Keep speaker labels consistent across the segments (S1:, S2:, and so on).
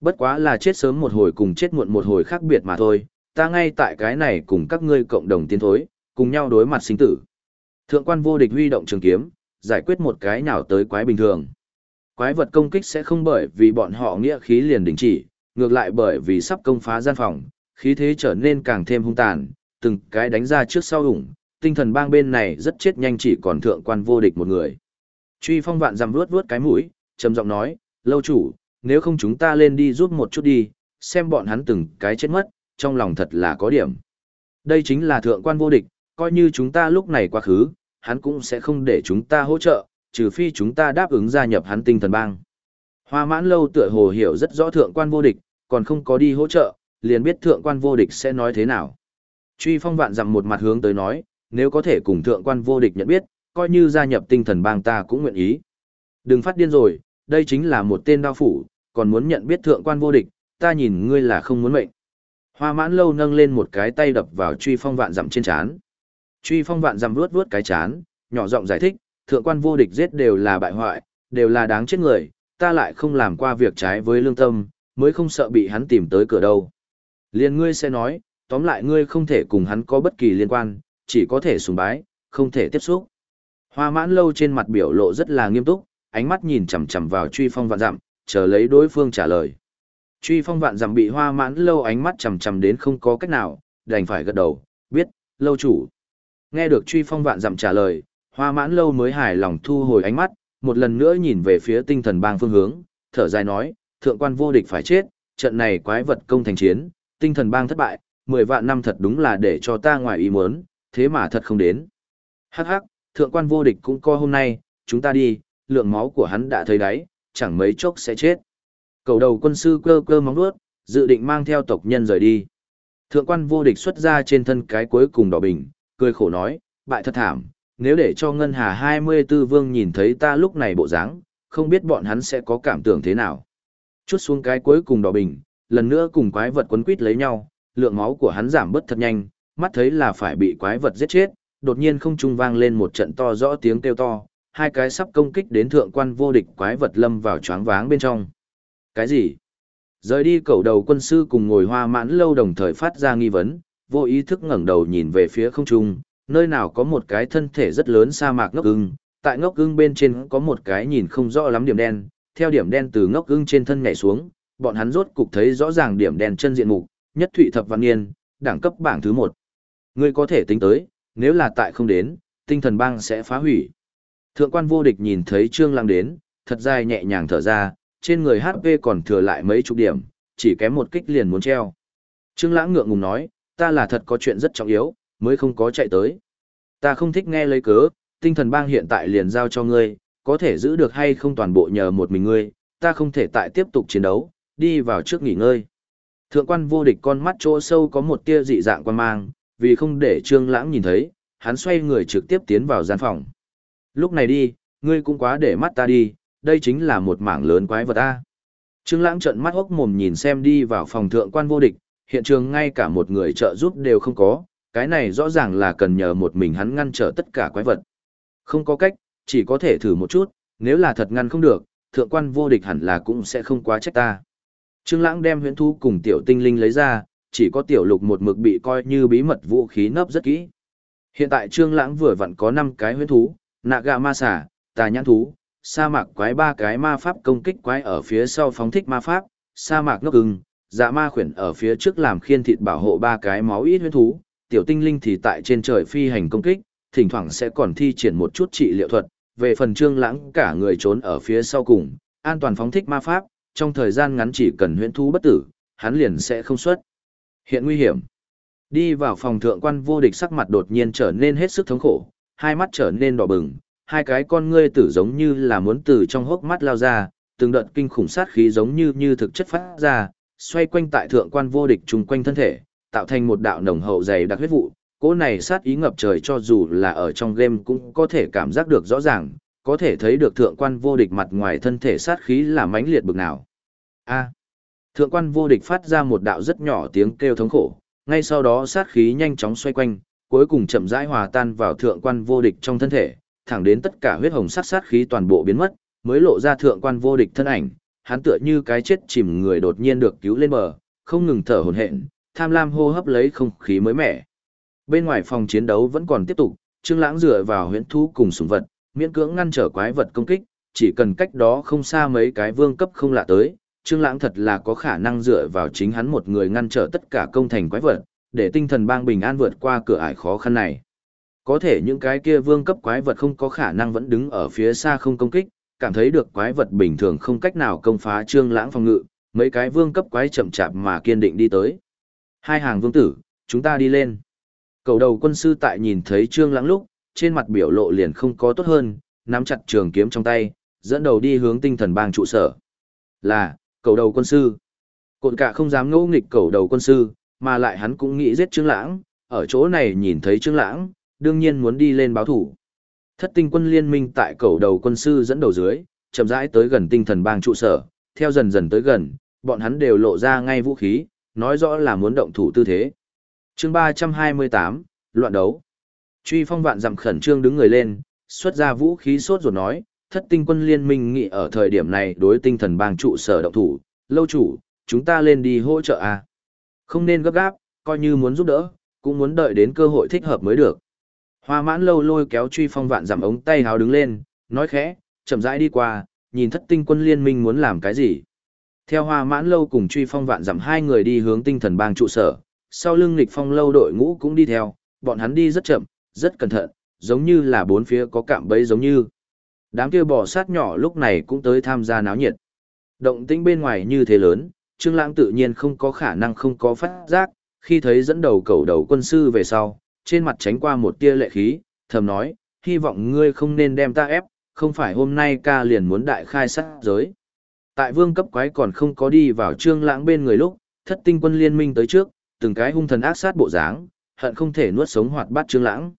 S1: Bất quá là chết sớm một hồi cùng chết muộn một hồi khác biệt mà thôi, ta ngay tại cái này cùng các ngươi cộng đồng tiến thối, cùng nhau đối mặt sinh tử. Thượng quan vô địch huy động trường kiếm, giải quyết một cái nào tới quái bình thường. Quái vật công kích sẽ không bởi vì bọn họ nghĩa khí liền đình chỉ, ngược lại bởi vì sắp công phá gian phòng, khí thế trở nên càng thêm hung tàn, từng cái đánh ra trước sau ủng, tinh thần bang bên này rất chết nhanh chỉ còn thượng quan vô địch một người. Truy phong vạn dằm vuốt vuốt cái mũi, trầm giọng nói, lâu chủ, nếu không chúng ta lên đi giúp một chút đi, xem bọn hắn từng cái chết mất, trong lòng thật là có điểm. Đây chính là thượng quan vô địch, coi như chúng ta lúc này quá khứ, hắn cũng sẽ không để chúng ta hỗ trợ, trừ phi chúng ta đáp ứng gia nhập hắn tinh thần bang. Hoa mãn lâu tựa hồ hiểu rất rõ thượng quan vô địch, còn không có đi hỗ trợ, liền biết thượng quan vô địch sẽ nói thế nào. Truy phong vạn dặm một mặt hướng tới nói, nếu có thể cùng thượng quan vô địch nhận biết, coi như gia nhập tinh thần bang ta cũng nguyện ý. Đừng phát điên rồi, đây chính là một tên đao phủ, còn muốn nhận biết thượng quan vô địch, ta nhìn ngươi là không muốn mệnh. Hoa mãn lâu nâng lên một cái tay đập vào truy phong vạn dặm trên chán. Truy phong vạn dặm vuốt vuốt cái chán, nhỏ giọng giải thích, thượng quan vô địch giết đều là bại hoại, đều là đáng chết người, ta lại không làm qua việc trái với lương tâm, mới không sợ bị hắn tìm tới cửa đâu. Liên ngươi sẽ nói, tóm lại ngươi không thể cùng hắn có bất kỳ liên quan, chỉ có thể sùng bái, không thể tiếp xúc. Hoa mãn lâu trên mặt biểu lộ rất là nghiêm túc, ánh mắt nhìn chằm chằm vào truy phong vạn dặm, chờ lấy đối phương trả lời. Truy phong vạn dặm bị hoa mãn lâu ánh mắt chằm chằm đến không có cách nào, đành phải gật đầu, biết, lâu chủ. Nghe được truy phong vạn dặm trả lời, hoa mãn lâu mới hài lòng thu hồi ánh mắt, một lần nữa nhìn về phía tinh thần bang phương hướng, thở dài nói, thượng quan vô địch phải chết, trận này quái vật công thành chiến, tinh thần bang thất bại, mười vạn năm thật đúng là để cho ta ngoài ý muốn, thế mà thật không đến. Hắc hắc, thượng quan vô địch cũng co hôm nay, chúng ta đi, lượng máu của hắn đã thấy đáy, chẳng mấy chốc sẽ chết. Cầu đầu quân sư cơ cơ móng đuốt, dự định mang theo tộc nhân rời đi. Thượng quan vô địch xuất ra trên thân cái cuối cùng đỏ bình, cười khổ nói, bại thật thảm, nếu để cho Ngân Hà 24 vương nhìn thấy ta lúc này bộ dáng, không biết bọn hắn sẽ có cảm tưởng thế nào. Chút xuống cái cuối cùng đỏ bình, lần nữa cùng quái vật quấn quýt lấy nhau, lượng máu của hắn giảm bớt thật nhanh, mắt thấy là phải bị quái vật giết chết, đột nhiên không trung vang lên một trận to rõ tiếng kêu to, hai cái sắp công kích đến thượng quan vô địch quái vật lâm vào choáng váng bên trong. Cái gì? Rời đi cầu đầu quân sư cùng ngồi hoa mãn lâu đồng thời phát ra nghi vấn, vô ý thức ngẩng đầu nhìn về phía không trung, nơi nào có một cái thân thể rất lớn sa mạc ngốc ưng, tại ngốc ưng bên trên có một cái nhìn không rõ lắm điểm đen, theo điểm đen từ ngốc ưng trên thân nhảy xuống, bọn hắn rốt cục thấy rõ ràng điểm đen chân diện mục, nhất thụy thập văn niên, đẳng cấp bảng thứ một. Ngươi có thể tính tới, nếu là tại không đến, tinh thần bang sẽ phá hủy. Thượng quan vô địch nhìn thấy Trương Lăng đến, thật dài nhẹ nhàng thở ra, trên người HP còn thừa lại mấy chục điểm, chỉ kém một kích liền muốn treo. Trương Lãng ngượng ngùng nói, ta là thật có chuyện rất trọng yếu, mới không có chạy tới. Ta không thích nghe lấy cớ, tinh thần bang hiện tại liền giao cho ngươi, có thể giữ được hay không toàn bộ nhờ một mình ngươi, ta không thể tại tiếp tục chiến đấu, đi vào trước nghỉ ngơi. Thượng quan vô địch con mắt chỗ sâu có một tia dị dạng quan mang, vì không để Trương Lãng nhìn thấy, hắn xoay người trực tiếp tiến vào gian phòng. Lúc này đi, ngươi cũng quá để mắt ta đi, đây chính là một mảng lớn quái vật ta. Trương Lãng trợn mắt hốc mồm nhìn xem đi vào phòng thượng quan vô địch, hiện trường ngay cả một người trợ giúp đều không có, cái này rõ ràng là cần nhờ một mình hắn ngăn trở tất cả quái vật. Không có cách, chỉ có thể thử một chút, nếu là thật ngăn không được, thượng quan vô địch hẳn là cũng sẽ không quá trách ta. Trương Lãng đem huyễn thú cùng tiểu tinh linh lấy ra, chỉ có tiểu lục một mực bị coi như bí mật vũ khí nấp rất kỹ. Hiện tại Trương Lãng vừa vặn có 5 cái huyễn thú, nạ gà ma xà, tà nhãn thú, sa mạc quái ba cái ma pháp công kích quái ở phía sau phóng thích ma pháp, sa mạc ngốc ưng, dạ ma khuyển ở phía trước làm khiên thịt bảo hộ ba cái máu ít huyết thú, tiểu tinh linh thì tại trên trời phi hành công kích, thỉnh thoảng sẽ còn thi triển một chút trị liệu thuật, về phần trương lãng cả người trốn ở phía sau cùng, an toàn phóng thích ma pháp, trong thời gian ngắn chỉ cần huyễn thú bất tử, hắn liền sẽ không xuất. Hiện nguy hiểm. Đi vào phòng thượng quan vô địch sắc mặt đột nhiên trở nên hết sức thống khổ, hai mắt trở nên đỏ bừng, hai cái con ngươi tử giống như là muốn từ trong hốc mắt lao ra, từng đợt kinh khủng sát khí giống như như thực chất phát ra, xoay quanh tại thượng quan vô địch trùng quanh thân thể, tạo thành một đạo nồng hậu dày đặc huyết vụ. Cỗ này sát ý ngập trời cho dù là ở trong game cũng có thể cảm giác được rõ ràng, có thể thấy được thượng quan vô địch mặt ngoài thân thể sát khí là mãnh liệt bực nào. A. thượng quan vô địch phát ra một đạo rất nhỏ tiếng kêu thống khổ, ngay sau đó sát khí nhanh chóng xoay quanh, cuối cùng chậm rãi hòa tan vào thượng quan vô địch trong thân thể, thẳng đến tất cả huyết hồng sát sát khí toàn bộ biến mất, mới lộ ra thượng quan vô địch thân ảnh, hắn tựa như cái chết chìm người đột nhiên được cứu lên bờ, không ngừng thở hổn hển, tham lam hô hấp lấy không khí mới mẻ. Bên ngoài phòng chiến đấu vẫn còn tiếp tục, Trương Lãng dựa vào huyễn thú cùng sủng vật, miễn cưỡng ngăn trở quái vật công kích, chỉ cần cách đó không xa mấy cái vương cấp không lạ tới, Trương Lãng thật là có khả năng dựa vào chính hắn một người ngăn trở tất cả công thành quái vật, để tinh thần bang bình an vượt qua cửa ải khó khăn này. Có thể những cái kia vương cấp quái vật không có khả năng vẫn đứng ở phía xa không công kích, cảm thấy được quái vật bình thường không cách nào công phá Trương Lãng phòng ngự, mấy cái vương cấp quái chậm chạp mà kiên định đi tới. Hai hàng vương tử, chúng ta đi lên. Cầu đầu quân sư tại nhìn thấy Trương Lãng lúc, trên mặt biểu lộ liền không có tốt hơn, nắm chặt trường kiếm trong tay, dẫn đầu đi hướng tinh thần bang trụ sở. Là, cầu đầu quân sư. cột cả không dám ngỗ nghịch cầu đầu quân sư, mà lại hắn cũng nghĩ giết Trương Lãng, ở chỗ này nhìn thấy Trương Lãng, đương nhiên muốn đi lên báo thủ. Thất tinh quân liên minh tại cầu đầu quân sư dẫn đầu dưới, chậm rãi tới gần tinh thần bang trụ sở, theo dần dần tới gần, bọn hắn đều lộ ra ngay vũ khí, nói rõ là muốn động thủ tư thế. Chương 328, loạn đấu. Truy Phong vạn dặm khẩn trương đứng người lên, xuất ra vũ khí sốt ruột nói, thất tinh quân liên minh nghị ở thời điểm này đối tinh thần bang trụ sở động thủ, lâu chủ, chúng ta lên đi hỗ trợ à. Không nên gấp gáp, coi như muốn giúp đỡ, cũng muốn đợi đến cơ hội thích hợp mới được. Hoa mãn lâu lôi kéo truy phong vạn giảm ống tay háo đứng lên, nói khẽ, chậm rãi đi qua, nhìn thất tinh quân liên minh muốn làm cái gì. Theo hoa mãn lâu cùng truy phong vạn giảm hai người đi hướng tinh thần bang trụ sở, sau lưng lịch phong lâu đội ngũ cũng đi theo, bọn hắn đi rất chậm, rất cẩn thận, giống như là bốn phía có cạm bẫy giống như. Đám kia bò sát nhỏ lúc này cũng tới tham gia náo nhiệt. Động tĩnh bên ngoài như thế lớn, Trương Lãng tự nhiên không có khả năng không có phát giác, khi thấy dẫn đầu cầu đầu quân sư về sau, trên mặt tránh qua một tia lệ khí, thầm nói, hy vọng ngươi không nên đem ta ép, không phải hôm nay ca liền muốn đại khai sát giới. Tại vương cấp quái còn không có đi vào Trương Lãng bên người lúc, thất tinh quân liên minh tới trước, từng cái hung thần ác sát bộ dáng, hận không thể nuốt sống hoạt bát Trương Lãng.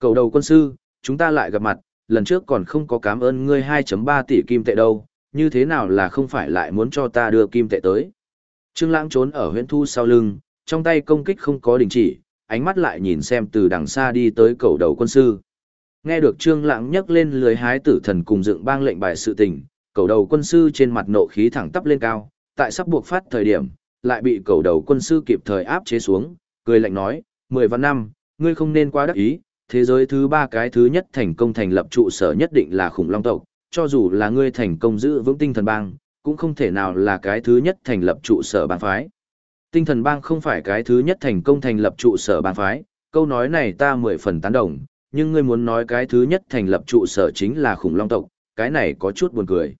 S1: Cầu đầu quân sư, chúng ta lại gặp mặt, lần trước còn không có cảm ơn ngươi 2.3 tỷ kim tệ đâu, như thế nào là không phải lại muốn cho ta đưa kim tệ tới. Trương Lãng trốn ở huyện thu sau lưng, trong tay công kích không có đình chỉ, ánh mắt lại nhìn xem từ đằng xa đi tới cầu đầu quân sư. Nghe được Trương Lãng nhắc lên lưới hái tử thần cùng dựng bang lệnh bài sự tình, cầu đầu quân sư trên mặt nộ khí thẳng tắp lên cao, tại sắp buộc phát thời điểm, lại bị cầu đầu quân sư kịp thời áp chế xuống, cười lạnh nói, mười vạn năm, ngươi không nên quá đắc ý, thế giới thứ ba cái thứ nhất thành công thành lập trụ sở nhất định là khủng long tộc, cho dù là ngươi thành công giữ vững tinh thần bang, cũng không thể nào là cái thứ nhất thành lập trụ sở bang phái. Tinh thần bang không phải cái thứ nhất thành công thành lập trụ sở bang phái, câu nói này ta mười phần tán đồng, nhưng ngươi muốn nói cái thứ nhất thành lập trụ sở chính là khủng long tộc, cái này có chút buồn cười.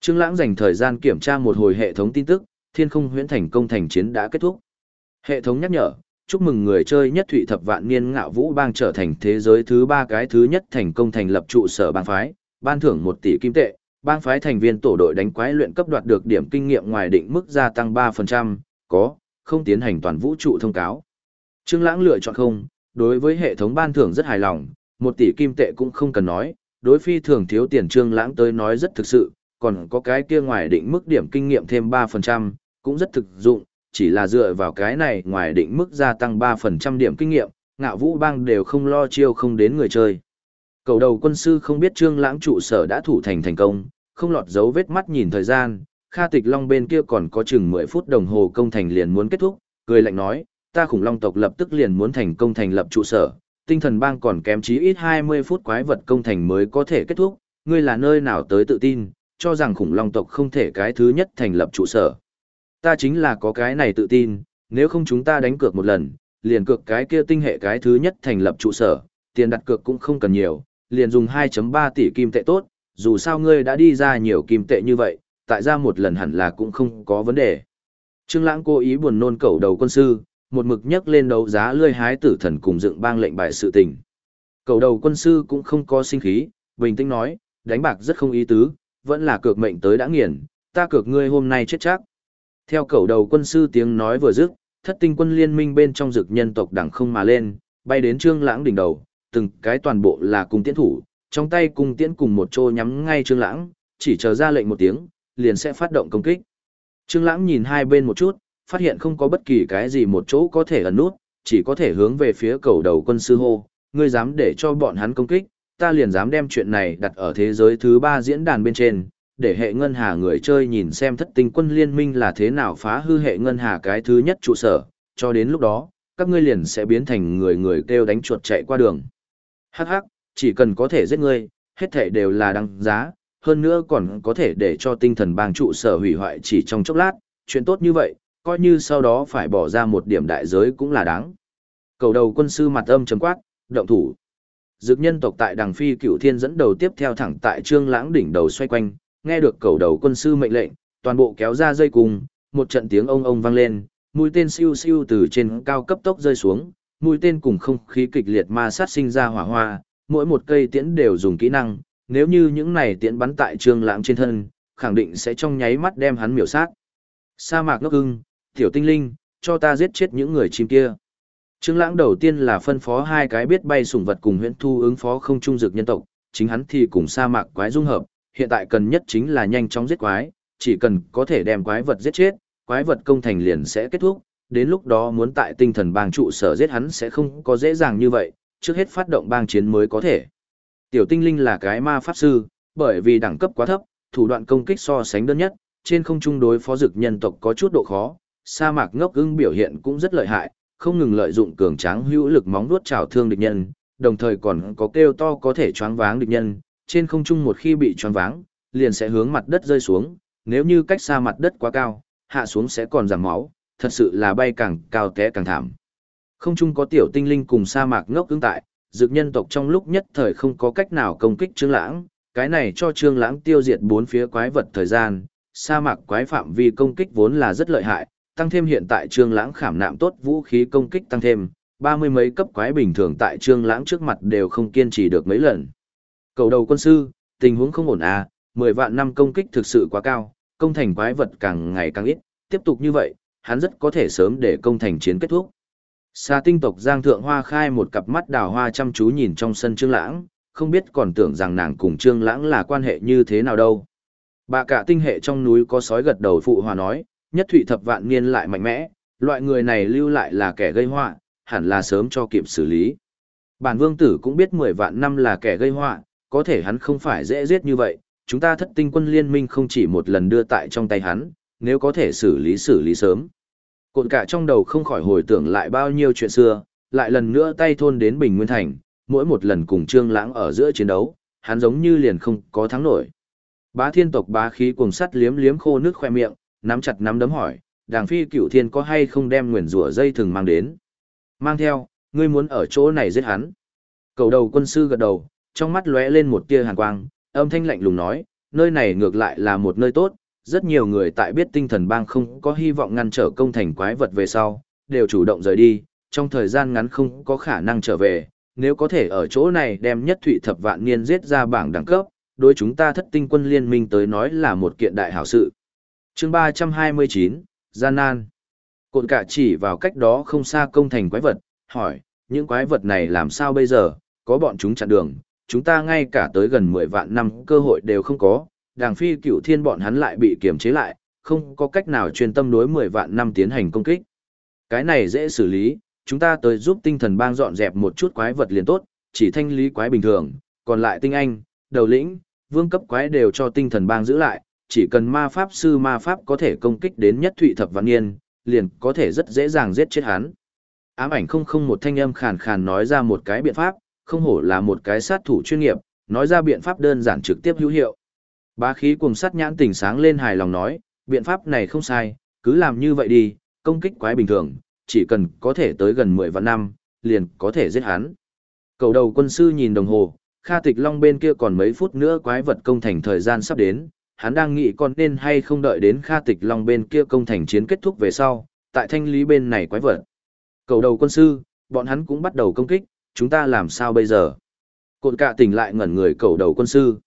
S1: Trương Lãng dành thời gian kiểm tra một hồi hệ thống tin tức, Thiên Không Huyễn thành công thành chiến đã kết thúc. Hệ thống nhắc nhở, chúc mừng người chơi nhất thụy thập vạn niên ngạo vũ bang trở thành thế giới thứ ba cái thứ nhất thành công thành lập trụ sở bang phái, ban thưởng một tỷ kim tệ, bang phái thành viên tổ đội đánh quái luyện cấp đoạt được điểm kinh nghiệm ngoài định mức gia tăng 3%, có, không tiến hành toàn vũ trụ thông cáo. Trương Lãng lựa chọn không, đối với hệ thống ban thưởng rất hài lòng, một tỷ kim tệ cũng không cần nói, đối phi thường thiếu tiền Trương Lãng tới nói rất thực sự, còn có cái kia ngoài định mức điểm kinh nghiệm thêm 3%, cũng rất thực dụng, chỉ là dựa vào cái này ngoài định mức gia tăng 3% điểm kinh nghiệm, ngạo vũ bang đều không lo chiêu không đến người chơi. Cầu đầu quân sư không biết trương lãng trụ sở đã thủ thành thành công, không lọt dấu vết mắt nhìn thời gian, Kha Tịch Long bên kia còn có chừng 10 phút đồng hồ công thành liền muốn kết thúc, cười lạnh nói, ta khủng long tộc lập tức liền muốn thành công thành lập trụ sở, tinh thần bang còn kém chí ít 20 phút quái vật công thành mới có thể kết thúc, ngươi là nơi nào tới tự tin, cho rằng khủng long tộc không thể cái thứ nhất thành lập trụ sở. Ta chính là có cái này tự tin, nếu không chúng ta đánh cược một lần, liền cược cái kia tinh hệ cái thứ nhất thành lập trụ sở, tiền đặt cược cũng không cần nhiều, liền dùng 2.3 tỷ kim tệ tốt, dù sao ngươi đã đi ra nhiều kim tệ như vậy, tại ra một lần hẳn là cũng không có vấn đề. Trương Lãng cố ý buồn nôn cẩu đầu quân sư, một mực nhấc lên đấu giá lươi hái tử thần cùng dựng bang lệnh bài sự tình. Cẩu đầu quân sư cũng không có sinh khí, bình tĩnh nói, đánh bạc rất không ý tứ, vẫn là cược mệnh tới đã nghiền, ta cược ngươi hôm nay chết chắc. Theo cẩu đầu quân sư tiếng nói vừa dứt, thất tinh quân liên minh bên trong dực nhân tộc đẳng không mà lên, bay đến Trương Lãng đỉnh đầu, từng cái toàn bộ là cung tiễn thủ, trong tay cung tiễn cùng một trô nhắm ngay Trương Lãng, chỉ chờ ra lệnh một tiếng, liền sẽ phát động công kích. Trương Lãng nhìn hai bên một chút, phát hiện không có bất kỳ cái gì một chỗ có thể ẩn nút, chỉ có thể hướng về phía cầu đầu quân sư hô, ngươi dám để cho bọn hắn công kích, ta liền dám đem chuyện này đặt ở thế giới thứ ba diễn đàn bên trên, để hệ ngân hà người chơi nhìn xem thất tinh quân liên minh là thế nào phá hư hệ ngân hà cái thứ nhất trụ sở, cho đến lúc đó, các ngươi liền sẽ biến thành người người kêu đánh chuột chạy qua đường. Hắc hắc, chỉ cần có thể giết ngươi, hết thể đều là đăng giá, hơn nữa còn có thể để cho tinh thần bang trụ sở hủy hoại chỉ trong chốc lát, chuyện tốt như vậy, coi như sau đó phải bỏ ra một điểm đại giới cũng là đáng. Cầu đầu quân sư mặt âm chấm quát, động thủ. Dực nhân tộc tại đằng phi cựu thiên dẫn đầu tiếp theo thẳng tại trương lãng đỉnh đầu xoay quanh, nghe được cầu đầu quân sư mệnh lệnh, toàn bộ kéo ra dây cùng, một trận tiếng ông ông vang lên, mũi tên siêu siêu từ trên cao cấp tốc rơi xuống, mũi tên cùng không khí kịch liệt ma sát sinh ra hỏa hoa, mỗi một cây tiễn đều dùng kỹ năng, nếu như những này tiễn bắn tại trương lãng trên thân, khẳng định sẽ trong nháy mắt đem hắn miểu sát. Sa mạc ngốc ưng, tiểu tinh linh, cho ta giết chết những người chim kia. Trương Lãng đầu tiên là phân phó hai cái biết bay sủng vật cùng Huyễn Thu ứng phó không trung dược nhân tộc, chính hắn thì cùng sa mạc quái dung hợp, hiện tại cần nhất chính là nhanh chóng giết quái, chỉ cần có thể đem quái vật giết chết, quái vật công thành liền sẽ kết thúc, đến lúc đó muốn tại tinh thần bang trụ sở giết hắn sẽ không có dễ dàng như vậy, trước hết phát động bang chiến mới có thể. Tiểu tinh linh là cái ma pháp sư, bởi vì đẳng cấp quá thấp, thủ đoạn công kích so sánh đơn nhất, trên không trung đối phó dực nhân tộc có chút độ khó, sa mạc ngốc ưng biểu hiện cũng rất lợi hại, không ngừng lợi dụng cường tráng hữu lực móng vuốt trào thương địch nhân, đồng thời còn có kêu to có thể choáng váng địch nhân, trên không trung một khi bị choáng váng, liền sẽ hướng mặt đất rơi xuống, nếu như cách xa mặt đất quá cao, hạ xuống sẽ còn giảm máu, thật sự là bay càng cao té càng thảm. Không chung có tiểu tinh linh cùng sa mạc ngốc ứng tại, dược nhân tộc trong lúc nhất thời không có cách nào công kích Trương Lãng, cái này cho Trương Lãng tiêu diệt bốn phía quái vật thời gian, sa mạc quái phạm vi công kích vốn là rất lợi hại, tăng thêm hiện tại Trương Lãng khảm nạm tốt vũ khí công kích tăng thêm, ba mươi mấy cấp quái bình thường tại Trương Lãng trước mặt đều không kiên trì được mấy lần. Cầu đầu quân sư, tình huống không ổn à, mười vạn năm công kích thực sự quá cao, công thành quái vật càng ngày càng ít, tiếp tục như vậy, hắn rất có thể sớm để công thành chiến kết thúc. Sa tinh tộc Giang Thượng Hoa khai một cặp mắt đào hoa chăm chú nhìn trong sân Trương Lãng, không biết còn tưởng rằng nàng cùng Trương Lãng là quan hệ như thế nào đâu. Bà cả tinh hệ trong núi có sói gật đầu phụ hòa nói, nhất thụy thập vạn niên lại mạnh mẽ, loại người này lưu lại là kẻ gây họa, hẳn là sớm cho kịp xử lý. Bản vương tử cũng biết 10 vạn năm là kẻ gây họa, có thể hắn không phải dễ giết như vậy, chúng ta thất tinh quân liên minh không chỉ một lần đưa tại trong tay hắn, nếu có thể xử lý xử lý sớm. Cộn cả trong đầu không khỏi hồi tưởng lại bao nhiêu chuyện xưa, lại lần nữa tay thôn đến Bình Nguyên Thành, mỗi một lần cùng Trương Lãng ở giữa chiến đấu, hắn giống như liền không có thắng nổi. Bá thiên tộc bá khí cuồng sắt liếm liếm khô nước khoe miệng, nắm chặt nắm đấm hỏi, đàng phi cửu thiên có hay không đem nguyền rủa dây thừng mang đến. Mang theo, ngươi muốn ở chỗ này giết hắn. Cầu đầu quân sư gật đầu, trong mắt lóe lên một tia hàn quang, âm thanh lạnh lùng nói, nơi này ngược lại là một nơi tốt, rất nhiều người tại biết tinh thần bang không có hy vọng ngăn trở công thành quái vật về sau, đều chủ động rời đi, trong thời gian ngắn không có khả năng trở về, nếu có thể ở chỗ này đem nhất thụy thập vạn niên giết ra bảng đẳng cấp, đối chúng ta thất tinh quân liên minh tới nói là một kiện đại hảo sự. chương 329, Gian nan. Cộn cả chỉ vào cách đó không xa công thành quái vật, hỏi, những quái vật này làm sao bây giờ, có bọn chúng chặn đường, chúng ta ngay cả tới gần 10 vạn năm cơ hội đều không có, đàng phi cựu thiên bọn hắn lại bị kiềm chế lại, không có cách nào chuyên tâm đối 10 vạn năm tiến hành công kích. Cái này dễ xử lý, chúng ta tới giúp tinh thần bang dọn dẹp một chút quái vật liền tốt, chỉ thanh lý quái bình thường, còn lại tinh anh, đầu lĩnh, vương cấp quái đều cho tinh thần bang giữ lại, chỉ cần ma pháp sư ma pháp có thể công kích đến nhất thụy thập văn niên, liền có thể rất dễ dàng giết chết hắn. Ám ảnh không không một thanh âm khàn khàn nói ra một cái biện pháp, không hổ là một cái sát thủ chuyên nghiệp, nói ra biện pháp đơn giản trực tiếp hữu hiệu. Bá khí cùng sát nhãn tỉnh sáng lên hài lòng nói, biện pháp này không sai, cứ làm như vậy đi, công kích quái bình thường, chỉ cần có thể tới gần 10 vạn năm, liền có thể giết hắn. Cầu đầu quân sư nhìn đồng hồ, Kha Tịch Long bên kia còn mấy phút nữa quái vật công thành thời gian sắp đến, hắn đang nghĩ còn nên hay không đợi đến Kha Tịch Long bên kia công thành chiến kết thúc về sau, tại thanh lý bên này quái vật. Cầu đầu quân sư, bọn hắn cũng bắt đầu công kích, chúng ta làm sao bây giờ? Cột cạ tỉnh lại ngẩn người cầu đầu quân sư.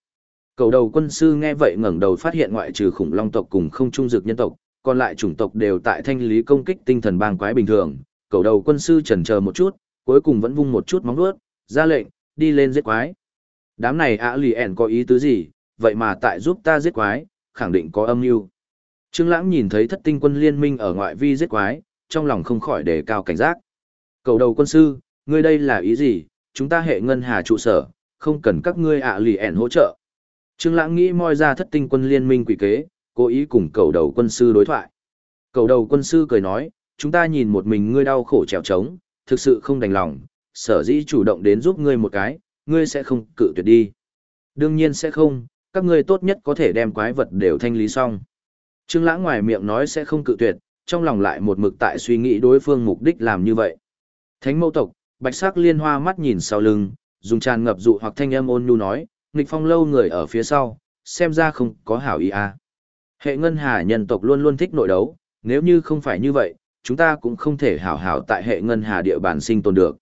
S1: Cầu đầu quân sư nghe vậy ngẩng đầu phát hiện ngoại trừ khủng long tộc cùng không trung dược nhân tộc, còn lại chủng tộc đều tại thanh lý công kích tinh thần bang quái bình thường. Cầu đầu quân sư chần chờ một chút, cuối cùng vẫn vung một chút móng vuốt, ra lệnh, đi lên giết quái. Đám này ạ lì ẻn có ý tứ gì, vậy mà tại giúp ta giết quái, khẳng định có âm mưu. Trương Lãng nhìn thấy thất tinh quân liên minh ở ngoại vi giết quái, trong lòng không khỏi đề cao cảnh giác. Cầu đầu quân sư, ngươi đây là ý gì, chúng ta hệ ngân hà trụ sở, không cần các ngươi ạ lì ẻn hỗ trợ. Trương Lãng nghĩ moi ra thất tinh quân liên minh quỷ kế, cố ý cùng cầu đầu quân sư đối thoại. Cầu đầu quân sư cười nói, chúng ta nhìn một mình ngươi đau khổ trèo trống, thực sự không đành lòng, sở dĩ chủ động đến giúp ngươi một cái, ngươi sẽ không cự tuyệt đi. Đương nhiên sẽ không, các ngươi tốt nhất có thể đem quái vật đều thanh lý xong. Trương Lãng ngoài miệng nói sẽ không cự tuyệt, trong lòng lại một mực tại suy nghĩ đối phương mục đích làm như vậy. Thánh mẫu tộc, bạch sắc liên hoa mắt nhìn sau lưng, dùng tràn ngập dụ hoặc thanh âm ôn nhu nói, nghịch phong lâu người ở phía sau, xem ra không có hảo ý à. Hệ ngân hà nhân tộc luôn luôn thích nội đấu, nếu như không phải như vậy, chúng ta cũng không thể hảo hảo tại hệ ngân hà địa bàn sinh tồn được.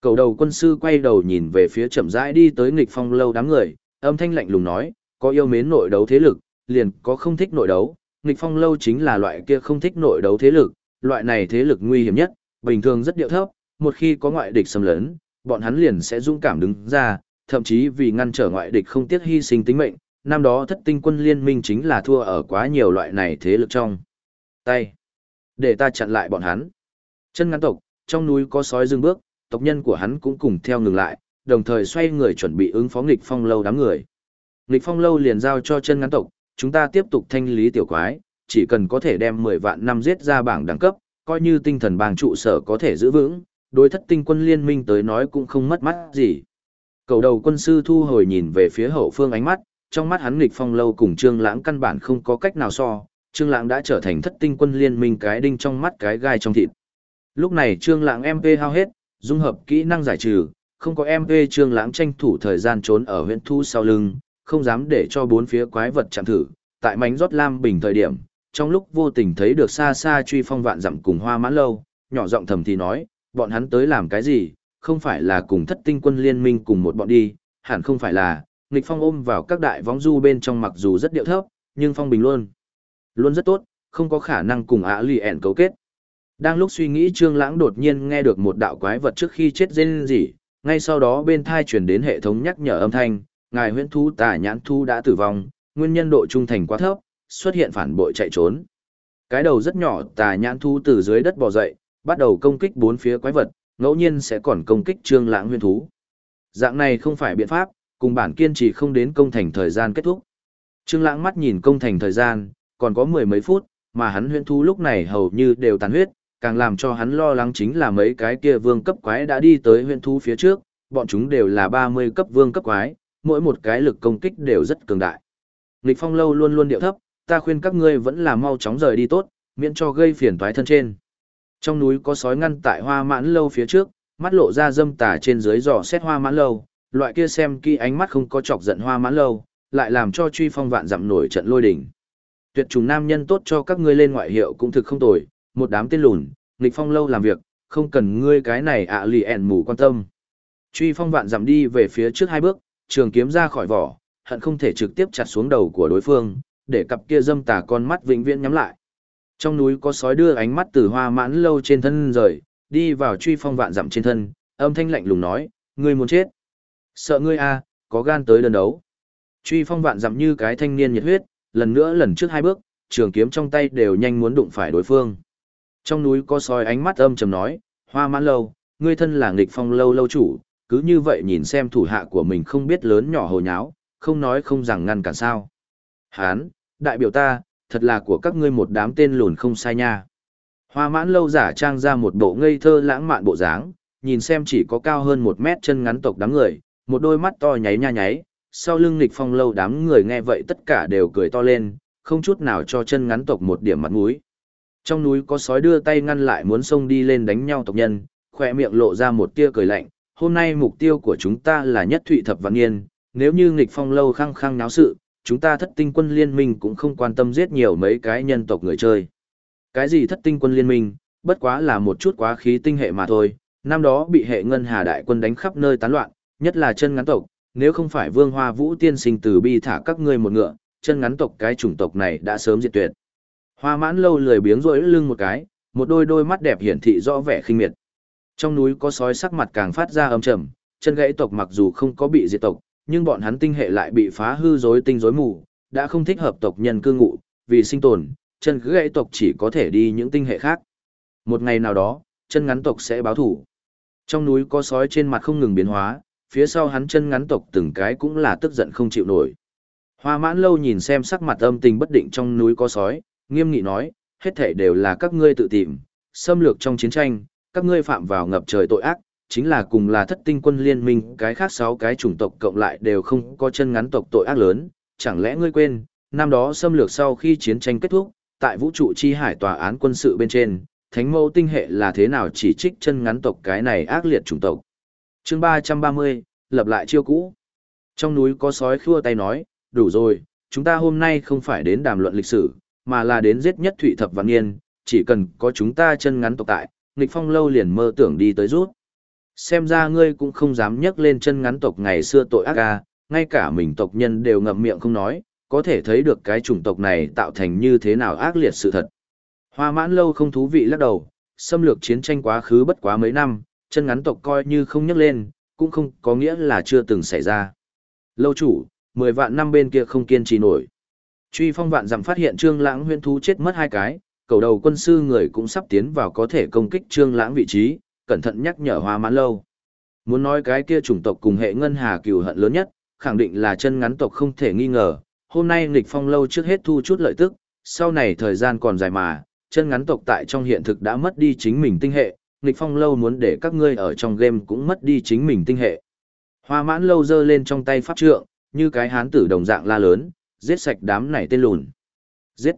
S1: Cầu đầu quân sư quay đầu nhìn về phía chậm rãi đi tới nghịch phong lâu đám người, âm thanh lạnh lùng nói, có yêu mến nội đấu thế lực, liền có không thích nội đấu, nghịch phong lâu chính là loại kia không thích nội đấu thế lực, loại này thế lực nguy hiểm nhất, bình thường rất điệu thấp, một khi có ngoại địch xâm lấn, bọn hắn liền sẽ dũng cảm đứng ra, thậm chí vì ngăn trở ngoại địch không tiếc hy sinh tính mệnh, năm đó thất tinh quân liên minh chính là thua ở quá nhiều loại này thế lực trong. Tay. Để ta chặn lại bọn hắn. Chân ngắn tộc, trong núi có sói dừng bước, tộc nhân của hắn cũng cùng theo ngừng lại, đồng thời xoay người chuẩn bị ứng phó nghịch phong lâu đám người. Nghịch phong lâu liền giao cho chân ngắn tộc, chúng ta tiếp tục thanh lý tiểu quái, chỉ cần có thể đem 10 vạn năm giết ra bảng đẳng cấp, coi như tinh thần bang trụ sở có thể giữ vững, đối thất tinh quân liên minh tới nói cũng không mất mắt gì. Cầu đầu quân sư thu hồi nhìn về phía hậu phương ánh mắt, trong mắt hắn nghịch phong lâu cùng trương lãng căn bản không có cách nào so, trương lãng đã trở thành thất tinh quân liên minh cái đinh trong mắt cái gai trong thịt. Lúc này trương lãng MP hao hết, dung hợp kỹ năng giải trừ, không có MP trương lãng tranh thủ thời gian trốn ở huyện thu sau lưng, không dám để cho bốn phía quái vật chạm thử, tại mảnh rót lam bình thời điểm, trong lúc vô tình thấy được xa xa truy phong vạn dặm cùng hoa mãn lâu, nhỏ giọng thầm thì nói, bọn hắn tới làm cái gì, không phải là cùng thất tinh quân liên minh cùng một bọn đi, hẳn không phải là, nghịch phong ôm vào các đại vóng du bên trong mặc dù rất điệu thấp, nhưng phong bình luôn, luôn rất tốt, không có khả năng cùng ả lì ẻn cấu kết. Đang lúc suy nghĩ Trương Lãng đột nhiên nghe được một đạo quái vật trước khi chết rên rỉ, ngay sau đó bên thai truyền đến hệ thống nhắc nhở âm thanh, ngài huyễn thú tà nhãn thú đã tử vong, nguyên nhân độ trung thành quá thấp, xuất hiện phản bội chạy trốn. Cái đầu rất nhỏ tà nhãn thú từ dưới đất bò dậy, bắt đầu công kích bốn phía quái vật, ngẫu nhiên sẽ còn công kích trương lãng Huyên thú. Dạng này không phải biện pháp, cùng bản kiên trì không đến công thành thời gian kết thúc. Trương lãng mắt nhìn công thành thời gian, còn có mười mấy phút, mà hắn Huyên thú lúc này hầu như đều tàn huyết, càng làm cho hắn lo lắng chính là mấy cái kia vương cấp quái đã đi tới Huyên thú phía trước, bọn chúng đều là 30 cấp vương cấp quái, mỗi một cái lực công kích đều rất cường đại. Lịch phong lâu luôn luôn điệu thấp, ta khuyên các ngươi vẫn là mau chóng rời đi tốt, miễn cho gây phiền toái thân trên. Trong núi có sói ngăn tại hoa mãn lâu phía trước, mắt lộ ra dâm tà trên dưới dò xét hoa mãn lâu, loại kia xem kỹ ánh mắt không có chọc giận hoa mãn lâu, lại làm cho truy phong vạn dặm nổi trận lôi đỉnh. Tuyệt trùng nam nhân tốt cho các ngươi lên ngoại hiệu cũng thực không tồi, một đám tên lùn, nghịch phong lâu làm việc, không cần ngươi cái này ạ lì ẻn mù quan tâm. Truy phong vạn dặm đi về phía trước hai bước, trường kiếm ra khỏi vỏ, hận không thể trực tiếp chặt xuống đầu của đối phương, để cặp kia dâm tà con mắt vĩnh viễn nhắm lại. Trong núi có sói đưa ánh mắt từ hoa mãn lâu trên thân rời, đi vào truy phong vạn dặm trên thân, âm thanh lạnh lùng nói, ngươi muốn chết. Sợ ngươi a, à, có gan tới đơn đấu. Truy phong vạn dặm như cái thanh niên nhiệt huyết, lần nữa lần trước hai bước, trường kiếm trong tay đều nhanh muốn đụng phải đối phương. Trong núi có sói ánh mắt âm trầm nói, hoa mãn lâu, ngươi thân là nghịch phong lâu lâu chủ, cứ như vậy nhìn xem thủ hạ của mình không biết lớn nhỏ hồ nháo, không nói không rằng ngăn cản sao. Hán, đại biểu ta, thật là của các ngươi một đám tên lùn không sai nha. Hoa mãn lâu giả trang ra một bộ ngây thơ lãng mạn bộ dáng, nhìn xem chỉ có cao hơn một mét chân ngắn tộc đám người, một đôi mắt to nháy nha nháy, sau lưng Nịch phong lâu đám người nghe vậy tất cả đều cười to lên, không chút nào cho chân ngắn tộc một điểm mặt mũi. Trong núi có sói đưa tay ngăn lại muốn xông đi lên đánh nhau tộc nhân, khỏe miệng lộ ra một tia cười lạnh, hôm nay mục tiêu của chúng ta là nhất thụy thập văn niên, nếu như nghịch phong lâu khăng khăng náo sự, chúng ta thất tinh quân liên minh cũng không quan tâm giết nhiều mấy cái nhân tộc người chơi. Cái gì thất tinh quân liên minh, bất quá là một chút quá khí tinh hệ mà thôi, năm đó bị hệ ngân hà đại quân đánh khắp nơi tán loạn, nhất là chân ngắn tộc, nếu không phải vương hoa vũ tiên sinh từ bi thả các ngươi một ngựa, chân ngắn tộc cái chủng tộc này đã sớm diệt tuyệt. Hoa mãn lâu lười biếng rỗi lưng một cái, một đôi đôi mắt đẹp hiển thị rõ vẻ khinh miệt. Trong núi có sói sắc mặt càng phát ra âm trầm, chân gãy tộc mặc dù không có bị diệt tộc, nhưng bọn hắn tinh hệ lại bị phá hư rối tinh rối mù, đã không thích hợp tộc nhân cư ngụ, vì sinh tồn, chân gãy tộc chỉ có thể đi những tinh hệ khác. Một ngày nào đó, chân ngắn tộc sẽ báo thủ. Trong núi có sói trên mặt không ngừng biến hóa, phía sau hắn chân ngắn tộc từng cái cũng là tức giận không chịu nổi. Hoa mãn lâu nhìn xem sắc mặt âm tình bất định trong núi có sói, nghiêm nghị nói, hết thể đều là các ngươi tự tìm, xâm lược trong chiến tranh, các ngươi phạm vào ngập trời tội ác, chính là cùng là thất tinh quân liên minh cái khác sáu cái chủng tộc cộng lại đều không có chân ngắn tộc tội ác lớn, chẳng lẽ ngươi quên, năm đó xâm lược sau khi chiến tranh kết thúc, tại vũ trụ chi hải tòa án quân sự bên trên, thánh mẫu tinh hệ là thế nào chỉ trích chân ngắn tộc cái này ác liệt chủng tộc. chương 330, lập lại chiêu cũ. Trong núi có sói khua tay nói, đủ rồi, chúng ta hôm nay không phải đến đàm luận lịch sử, mà là đến giết nhất thụy thập văn niên, chỉ cần có chúng ta chân ngắn tộc tại, nghịch phong lâu liền mơ tưởng đi tới rút. Xem ra ngươi cũng không dám nhấc lên chân ngắn tộc ngày xưa tội ác ca, ngay cả mình tộc nhân đều ngậm miệng không nói, có thể thấy được cái chủng tộc này tạo thành như thế nào ác liệt sự thật. Hoa mãn lâu không thú vị lắc đầu, xâm lược chiến tranh quá khứ bất quá mấy năm, chân ngắn tộc coi như không nhấc lên, cũng không có nghĩa là chưa từng xảy ra. Lâu chủ, mười vạn năm bên kia không kiên trì nổi. Truy phong vạn dặm phát hiện trương lãng huyên thú chết mất hai cái, cầu đầu quân sư người cũng sắp tiến vào có thể công kích trương lãng vị trí, cẩn thận nhắc nhở hoa mãn lâu. Muốn nói cái kia chủng tộc cùng hệ ngân hà cừu hận lớn nhất, khẳng định là chân ngắn tộc không thể nghi ngờ. Hôm nay nghịch phong lâu trước hết thu chút lợi tức, sau này thời gian còn dài mà, chân ngắn tộc tại trong hiện thực đã mất đi chính mình tinh hệ, nghịch phong lâu muốn để các ngươi ở trong game cũng mất đi chính mình tinh hệ. Hoa mãn lâu giơ lên trong tay pháp trượng, như cái hán tử đồng dạng la lớn, giết sạch đám này tên lùn. Giết!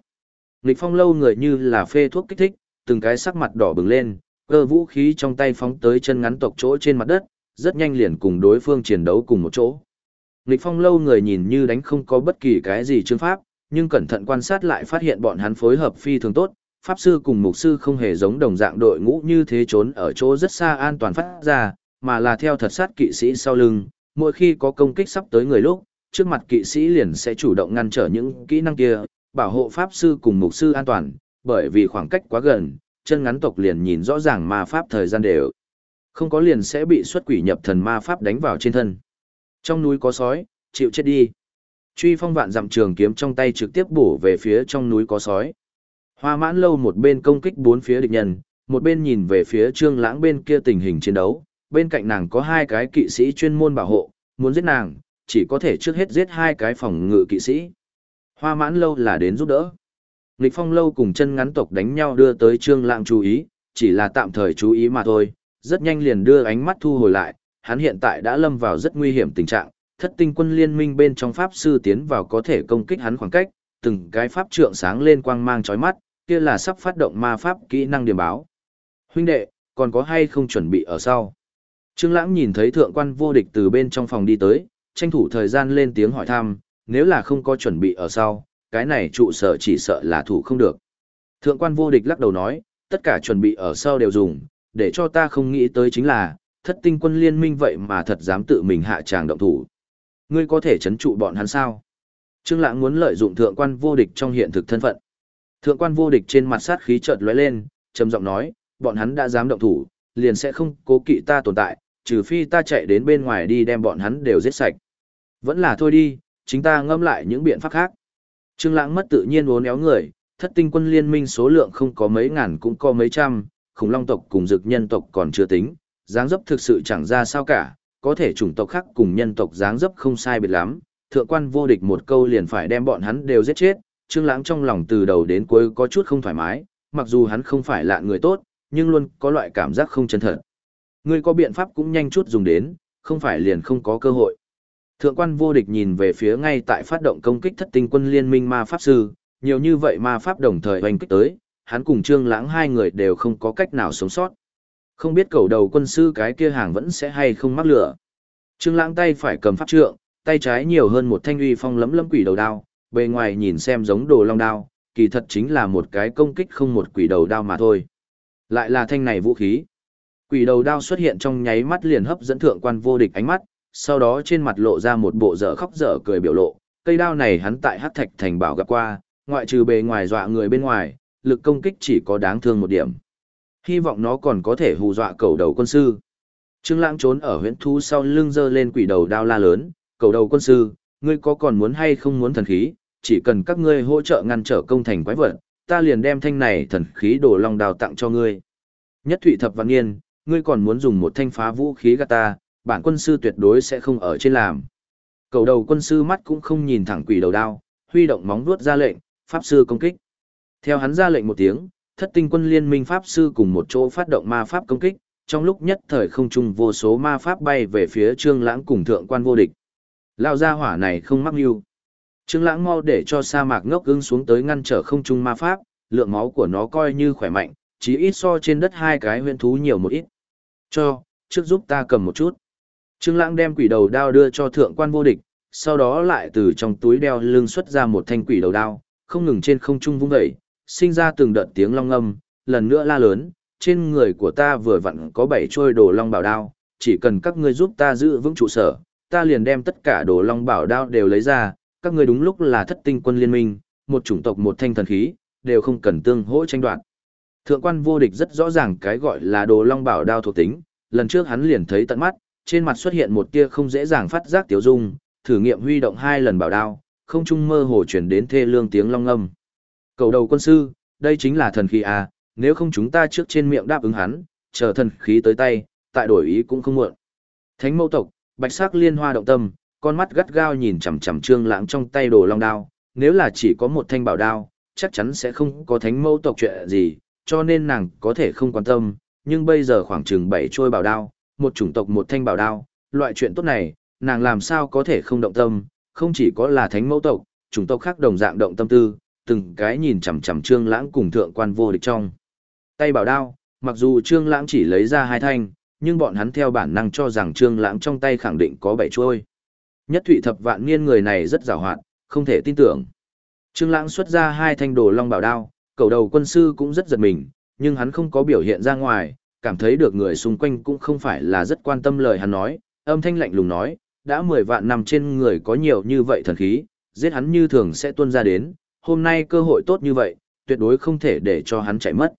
S1: Nghịch phong lâu người như là phê thuốc kích thích, từng cái sắc mặt đỏ bừng lên, cơ vũ khí trong tay phóng tới chân ngắn tộc chỗ trên mặt đất, rất nhanh liền cùng đối phương chiến đấu cùng một chỗ. lịch phong lâu người nhìn như đánh không có bất kỳ cái gì chương pháp, nhưng cẩn thận quan sát lại phát hiện bọn hắn phối hợp phi thường tốt, pháp sư cùng mục sư không hề giống đồng dạng đội ngũ như thế trốn ở chỗ rất xa an toàn phát ra, mà là theo thật sát kỵ sĩ sau lưng, mỗi khi có công kích sắp tới người lúc, trước mặt kỵ sĩ liền sẽ chủ động ngăn trở những kỹ năng kia, bảo hộ pháp sư cùng mục sư an toàn, bởi vì khoảng cách quá gần, chân ngắn tộc liền nhìn rõ ràng ma pháp thời gian đều. Không có liền sẽ bị xuất quỷ nhập thần ma pháp đánh vào trên thân. Trong núi có sói, chịu chết đi. Truy phong vạn dặm trường kiếm trong tay trực tiếp bổ về phía trong núi có sói. Hoa mãn lâu một bên công kích bốn phía địch nhân, một bên nhìn về phía trương lãng bên kia tình hình chiến đấu. Bên cạnh nàng có hai cái kỵ sĩ chuyên môn bảo hộ, muốn giết nàng, chỉ có thể trước hết giết hai cái phòng ngự kỵ sĩ. Hoa mãn lâu là đến giúp đỡ. Nghịch phong lâu cùng chân ngắn tộc đánh nhau đưa tới trương lãng chú ý, chỉ là tạm thời chú ý mà thôi, rất nhanh liền đưa ánh mắt thu hồi lại, hắn hiện tại đã lâm vào rất nguy hiểm tình trạng, thất tinh quân liên minh bên trong pháp sư tiến vào có thể công kích hắn khoảng cách, từng cái pháp trượng sáng lên quang mang chói mắt, kia là sắp phát động ma pháp kỹ năng điểm báo. Huynh đệ, còn có hay không chuẩn bị ở sau? Trương Lãng nhìn thấy thượng quan vô địch từ bên trong phòng đi tới, tranh thủ thời gian lên tiếng hỏi thăm, nếu là không có chuẩn bị ở sau, cái này trụ sở chỉ sợ là thủ không được. Thượng quan vô địch lắc đầu nói, tất cả chuẩn bị ở sau đều dùng, để cho ta không nghĩ tới chính là, thất tinh quân liên minh vậy mà thật dám tự mình hạ tràng động thủ. Ngươi có thể chấn trụ bọn hắn sao? Trương Lãng muốn lợi dụng thượng quan vô địch trong hiện thực thân phận. Thượng quan vô địch trên mặt sát khí chợt lóe lên, trầm giọng nói, bọn hắn đã dám động thủ, liền sẽ không cố kỵ ta tồn tại, trừ phi ta chạy đến bên ngoài đi đem bọn hắn đều giết sạch. Vẫn là thôi đi, chính ta ngâm lại những biện pháp khác. Trương Lãng mất tự nhiên uốn éo người, thất tinh quân liên minh số lượng không có mấy ngàn cũng có mấy trăm, khủng long tộc cùng dực nhân tộc còn chưa tính, dáng dấp thực sự chẳng ra sao cả, có thể chủng tộc khác cùng nhân tộc dáng dấp không sai biệt lắm, thượng quan vô địch một câu liền phải đem bọn hắn đều giết chết, Trương Lãng trong lòng từ đầu đến cuối có chút không thoải mái, mặc dù hắn không phải là người tốt, nhưng luôn có loại cảm giác không chân thật. Ngươi có biện pháp cũng nhanh chút dùng đến, không phải liền không có cơ hội. Thượng quan vô địch nhìn về phía ngay tại phát động công kích thất tinh quân liên minh ma pháp sư, nhiều như vậy ma pháp đồng thời hoành kích tới, hắn cùng Trương Lãng hai người đều không có cách nào sống sót. Không biết cầu đầu quân sư cái kia hàng vẫn sẽ hay không mắc lửa. Trương Lãng tay phải cầm pháp trượng, tay trái nhiều hơn một thanh uy phong lấm lấm quỷ đầu đao, bề ngoài nhìn xem giống đồ long đao, kỳ thật chính là một cái công kích không một quỷ đầu đao mà thôi. Lại là thanh này vũ khí. Quỷ đầu đao xuất hiện trong nháy mắt liền hấp dẫn thượng quan vô địch ánh mắt, sau đó trên mặt lộ ra một bộ dở khóc dở cười biểu lộ. Cây đao này hắn tại Hắc Thạch Thành bảo gặp qua, ngoại trừ bề ngoài dọa người bên ngoài, lực công kích chỉ có đáng thương một điểm. Hy vọng nó còn có thể hù dọa cầu đầu quân sư. Trương Lãng trốn ở huyễn thú sau lưng giơ lên quỷ đầu đao la lớn, "Cầu đầu quân sư, ngươi có còn muốn hay không muốn thần khí, chỉ cần các ngươi hỗ trợ ngăn trở công thành quái vật, ta liền đem thanh này thần khí đồ long đào tặng cho ngươi." Nhất Thụy Thập Văn Nghiên, ngươi còn muốn dùng một thanh phá vũ khí gạt ta, bản quân sư tuyệt đối sẽ không ở trên làm. Cầu đầu quân sư mắt cũng không nhìn thẳng quỷ đầu đao, huy động móng vuốt ra lệnh, pháp sư công kích. Theo hắn ra lệnh một tiếng, thất tinh quân liên minh pháp sư cùng một chỗ phát động ma pháp công kích, trong lúc nhất thời không trung vô số ma pháp bay về phía Trương Lãng cùng thượng quan vô địch. Lao ra hỏa này không mắc mưu. Trương Lãng mau để cho sa mạc ngốc ưng xuống tới ngăn trở không trung ma pháp, lượng máu của nó coi như khỏe mạnh, chỉ ít so trên đất hai cái huyền thú nhiều một ít. Cho, trước giúp ta cầm một chút. Trương Lãng đem quỷ đầu đao đưa cho thượng quan vô địch, sau đó lại từ trong túi đeo lưng xuất ra một thanh quỷ đầu đao, không ngừng trên không trung vung dậy, sinh ra từng đợt tiếng long ngâm, lần nữa la lớn, trên người của ta vừa vặn có bảy trôi đồ long bảo đao, chỉ cần các ngươi giúp ta giữ vững trụ sở, ta liền đem tất cả đồ long bảo đao đều lấy ra, các ngươi đúng lúc là thất tinh quân liên minh, một chủng tộc một thanh thần khí, đều không cần tương hỗ tranh đoạt. Thượng quan vô địch rất rõ ràng cái gọi là đồ long bảo đao thuộc tính, lần trước hắn liền thấy tận mắt, trên mặt xuất hiện một tia không dễ dàng phát giác tiểu dung, thử nghiệm huy động hai lần bảo đao, không trung mơ hồ chuyển đến thê lương tiếng long âm. Cầu đầu quân sư, đây chính là thần khí à, nếu không chúng ta trước trên miệng đáp ứng hắn, chờ thần khí tới tay, tại đổi ý cũng không muộn. Thánh mâu tộc, bạch sắc liên hoa động tâm, con mắt gắt gao nhìn chằm chằm trương lãng trong tay đồ long đao, nếu là chỉ có một thanh bảo đao, chắc chắn sẽ không có thánh mâu tộc chuyện gì, cho nên nàng có thể không quan tâm, nhưng bây giờ khoảng chừng bảy trôi bảo đao, một chủng tộc một thanh bảo đao, loại chuyện tốt này, nàng làm sao có thể không động tâm, không chỉ có là thánh mẫu tộc, chủng tộc khác đồng dạng động tâm tư, từng cái nhìn chằm chằm Trương Lãng cùng thượng quan vô địch trong. Tay bảo đao, mặc dù Trương Lãng chỉ lấy ra hai thanh, nhưng bọn hắn theo bản năng cho rằng Trương Lãng trong tay khẳng định có bảy chuôi. Nhất Thụy Thập Vạn Niên người này rất giàu hoạt, không thể tin tưởng. Trương Lãng xuất ra hai thanh đồ long bảo đao, cầu đầu quân sư cũng rất giật mình, nhưng hắn không có biểu hiện ra ngoài, cảm thấy được người xung quanh cũng không phải là rất quan tâm lời hắn nói, âm thanh lạnh lùng nói, đã mười vạn năm trên người có nhiều như vậy thần khí, giết hắn như thường sẽ tuôn ra đến, hôm nay cơ hội tốt như vậy, tuyệt đối không thể để cho hắn chạy mất.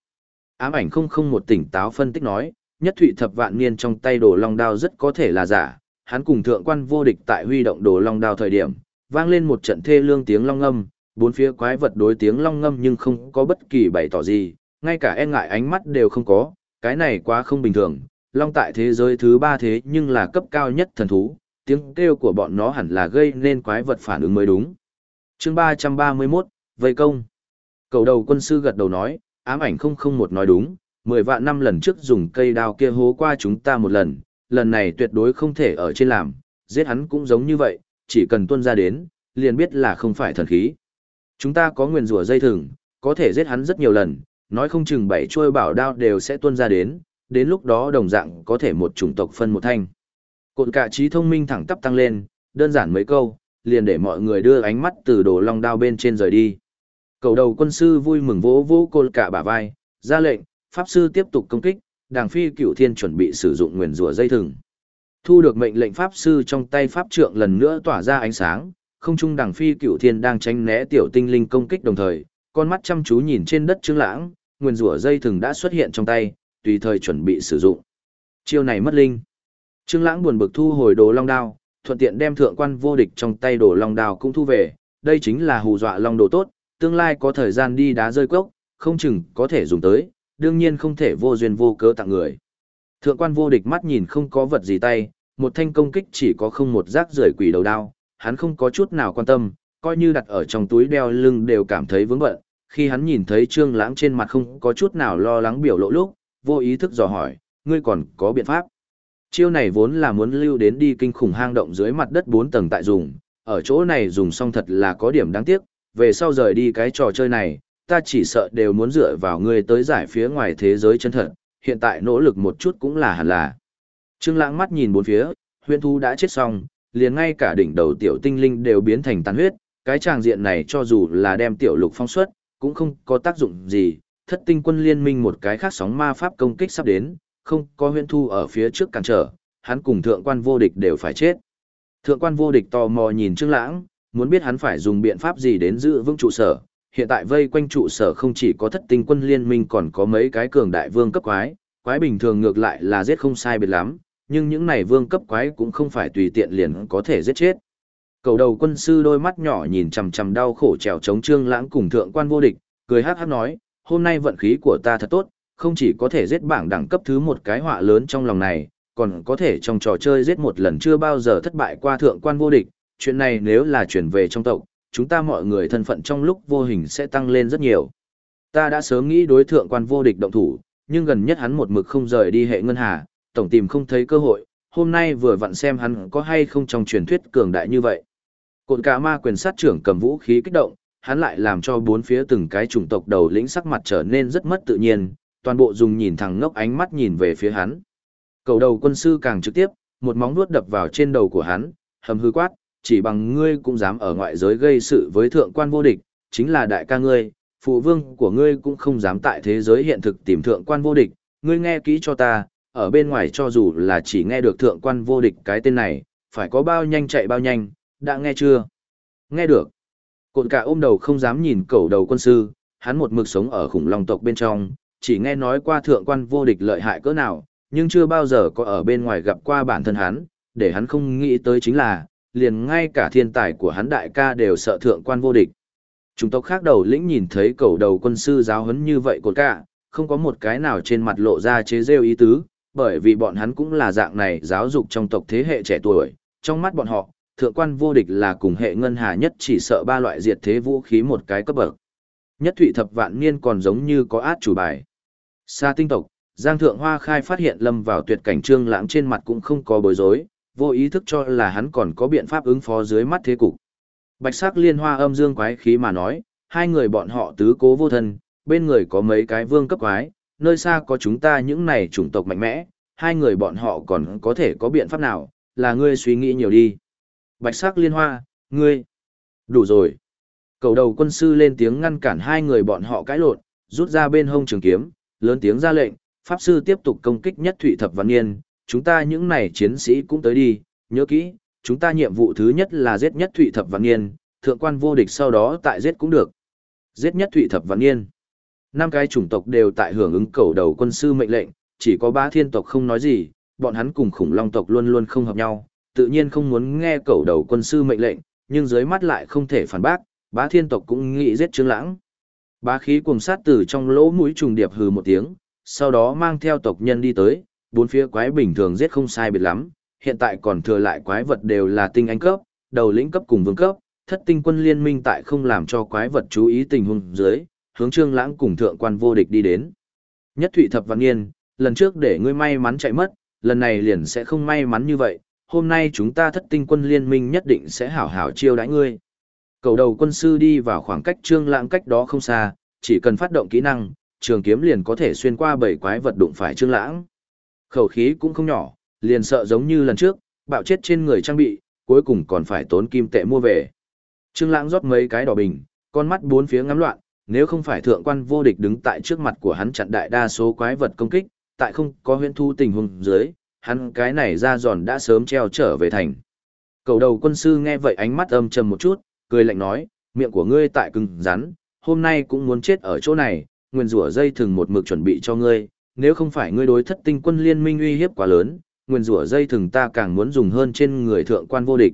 S1: Ám ảnh không không một tỉnh táo phân tích nói, nhất thụy thập vạn niên trong tay đồ long đao rất có thể là giả, hắn cùng thượng quan vô địch tại huy động đồ long đao thời điểm, vang lên một trận thê lương tiếng long ngâm, bốn phía quái vật đối tiếng long ngâm nhưng không có bất kỳ bày tỏ gì, ngay cả e ngại ánh mắt đều không có, cái này quá không bình thường, long tại thế giới thứ ba thế nhưng là cấp cao nhất thần thú, tiếng kêu của bọn nó hẳn là gây nên quái vật phản ứng mới đúng. chương 331, Vây công. Cầu đầu quân sư gật đầu nói, ám ảnh không không một nói đúng, 10 vạn năm lần trước dùng cây đao kia hố qua chúng ta một lần, lần này tuyệt đối không thể ở trên làm, giết hắn cũng giống như vậy, chỉ cần tuân ra đến, liền biết là không phải thần khí. Chúng ta có nguyền rủa dây thừng, có thể giết hắn rất nhiều lần, nói không chừng bảy chuôi bảo đao đều sẽ tuôn ra đến, đến lúc đó đồng dạng có thể một chủng tộc phân một thanh. Cột cả trí thông minh thẳng tắp tăng lên, đơn giản mấy câu, liền để mọi người đưa ánh mắt từ đồ long đao bên trên rời đi. Cầu đầu quân sư vui mừng vỗ vỗ cột cả bả vai, ra lệnh, pháp sư tiếp tục công kích, đàng phi cửu thiên chuẩn bị sử dụng nguyền rủa dây thừng. Thu được mệnh lệnh pháp sư trong tay pháp trượng lần nữa tỏa ra ánh sáng, không trung đàng phi cửu thiên đang tránh né tiểu tinh linh công kích đồng thời, con mắt chăm chú nhìn trên đất trứng lãng, nguyền rủa dây thừng đã xuất hiện trong tay, tùy thời chuẩn bị sử dụng. Chiêu này mất linh. Trương Lãng buồn bực thu hồi đồ long đao, thuận tiện đem thượng quan vô địch trong tay đồ long đao cũng thu về, đây chính là hù dọa long đồ tốt, tương lai có thời gian đi đá rơi cốc, không chừng có thể dùng tới, đương nhiên không thể vô duyên vô cớ tặng người. Thượng quan vô địch mắt nhìn không có vật gì tay, một thanh công kích chỉ có không một rác rưởi quỷ đầu đao, hắn không có chút nào quan tâm, coi như đặt ở trong túi đeo lưng đều cảm thấy vướng bận, khi hắn nhìn thấy Trương Lãng trên mặt không có chút nào lo lắng biểu lộ lúc, vô ý thức dò hỏi, ngươi còn có biện pháp? Chiêu này vốn là muốn lưu đến đi kinh khủng hang động dưới mặt đất 4 tầng tại dùng, ở chỗ này dùng xong thật là có điểm đáng tiếc, về sau rời đi cái trò chơi này, ta chỉ sợ đều muốn dựa vào ngươi tới giải phía ngoài thế giới chân thật, hiện tại nỗ lực một chút cũng là hẳn là. Trương Lãng mắt nhìn bốn phía, huyền thú đã chết xong, liền ngay cả đỉnh đầu tiểu tinh linh đều biến thành tàn huyết, cái tràng diện này cho dù là đem tiểu lục phong xuất, cũng không có tác dụng gì, thất tinh quân liên minh một cái khác sóng ma pháp công kích sắp đến, không có huyện thu ở phía trước cản trở, hắn cùng thượng quan vô địch đều phải chết. Thượng quan vô địch tò mò nhìn Trương Lãng, muốn biết hắn phải dùng biện pháp gì đến giữ vững trụ sở. Hiện tại vây quanh trụ sở không chỉ có thất tinh quân liên minh còn có mấy cái cường đại vương cấp quái, quái bình thường ngược lại là giết không sai biệt lắm, nhưng những này vương cấp quái cũng không phải tùy tiện liền có thể giết chết. Cầu đầu quân sư đôi mắt nhỏ nhìn chằm chằm đau khổ trèo chống Trương Lãng cùng thượng quan vô địch, cười hát hát nói, hôm nay vận khí của ta thật tốt, không chỉ có thể giết bảng đẳng cấp thứ một cái họa lớn trong lòng này, còn có thể trong trò chơi giết một lần chưa bao giờ thất bại qua thượng quan vô địch, chuyện này nếu là chuyển về trong tộc, chúng ta mọi người thân phận trong lúc vô hình sẽ tăng lên rất nhiều. Ta đã sớm nghĩ đối thượng quan vô địch động thủ, nhưng gần nhất hắn một mực không rời đi hệ ngân hà, tổng tìm không thấy cơ hội, hôm nay vừa vặn xem hắn có hay không trong truyền thuyết cường đại như vậy. Cột cả ma quyền sát trưởng cầm vũ khí kích động, hắn lại làm cho bốn phía từng cái chủng tộc đầu lĩnh sắc mặt trở nên rất mất tự nhiên, toàn bộ dùng nhìn thẳng ngốc ánh mắt nhìn về phía hắn. Cầu đầu quân sư càng trực tiếp, một móng vuốt đập vào trên đầu của hắn, hầm hư quát, chỉ bằng ngươi cũng dám ở ngoại giới gây sự với thượng quan vô địch, chính là đại ca ngươi, phụ vương của ngươi cũng không dám tại thế giới hiện thực tìm thượng quan vô địch, ngươi nghe kỹ cho ta, ở bên ngoài cho dù là chỉ nghe được thượng quan vô địch cái tên này, phải có bao nhanh chạy bao nhanh, đã nghe chưa? Nghe được. Cột cả ôm đầu không dám nhìn cầu đầu quân sư, hắn một mực sống ở khủng long tộc bên trong, chỉ nghe nói qua thượng quan vô địch lợi hại cỡ nào, nhưng chưa bao giờ có ở bên ngoài gặp qua bản thân hắn, để hắn không nghĩ tới chính là, liền ngay cả thiên tài của hắn đại ca đều sợ thượng quan vô địch. Chúng tộc khác đầu lĩnh nhìn thấy cầu đầu quân sư giáo huấn như vậy cột cả, không có một cái nào trên mặt lộ ra chế rêu ý tứ, bởi vì bọn hắn cũng là dạng này giáo dục trong tộc thế hệ trẻ tuổi, trong mắt bọn họ, thượng quan vô địch là cùng hệ ngân hà nhất chỉ sợ ba loại diệt thế vũ khí một cái cấp bậc. Nhất thụy thập vạn niên còn giống như có át chủ bài. Sa tinh tộc, Giang Thượng Hoa khai phát hiện lâm vào tuyệt cảnh trương lãng trên mặt cũng không có bối rối, vô ý thức cho là hắn còn có biện pháp ứng phó dưới mắt thế cục. Bạch sắc liên hoa âm dương quái khí mà nói, hai người bọn họ tứ cố vô thân, bên người có mấy cái vương cấp quái, nơi xa có chúng ta những này chủng tộc mạnh mẽ, hai người bọn họ còn có thể có biện pháp nào, là ngươi suy nghĩ nhiều đi. Bạch sắc liên hoa, ngươi. Đủ rồi. Cầu đầu quân sư lên tiếng ngăn cản hai người bọn họ cãi lộn, rút ra bên hông trường kiếm, lớn tiếng ra lệnh, pháp sư tiếp tục công kích nhất thủy thập văn niên, chúng ta những này chiến sĩ cũng tới đi, nhớ kỹ, chúng ta nhiệm vụ thứ nhất là giết nhất thủy thập văn niên, thượng quan vô địch sau đó tại giết cũng được. Giết nhất thủy thập văn niên. Năm cái chủng tộc đều tại hưởng ứng cầu đầu quân sư mệnh lệnh, chỉ có ba thiên tộc không nói gì, bọn hắn cùng khủng long tộc luôn luôn không hợp nhau, tự nhiên không muốn nghe cầu đầu quân sư mệnh lệnh, nhưng dưới mắt lại không thể phản bác, bá thiên tộc cũng nghĩ giết Trương Lãng. Bá khí cuồng sát từ trong lỗ mũi trùng điệp hừ một tiếng, sau đó mang theo tộc nhân đi tới, bốn phía quái bình thường giết không sai biệt lắm, hiện tại còn thừa lại quái vật đều là tinh anh cấp, đầu lĩnh cấp cùng vương cấp, thất tinh quân liên minh tại không làm cho quái vật chú ý tình huống dưới, hướng Trương Lãng cùng thượng quan vô địch đi đến. Nhất Thụy Thập Văn Nghiên, lần trước để ngươi may mắn chạy mất, lần này liền sẽ không may mắn như vậy, hôm nay chúng ta thất tinh quân liên minh nhất định sẽ hảo hảo chiêu đãi ngươi. Cầu đầu quân sư đi vào khoảng cách trương lãng cách đó không xa, chỉ cần phát động kỹ năng, trường kiếm liền có thể xuyên qua bảy quái vật đụng phải trương lãng. Khẩu khí cũng không nhỏ, liền sợ giống như lần trước, bạo chết trên người trang bị, cuối cùng còn phải tốn kim tệ mua về. Trương lãng rót mấy cái đỏ bình, con mắt bốn phía ngắm loạn, nếu không phải thượng quan vô địch đứng tại trước mặt của hắn chặn đại đa số quái vật công kích, tại không có huyễn thu tình huống dưới, hắn cái này ra giòn đã sớm treo trở về thành. Cầu đầu quân sư nghe vậy ánh mắt âm trầm một chút, cười lạnh nói, miệng của ngươi tại cứng rắn, hôm nay cũng muốn chết ở chỗ này, nguyên rủa dây thừng một mực chuẩn bị cho ngươi, nếu không phải ngươi đối thất tinh quân liên minh uy hiếp quá lớn, nguyên rủa dây thừng ta càng muốn dùng hơn trên người thượng quan vô địch.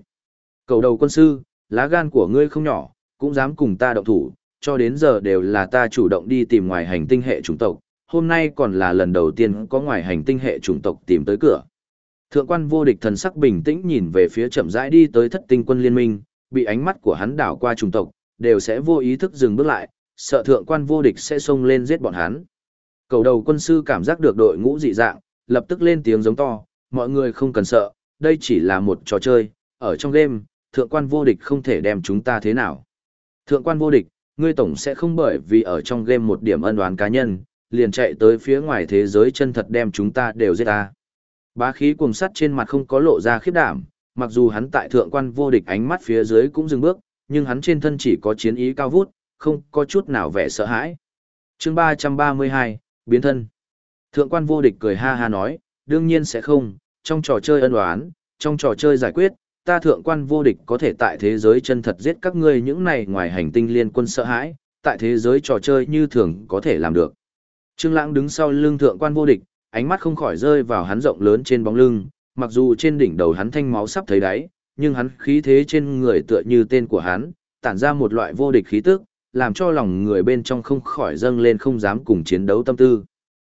S1: Cầu đầu quân sư, lá gan của ngươi không nhỏ, cũng dám cùng ta động thủ, cho đến giờ đều là ta chủ động đi tìm ngoài hành tinh hệ chủng tộc, hôm nay còn là lần đầu tiên có ngoài hành tinh hệ chủng tộc tìm tới cửa. Thượng quan vô địch thần sắc bình tĩnh nhìn về phía chậm rãi đi tới thất tinh quân liên minh, bị ánh mắt của hắn đảo qua chủng tộc, đều sẽ vô ý thức dừng bước lại, sợ thượng quan vô địch sẽ xông lên giết bọn hắn. Cầu đầu quân sư cảm giác được đội ngũ dị dạng, lập tức lên tiếng giống to, mọi người không cần sợ, đây chỉ là một trò chơi, ở trong game, thượng quan vô địch không thể đem chúng ta thế nào. Thượng quan vô địch, ngươi tổng sẽ không bởi vì ở trong game một điểm ân oán cá nhân, liền chạy tới phía ngoài thế giới chân thật đem chúng ta đều giết ta. Bá khí cuồng sắt trên mặt không có lộ ra khiếp đảm, mặc dù hắn tại thượng quan vô địch ánh mắt phía dưới cũng dừng bước, nhưng hắn trên thân chỉ có chiến ý cao vút, không có chút nào vẻ sợ hãi. chương 332, biến thân. Thượng quan vô địch cười ha ha nói, đương nhiên sẽ không, trong trò chơi ân oán, trong trò chơi giải quyết, ta thượng quan vô địch có thể tại thế giới chân thật giết các ngươi những này ngoài hành tinh liên quân sợ hãi, tại thế giới trò chơi như thường có thể làm được. Trương Lãng đứng sau lưng thượng quan vô địch, ánh mắt không khỏi rơi vào hắn rộng lớn trên bóng lưng, mặc dù trên đỉnh đầu hắn thanh máu sắp thấy đáy, nhưng hắn khí thế trên người tựa như tên của hắn, tản ra một loại vô địch khí tức, làm cho lòng người bên trong không khỏi dâng lên không dám cùng chiến đấu tâm tư.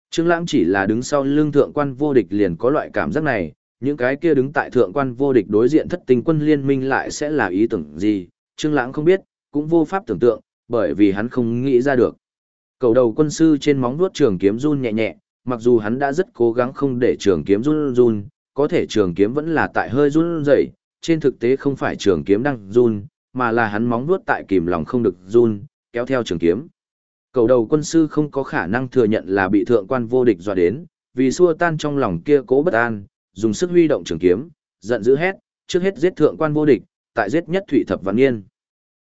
S1: Trương Lãng chỉ là đứng sau lưng thượng quan vô địch liền có loại cảm giác này, những cái kia đứng tại thượng quan vô địch đối diện thất tinh quân liên minh lại sẽ là ý tưởng gì, Trương Lãng không biết, cũng vô pháp tưởng tượng, bởi vì hắn không nghĩ ra được. Cầu đầu quân sư trên móng vuốt trường kiếm run nhẹ nhẹ, mặc dù hắn đã rất cố gắng không để trường kiếm run run, có thể trường kiếm vẫn là tại hơi run rẩy, trên thực tế không phải trường kiếm đang run, mà là hắn móng vuốt tại kìm lòng không được run, kéo theo trường kiếm. Cầu đầu quân sư không có khả năng thừa nhận là bị thượng quan vô địch dọa đến, vì xua tan trong lòng kia cố bất an, dùng sức huy động trường kiếm, giận dữ hét, trước hết giết thượng quan vô địch, tại giết nhất thủy thập văn niên.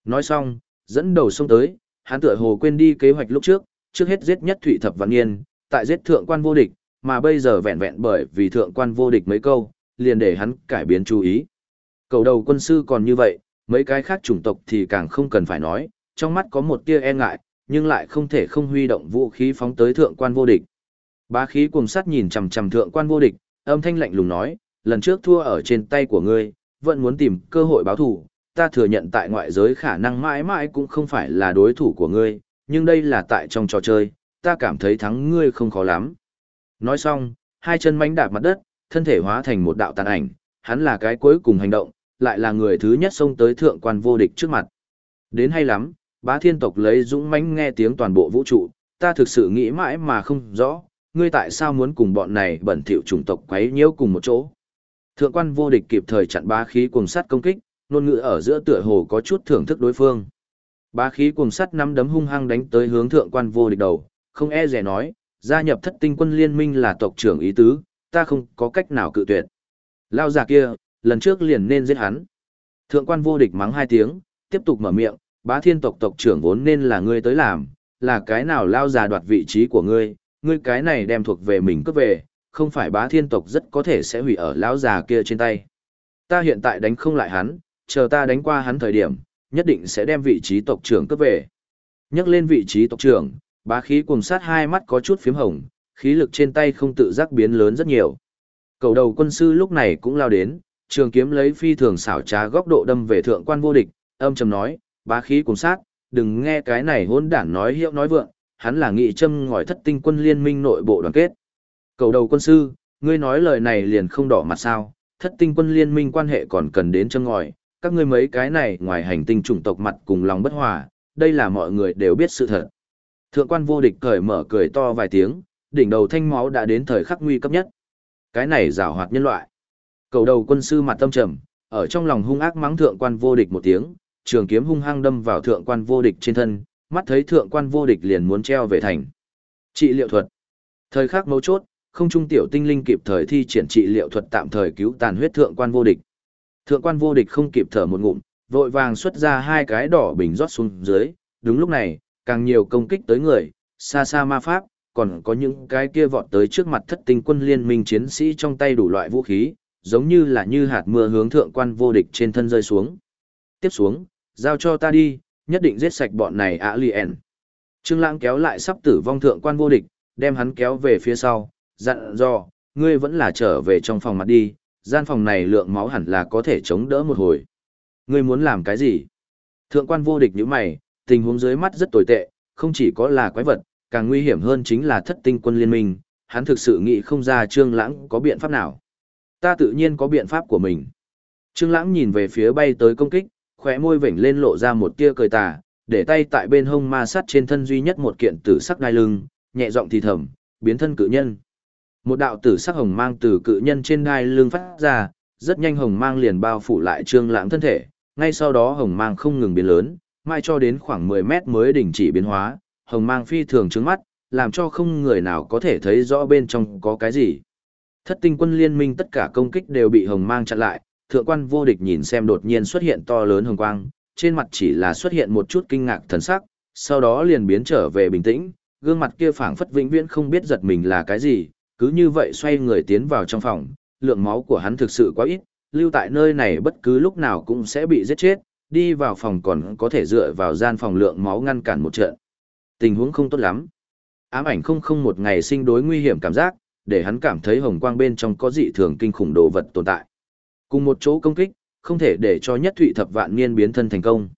S1: Nói xong, dẫn đầu xông tới, hắn tựa hồ quên đi kế hoạch lúc trước, trước hết giết nhất thủy thập văn Nghiên, tại giết thượng quan vô địch, mà bây giờ vẹn vẹn bởi vì thượng quan vô địch mấy câu, liền để hắn cải biến chú ý. Cầu đầu quân sư còn như vậy, mấy cái khác chủng tộc thì càng không cần phải nói, trong mắt có một tia e ngại, nhưng lại không thể không huy động vũ khí phóng tới thượng quan vô địch. Bá khí cuồng sát nhìn chằm chằm thượng quan vô địch, âm thanh lạnh lùng nói, lần trước thua ở trên tay của ngươi, vẫn muốn tìm cơ hội báo thù, ta thừa nhận tại ngoại giới khả năng mãi mãi cũng không phải là đối thủ của ngươi, nhưng đây là tại trong trò chơi, ta cảm thấy thắng ngươi không khó lắm. Nói xong, hai chân mánh đạp mặt đất, thân thể hóa thành một đạo tàn ảnh, hắn là cái cuối cùng hành động, lại là người thứ nhất xông tới thượng quan vô địch trước mặt. Đến hay lắm, bá thiên tộc lấy dũng mãnh nghe tiếng toàn bộ vũ trụ, ta thực sự nghĩ mãi mà không rõ, ngươi tại sao muốn cùng bọn này bẩn thỉu chủng tộc quấy nhiễu cùng một chỗ. Thượng quan vô địch kịp thời chặn bá khí cùng sát công kích, nôn ngữ ở giữa tựa hồ có chút thưởng thức đối phương. Bá khí cuồng sắt năm đấm hung hăng đánh tới hướng thượng quan vô địch đầu, không e rẻ nói, gia nhập thất tinh quân liên minh là tộc trưởng ý tứ, ta không có cách nào cự tuyệt. Lao già kia, lần trước liền nên giết hắn. Thượng quan vô địch mắng hai tiếng, tiếp tục mở miệng, bá thiên tộc tộc trưởng vốn nên là ngươi tới làm, là cái nào lao già đoạt vị trí của ngươi, ngươi cái này đem thuộc về mình cướp về, không phải bá thiên tộc rất có thể sẽ hủy ở lão già kia trên tay. Ta hiện tại đánh không lại hắn, chờ ta đánh qua hắn thời điểm, nhất định sẽ đem vị trí tộc trưởng cướp về. Nhắc lên vị trí tộc trưởng, bá khí cùng sát hai mắt có chút phím hồng, khí lực trên tay không tự giác biến lớn rất nhiều. Cầu đầu quân sư lúc này cũng lao đến, trường kiếm lấy phi thường xảo trá góc độ đâm về thượng quan vô địch, âm trầm nói, bá khí cùng sát, đừng nghe cái này hôn đản nói hiệu nói vượng, hắn là nghị châm ngòi thất tinh quân liên minh nội bộ đoàn kết. Cầu đầu quân sư, ngươi nói lời này liền không đỏ mặt sao, thất tinh quân liên minh quan hệ còn cần đến châm ngòi, các ngươi mấy cái này ngoài hành tinh chủng tộc mặt cùng lòng bất hòa, đây là mọi người đều biết sự thật. Thượng quan vô địch cởi mở cười to vài tiếng, đỉnh đầu thanh máu đã đến thời khắc nguy cấp nhất. Cái này giảo hoạt nhân loại. Cầu đầu quân sư mặt tâm trầm, ở trong lòng hung ác mắng thượng quan vô địch một tiếng, trường kiếm hung hăng đâm vào thượng quan vô địch trên thân, mắt thấy thượng quan vô địch liền muốn treo về thành. Trị liệu thuật. Thời khắc mấu chốt, không trung tiểu tinh linh kịp thời thi triển trị liệu thuật tạm thời cứu tàn huyết thượng quan vô địch. Thượng quan vô địch không kịp thở một ngụm, vội vàng xuất ra hai cái đỏ bình rót xuống dưới, đúng lúc này, càng nhiều công kích tới người, xa xa ma pháp, còn có những cái kia vọt tới trước mặt thất tinh quân liên minh chiến sĩ trong tay đủ loại vũ khí, giống như là như hạt mưa hướng thượng quan vô địch trên thân rơi xuống. Tiếp xuống, giao cho ta đi, nhất định giết sạch bọn này ạ liền. Trương Lãng kéo lại sắp tử vong thượng quan vô địch, đem hắn kéo về phía sau, dặn dò, ngươi vẫn là trở về trong phòng mặt đi, gian phòng này lượng máu hẳn là có thể chống đỡ một hồi. Ngươi muốn làm cái gì? Thượng quan vô địch nhíu mày, tình huống dưới mắt rất tồi tệ, không chỉ có là quái vật, càng nguy hiểm hơn chính là thất tinh quân liên minh, hắn thực sự nghĩ không ra Trương Lãng có biện pháp nào. Ta tự nhiên có biện pháp của mình. Trương Lãng nhìn về phía bay tới công kích, khóe môi vểnh lên lộ ra một tia cười tà, để tay tại bên hông ma sát trên thân duy nhất một kiện tử sắc đai lưng, nhẹ giọng thì thầm, biến thân cự nhân. Một đạo tử sắc hồng mang từ cự nhân trên đai lưng phát ra, rất nhanh hồng mang liền bao phủ lại Trương Lãng thân thể, ngay sau đó hồng mang không ngừng biến lớn, mai cho đến khoảng 10 mét mới đình chỉ biến hóa, hồng mang phi thường trứng mắt, làm cho không người nào có thể thấy rõ bên trong có cái gì. Thất tinh quân liên minh tất cả công kích đều bị hồng mang chặn lại, thượng quan vô địch nhìn xem đột nhiên xuất hiện to lớn hồng quang, trên mặt chỉ là xuất hiện một chút kinh ngạc thần sắc, sau đó liền biến trở về bình tĩnh, gương mặt kia phảng phất vĩnh viễn không biết giật mình là cái gì, cứ như vậy xoay người tiến vào trong phòng, lượng máu của hắn thực sự quá ít, lưu tại nơi này bất cứ lúc nào cũng sẽ bị giết chết, đi vào phòng còn có thể dựa vào gian phòng lượng máu ngăn cản một trận. Tình huống không tốt lắm. Ám ảnh không không một ngày sinh đối nguy hiểm cảm giác, để hắn cảm thấy hồng quang bên trong có dị thường kinh khủng đồ vật tồn tại. Cùng một chỗ công kích, không thể để cho nhất thụy thập vạn niên biến thân thành công.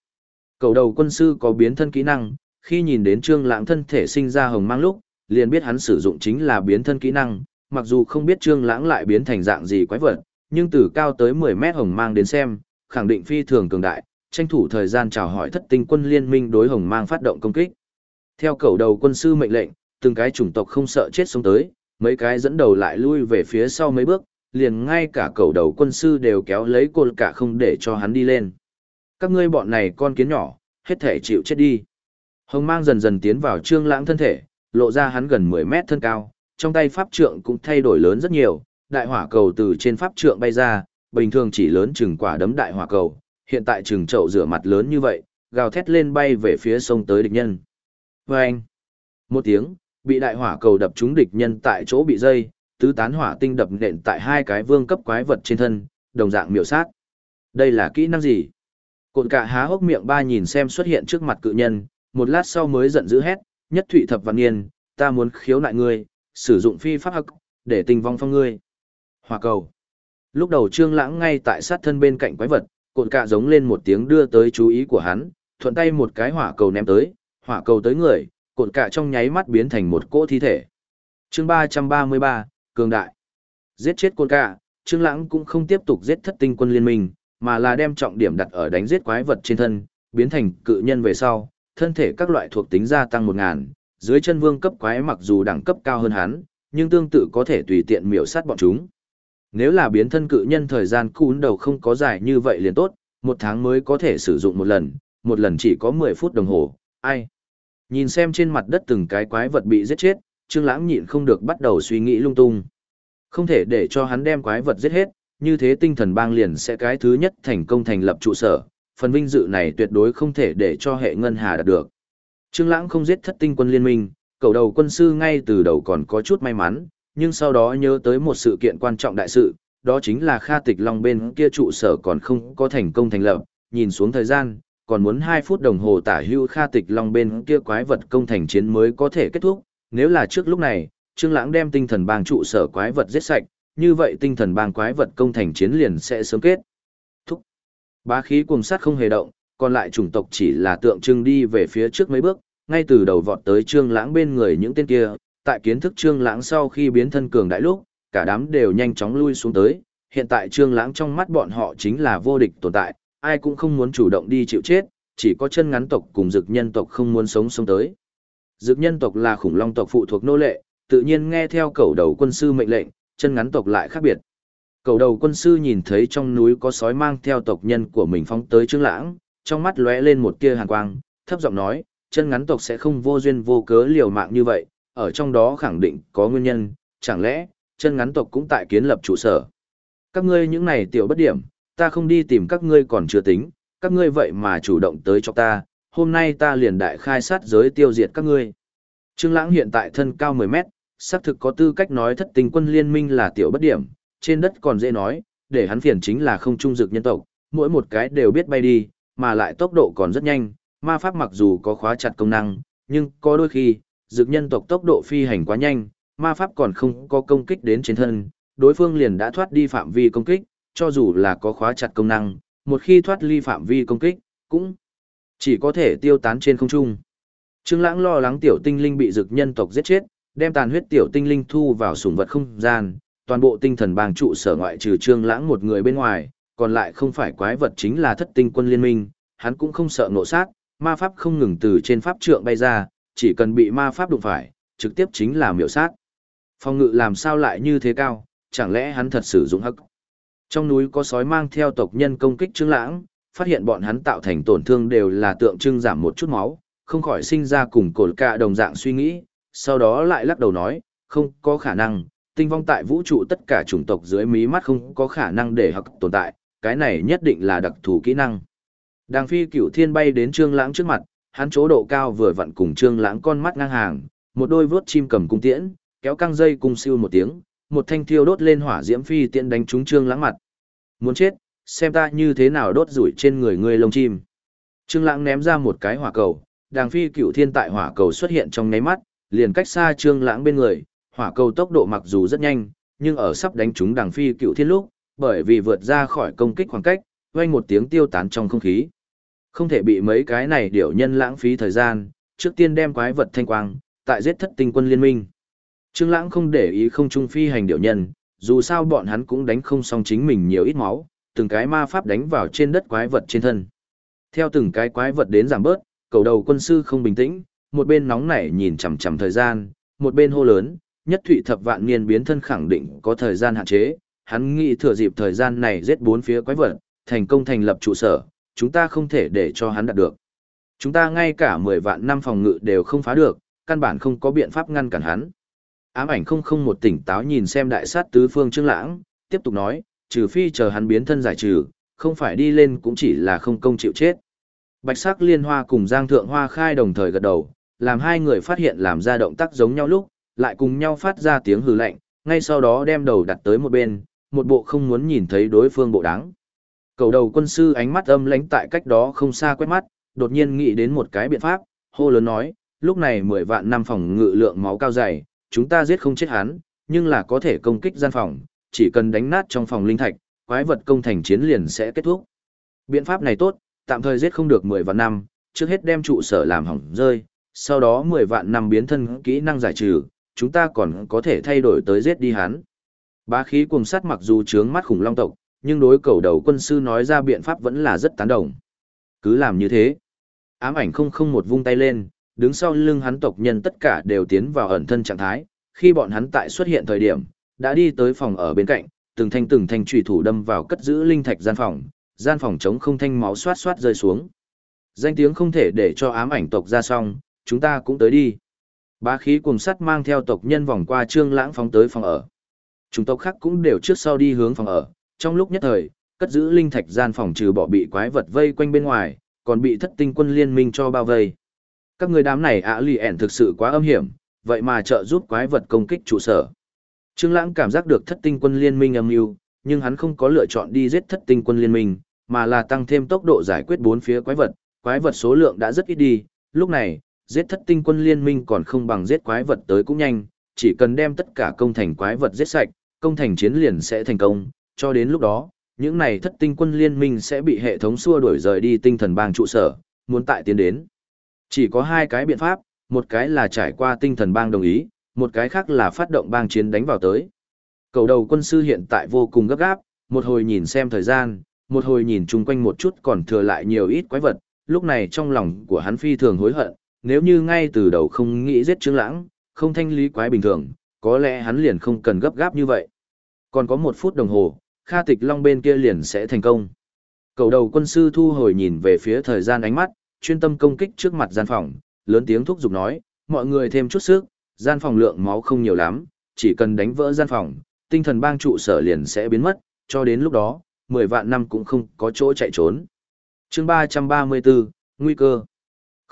S1: Cầu đầu quân sư có biến thân kỹ năng, khi nhìn đến trương lãng thân thể sinh ra hồng mang lúc, liền biết hắn sử dụng chính là biến thân kỹ năng, mặc dù không biết Trương Lãng lại biến thành dạng gì quái vật, nhưng từ cao tới 10 mét hồng mang đến xem, khẳng định phi thường cường đại, tranh thủ thời gian chào hỏi thất tinh quân liên minh đối hồng mang phát động công kích. Theo cầu đầu quân sư mệnh lệnh, từng cái chủng tộc không sợ chết sống tới, mấy cái dẫn đầu lại lui về phía sau mấy bước, liền ngay cả cầu đầu quân sư đều kéo lấy côn cả không để cho hắn đi lên. Các ngươi bọn này con kiến nhỏ, hết thể chịu chết đi. Hồng mang dần dần tiến vào trương lãng thân thể, lộ ra hắn gần 10 mét thân cao, trong tay pháp trượng cũng thay đổi lớn rất nhiều, đại hỏa cầu từ trên pháp trượng bay ra, bình thường chỉ lớn chừng quả đấm đại hỏa cầu, hiện tại chừng chậu rửa mặt lớn như vậy, gào thét lên bay về phía sông tới địch nhân. Vâng! Một tiếng, bị đại hỏa cầu đập trúng địch nhân tại chỗ bị dây, tứ tán hỏa tinh đập nện tại hai cái vương cấp quái vật trên thân, đồng dạng miểu sát. Đây là kỹ năng gì? Cột cả há hốc miệng ba nhìn xem xuất hiện trước mặt cự nhân, một lát sau mới giận dữ hét, nhất thụy thập văn niên, ta muốn khiếu nại ngươi, sử dụng phi pháp hắc, để tình vong phong ngươi. Hòa cầu. Lúc đầu trương lãng ngay tại sát thân bên cạnh quái vật, cột cạ giống lên một tiếng đưa tới chú ý của hắn, thuận tay một cái hỏa cầu ném tới, hỏa cầu tới người, cột cạ trong nháy mắt biến thành một cỗ thi thể. Chương 333, Cường Đại. Giết chết cột cạ, Trương Lãng cũng không tiếp tục giết thất tinh quân liên minh, mà là đem trọng điểm đặt ở đánh giết quái vật trên thân, biến thành cự nhân về sau, thân thể các loại thuộc tính gia tăng 1000, dưới chân vương cấp quái mặc dù đẳng cấp cao hơn hắn, nhưng tương tự có thể tùy tiện miểu sát bọn chúng. Nếu là biến thân cự nhân thời gian cún đầu không có dài như vậy liền tốt, một tháng mới có thể sử dụng một lần, một lần chỉ có 10 phút đồng hồ, ai? Nhìn xem trên mặt đất từng cái quái vật bị giết chết, Trương Lãng nhịn không được bắt đầu suy nghĩ lung tung. Không thể để cho hắn đem quái vật giết hết, như thế tinh thần bang liền sẽ cái thứ nhất thành công thành lập trụ sở, phần vinh dự này tuyệt đối không thể để cho hệ ngân hà đạt được. Trương Lãng không giết thất tinh quân liên minh, cầu đầu quân sư ngay từ đầu còn có chút may mắn, nhưng sau đó nhớ tới một sự kiện quan trọng đại sự, đó chính là Kha Tịch Long bên kia trụ sở còn không có thành công thành lập, nhìn xuống thời gian, còn muốn 2 phút đồng hồ tả hưu Kha Tịch Long bên kia quái vật công thành chiến mới có thể kết thúc, nếu là trước lúc này, Trương Lãng đem tinh thần bang trụ sở quái vật giết sạch, như vậy tinh thần bang quái vật công thành chiến liền sẽ sớm kết. Bá khí cuồng sát không hề động, còn lại chủng tộc chỉ là tượng trưng đi về phía trước mấy bước, ngay từ đầu vọt tới Trương Lãng bên người những tên kia, tại kiến thức Trương Lãng sau khi biến thân cường đại lúc, cả đám đều nhanh chóng lui xuống tới, hiện tại Trương Lãng trong mắt bọn họ chính là vô địch tồn tại, ai cũng không muốn chủ động đi chịu chết, chỉ có chân ngắn tộc cùng dực nhân tộc không muốn sống sống tới. Dực nhân tộc là khủng long tộc phụ thuộc nô lệ, tự nhiên nghe theo cầu đầu quân sư mệnh lệnh, chân ngắn tộc lại khác biệt. Cầu đầu quân sư nhìn thấy trong núi có sói mang theo tộc nhân của mình phóng tới Trương Lãng, trong mắt lóe lên một tia hàn quang, thấp giọng nói, chân ngắn tộc sẽ không vô duyên vô cớ liều mạng như vậy, ở trong đó khẳng định có nguyên nhân, chẳng lẽ, chân ngắn tộc cũng tại kiến lập trụ sở. Các ngươi những này tiểu bất điểm, ta không đi tìm các ngươi còn chưa tính, các ngươi vậy mà chủ động tới cho ta, hôm nay ta liền đại khai sát giới tiêu diệt các ngươi. Trương Lãng hiện tại thân cao 10 mét, xác thực có tư cách nói thất tình quân liên minh là tiểu bất điểm, trên đất còn dễ nói, để hắn phiền chính là không trung dực nhân tộc, mỗi một cái đều biết bay đi, mà lại tốc độ còn rất nhanh, ma pháp mặc dù có khóa chặt công năng, nhưng có đôi khi, dực nhân tộc tốc độ phi hành quá nhanh, ma pháp còn không có công kích đến trên thân, đối phương liền đã thoát đi phạm vi công kích, cho dù là có khóa chặt công năng, một khi thoát ly phạm vi công kích, cũng chỉ có thể tiêu tán trên không trung. Trương Lãng lo lắng tiểu tinh linh bị dực nhân tộc giết chết, đem tàn huyết tiểu tinh linh thu vào sủng vật không gian, toàn bộ tinh thần bang trụ sở ngoại trừ Trương Lãng một người bên ngoài, còn lại không phải quái vật chính là thất tinh quân liên minh, hắn cũng không sợ nộ sát, ma pháp không ngừng từ trên pháp trượng bay ra, chỉ cần bị ma pháp đụng phải, trực tiếp chính là miểu sát. Phong ngự làm sao lại như thế cao, chẳng lẽ hắn thật sử dụng hắc. Trong núi có sói mang theo tộc nhân công kích Trương Lãng, phát hiện bọn hắn tạo thành tổn thương đều là tượng trưng giảm một chút máu, không khỏi sinh ra cùng cột cả đồng dạng suy nghĩ, sau đó lại lắc đầu nói, không có khả năng, tinh vong tại vũ trụ tất cả chủng tộc dưới mí mắt không có khả năng để hặc tồn tại, cái này nhất định là đặc thù kỹ năng. Đàng phi cửu thiên bay đến trương lãng trước mặt, hắn chỗ độ cao vừa vặn cùng trương lãng con mắt ngang hàng, một đôi vướt chim cầm cung tiễn, kéo căng dây cung siêu một tiếng, một thanh thiêu đốt lên hỏa diễm phi tiễn đánh trúng trương lãng mặt. Muốn chết, xem ta như thế nào đốt rủi trên người ngươi lông chim. Trương lãng ném ra một cái hỏa cầu, đàng phi cửu thiên tại hỏa cầu xuất hiện trong nháy mắt, liền cách xa trương lãng bên người, hỏa cầu tốc độ mặc dù rất nhanh, nhưng ở sắp đánh trúng đằng phi cửu thiên lúc, bởi vì vượt ra khỏi công kích khoảng cách, vang một tiếng tiêu tán trong không khí. Không thể bị mấy cái này điểu nhân lãng phí thời gian, trước tiên đem quái vật thanh quang, tại giết thất tinh quân liên minh. Trương Lãng không để ý không trung phi hành điều nhân, dù sao bọn hắn cũng đánh không xong chính mình nhiều ít máu, từng cái ma pháp đánh vào trên đất quái vật trên thân. Theo từng cái quái vật đến giảm bớt, cầu đầu quân sư không bình tĩnh, một bên nóng nảy nhìn chằm chằm thời gian, một bên hô lớn, nhất thụy thập vạn niên biến thân khẳng định có thời gian hạn chế, hắn nghĩ thừa dịp thời gian này giết bốn phía quái vật, thành công thành lập trụ sở, chúng ta không thể để cho hắn đạt được. Chúng ta ngay cả 10 vạn năm phòng ngự đều không phá được, căn bản không có biện pháp ngăn cản hắn. Ám ảnh không không một tỉnh táo nhìn xem đại sát tứ phương Trương Lãng, tiếp tục nói, trừ phi chờ hắn biến thân giải trừ, không phải đi lên cũng chỉ là không công chịu chết. Bạch sắc liên hoa cùng Giang Thượng Hoa khai đồng thời gật đầu, làm hai người phát hiện làm ra động tác giống nhau lúc, lại cùng nhau phát ra tiếng hừ lạnh, ngay sau đó đem đầu đặt tới một bên, một bộ không muốn nhìn thấy đối phương bộ đáng. Cầu đầu quân sư ánh mắt âm lãnh tại cách đó không xa quét mắt, đột nhiên nghĩ đến một cái biện pháp, hô lớn nói, lúc này 10 vạn năm phòng ngự lượng máu cao dày, chúng ta giết không chết hắn, nhưng là có thể công kích gian phòng, chỉ cần đánh nát trong phòng linh thạch, quái vật công thành chiến liền sẽ kết thúc. Biện pháp này tốt, tạm thời giết không được 10 vạn năm, trước hết đem trụ sở làm hỏng rơi, sau đó 10 vạn năm biến thân kỹ năng giải trừ, chúng ta còn có thể thay đổi tới giết đi hắn. Bá khí cuồng sát mặc dù trướng mắt khủng long tộc, nhưng đối cầu đầu quân sư nói ra biện pháp vẫn là rất tán đồng. Cứ làm như thế. Ám ảnh không không một vung tay lên, đứng sau lưng hắn tộc nhân tất cả đều tiến vào ẩn thân trạng thái, khi bọn hắn tại xuất hiện thời điểm, đã đi tới phòng ở bên cạnh, từng thanh từng thanh trùy thủ đâm vào cất giữ linh thạch gian phòng, gian phòng chống không thanh máu xoát xoát rơi xuống. Danh tiếng không thể để cho ám ảnh tộc ra xong, chúng ta cũng tới đi. Bá khí cùng sắt mang theo tộc nhân vòng qua trương lãng phóng tới phòng ở. Chúng tộc khác cũng đều trước sau đi hướng phòng ở, trong lúc nhất thời, cất giữ linh thạch gian phòng trừ bỏ bị quái vật vây quanh bên ngoài, còn bị thất tinh quân liên minh cho bao vây. Các người đám này ạ lì ẻn thực sự quá âm hiểm, vậy mà trợ giúp quái vật công kích trụ sở. Trương Lãng cảm giác được thất tinh quân liên minh âm mưu, nhưng hắn không có lựa chọn đi giết thất tinh quân liên minh, mà là tăng thêm tốc độ giải quyết bốn phía quái vật, quái vật số lượng đã rất ít đi, lúc này, giết thất tinh quân liên minh còn không bằng giết quái vật tới cũng nhanh, chỉ cần đem tất cả công thành quái vật giết sạch, công thành chiến liền sẽ thành công, cho đến lúc đó, những này thất tinh quân liên minh sẽ bị hệ thống xua đuổi rời đi tinh thần bang trụ sở, muốn tại tiến đến. Chỉ có hai cái biện pháp, một cái là trải qua tinh thần bang đồng ý, một cái khác là phát động bang chiến đánh vào tới. Cầu đầu quân sư hiện tại vô cùng gấp gáp, một hồi nhìn xem thời gian, một hồi nhìn chung quanh một chút còn thừa lại nhiều ít quái vật, lúc này trong lòng của hắn phi thường hối hận, nếu như ngay từ đầu không nghĩ giết Trương Lãng, không thanh lý quái bình thường, có lẽ hắn liền không cần gấp gáp như vậy. Còn có một phút đồng hồ, Kha Tịch Long bên kia liền sẽ thành công. Cầu đầu quân sư thu hồi nhìn về phía thời gian ánh mắt, chuyên tâm công kích trước mặt gian phòng, lớn tiếng thúc giục nói, mọi người thêm chút sức, gian phòng lượng máu không nhiều lắm, chỉ cần đánh vỡ gian phòng, tinh thần bang trụ sở liền sẽ biến mất, cho đến lúc đó, 10 vạn năm cũng không có chỗ chạy trốn. chương 334, Nguy cơ.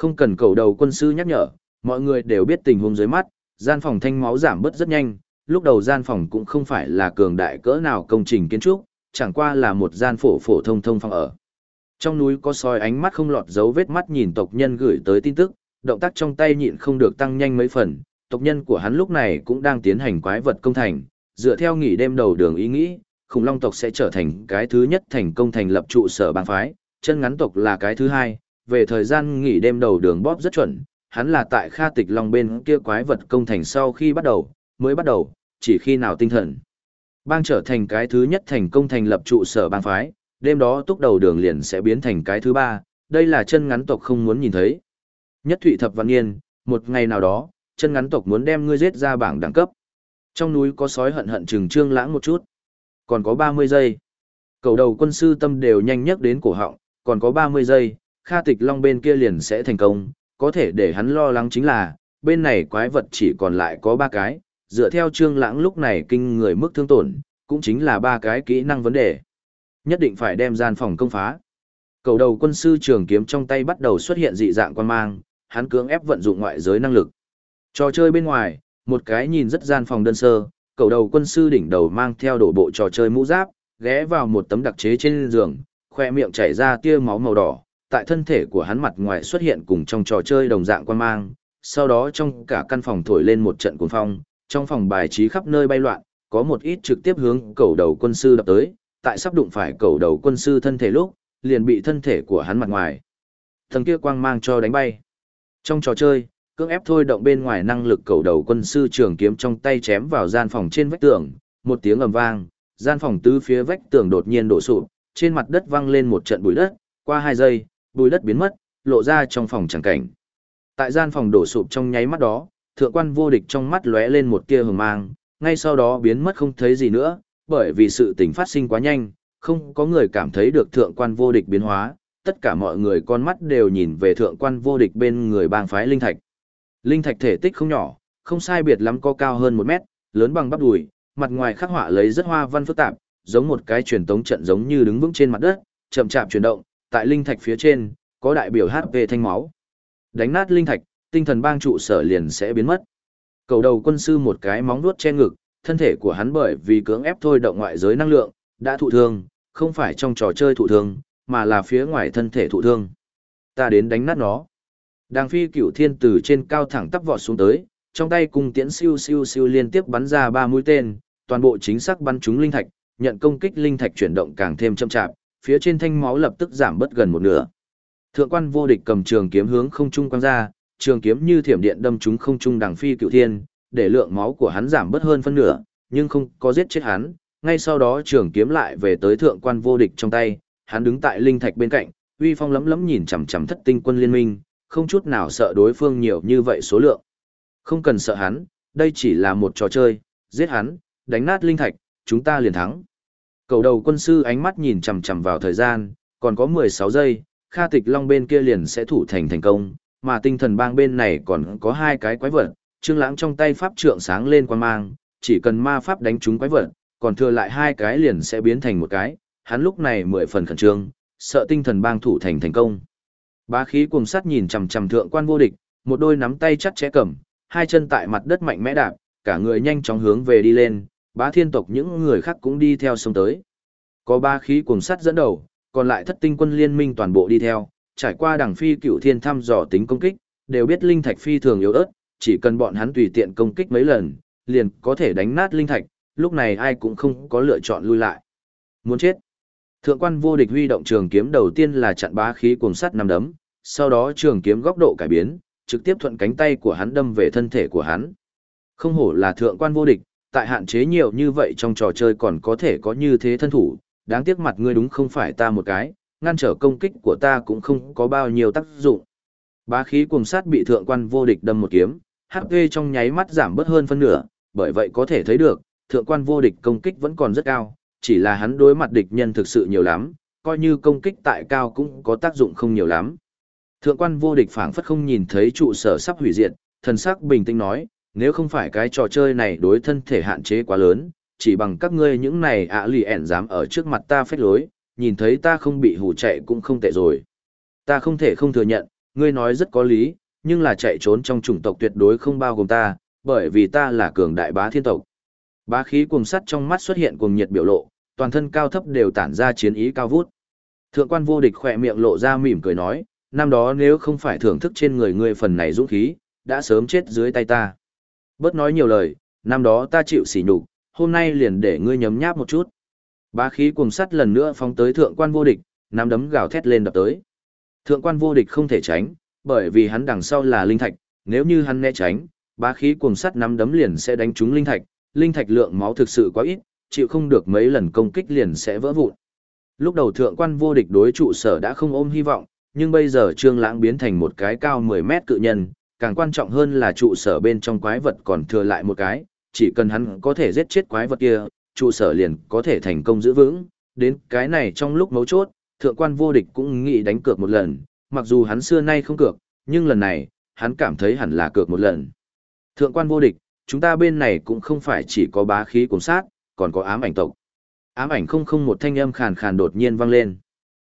S1: Không cần cầu đầu quân sư nhắc nhở, mọi người đều biết tình huống dưới mắt, gian phòng thanh máu giảm bớt rất nhanh, lúc đầu gian phòng cũng không phải là cường đại cỡ nào công trình kiến trúc, chẳng qua là một gian phổ phổ thông thông phòng ở. Trong núi có soi ánh mắt không lọt dấu vết mắt nhìn tộc nhân gửi tới tin tức, động tác trong tay nhịn không được tăng nhanh mấy phần, tộc nhân của hắn lúc này cũng đang tiến hành quái vật công thành, dựa theo nghỉ đêm đầu đường ý nghĩ, khủng long tộc sẽ trở thành cái thứ nhất thành công thành lập trụ sở bang phái, chân ngắn tộc là cái thứ hai, về thời gian nghỉ đêm đầu đường bóp rất chuẩn, hắn là tại Kha Tịch Long bên kia quái vật công thành sau khi bắt đầu, mới bắt đầu, chỉ khi nào tinh thần. Bang trở thành cái thứ nhất thành công thành lập trụ sở bang phái, đêm đó túc đầu đường liền sẽ biến thành cái thứ ba, đây là chân ngắn tộc không muốn nhìn thấy. Nhất Thụy Thập Văn Niên, một ngày nào đó, chân ngắn tộc muốn đem ngươi giết ra bảng đẳng cấp. Trong núi có sói hận hận trừng trương lãng một chút. Còn có 30 giây. Cầu đầu quân sư tâm đều nhanh nhất đến cổ họng, còn có 30 giây, Kha Tịch Long bên kia liền sẽ thành công, có thể để hắn lo lắng chính là, bên này quái vật chỉ còn lại có 3 cái, dựa theo trương lãng lúc này kinh người mức thương tổn, cũng chính là 3 cái kỹ năng vấn đề. Nhất định phải đem gian phòng công phá. Cầu đầu quân sư trường kiếm trong tay bắt đầu xuất hiện dị dạng quan mang, hắn cưỡng ép vận dụng ngoại giới năng lực. Trò chơi bên ngoài, một cái nhìn rất gian phòng đơn sơ, cầu đầu quân sư đỉnh đầu mang theo đổ bộ trò chơi mũ giáp, ghé vào một tấm đặc chế trên giường, khoe miệng chảy ra tia máu màu đỏ, tại thân thể của hắn mặt ngoài xuất hiện cùng trong trò chơi đồng dạng quan mang, sau đó trong cả căn phòng thổi lên một trận cuồng phong, trong phòng bài trí khắp nơi bay loạn, có một ít trực tiếp hướng cầu đầu quân sư đập tới, tại sắp đụng phải cầu đầu quân sư thân thể lúc, liền bị thân thể của hắn mặt ngoài. Thần kia quang mang cho đánh bay. Trong trò chơi, cưỡng ép thôi động bên ngoài năng lực cầu đầu quân sư trường kiếm trong tay chém vào gian phòng trên vách tường, một tiếng ầm vang, gian phòng tứ phía vách tường đột nhiên đổ sụp, trên mặt đất văng lên một trận bụi đất, qua hai giây, bùi đất biến mất, lộ ra trong phòng chẳng cảnh. Tại gian phòng đổ sụp trong nháy mắt đó, thượng quan vô địch trong mắt lóe lên một tia hừng mang, ngay sau đó biến mất không thấy gì nữa, bởi vì sự tình phát sinh quá nhanh, không có người cảm thấy được thượng quan vô địch biến hóa, tất cả mọi người con mắt đều nhìn về thượng quan vô địch bên người bang phái linh thạch. Linh thạch thể tích không nhỏ, không sai biệt lắm có cao hơn một mét, lớn bằng bắp đùi, mặt ngoài khắc họa lấy rất hoa văn phức tạp, giống một cái truyền tống trận giống như đứng vững trên mặt đất, chậm chạp chuyển động, tại linh thạch phía trên, có đại biểu HP thanh máu. Đánh nát linh thạch, tinh thần bang trụ sở liền sẽ biến mất. Cầu đầu quân sư một cái móng vuốt che ngực, thân thể của hắn bởi vì cưỡng ép thôi động ngoại giới năng lượng, đã thụ thương, không phải trong trò chơi thụ thương, mà là phía ngoài thân thể thụ thương. Ta đến đánh nát nó. Đàng phi cửu thiên từ trên cao thẳng tắp vọt xuống tới, trong tay cung tiễn siêu siêu siêu liên tiếp bắn ra ba mũi tên, toàn bộ chính xác bắn trúng linh thạch, nhận công kích linh thạch chuyển động càng thêm chậm chạp, phía trên thanh máu lập tức giảm bớt gần một nửa. Thượng quan vô địch cầm trường kiếm hướng không trung quăng ra, trường kiếm như thiểm điện đâm trúng không trung đằng phi cựu thiên, để lượng máu của hắn giảm bớt hơn phân nửa, nhưng không có giết chết hắn. Ngay sau đó trường kiếm lại về tới thượng quan vô địch trong tay, hắn đứng tại linh thạch bên cạnh, uy phong lấm lấm nhìn chằm chằm thất tinh quân liên minh, không chút nào sợ đối phương nhiều như vậy số lượng. Không cần sợ hắn, đây chỉ là một trò chơi, giết hắn, đánh nát linh thạch, chúng ta liền thắng. Cầu đầu quân sư ánh mắt nhìn chằm chằm vào thời gian, còn có 16 giây, Kha Tịch Long bên kia liền sẽ thủ thành thành công, mà tinh thần bang bên này còn có hai cái quái vật, Trương Lãng trong tay pháp trượng sáng lên quan mang, chỉ cần ma pháp đánh trúng quái vật, còn thừa lại hai cái liền sẽ biến thành một cái, hắn lúc này mười phần khẩn trương, sợ tinh thần bang thủ thành thành công. Bá khí cuồng sát nhìn chằm chằm thượng quan vô địch, một đôi nắm tay chặt chẽ cầm, hai chân tại mặt đất mạnh mẽ đạp, cả người nhanh chóng hướng về đi lên, bá thiên tộc những người khác cũng đi theo sông tới. Có ba khí cuồng sắt dẫn đầu, còn lại thất tinh quân liên minh toàn bộ đi theo, trải qua đằng phi cựu thiên thăm dò tính công kích, đều biết linh thạch phi thường yếu ớt, chỉ cần bọn hắn tùy tiện công kích mấy lần, liền có thể đánh nát linh thạch, lúc này ai cũng không có lựa chọn lui lại. Muốn chết. Thượng quan vô địch huy động trường kiếm đầu tiên là chặn bá khí cuồng sắt năm đấm, sau đó trường kiếm góc độ cải biến, trực tiếp thuận cánh tay của hắn đâm về thân thể của hắn. Không hổ là thượng quan vô địch, tại hạn chế nhiều như vậy trong trò chơi còn có thể có như thế thân thủ, đáng tiếc mặt ngươi đúng không phải ta một cái, ngăn trở công kích của ta cũng không có bao nhiêu tác dụng. Bá khí cuồng sát bị thượng quan vô địch đâm một kiếm, HP trong nháy mắt giảm bớt hơn phân nửa, bởi vậy có thể thấy được, thượng quan vô địch công kích vẫn còn rất cao, chỉ là hắn đối mặt địch nhân thực sự nhiều lắm, coi như công kích tại cao cũng có tác dụng không nhiều lắm. Thượng quan vô địch phảng phất không nhìn thấy trụ sở sắp hủy diệt, thần sắc bình tĩnh nói, nếu không phải cái trò chơi này đối thân thể hạn chế quá lớn, chỉ bằng các ngươi những này ạ lì ẻn dám ở trước mặt ta phách lối, nhìn thấy ta không bị hù chạy cũng không tệ rồi. Ta không thể không thừa nhận, ngươi nói rất có lý, nhưng là chạy trốn trong chủng tộc tuyệt đối không bao gồm ta, bởi vì ta là cường đại bá thiên tộc. Bá khí cuồng sắt trong mắt xuất hiện cuồng nhiệt biểu lộ, toàn thân cao thấp đều tản ra chiến ý cao vút. Thượng quan vô địch khỏe miệng lộ ra mỉm cười nói, năm đó nếu không phải thưởng thức trên người ngươi phần này dũng khí, đã sớm chết dưới tay ta. Bớt nói nhiều lời, năm đó ta chịu sỉ nhục, hôm nay liền để ngươi nhấm nháp một chút. Bá khí cuồng sắt lần nữa phóng tới thượng quan vô địch, nắm đấm gào thét lên đập tới. Thượng quan vô địch không thể tránh, bởi vì hắn đằng sau là linh thạch, nếu như hắn né tránh, bá khí cuồng sắt nắm đấm liền sẽ đánh trúng linh thạch, linh thạch lượng máu thực sự quá ít, chịu không được mấy lần công kích liền sẽ vỡ vụn. Lúc đầu thượng quan vô địch đối trụ sở đã không ôm hy vọng, nhưng bây giờ Trương Lãng biến thành một cái cao 10 mét cự nhân, càng quan trọng hơn là trụ sở bên trong quái vật còn thừa lại một cái, chỉ cần hắn có thể giết chết quái vật kia, trụ sở liền có thể thành công giữ vững. Đến cái này trong lúc mấu chốt, thượng quan vô địch cũng nghĩ đánh cược một lần, mặc dù hắn xưa nay không cược, nhưng lần này, hắn cảm thấy hẳn là cược một lần. Thượng quan vô địch, chúng ta bên này cũng không phải chỉ có bá khí cùng sát, còn có ám ảnh tộc. Ám ảnh không không một thanh âm khàn khàn đột nhiên vang lên.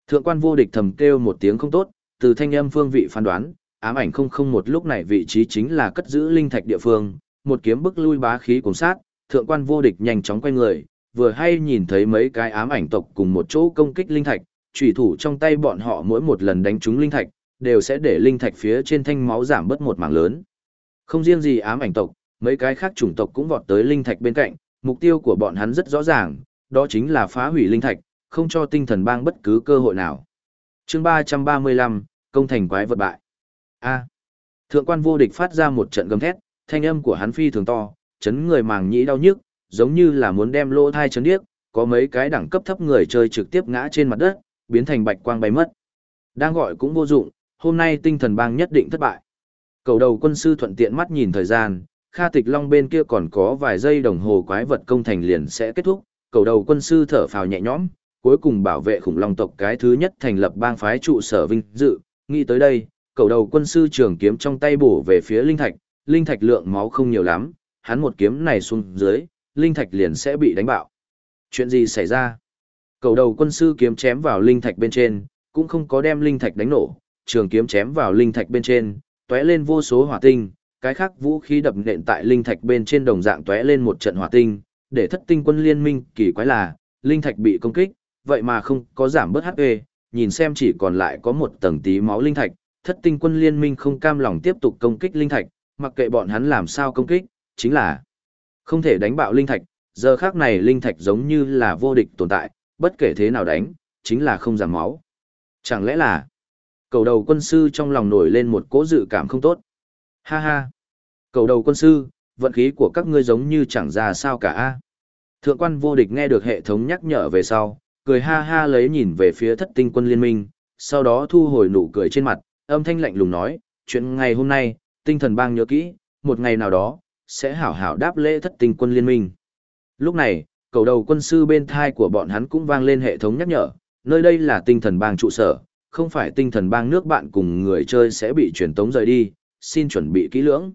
S1: Thượng quan vô địch thầm kêu một tiếng không tốt, từ thanh âm phương vị phán đoán, ám ảnh không không một lúc này vị trí chính là cất giữ linh thạch địa phương, một kiếm bức lui bá khí cùng sát, thượng quan vô địch nhanh chóng quay người, vừa hay nhìn thấy mấy cái ám ảnh tộc cùng một chỗ công kích linh thạch, chủy thủ trong tay bọn họ mỗi một lần đánh trúng linh thạch, đều sẽ để linh thạch phía trên thanh máu giảm bớt một mảng lớn. Không riêng gì ám ảnh tộc, mấy cái khác chủng tộc cũng vọt tới linh thạch bên cạnh, mục tiêu của bọn hắn rất rõ ràng, đó chính là phá hủy linh thạch, không cho tinh thần bang bất cứ cơ hội nào. Chương 335, công thành quái vật bại. A. Thượng quan vô địch phát ra một trận gầm thét, thanh âm của hắn phi thường to, chấn người màng nhĩ đau nhức, giống như là muốn đem lỗ thai chấn điếc, có mấy cái đẳng cấp thấp người chơi trực tiếp ngã trên mặt đất, biến thành bạch quang bay mất. Đang gọi cũng vô dụng, hôm nay tinh thần bang nhất định thất bại. Cầu đầu quân sư thuận tiện mắt nhìn thời gian, Kha Tịch Long bên kia còn có vài giây đồng hồ quái vật công thành liền sẽ kết thúc, cầu đầu quân sư thở phào nhẹ nhõm, cuối cùng bảo vệ khủng long tộc cái thứ nhất thành lập bang phái trụ sở vinh dự, nghĩ tới đây, cầu đầu quân sư trường kiếm trong tay bổ về phía linh thạch, linh thạch lượng máu không nhiều lắm, hắn một kiếm này xuống dưới, linh thạch liền sẽ bị đánh bạo. Chuyện gì xảy ra? Cầu đầu quân sư kiếm chém vào linh thạch bên trên, cũng không có đem linh thạch đánh nổ, trường kiếm chém vào linh thạch bên trên, tóe lên vô số hỏa tinh, cái khác vũ khí đập nện tại linh thạch bên trên đồng dạng tóe lên một trận hỏa tinh, để thất tinh quân liên minh kỳ quái là, linh thạch bị công kích, vậy mà không có giảm bớt HP, nhìn xem chỉ còn lại có một tầng tí máu linh thạch, thất tinh quân liên minh không cam lòng tiếp tục công kích linh thạch, mặc kệ bọn hắn làm sao công kích, chính là không thể đánh bạo linh thạch, giờ khác này linh thạch giống như là vô địch tồn tại, bất kể thế nào đánh, chính là không giảm máu. Chẳng lẽ là cầu đầu quân sư trong lòng nổi lên một cỗ dự cảm không tốt. Ha ha! Cầu đầu quân sư, vận khí của các ngươi giống như chẳng ra sao cả a. Thượng quan vô địch nghe được hệ thống nhắc nhở về sau, cười ha ha lấy nhìn về phía thất tinh quân liên minh, sau đó thu hồi nụ cười trên mặt, âm thanh lạnh lùng nói, chuyện ngày hôm nay, tinh thần bang nhớ kỹ, một ngày nào đó, sẽ hảo hảo đáp lễ thất tinh quân liên minh. Lúc này, cầu đầu quân sư bên thai của bọn hắn cũng vang lên hệ thống nhắc nhở, nơi đây là tinh thần bang trụ sở, không phải tinh thần bang nước bạn cùng người chơi sẽ bị truyền tống rời đi, xin chuẩn bị kỹ lưỡng.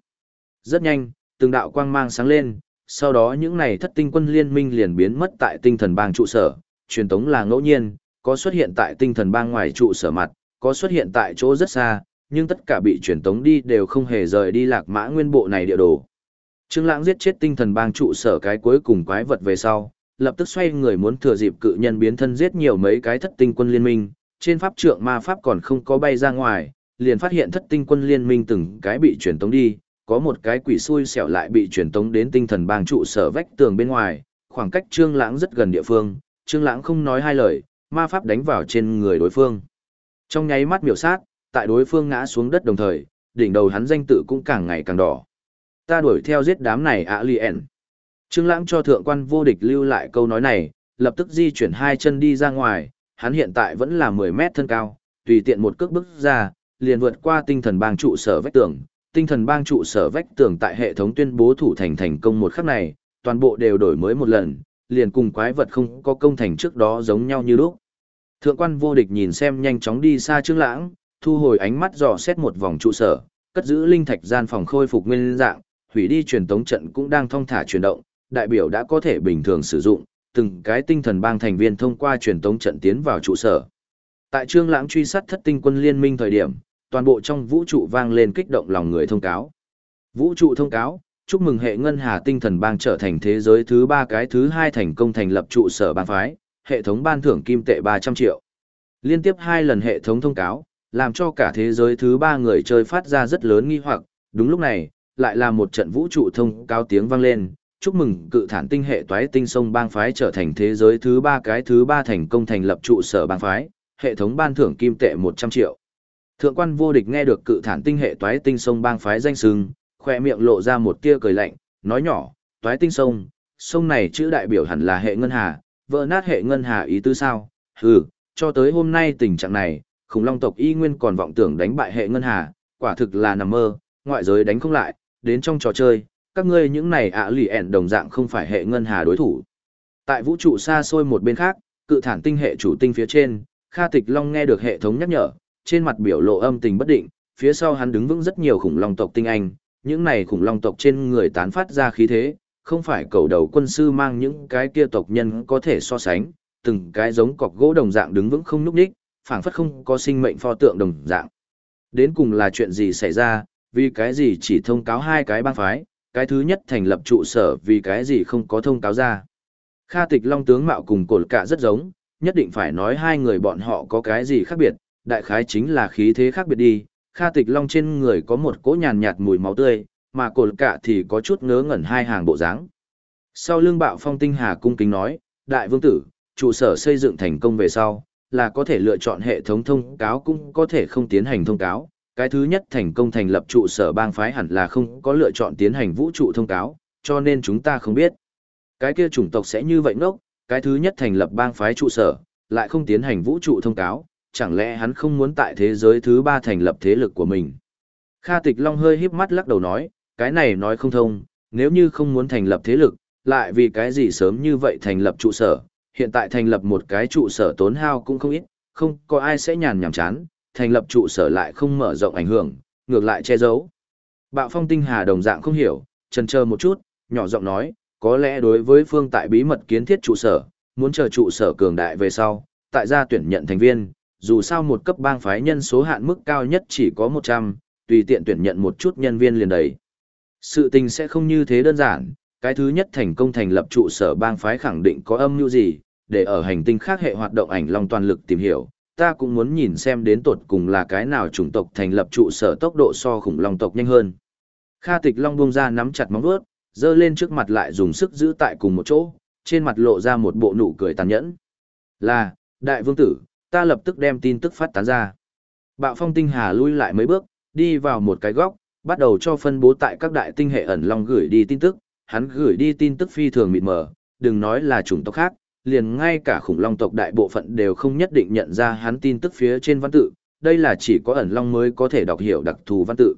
S1: Rất nhanh, từng đạo quang mang sáng lên, sau đó những này thất tinh quân liên minh liền biến mất tại tinh thần bang trụ sở, truyền tống là ngẫu nhiên, có xuất hiện tại tinh thần bang ngoài trụ sở mặt, có xuất hiện tại chỗ rất xa, nhưng tất cả bị truyền tống đi đều không hề rời đi lạc mã nguyên bộ này địa đồ. Trương Lãng giết chết tinh thần bang trụ sở cái cuối cùng quái vật về sau, lập tức xoay người muốn thừa dịp cự nhân biến thân giết nhiều mấy cái thất tinh quân liên minh, trên pháp trượng ma pháp còn không có bay ra ngoài, liền phát hiện thất tinh quân liên minh từng cái bị truyền tống đi, có một cái quỷ xui xẻo lại bị truyền tống đến tinh thần bang trụ sở vách tường bên ngoài, khoảng cách Trương Lãng rất gần địa phương, Trương Lãng không nói hai lời, ma pháp đánh vào trên người đối phương. Trong nháy mắt miểu sát, tại đối phương ngã xuống đất đồng thời, đỉnh đầu hắn danh tự cũng càng ngày càng đỏ. Ta đuổi theo giết đám này ạ. Trương Lãng cho thượng quan vô địch lưu lại câu nói này, lập tức di chuyển hai chân đi ra ngoài, hắn hiện tại vẫn là 10 mét thân cao, tùy tiện một cước bước ra, liền vượt qua tinh thần bang trụ sở vách tường. Tinh thần bang trụ sở vách tường tại hệ thống tuyên bố thủ thành thành công một khắc này, toàn bộ đều đổi mới một lần, liền cùng quái vật không có công thành trước đó giống nhau như lúc. Thượng quan vô địch nhìn xem nhanh chóng đi xa Trương Lãng, thu hồi ánh mắt dò xét một vòng trụ sở, cất giữ linh thạch gian phòng khôi phục nguyên dạng, hủy đi truyền tống trận cũng đang thong thả chuyển động, đại biểu đã có thể bình thường sử dụng, từng cái tinh thần bang thành viên thông qua truyền tống trận tiến vào trụ sở. Tại Trương Lãng truy sát thất tinh quân liên minh thời điểm, toàn bộ trong vũ trụ vang lên kích động lòng người thông cáo. Vũ trụ thông cáo, chúc mừng hệ ngân hà tinh thần bang trở thành thế giới thứ ba cái thứ hai thành công thành lập trụ sở bang phái, hệ thống ban thưởng kim tệ 300 triệu. Liên tiếp hai lần hệ thống thông cáo, làm cho cả thế giới thứ ba người chơi phát ra rất lớn nghi hoặc, đúng lúc này, lại là một trận vũ trụ thông cáo tiếng vang lên, chúc mừng cự thản tinh hệ toái tinh sông bang phái trở thành thế giới thứ ba cái thứ ba thành công thành lập trụ sở bang phái, hệ thống ban thưởng kim tệ 100 triệu. Thượng quan vô địch nghe được cự thản tinh hệ toái tinh sông bang phái danh sừng, khoe miệng lộ ra một tia cười lạnh, nói nhỏ, toái tinh sông, sông này chữ đại biểu hẳn là hệ ngân hà, vỡ nát hệ ngân hà ý tứ sao? Hừ, cho tới hôm nay tình trạng này, khủng long tộc y nguyên còn vọng tưởng đánh bại hệ ngân hà, quả thực là nằm mơ, ngoại giới đánh không lại, đến trong trò chơi, các ngươi những này ạ lì ẻn đồng dạng không phải hệ ngân hà đối thủ. Tại vũ trụ xa xôi một bên khác, cự thản tinh hệ chủ tinh phía trên, Kha Tịch Long nghe được hệ thống nhắc nhở, trên mặt biểu lộ âm tình bất định, phía sau hắn đứng vững rất nhiều khủng long tộc tinh anh, những này khủng long tộc trên người tán phát ra khí thế, không phải cầu đầu quân sư mang những cái kia tộc nhân có thể so sánh, từng cái giống cọc gỗ đồng dạng đứng vững không nhúc nhích, phảng phất không có sinh mệnh pho tượng đồng dạng. Đến cùng là chuyện gì xảy ra, vì cái gì chỉ thông cáo hai cái bang phái, cái thứ nhất thành lập trụ sở vì cái gì không có thông cáo ra. Kha tịch long tướng mạo cùng cột cả rất giống, nhất định phải nói hai người bọn họ có cái gì khác biệt, đại khái chính là khí thế khác biệt đi. Kha tịch long trên người có một cỗ nhàn nhạt mùi máu tươi, mà cột cả thì có chút ngớ ngẩn hai hàng bộ dáng. Sau lưng bạo phong tinh hà cung kính nói, đại vương tử, trụ sở xây dựng thành công về sau, là có thể lựa chọn hệ thống thông cáo cũng có thể không tiến hành thông cáo, cái thứ nhất thành công thành lập trụ sở bang phái hẳn là không có lựa chọn tiến hành vũ trụ thông cáo, cho nên chúng ta không biết. Cái kia chủng tộc sẽ như vậy ngốc, cái thứ nhất thành lập bang phái trụ sở, lại không tiến hành vũ trụ thông cáo, chẳng lẽ hắn không muốn tại thế giới thứ ba thành lập thế lực của mình. Kha Tịch Long hơi híp mắt lắc đầu nói, cái này nói không thông, nếu như không muốn thành lập thế lực, lại vì cái gì sớm như vậy thành lập trụ sở, hiện tại thành lập một cái trụ sở tốn hao cũng không ít, không có ai sẽ nhàn nhảm chán, thành lập trụ sở lại không mở rộng ảnh hưởng, ngược lại che giấu. Bạo phong tinh hà đồng dạng không hiểu, chần chờ một chút, nhỏ giọng nói, có lẽ đối với phương tại bí mật kiến thiết trụ sở, muốn chờ trụ sở cường đại về sau, tại gia tuyển nhận thành viên, dù sao một cấp bang phái nhân số hạn mức cao nhất chỉ có 100, tùy tiện tuyển nhận một chút nhân viên liền đầy. Sự tình sẽ không như thế đơn giản, cái thứ nhất thành công thành lập trụ sở bang phái khẳng định có âm mưu gì, để ở hành tinh khác hệ hoạt động ảnh long toàn lực tìm hiểu, ta cũng muốn nhìn xem đến tột cùng là cái nào chủng tộc thành lập trụ sở tốc độ so khủng long tộc nhanh hơn. Kha tịch long buông ra nắm chặt móng vuốt, dơ lên trước mặt lại dùng sức giữ tại cùng một chỗ, trên mặt lộ ra một bộ nụ cười tàn nhẫn. Là, đại vương tử, ta lập tức đem tin tức phát tán ra. Bạo phong tinh hà lui lại mấy bước, đi vào một cái góc, bắt đầu cho phân bố tại các đại tinh hệ ẩn long gửi đi tin tức, hắn gửi đi tin tức phi thường mịt mờ, đừng nói là chủng tộc khác, liền ngay cả khủng long tộc đại bộ phận đều không nhất định nhận ra hắn tin tức phía trên văn tự, đây là chỉ có ẩn long mới có thể đọc hiểu đặc thù văn tự.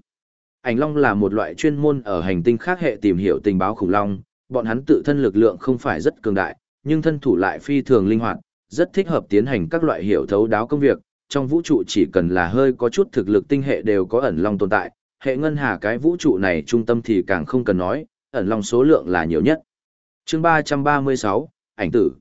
S1: Ảnh long là một loại chuyên môn ở hành tinh khác hệ tìm hiểu tình báo khủng long, bọn hắn tự thân lực lượng không phải rất cường đại, nhưng thân thủ lại phi thường linh hoạt, rất thích hợp tiến hành các loại hiểu thấu đáo công việc, trong vũ trụ chỉ cần là hơi có chút thực lực tinh hệ đều có ẩn long tồn tại, hệ ngân hà cái vũ trụ này trung tâm thì càng không cần nói, ẩn long số lượng là nhiều nhất. Chương 336, ảnh tử.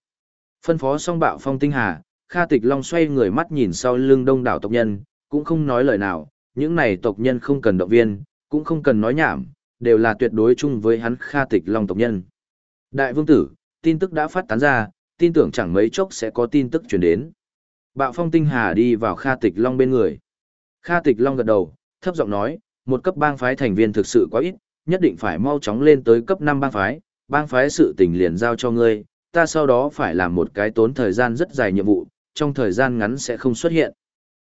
S1: Phân phó xong bạo phong tinh hà, Kha Tịch Long xoay người mắt nhìn sau lưng đông đảo tộc nhân, cũng không nói lời nào, những này tộc nhân không cần động viên, cũng không cần nói nhảm, đều là tuyệt đối chung với hắn Kha Tịch Long tộc nhân. Đại vương tử, tin tức đã phát tán ra, tin tưởng chẳng mấy chốc sẽ có tin tức truyền đến. Bạo phong tinh hà đi vào Kha Tịch Long bên người. Kha Tịch Long gật đầu, thấp giọng nói, một cấp bang phái thành viên thực sự quá ít, nhất định phải mau chóng lên tới cấp 5 bang phái, bang phái sự tình liền giao cho ngươi, ta sau đó phải làm một cái tốn thời gian rất dài nhiệm vụ, trong thời gian ngắn sẽ không xuất hiện.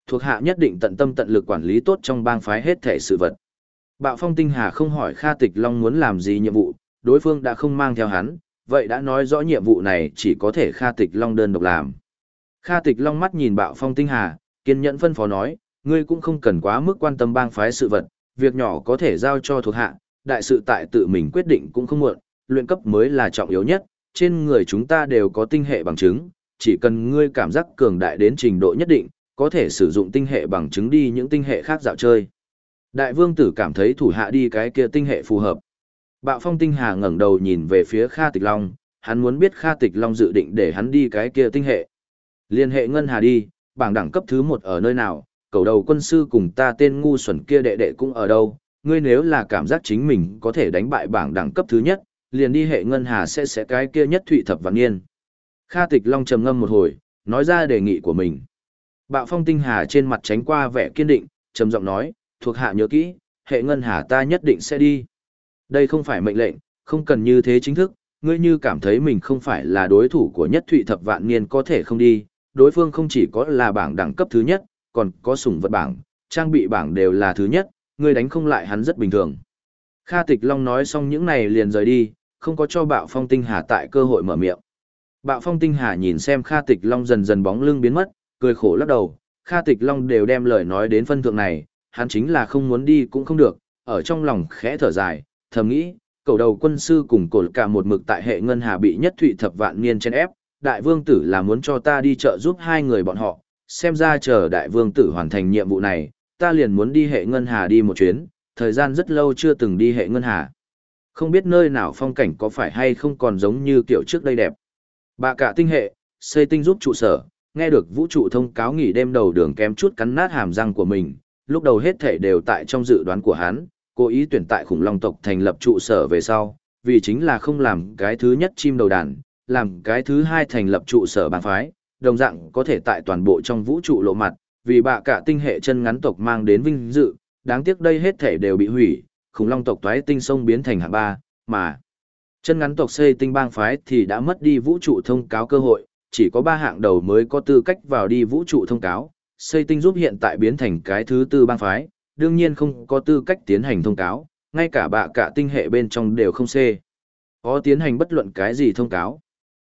S1: Thuộc hạ nhất định tận tâm tận lực quản lý tốt trong bang phái hết thể sự vật. Bạo Phong Tinh Hà không hỏi Kha Tịch Long muốn làm gì nhiệm vụ, đối phương đã không mang theo hắn, vậy đã nói rõ nhiệm vụ này chỉ có thể Kha Tịch Long đơn độc làm. Kha Tịch Long mắt nhìn Bạo Phong Tinh Hà, kiên nhẫn phân phó nói, ngươi cũng không cần quá mức quan tâm bang phái sự vật, việc nhỏ có thể giao cho thuộc hạ, đại sự tại tự mình quyết định cũng không muộn, luyện cấp mới là trọng yếu nhất, trên người chúng ta đều có tinh hệ bằng chứng, chỉ cần ngươi cảm giác cường đại đến trình độ nhất định, có thể sử dụng tinh hệ bằng chứng đi những tinh hệ khác dạo chơi. Đại vương tử cảm thấy thủ hạ đi cái kia tinh hệ phù hợp. Bạo phong tinh hà ngẩng đầu nhìn về phía Kha Tịch Long, hắn muốn biết Kha Tịch Long dự định để hắn đi cái kia tinh hệ. Liên hệ ngân hà đi, bảng đẳng cấp thứ một ở nơi nào, cầu đầu quân sư cùng ta tên ngu xuẩn kia đệ đệ cũng ở đâu, ngươi nếu là cảm giác chính mình có thể đánh bại bảng đẳng cấp thứ nhất, liền đi hệ ngân hà sẽ sẽ cái kia nhất thụy thập vạn niên. Kha Tịch Long trầm ngâm một hồi, nói ra đề nghị của mình. Bạo Phong Tinh Hà trên mặt tránh qua vẻ kiên định, trầm giọng nói, thuộc hạ nhớ kỹ, hệ ngân hà ta nhất định sẽ đi. Đây không phải mệnh lệnh, không cần như thế chính thức, ngươi như cảm thấy mình không phải là đối thủ của nhất thụy thập vạn niên có thể không đi, đối phương không chỉ có là bảng đẳng cấp thứ nhất, còn có sủng vật bảng, trang bị bảng đều là thứ nhất, ngươi đánh không lại hắn rất bình thường. Kha Tịch Long nói xong những này liền rời đi, không có cho bạo phong tinh hà tại cơ hội mở miệng. Bạo phong tinh hà nhìn xem Kha Tịch Long dần dần bóng lưng biến mất, cười khổ lắc đầu, Kha Tịch Long đều đem lời nói đến phân thượng này, hắn chính là không muốn đi cũng không được, ở trong lòng khẽ thở dài, thầm nghĩ, cầu đầu quân sư cùng cổ cả một mực tại hệ ngân hà bị nhất thụy thập vạn niên trên ép, đại vương tử là muốn cho ta đi trợ giúp hai người bọn họ, xem ra chờ đại vương tử hoàn thành nhiệm vụ này, ta liền muốn đi hệ ngân hà đi một chuyến, thời gian rất lâu chưa từng đi hệ ngân hà. Không biết nơi nào phong cảnh có phải hay không còn giống như kiểu trước đây đẹp. Bà cả tinh hệ, xây tinh giúp trụ sở, nghe được vũ trụ thông cáo nghỉ đêm đầu đường kém chút cắn nát hàm răng của mình, lúc đầu hết thể đều tại trong dự đoán của hắn, cố ý tuyển tại khủng long tộc thành lập trụ sở về sau, vì chính là không làm cái thứ nhất chim đầu đàn, làm cái thứ hai thành lập trụ sở bang phái, đồng dạng có thể tại toàn bộ trong vũ trụ lộ mặt, vì bạ cả tinh hệ chân ngắn tộc mang đến vinh dự, đáng tiếc đây hết thể đều bị hủy, khủng long tộc toái tinh sông biến thành hạng ba, mà chân ngắn tộc xây tinh bang phái thì đã mất đi vũ trụ thông cáo cơ hội, chỉ có ba hạng đầu mới có tư cách vào đi vũ trụ thông cáo, xây tinh giúp hiện tại biến thành cái thứ tư bang phái, đương nhiên không có tư cách tiến hành thông cáo, ngay cả bạ cả tinh hệ bên trong đều không xê. Có tiến hành bất luận cái gì thông cáo.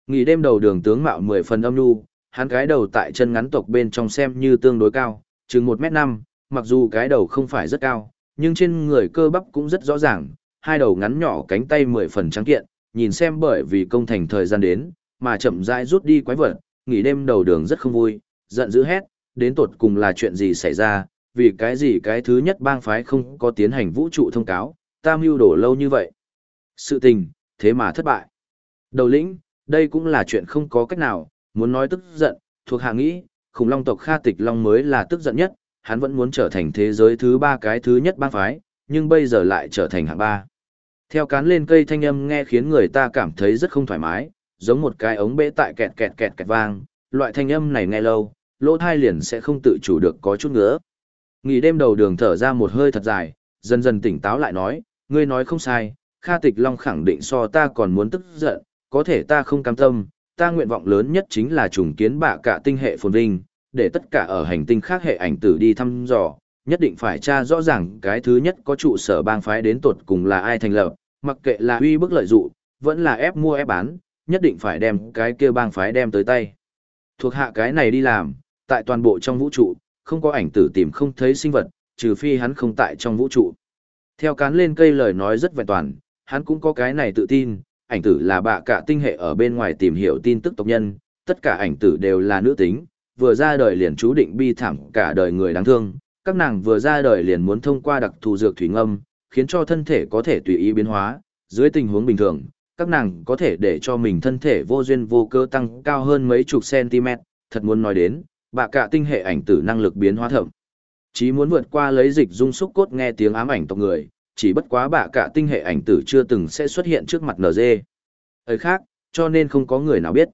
S1: Nghỉ đêm đầu đường tướng mạo 10 phần âm nu, hắn cái đầu tại chân ngắn tộc bên trong xem như tương đối cao, chừng 1m5, mặc dù cái đầu không phải rất cao, nhưng trên người cơ bắp cũng rất rõ ràng, hai đầu ngắn nhỏ cánh tay 10 phần trắng kiện, nhìn xem bởi vì công thành thời gian đến, mà chậm rãi rút đi quái vật, nghỉ đêm đầu đường rất không vui, giận dữ hét, đến tột cùng là chuyện gì xảy ra, vì cái gì cái thứ nhất bang phái không có tiến hành vũ trụ thông cáo, ta mưu đổ lâu như vậy. Sự tình, thế mà thất bại. Đầu lĩnh, đây cũng là chuyện không có cách nào, muốn nói tức giận, thuộc hạ nghĩ, khủng long tộc Kha Tịch Long mới là tức giận nhất, hắn vẫn muốn trở thành thế giới thứ ba cái thứ nhất bang phái, nhưng bây giờ lại trở thành hạng ba. Theo cán lên cây thanh âm nghe khiến người ta cảm thấy rất không thoải mái, giống một cái ống bể tại kẹt kẹt kẹt kẹt vang, loại thanh âm này nghe lâu, lỗ thai liền sẽ không tự chủ được có chút ngứa. Nghỉ đêm đầu đường thở ra một hơi thật dài, dần dần tỉnh táo lại nói, ngươi nói không sai, Kha Tịch Long khẳng định so ta còn muốn tức giận, có thể ta không cam tâm, ta nguyện vọng lớn nhất chính là trùng kiến bạ cả tinh hệ phồn vinh, để tất cả ở hành tinh khác hệ ảnh tử đi thăm dò, nhất định phải tra rõ ràng cái thứ nhất có trụ sở bang phái đến tột cùng là ai thành lập, mặc kệ là uy bức lợi dụ, vẫn là ép mua ép bán, nhất định phải đem cái kia bang phái đem tới tay. Thuộc hạ cái này đi làm, tại toàn bộ trong vũ trụ, không có ảnh tử tìm không thấy sinh vật, trừ phi hắn không tại trong vũ trụ. Theo cán lên cây lời nói rất vẹn toàn, hắn cũng có cái này tự tin, ảnh tử là bạ cả tinh hệ ở bên ngoài tìm hiểu tin tức tộc nhân, tất cả ảnh tử đều là nữ tính, vừa ra đời liền chú định bi thảm cả đời người đáng thương, các nàng vừa ra đời liền muốn thông qua đặc thù dược thủy ngâm, khiến cho thân thể có thể tùy ý biến hóa, dưới tình huống bình thường, các nàng có thể để cho mình thân thể vô duyên vô cơ tăng cao hơn mấy chục cm, thật muốn nói đến, bạ cả tinh hệ ảnh tử năng lực biến hóa thậm. Chí muốn vượt qua lấy dịch dung xúc cốt nghe tiếng ám ảnh tộc người, chỉ bất quá bạ cả tinh hệ ảnh tử chưa từng sẽ xuất hiện trước mặt NG. Ấy khác, cho nên không có người nào biết.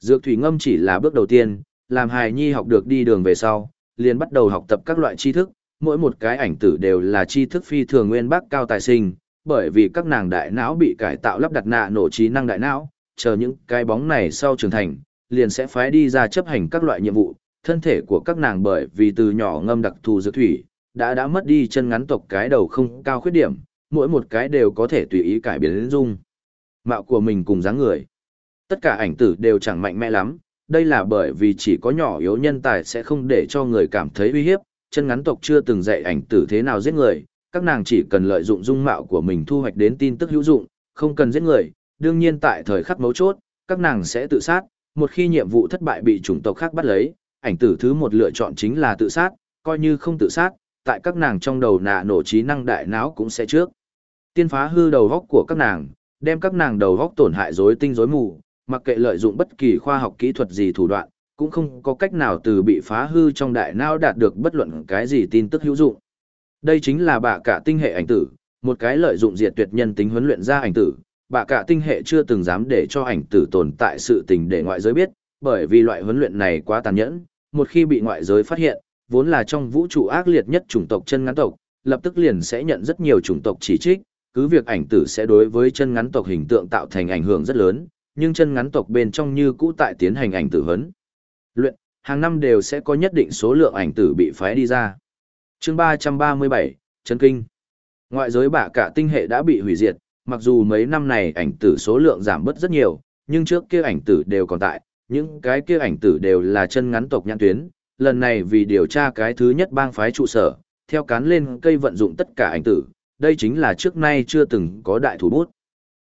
S1: Dược thủy ngâm chỉ là bước đầu tiên, làm hài nhi học được đi đường về sau, liền bắt đầu học tập các loại tri thức, mỗi một cái ảnh tử đều là tri thức phi thường nguyên bác cao tài sinh, bởi vì các nàng đại não bị cải tạo lắp đặt nạ nổ trí năng đại não, chờ những cái bóng này sau trưởng thành, liền sẽ phái đi ra chấp hành các loại nhiệm vụ, thân thể của các nàng bởi vì từ nhỏ ngâm đặc thù dược thủy, đã đã mất đi chân ngắn tộc cái đầu không cao khuyết điểm, mỗi một cái đều có thể tùy ý cải biến dung. Mạo của mình cùng dáng người. Tất cả ảnh tử đều chẳng mạnh mẽ lắm, đây là bởi vì chỉ có nhỏ yếu nhân tài sẽ không để cho người cảm thấy uy hiếp, chân ngắn tộc chưa từng dạy ảnh tử thế nào giết người, các nàng chỉ cần lợi dụng dung mạo của mình thu hoạch đến tin tức hữu dụng, không cần giết người, đương nhiên tại thời khắc mấu chốt, các nàng sẽ tự sát, một khi nhiệm vụ thất bại bị chủng tộc khác bắt lấy, ảnh tử thứ một lựa chọn chính là tự sát, coi như không tự sát, tại các nàng trong đầu nạ nổ trí năng đại não cũng sẽ trước. Tiên phá hư đầu góc của các nàng, đem các nàng đầu góc tổn hại rối tinh rối mù, mặc kệ lợi dụng bất kỳ khoa học kỹ thuật gì thủ đoạn, cũng không có cách nào từ bị phá hư trong đại não đạt được bất luận cái gì tin tức hữu dụng. Đây chính là bạ cả tinh hệ ảnh tử, một cái lợi dụng diệt tuyệt nhân tính huấn luyện ra ảnh tử, bạ cả tinh hệ chưa từng dám để cho ảnh tử tồn tại sự tình để ngoại giới biết, bởi vì loại huấn luyện này quá tàn nhẫn, một khi bị ngoại giới phát hiện, vốn là trong vũ trụ ác liệt nhất chủng tộc chân ngắn tộc, lập tức liền sẽ nhận rất nhiều chủng tộc chỉ trích, cứ việc ảnh tử sẽ đối với chân ngắn tộc hình tượng tạo thành ảnh hưởng rất lớn, nhưng chân ngắn tộc bên trong như cũ tại tiến hành ảnh tử huấn. Luyện, hàng năm đều sẽ có nhất định số lượng ảnh tử bị phái đi ra. chương 337, Chân Kinh. Ngoại giới bạ cả tinh hệ đã bị hủy diệt, mặc dù mấy năm này ảnh tử số lượng giảm bớt rất nhiều, nhưng trước kia ảnh tử đều còn tại, những cái kia ảnh tử đều là chân ngắn tộc nhãn tuyến, lần này vì điều tra cái thứ nhất bang phái trụ sở, theo cán lên cây vận dụng tất cả ảnh tử, đây chính là trước nay chưa từng có đại thủ bút.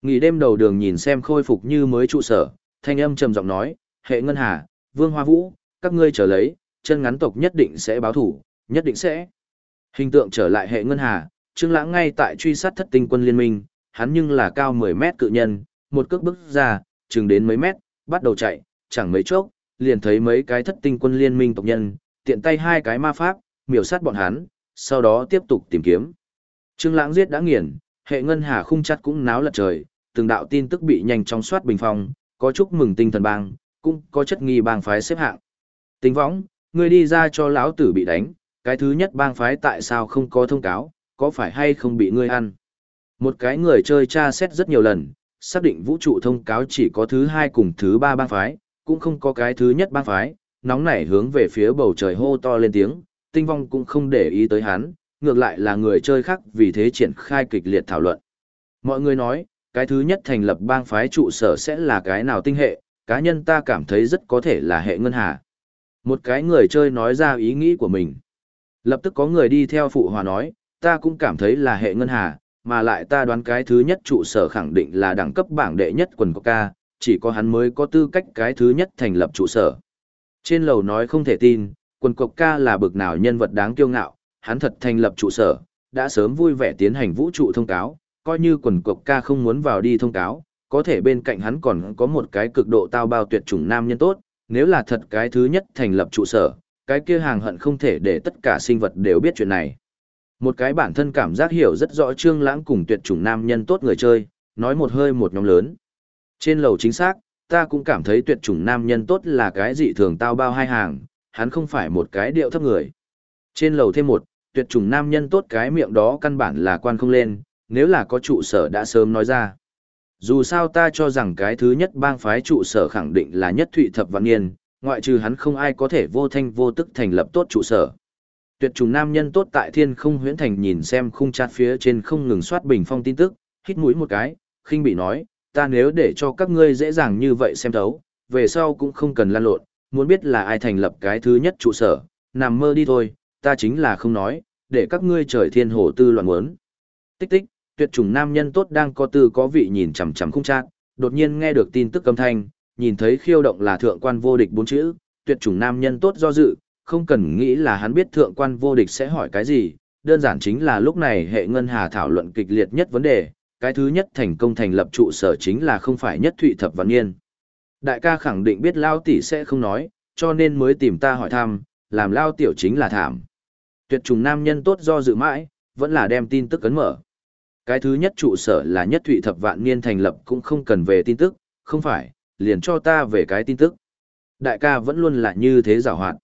S1: Nghỉ đêm đầu đường nhìn xem khôi phục như mới trụ sở, thanh âm trầm giọng nói, hệ ngân hà, vương hoa vũ, các ngươi trở lấy, chân ngắn tộc nhất định sẽ báo thủ, nhất định sẽ. Hình tượng trở lại hệ ngân hà, trương lãng ngay tại truy sát thất tinh quân liên minh, hắn nhưng là cao 10 mét cự nhân, một cước bước ra, chừng đến mấy mét, bắt đầu chạy, chẳng mấy chốc, liền thấy mấy cái thất tinh quân liên minh tộc nhân, tiện tay hai cái ma pháp, miểu sát bọn hắn, sau đó tiếp tục tìm kiếm. Trương Lãng giết đã nghiền, hệ ngân hà khung chặt cũng náo lật trời, từng đạo tin tức bị nhanh chóng soát bình phong, có chúc mừng tinh thần bang, cũng có chất nghi bang phái xếp hạng. Tính võng, ngươi đi ra cho lão tử bị đánh, cái thứ nhất bang phái tại sao không có thông cáo, có phải hay không bị ngươi ăn? Một cái người chơi tra xét rất nhiều lần, xác định vũ trụ thông cáo chỉ có thứ hai cùng thứ ba bang phái, cũng không có cái thứ nhất bang phái, nóng nảy hướng về phía bầu trời hô to lên tiếng, tinh vong cũng không để ý tới hắn, ngược lại là người chơi khác vì thế triển khai kịch liệt thảo luận. Mọi người nói, cái thứ nhất thành lập bang phái trụ sở sẽ là cái nào tinh hệ, cá nhân ta cảm thấy rất có thể là hệ ngân hà. Một cái người chơi nói ra ý nghĩ của mình. Lập tức có người đi theo phụ hòa nói, ta cũng cảm thấy là hệ ngân hà, mà lại ta đoán cái thứ nhất trụ sở khẳng định là đẳng cấp bảng đệ nhất quần quốc ca, chỉ có hắn mới có tư cách cái thứ nhất thành lập trụ sở. Trên lầu nói không thể tin, quần cộc ca là bực nào nhân vật đáng kiêu ngạo, hắn thật thành lập trụ sở, đã sớm vui vẻ tiến hành vũ trụ thông cáo, coi như quần cộc ca không muốn vào đi thông cáo, có thể bên cạnh hắn còn có một cái cực độ tao bao tuyệt chủng nam nhân tốt, nếu là thật cái thứ nhất thành lập trụ sở, cái kia hàng hận không thể để tất cả sinh vật đều biết chuyện này. Một cái bản thân cảm giác hiểu rất rõ trương lãng cùng tuyệt chủng nam nhân tốt người chơi, nói một hơi một nhóm lớn. Trên lầu chính xác, ta cũng cảm thấy tuyệt chủng nam nhân tốt là cái dị thường tao bao hai hàng, hắn không phải một cái điệu thấp người. Trên lầu thêm một, tuyệt chủng nam nhân tốt cái miệng đó căn bản là quan không lên, nếu là có trụ sở đã sớm nói ra. Dù sao ta cho rằng cái thứ nhất bang phái trụ sở khẳng định là nhất thụy thập văn niên, ngoại trừ hắn không ai có thể vô thanh vô tức thành lập tốt trụ sở. Tuyệt trùng nam nhân tốt tại thiên không huyễn thành nhìn xem khung chat phía trên không ngừng soát bình phong tin tức, hít mũi một cái, khinh bị nói, ta nếu để cho các ngươi dễ dàng như vậy xem thấu, về sau cũng không cần lan lộn, muốn biết là ai thành lập cái thứ nhất trụ sở, nằm mơ đi thôi, ta chính là không nói, để các ngươi trời thiên hồ tư loạn muốn. Tích tích, tuyệt chủng nam nhân tốt đang có tư có vị nhìn chằm chằm khung chat, đột nhiên nghe được tin tức âm thanh, nhìn thấy khiêu động là thượng quan vô địch bốn chữ, tuyệt chủng nam nhân tốt do dự, không cần nghĩ là hắn biết thượng quan vô địch sẽ hỏi cái gì, đơn giản chính là lúc này hệ ngân hà thảo luận kịch liệt nhất vấn đề, cái thứ nhất thành công thành lập trụ sở chính là không phải nhất thụy thập văn niên. Đại ca khẳng định biết Lao tỷ sẽ không nói, cho nên mới tìm ta hỏi thăm, làm Lao tiểu chính là thảm. Tuyệt trùng nam nhân tốt do dự mãi, vẫn là đem tin tức ấn mở. Cái thứ nhất trụ sở là nhất thụy thập vạn niên thành lập cũng không cần về tin tức, không phải, liền cho ta về cái tin tức. Đại ca vẫn luôn là như thế giảo hoạt.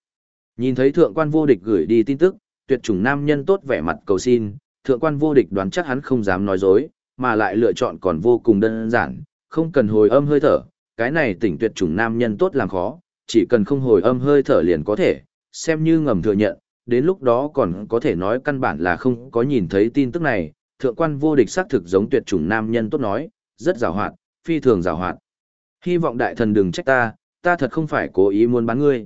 S1: Nhìn thấy thượng quan vô địch gửi đi tin tức, tuyệt chủng nam nhân tốt vẻ mặt cầu xin, thượng quan vô địch đoán chắc hắn không dám nói dối, mà lại lựa chọn còn vô cùng đơn giản, không cần hồi âm hơi thở, cái này tỉnh tuyệt chủng nam nhân tốt làm khó, chỉ cần không hồi âm hơi thở liền có thể, xem như ngầm thừa nhận, đến lúc đó còn có thể nói căn bản là không có nhìn thấy tin tức này, thượng quan vô địch xác thực giống tuyệt chủng nam nhân tốt nói, rất rào hoạt, phi thường rào hoạt. Hy vọng đại thần đừng trách ta, ta thật không phải cố ý muốn bán ngươi.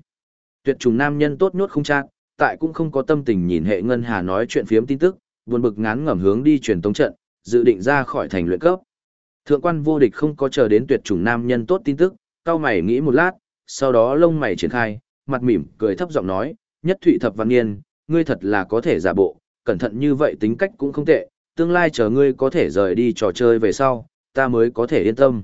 S1: Tuyệt trùng nam nhân tốt nhốt không chắc, tại cũng không có tâm tình nhìn hệ ngân hà nói chuyện phiếm tin tức, buồn bực ngán ngẩm hướng đi truyền tống trận, dự định ra khỏi thành luyện cấp. Thượng quan vô địch không có chờ đến tuyệt chủng nam nhân tốt tin tức, cao mày nghĩ một lát, sau đó lông mày triển khai, mặt mỉm cười thấp giọng nói, nhất thụy thập văn niên, ngươi thật là có thể giả bộ, cẩn thận như vậy tính cách cũng không tệ, tương lai chờ ngươi có thể rời đi trò chơi về sau, ta mới có thể yên tâm.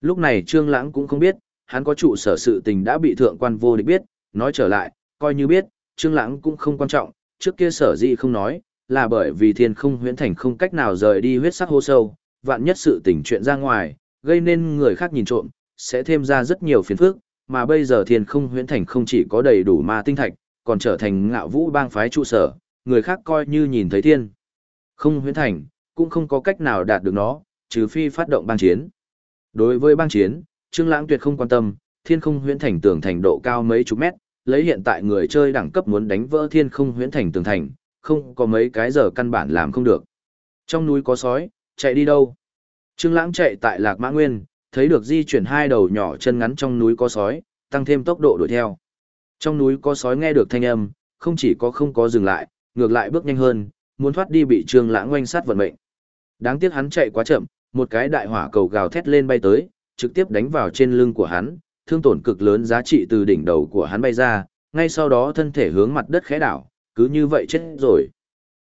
S1: Lúc này Trương Lãng cũng không biết, hắn có trụ sở sự tình đã bị thượng quan vô địch biết, nói trở lại, coi như biết, Trương Lãng cũng không quan trọng, trước kia sở dĩ không nói, là bởi vì thiên không huyễn thành không cách nào rời đi huyết sắc hô sâu, vạn nhất sự tình chuyện ra ngoài, gây nên người khác nhìn trộm, sẽ thêm ra rất nhiều phiền phức, mà bây giờ thiên không huyễn thành không chỉ có đầy đủ ma tinh thạch, còn trở thành ngạo vũ bang phái trụ sở, người khác coi như nhìn thấy thiên. Không huyễn thành, cũng không có cách nào đạt được nó, trừ phi phát động bang chiến. Đối với bang chiến, Trương Lãng tuyệt không quan tâm, thiên không huyễn thành tường thành độ cao mấy chục mét, lấy hiện tại người chơi đẳng cấp muốn đánh vỡ thiên không huyễn thành tường thành, không có mấy cái giờ căn bản làm không được. Trong núi có sói, chạy đi đâu? Trương Lãng chạy tại Lạc Mã Nguyên, thấy được di chuyển hai đầu nhỏ chân ngắn trong núi có sói, tăng thêm tốc độ đuổi theo. Trong núi có sói nghe được thanh âm, không chỉ có không có dừng lại, ngược lại bước nhanh hơn, muốn thoát đi bị Trương Lãng oanh sát vận mệnh. Đáng tiếc hắn chạy quá chậm, một cái đại hỏa cầu gào thét lên bay tới, trực tiếp đánh vào trên lưng của hắn, thương tổn cực lớn giá trị từ đỉnh đầu của hắn bay ra, ngay sau đó thân thể hướng mặt đất khẽ đảo, cứ như vậy chết rồi.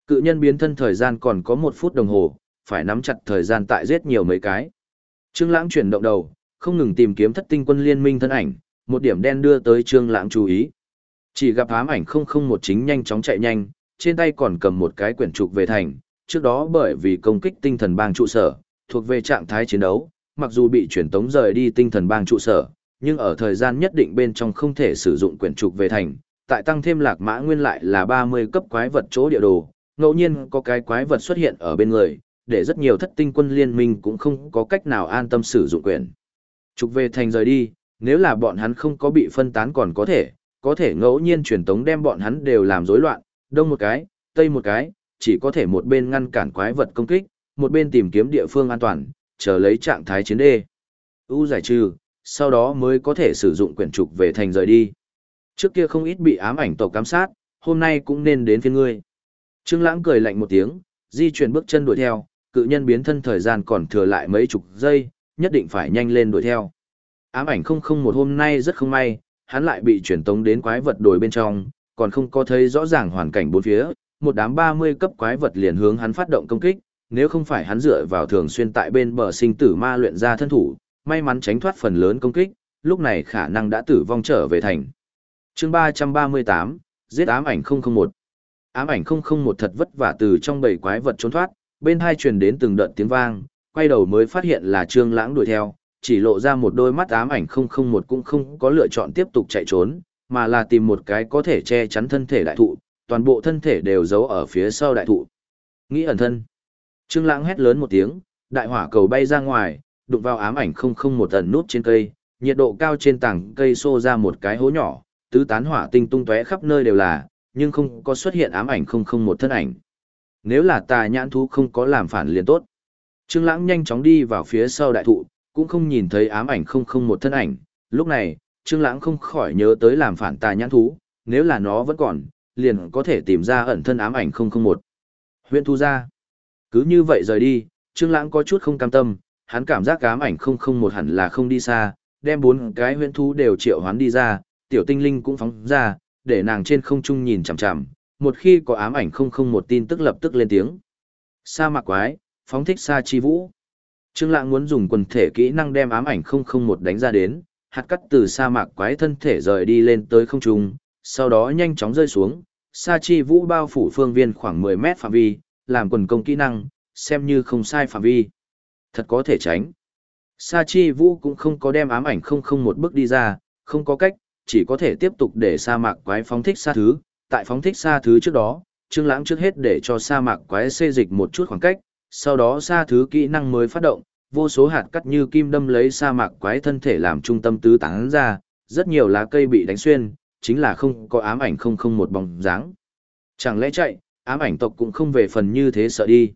S1: Cự nhân biến thân thời gian còn có một phút đồng hồ, phải nắm chặt thời gian tại giết nhiều mấy cái. Trương Lãng chuyển động đầu, không ngừng tìm kiếm thất tinh quân liên minh thân ảnh, một điểm đen đưa tới Trương Lãng chú ý. Chỉ gặp ám ảnh không không một chính nhanh chóng chạy nhanh, trên tay còn cầm một cái quyển trục về thành, trước đó bởi vì công kích tinh thần bang trụ sở, thuộc về trạng thái chiến đấu, mặc dù bị chuyển tống rời đi tinh thần bang trụ sở, nhưng ở thời gian nhất định bên trong không thể sử dụng quyển trục về thành, tại tăng thêm lạc mã nguyên lại là 30 cấp quái vật chỗ địa đồ, ngẫu nhiên có cái quái vật xuất hiện ở bên người, để rất nhiều thất tinh quân liên minh cũng không có cách nào an tâm sử dụng quyền. Trục về thành rời đi, nếu là bọn hắn không có bị phân tán còn có thể, có thể ngẫu nhiên truyền tống đem bọn hắn đều làm rối loạn, đông một cái, tây một cái, chỉ có thể một bên ngăn cản quái vật công kích, một bên tìm kiếm địa phương an toàn, chờ lấy trạng thái chiến đê. U giải trừ, sau đó mới có thể sử dụng quyển trục về thành rời đi. Trước kia không ít bị ám ảnh tộc cám sát, hôm nay cũng nên đến phiên ngươi. Trương Lãng cười lạnh một tiếng, di chuyển bước chân đuổi theo, cự nhân biến thân thời gian còn thừa lại mấy chục giây, nhất định phải nhanh lên đuổi theo. Ám ảnh không không một hôm nay rất không may, hắn lại bị chuyển tống đến quái vật đồi bên trong, còn không có thấy rõ ràng hoàn cảnh bốn phía, một đám 30 cấp quái vật liền hướng hắn phát động công kích, nếu không phải hắn dựa vào thường xuyên tại bên bờ sinh tử ma luyện ra thân thủ, may mắn tránh thoát phần lớn công kích, lúc này khả năng đã tử vong trở về thành. Chương 338, giết ám ảnh 001. Ám ảnh 001 thật vất vả từ trong bầy quái vật trốn thoát, bên hai truyền đến từng đợt tiếng vang, quay đầu mới phát hiện là Trương Lãng đuổi theo, chỉ lộ ra một đôi mắt ám ảnh 001 cũng không có lựa chọn tiếp tục chạy trốn, mà là tìm một cái có thể che chắn thân thể đại thụ, toàn bộ thân thể đều giấu ở phía sau đại thụ. Nghĩ ẩn thân. Trương Lãng hét lớn một tiếng, đại hỏa cầu bay ra ngoài, đụng vào ám ảnh 001 ẩn nút trên cây, nhiệt độ cao trên tảng cây xô ra một cái hố nhỏ, tứ tán hỏa tinh tung tóe khắp nơi đều là, nhưng không có xuất hiện ám ảnh 001 thân ảnh. Nếu là tà nhãn thú không có làm phản liền tốt. Trương Lãng nhanh chóng đi vào phía sau đại thụ, cũng không nhìn thấy ám ảnh 001 thân ảnh, lúc này, Trương Lãng không khỏi nhớ tới làm phản tà nhãn thú, nếu là nó vẫn còn, liền có thể tìm ra ẩn thân ám ảnh không không một. Huyền thu ra. Cứ như vậy rời đi, Trương Lãng có chút không cam tâm, hắn cảm giác ám ảnh 001 hẳn là không đi xa, đem bốn cái huyền thú đều triệu hoán đi ra, tiểu tinh linh cũng phóng ra, để nàng trên không trung nhìn chằm chằm, một khi có ám ảnh 001 tin tức lập tức lên tiếng. Sa mạc quái, phóng thích sa chi vũ. Trương Lãng muốn dùng quần thể kỹ năng đem ám ảnh 001 đánh ra đến, hạt cắt từ sa mạc quái thân thể rời đi lên tới không trung, sau đó nhanh chóng rơi xuống, sa chi vũ bao phủ phương viên khoảng 10 mét phạm vi, làm quần công kỹ năng, xem như không sai phạm vi. Thật có thể tránh. Sa chi vũ cũng không có đem ám ảnh 001 bước đi ra, không có cách, chỉ có thể tiếp tục để sa mạc quái phóng thích xa thứ, tại phóng thích xa thứ trước đó, Trương Lãng trước hết để cho sa mạc quái xê dịch một chút khoảng cách, sau đó sa thứ kỹ năng mới phát động, vô số hạt cắt như kim đâm lấy sa mạc quái thân thể làm trung tâm tứ tán ra, rất nhiều lá cây bị đánh xuyên, chính là không có ám ảnh không không một bóng dáng. Chẳng lẽ chạy, ám ảnh tộc cũng không về phần như thế sợ đi.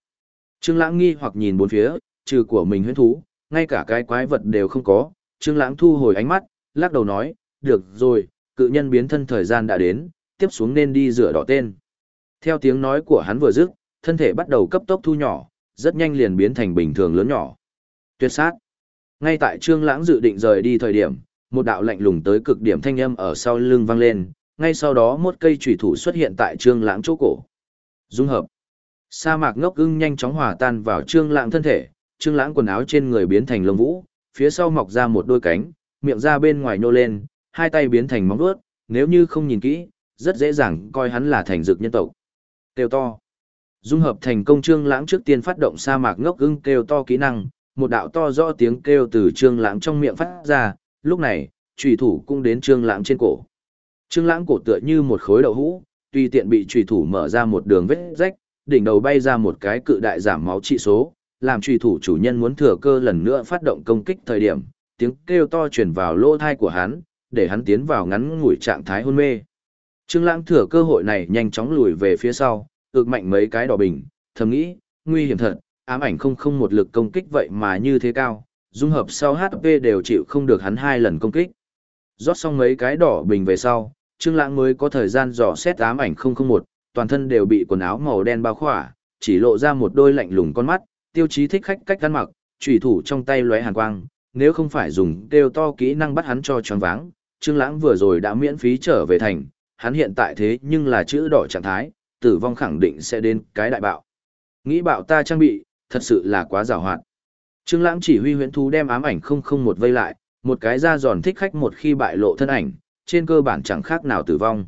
S1: Trương Lãng nghi hoặc nhìn bốn phía, trừ của mình huyễn thú, ngay cả cái quái vật đều không có, Trương Lãng thu hồi ánh mắt, lắc đầu nói, "Được rồi, cự nhân biến thân thời gian đã đến, tiếp xuống nên đi rửa đỏ tên." Theo tiếng nói của hắn vừa dứt, thân thể bắt đầu cấp tốc thu nhỏ, rất nhanh liền biến thành bình thường lớn nhỏ. Tuyệt sát. Ngay tại Trương Lãng dự định rời đi thời điểm, một đạo lạnh lùng tới cực điểm thanh âm ở sau lưng vang lên, ngay sau đó một cây chủy thủ xuất hiện tại Trương Lãng chỗ cổ. Dung hợp. Sa mạc ngốc ưng nhanh chóng hòa tan vào Trương Lãng thân thể, Trương Lãng quần áo trên người biến thành lông vũ, phía sau mọc ra một đôi cánh, miệng ra bên ngoài nô lên, hai tay biến thành móng vuốt, nếu như không nhìn kỹ, rất dễ dàng coi hắn là thành dược nhân tộc. Tiêu to. Dung hợp thành công Trương Lãng trước tiên phát động sa mạc ngốc ưng kêu to kỹ năng, một đạo to rõ tiếng kêu từ Trương Lãng trong miệng phát ra, lúc này, chủy thủ cũng đến Trương Lãng trên cổ. Trương Lãng cổ tựa như một khối đậu hũ, tùy tiện bị chủy thủ mở ra một đường vết rách, đỉnh đầu bay ra một cái cự đại giảm máu trị số, làm chủy thủ chủ nhân muốn thừa cơ lần nữa phát động công kích thời điểm, tiếng kêu to truyền vào lỗ tai của hắn, để hắn tiến vào ngắn ngủi trạng thái hôn mê. Trương Lãng thừa cơ hội này nhanh chóng lùi về phía sau, ực mạnh mấy cái đỏ bình, thầm nghĩ, nguy hiểm thật, ám ảnh không không một lực công kích vậy mà như thế cao, dung hợp sau HP đều chịu không được hắn hai lần công kích. Rót xong mấy cái đỏ bình về sau, Trương Lãng mới có thời gian dò xét ám ảnh 001, toàn thân đều bị quần áo màu đen bao khỏa, chỉ lộ ra một đôi lạnh lùng con mắt, tiêu chí thích khách cách ăn mặc, chủy thủ trong tay lóe hàn quang, nếu không phải dùng đều to kỹ năng bắt hắn cho choáng váng, Trương Lãng vừa rồi đã miễn phí trở về thành, hắn hiện tại thế nhưng là chữ đỏ trạng thái, tử vong khẳng định sẽ đến cái đại bạo. Nghĩ bạo ta trang bị, thật sự là quá giàu hoạt. Trương Lãng chỉ huy huyễn thú đem ám ảnh 001 vây lại, một cái ra giòn thích khách một khi bại lộ thân ảnh, trên cơ bản chẳng khác nào tử vong.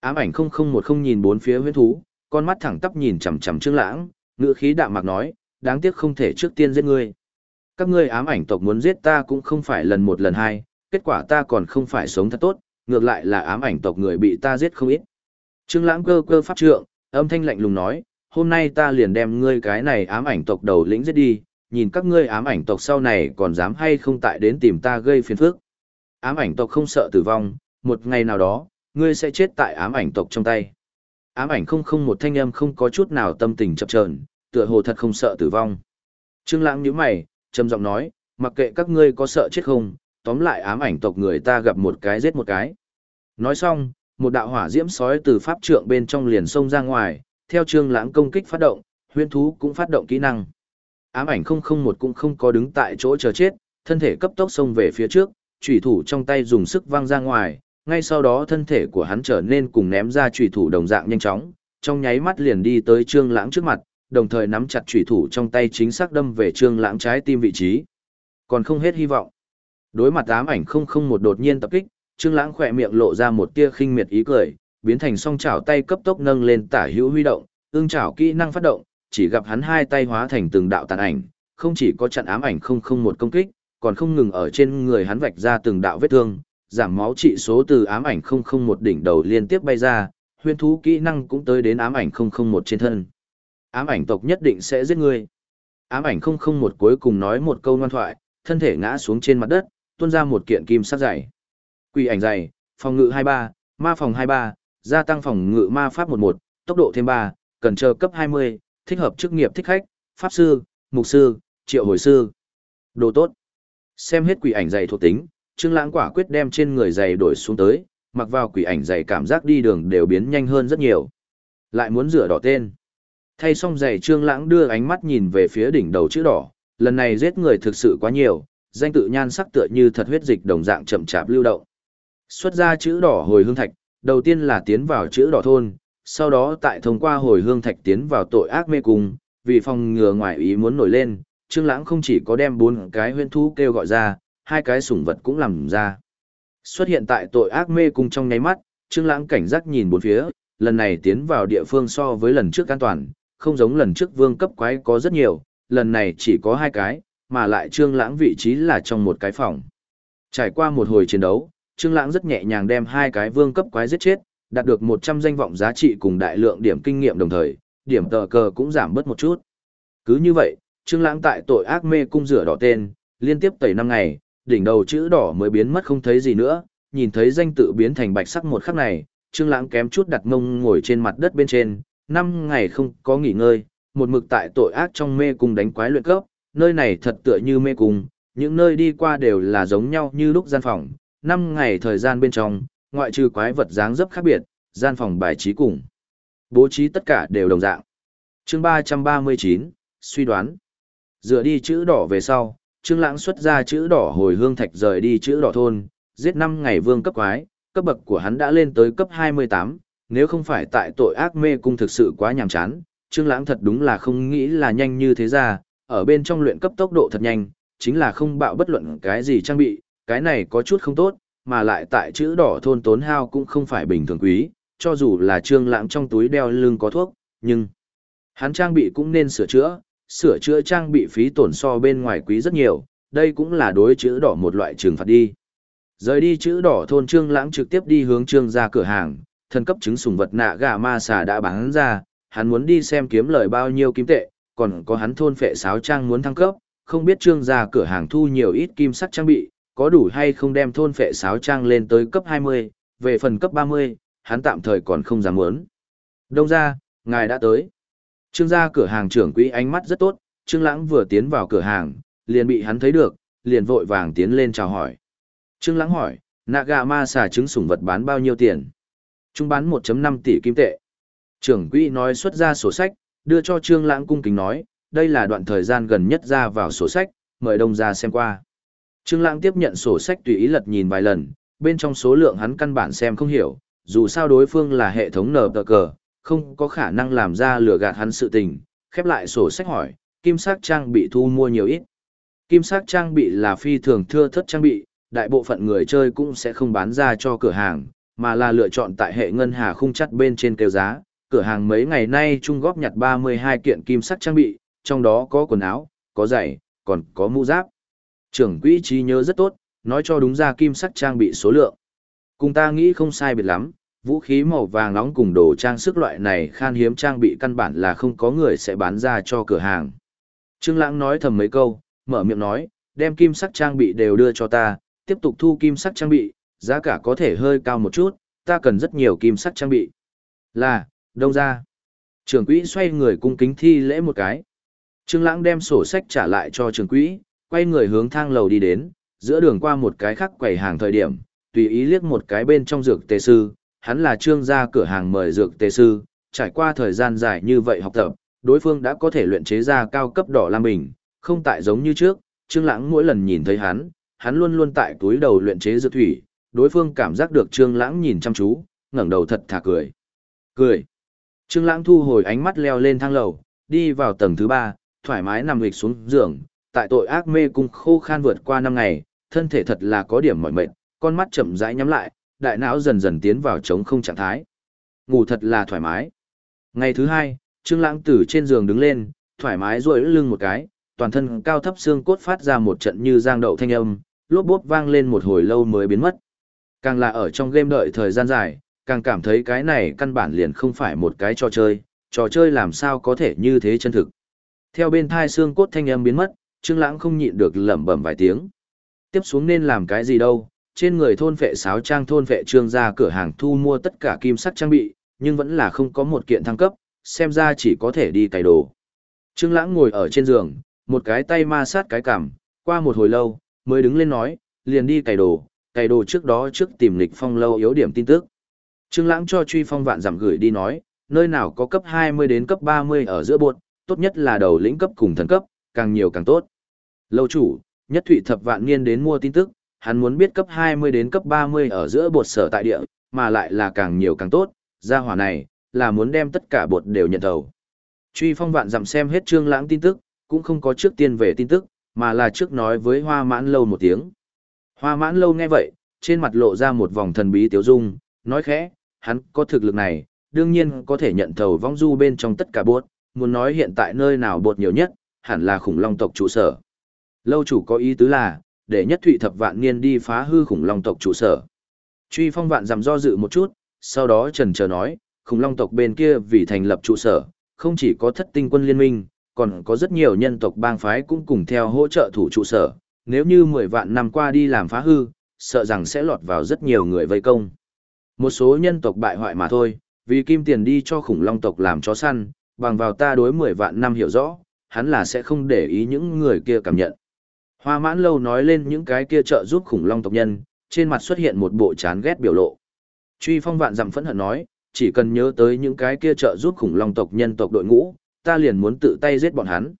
S1: Ám ảnh 001 không nhìn bốn phía huyễn thú, con mắt thẳng tắp nhìn chằm chằm Trương Lãng, ngữ khí đạm mạc nói, đáng tiếc không thể trước tiên giết ngươi. Các ngươi ám ảnh tộc muốn giết ta cũng không phải lần một lần hai, kết quả ta còn không phải sống thật tốt, ngược lại là ám ảnh tộc người bị ta giết không ít. Trương Lãng cơ cơ pháp trượng, âm thanh lạnh lùng nói, hôm nay ta liền đem ngươi cái này ám ảnh tộc đầu lĩnh giết đi, nhìn các ngươi ám ảnh tộc sau này còn dám hay không tại đến tìm ta gây phiền phức. Ám ảnh tộc không sợ tử vong, một ngày nào đó, ngươi sẽ chết tại ám ảnh tộc trong tay. Ám ảnh không không một thanh âm không có chút nào tâm tình chập chờn, tựa hồ thật không sợ tử vong. Trương Lãng nhíu mày, trầm giọng nói, mặc kệ các ngươi có sợ chết không, tóm lại ám ảnh tộc người ta gặp một cái giết một cái. Nói xong, một đạo hỏa diễm sói từ pháp trượng bên trong liền xông ra ngoài, theo Trương Lãng công kích phát động, huyễn thú cũng phát động kỹ năng. Ám ảnh không không một cũng không có đứng tại chỗ chờ chết, thân thể cấp tốc xông về phía trước, chủy thủ trong tay dùng sức văng ra ngoài, ngay sau đó thân thể của hắn trở nên cùng ném ra chủy thủ đồng dạng nhanh chóng, trong nháy mắt liền đi tới Trương Lãng trước mặt, đồng thời nắm chặt chủy thủ trong tay chính xác đâm về Trương Lãng trái tim vị trí. Còn không hết hy vọng. Đối mặt ám ảnh không không một đột nhiên tập kích, Trương Lãng khỏe miệng lộ ra một tia khinh miệt ý cười, biến thành song chảo tay cấp tốc nâng lên tả hữu huy động, ương chảo kỹ năng phát động, chỉ gặp hắn hai tay hóa thành từng đạo tàn ảnh, không chỉ có chặn ám ảnh không không một công kích, còn không ngừng ở trên người hắn vạch ra từng đạo vết thương, giảm máu trị số từ ám ảnh không không một đỉnh đầu liên tiếp bay ra, huyền thú kỹ năng cũng tới đến ám ảnh không không một trên thân. Ám ảnh tộc nhất định sẽ giết ngươi. Ám ảnh không không một cuối cùng nói một câu ngoan thoại, thân thể ngã xuống trên mặt đất, tuôn ra một kiện kim sắc dày. Quỷ ảnh dày, phòng ngự 23, ma phòng 23, gia tăng phòng ngự ma pháp 11, tốc độ thêm 3, cần chờ cấp 20, thích hợp chức nghiệp thích khách, pháp sư, mục sư, triệu hồi sư. Đồ tốt. Xem hết quỷ ảnh dày thuộc tính, Trương Lãng quả quyết đem trên người dày đổi xuống tới, mặc vào quỷ ảnh dày cảm giác đi đường đều biến nhanh hơn rất nhiều. Lại muốn rửa đỏ tên. Thay xong giày Trương Lãng đưa ánh mắt nhìn về phía đỉnh đầu chữ đỏ, lần này giết người thực sự quá nhiều, danh tự nhan sắc tựa như thật huyết dịch đồng dạng chậm chạp lưu động. Xuất ra chữ đỏ hồi hương thạch, đầu tiên là tiến vào chữ đỏ thôn, sau đó tại thông qua hồi hương thạch tiến vào tội ác mê cung, vì phòng ngừa ngoại ý muốn nổi lên, Trương Lãng không chỉ có đem bốn cái huyễn thú kêu gọi ra, hai cái sủng vật cũng làm ra. Xuất hiện tại tội ác mê cung trong nháy mắt, Trương Lãng cảnh giác nhìn bốn phía, lần này tiến vào địa phương so với lần trước an toàn, không giống lần trước vương cấp quái có rất nhiều, lần này chỉ có hai cái, mà lại Trương Lãng vị trí là trong một cái phòng. Trải qua một hồi chiến đấu, Trương Lãng rất nhẹ nhàng đem hai cái vương cấp quái giết chết, đạt được 100 danh vọng giá trị cùng đại lượng điểm kinh nghiệm đồng thời, điểm tờ cờ cũng giảm bớt một chút. Cứ như vậy, Trương Lãng tại tội ác mê cung rửa đỏ tên, liên tiếp tẩy năm ngày, đỉnh đầu chữ đỏ mới biến mất không thấy gì nữa, nhìn thấy danh tự biến thành bạch sắc một khắc này, Trương Lãng kém chút đặt mông ngồi trên mặt đất bên trên, năm ngày không có nghỉ ngơi, một mực tại tội ác trong mê cung đánh quái luyện cấp, nơi này thật tựa như mê cung, những nơi đi qua đều là giống nhau như lúc gian phòng, năm ngày thời gian bên trong, ngoại trừ quái vật dáng dấp khác biệt, gian phòng bài trí cùng. Bố trí tất cả đều đồng dạng. chương 339, suy đoán. Dựa đi chữ đỏ về sau, Trương Lãng xuất ra chữ đỏ hồi hương thạch rời đi chữ đỏ thôn, giết 5 ngày vương cấp quái, cấp bậc của hắn đã lên tới cấp 28, nếu không phải tại tội ác mê cung thực sự quá nhàm chán, Trương Lãng thật đúng là không nghĩ là nhanh như thế ra, ở bên trong luyện cấp tốc độ thật nhanh, chính là không bạo bất luận cái gì trang bị, cái này có chút không tốt, mà lại tại chữ đỏ thôn tốn hao cũng không phải bình thường quý, cho dù là Trương Lãng trong túi đeo lưng có thuốc, nhưng hắn trang bị cũng nên sửa chữa, sửa chữa trang bị phí tổn so bên ngoài quý rất nhiều, đây cũng là đối chữ đỏ một loại trừng phạt đi. Rời đi chữ đỏ thôn Trương Lãng trực tiếp đi hướng Trương gia cửa hàng, thần cấp chứng sùng vật nạ gà ma xà đã bán ra, hắn muốn đi xem kiếm lời bao nhiêu kim tệ, còn có hắn thôn phệ sáo trang muốn thăng cấp, không biết Trương gia cửa hàng thu nhiều ít kim sắc trang bị, có đủ hay không đem thôn phệ sáo trang lên tới cấp 20, về phần cấp 30, hắn tạm thời còn không dám muốn. Đông ra, ngài đã tới. Trương gia cửa hàng trưởng quỹ ánh mắt rất tốt, Trương Lãng vừa tiến vào cửa hàng, liền bị hắn thấy được, liền vội vàng tiến lên chào hỏi. Trương Lãng hỏi, Naga ma xà trứng sủng vật bán bao nhiêu tiền? Chúng bán 1.5 tỷ kim tệ. Trưởng quỹ nói xuất ra sổ sách, đưa cho Trương Lãng cung kính nói, đây là đoạn thời gian gần nhất ra vào sổ sách, mời đông ra xem qua. Trương Lãng tiếp nhận sổ sách tùy ý lật nhìn vài lần, bên trong số lượng hắn căn bản xem không hiểu, dù sao đối phương là hệ thống nở tờ cờ, không có khả năng làm ra lừa gạt hắn sự tình, khép lại sổ sách hỏi, kim sắc trang bị thu mua nhiều ít. Kim sắc trang bị là phi thường thưa thất trang bị, đại bộ phận người chơi cũng sẽ không bán ra cho cửa hàng, mà là lựa chọn tại hệ ngân hà khung chắt bên trên kêu giá. Cửa hàng mấy ngày nay chung góp nhặt 32 kiện kim sắc trang bị, trong đó có quần áo, có giày, còn có mũ giáp. Trưởng quỹ trí nhớ rất tốt, nói cho đúng ra kim sắc trang bị số lượng. Cùng ta nghĩ không sai biệt lắm, vũ khí màu vàng nóng cùng đồ trang sức loại này khan hiếm trang bị căn bản là không có người sẽ bán ra cho cửa hàng. Trương Lãng nói thầm mấy câu, mở miệng nói, đem kim sắc trang bị đều đưa cho ta, tiếp tục thu kim sắc trang bị, giá cả có thể hơi cao một chút, ta cần rất nhiều kim sắc trang bị. Là, Đông ra. Trưởng quỹ xoay người cung kính thi lễ một cái. Trương Lãng đem sổ sách trả lại cho trưởng quỹ, quay người hướng thang lầu đi đến, giữa đường qua một cái khác quầy hàng thời điểm, tùy ý liếc một cái bên trong dược tề sư, hắn là trương gia cửa hàng mời dược tề sư, trải qua thời gian dài như vậy học tập, đối phương đã có thể luyện chế ra cao cấp đỏ lam bình, không tại giống như trước, Trương Lãng mỗi lần nhìn thấy hắn, hắn luôn luôn tại túi đầu luyện chế dược thủy, đối phương cảm giác được Trương Lãng nhìn chăm chú, ngẩng đầu thật thà cười. Cười. Trương Lãng thu hồi ánh mắt leo lên thang lầu, đi vào tầng thứ ba, thoải mái nằm lịch xuống giường, tại tội ác mê cung khô khan vượt qua năm ngày, thân thể thật là có điểm mỏi mệt, con mắt chậm rãi nhắm lại, đại não dần dần tiến vào trống không trạng thái. Ngủ thật là thoải mái. Ngày thứ hai, Trương Lãng từ trên giường đứng lên, thoải mái duỗi lưng một cái, toàn thân cao thấp xương cốt phát ra một trận như giang đậu thanh âm, lốp bốp vang lên một hồi lâu mới biến mất. Càng là ở trong game đợi thời gian dài, càng cảm thấy cái này căn bản liền không phải một cái trò chơi, trò chơi làm sao có thể như thế chân thực. Theo bên thai xương cốt thanh âm biến mất, Trương Lãng không nhịn được lẩm bẩm vài tiếng. Tiếp xuống nên làm cái gì đâu? Trên người thôn vệ sáo trang thôn vệ trương gia cửa hàng thu mua tất cả kim sắc trang bị, nhưng vẫn là không có một kiện thăng cấp, xem ra chỉ có thể đi cày đồ. Trương Lãng ngồi ở trên giường, một cái tay ma sát cái cằm, qua một hồi lâu, mới đứng lên nói, liền đi cày đồ, cày đồ trước đó trước tìm lịch phong lâu yếu điểm tin tức. Trương Lãng cho truy phong vạn giảm gửi đi nói, nơi nào có cấp 20 đến cấp 30 ở giữa buột, tốt nhất là đầu lĩnh cấp cùng thần cấp, càng nhiều càng tốt. Lâu chủ, nhất thụy thập vạn niên đến mua tin tức, hắn muốn biết cấp 20 đến cấp 30 ở giữa bột sở tại địa, mà lại là càng nhiều càng tốt, gia hỏa này, là muốn đem tất cả bột đều nhận đầu. Truy phong vạn dặm xem hết trương lãng tin tức, cũng không có trước tiên về tin tức, mà là trước nói với hoa mãn lâu một tiếng. Hoa mãn lâu nghe vậy, trên mặt lộ ra một vòng thần bí tiêu dung, nói khẽ, hắn có thực lực này, đương nhiên có thể nhận thầu vong du bên trong tất cả bột, muốn nói hiện tại nơi nào bột nhiều nhất, hẳn là khủng long tộc trụ sở. Lâu chủ có ý tứ là, để nhất thụy thập vạn niên đi phá hư khủng long tộc trụ sở. Truy phong vạn dằm do dự một chút, sau đó trần chờ nói, khủng long tộc bên kia vì thành lập trụ sở, không chỉ có thất tinh quân liên minh, còn có rất nhiều nhân tộc bang phái cũng cùng theo hỗ trợ thủ trụ sở, nếu như 10 vạn năm qua đi làm phá hư, sợ rằng sẽ lọt vào rất nhiều người vây công. Một số nhân tộc bại hoại mà thôi, vì kim tiền đi cho khủng long tộc làm chó săn, bằng vào ta đối 10 vạn năm hiểu rõ, hắn là sẽ không để ý những người kia cảm nhận. Hoa mãn lâu nói lên những cái kia trợ giúp khủng long tộc nhân, trên mặt xuất hiện một bộ chán ghét biểu lộ. Truy phong vạn dặm phẫn hận nói, chỉ cần nhớ tới những cái kia trợ giúp khủng long tộc nhân tộc đội ngũ, ta liền muốn tự tay giết bọn hắn.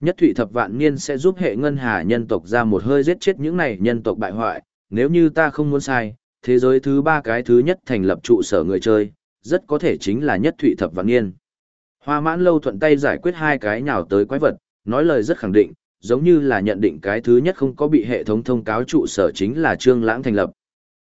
S1: Nhất thụy thập vạn niên sẽ giúp hệ ngân hà nhân tộc ra một hơi giết chết những này nhân tộc bại hoại, nếu như ta không muốn sai, thế giới thứ ba cái thứ nhất thành lập trụ sở người chơi, rất có thể chính là nhất thụy thập vạn niên. Hoa mãn lâu thuận tay giải quyết hai cái nhào tới quái vật, nói lời rất khẳng định, giống như là nhận định cái thứ nhất không có bị hệ thống thông cáo trụ sở chính là Trương Lãng thành lập.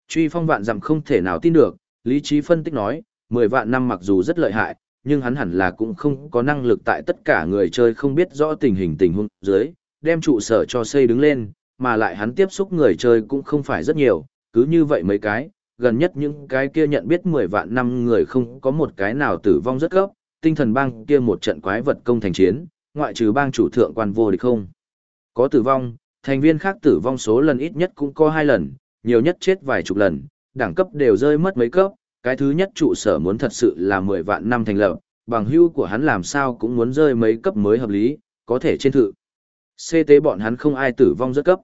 S1: Truy phong vạn dặm không thể nào tin được, lý trí phân tích nói, 10 vạn năm mặc dù rất lợi hại, nhưng hắn hẳn là cũng không có năng lực tại tất cả người chơi không biết rõ tình hình tình huống dưới, đem trụ sở cho xây đứng lên, mà lại hắn tiếp xúc người chơi cũng không phải rất nhiều, cứ như vậy mấy cái, gần nhất những cái kia nhận biết 10 vạn năm người không có một cái nào tử vong rất gấp, tinh thần bang kia một trận quái vật công thành chiến, ngoại trừ bang chủ thượng quan vô địch không. Có tử vong, thành viên khác tử vong số lần ít nhất cũng có hai lần, nhiều nhất chết vài chục lần, đẳng cấp đều rơi mất mấy cấp, cái thứ nhất trụ sở muốn thật sự là 10 vạn năm thành lập, bằng hưu của hắn làm sao cũng muốn rơi mấy cấp mới hợp lý, có thể trên thự. CT bọn hắn không ai tử vong rất cấp.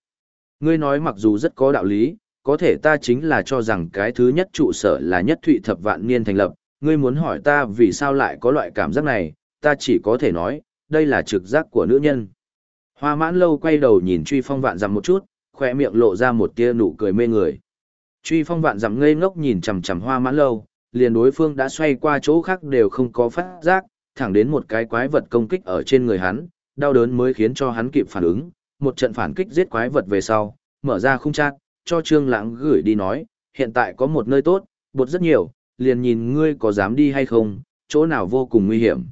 S1: Ngươi nói mặc dù rất có đạo lý, có thể ta chính là cho rằng cái thứ nhất trụ sở là nhất thụy thập vạn niên thành lập, ngươi muốn hỏi ta vì sao lại có loại cảm giác này, ta chỉ có thể nói, đây là trực giác của nữ nhân. Hoa mãn lâu quay đầu nhìn truy phong vạn dặm một chút, khoe miệng lộ ra một tia nụ cười mê người. Truy phong vạn dặm ngây ngốc nhìn chằm chằm hoa mãn lâu, liền đối phương đã xoay qua chỗ khác đều không có phát giác, thẳng đến một cái quái vật công kích ở trên người hắn, đau đớn mới khiến cho hắn kịp phản ứng, một trận phản kích giết quái vật về sau, mở ra khung chắc, cho Trương Lãng gửi đi nói, hiện tại có một nơi tốt, bột rất nhiều, liền nhìn ngươi có dám đi hay không, chỗ nào vô cùng nguy hiểm.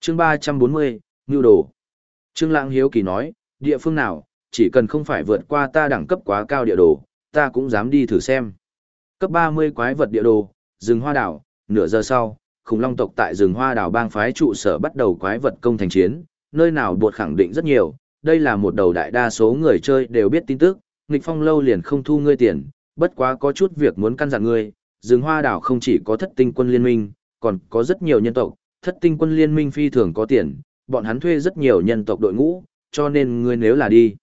S1: Chương 340, Nưu đồ. Trương Lãng hiếu kỳ nói, địa phương nào, chỉ cần không phải vượt qua ta đẳng cấp quá cao địa đồ, ta cũng dám đi thử xem. Cấp 30 quái vật địa đồ, rừng hoa đảo, nửa giờ sau, khủng long tộc tại rừng hoa đảo bang phái trụ sở bắt đầu quái vật công thành chiến, nơi nào buộc khẳng định rất nhiều, đây là một đầu đại đa số người chơi đều biết tin tức, nghịch phong lâu liền không thu ngươi tiền, bất quá có chút việc muốn căn dặn ngươi, rừng hoa đảo không chỉ có thất tinh quân liên minh, còn có rất nhiều nhân tộc, thất tinh quân liên minh phi thường có tiền, bọn hắn thuê rất nhiều nhân tộc đội ngũ, cho nên ngươi nếu là đi.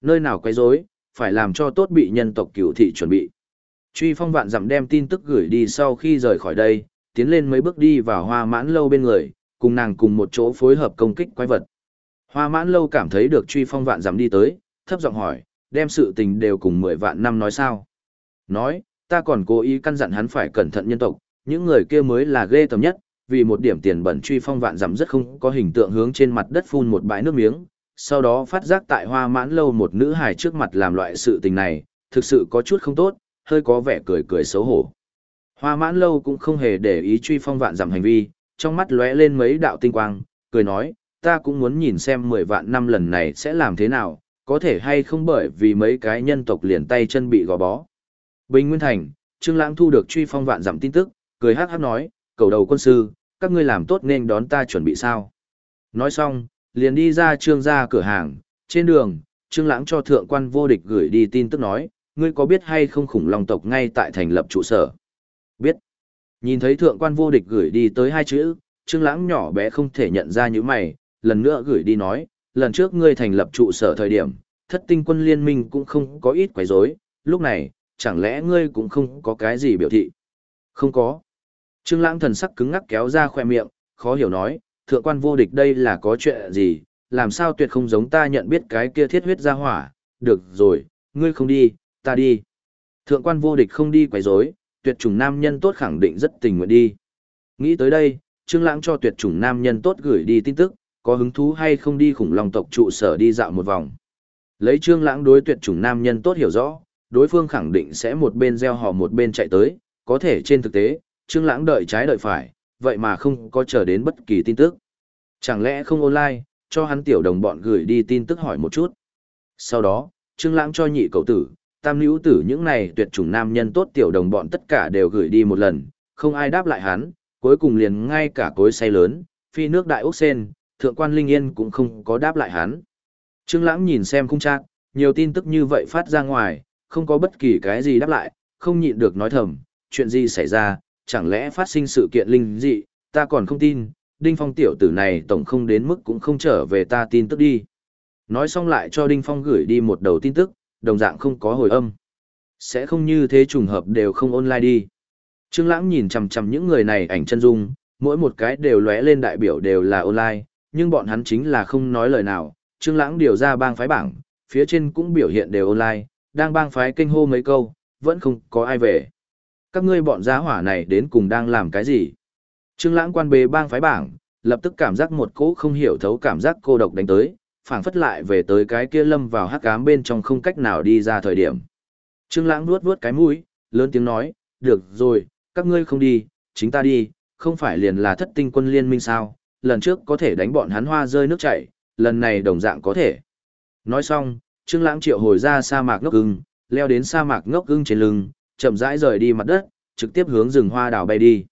S1: Nơi nào quấy rối, phải làm cho tốt bị nhân tộc cửu thị chuẩn bị. Truy phong vạn dặm đem tin tức gửi đi sau khi rời khỏi đây, tiến lên mấy bước đi vào hoa mãn lâu bên người, cùng nàng cùng một chỗ phối hợp công kích quái vật. Hoa mãn lâu cảm thấy được truy phong vạn dặm đi tới, thấp giọng hỏi, đem sự tình đều cùng mười vạn năm nói sao. Nói, ta còn cố ý căn dặn hắn phải cẩn thận nhân tộc, những người kia mới là ghê tầm nhất, vì một điểm tiền bẩn truy phong vạn dặm rất không có hình tượng hướng trên mặt đất phun một bãi nước miếng, sau đó phát giác tại hoa mãn lâu một nữ hài trước mặt làm loại sự tình này, thực sự có chút không tốt, hơi có vẻ cười cười xấu hổ. Hoa mãn lâu cũng không hề để ý truy phong vạn giảm hành vi, trong mắt lóe lên mấy đạo tinh quang, cười nói, ta cũng muốn nhìn xem 10 vạn năm lần này sẽ làm thế nào, có thể hay không bởi vì mấy cái nhân tộc liền tay chân bị gò bó. Bình Nguyên Thành, Trương Lãng thu được truy phong vạn giảm tin tức, cười hát hát nói, cầu đầu quân sư, các ngươi làm tốt nên đón ta chuẩn bị sao. Nói xong, liền đi ra trương gia cửa hàng, trên đường, Trương Lãng cho thượng quan vô địch gửi đi tin tức nói, ngươi có biết hay không khủng long tộc ngay tại thành lập trụ sở? Biết. Nhìn thấy thượng quan vô địch gửi đi tới hai chữ, Trương Lãng nhỏ bé không thể nhận ra những mày, lần nữa gửi đi nói, lần trước ngươi thành lập trụ sở thời điểm, thất tinh quân liên minh cũng không có ít quấy rối, lúc này, chẳng lẽ ngươi cũng không có cái gì biểu thị? Không có. Trương Lãng thần sắc cứng ngắc kéo ra khóe miệng, khó hiểu nói, thượng quan vô địch đây là có chuyện gì, làm sao tuyệt không giống ta nhận biết cái kia thiết huyết gia hỏa, được rồi, ngươi không đi, ta đi. Thượng quan vô địch không đi quấy rối, tuyệt chủng nam nhân tốt khẳng định rất tình nguyện đi. Nghĩ tới đây, Trương Lãng cho tuyệt chủng nam nhân tốt gửi đi tin tức, có hứng thú hay không đi khủng long tộc trụ sở đi dạo một vòng. Lấy Trương Lãng đối tuyệt chủng nam nhân tốt hiểu rõ, đối phương khẳng định sẽ một bên gieo họ một bên chạy tới, có thể trên thực tế, Trương Lãng đợi trái đợi phải, vậy mà không có chờ đến bất kỳ tin tức. Chẳng lẽ không online, cho hắn tiểu đồng bọn gửi đi tin tức hỏi một chút. Sau đó, Trương Lãng cho nhị cậu tử, tam nữ tử những này tuyệt chủng nam nhân tốt tiểu đồng bọn tất cả đều gửi đi một lần, không ai đáp lại hắn, cuối cùng liền ngay cả cối say lớn, phi nước đại ốc sen, thượng quan linh yên cũng không có đáp lại hắn. Trương Lãng nhìn xem khung trạng, nhiều tin tức như vậy phát ra ngoài, không có bất kỳ cái gì đáp lại, không nhịn được nói thầm, chuyện gì xảy ra, chẳng lẽ phát sinh sự kiện linh dị, ta còn không tin, Đinh Phong tiểu tử này tổng không đến mức cũng không trở về ta tin tức đi. Nói xong lại cho Đinh Phong gửi đi một đầu tin tức, đồng dạng không có hồi âm. Sẽ không như thế trùng hợp đều không online đi. Trương Lãng nhìn chằm chằm những người này ảnh chân dung, mỗi một cái đều lóe lên đại biểu đều là online, nhưng bọn hắn chính là không nói lời nào. Trương Lãng điều ra bang phái bảng, phía trên cũng biểu hiện đều online, đang bang phái kênh hô mấy câu, vẫn không có ai về. Các ngươi bọn giá hỏa này đến cùng đang làm cái gì? Trương Lãng quan bế bang phái bảng, lập tức cảm giác một cỗ không hiểu thấu cảm giác cô độc đánh tới, phảng phất lại về tới cái kia lâm vào hắc ám bên trong không cách nào đi ra thời điểm. Trương Lãng nuốt nuốt cái mũi, lớn tiếng nói, "Được rồi, các ngươi không đi, chính ta đi, không phải liền là Thất Tinh quân liên minh sao? Lần trước có thể đánh bọn hắn hoa rơi nước chảy, lần này đồng dạng có thể." Nói xong, Trương Lãng triệu hồi ra sa mạc ngốc ưng, leo đến sa mạc ngốc ưng trên lưng, chậm rãi rời đi mặt đất, trực tiếp hướng rừng hoa đào bay đi.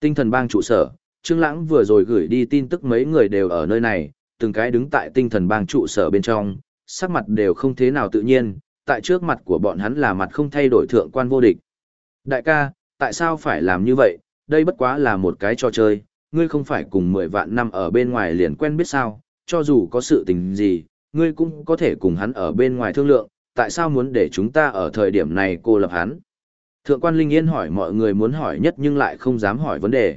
S1: Tinh thần bang trụ sở, Trương Lãng vừa rồi gửi đi tin tức mấy người đều ở nơi này, từng cái đứng tại tinh thần bang trụ sở bên trong, sắc mặt đều không thế nào tự nhiên, tại trước mặt của bọn hắn là mặt không thay đổi thượng quan vô địch. Đại ca, tại sao phải làm như vậy, đây bất quá là một cái trò chơi, ngươi không phải cùng 10 vạn năm ở bên ngoài liền quen biết sao, cho dù có sự tình gì, ngươi cũng có thể cùng hắn ở bên ngoài thương lượng, tại sao muốn để chúng ta ở thời điểm này cô lập hắn. Thượng quan Linh Yên hỏi mọi người muốn hỏi nhất nhưng lại không dám hỏi vấn đề.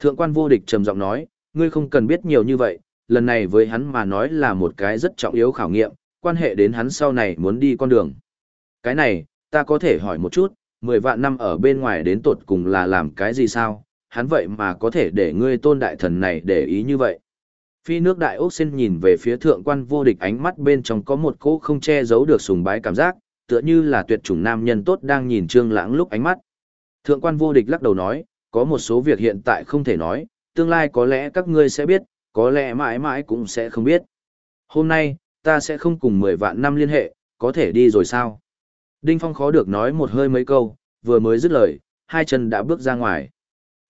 S1: Thượng quan vô địch trầm giọng nói, ngươi không cần biết nhiều như vậy, lần này với hắn mà nói là một cái rất trọng yếu khảo nghiệm, quan hệ đến hắn sau này muốn đi con đường. Cái này, ta có thể hỏi một chút, 10 vạn năm ở bên ngoài đến tột cùng là làm cái gì sao, hắn vậy mà có thể để ngươi tôn đại thần này để ý như vậy. Phi nước đại ốc xin nhìn về phía thượng quan vô địch ánh mắt bên trong có một cỗ không che giấu được sùng bái cảm giác, tựa như là tuyệt chủng nam nhân tốt đang nhìn trương lãng lúc ánh mắt. Thượng quan vô địch lắc đầu nói, có một số việc hiện tại không thể nói, tương lai có lẽ các ngươi sẽ biết, có lẽ mãi mãi cũng sẽ không biết. Hôm nay, ta sẽ không cùng 10 vạn năm liên hệ, có thể đi rồi sao? Đinh Phong khó được nói một hơi mấy câu, vừa mới dứt lời, hai chân đã bước ra ngoài.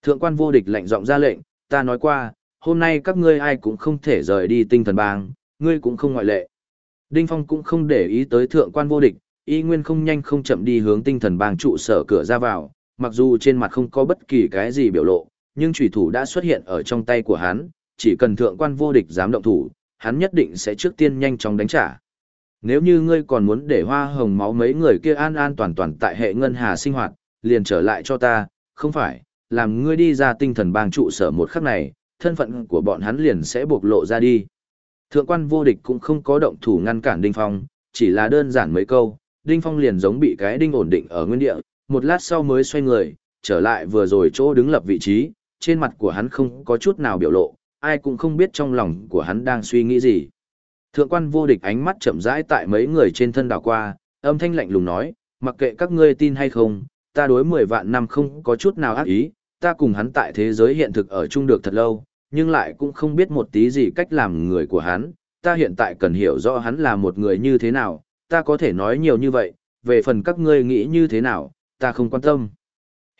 S1: Thượng quan vô địch lệnh giọng ra lệnh, ta nói qua, hôm nay các ngươi ai cũng không thể rời đi tinh thần bang, ngươi cũng không ngoại lệ. Đinh Phong cũng không để ý tới thượng quan vô địch, y nguyên không nhanh không chậm đi hướng tinh thần bang trụ sở cửa ra vào, mặc dù trên mặt không có bất kỳ cái gì biểu lộ, nhưng chủy thủ đã xuất hiện ở trong tay của hắn, chỉ cần thượng quan vô địch dám động thủ, hắn nhất định sẽ trước tiên nhanh chóng đánh trả. Nếu như ngươi còn muốn để hoa hồng máu mấy người kia an an toàn toàn tại hệ ngân hà sinh hoạt, liền trở lại cho ta, không phải, làm ngươi đi ra tinh thần bang trụ sở một khắc này, thân phận của bọn hắn liền sẽ bộc lộ ra đi. Thượng quan vô địch cũng không có động thủ ngăn cản Đinh Phong, chỉ là đơn giản mấy câu, Đinh Phong liền giống bị cái đinh ổn định ở nguyên địa, một lát sau mới xoay người, trở lại vừa rồi chỗ đứng lập vị trí, trên mặt của hắn không có chút nào biểu lộ, ai cũng không biết trong lòng của hắn đang suy nghĩ gì. Thượng quan vô địch ánh mắt chậm rãi tại mấy người trên thân đảo qua, âm thanh lạnh lùng nói, mặc kệ các ngươi tin hay không, ta đối 10 vạn năm không có chút nào ác ý, ta cùng hắn tại thế giới hiện thực ở chung được thật lâu, nhưng lại cũng không biết một tí gì cách làm người của hắn, ta hiện tại cần hiểu rõ hắn là một người như thế nào, ta có thể nói nhiều như vậy, về phần các ngươi nghĩ như thế nào, ta không quan tâm.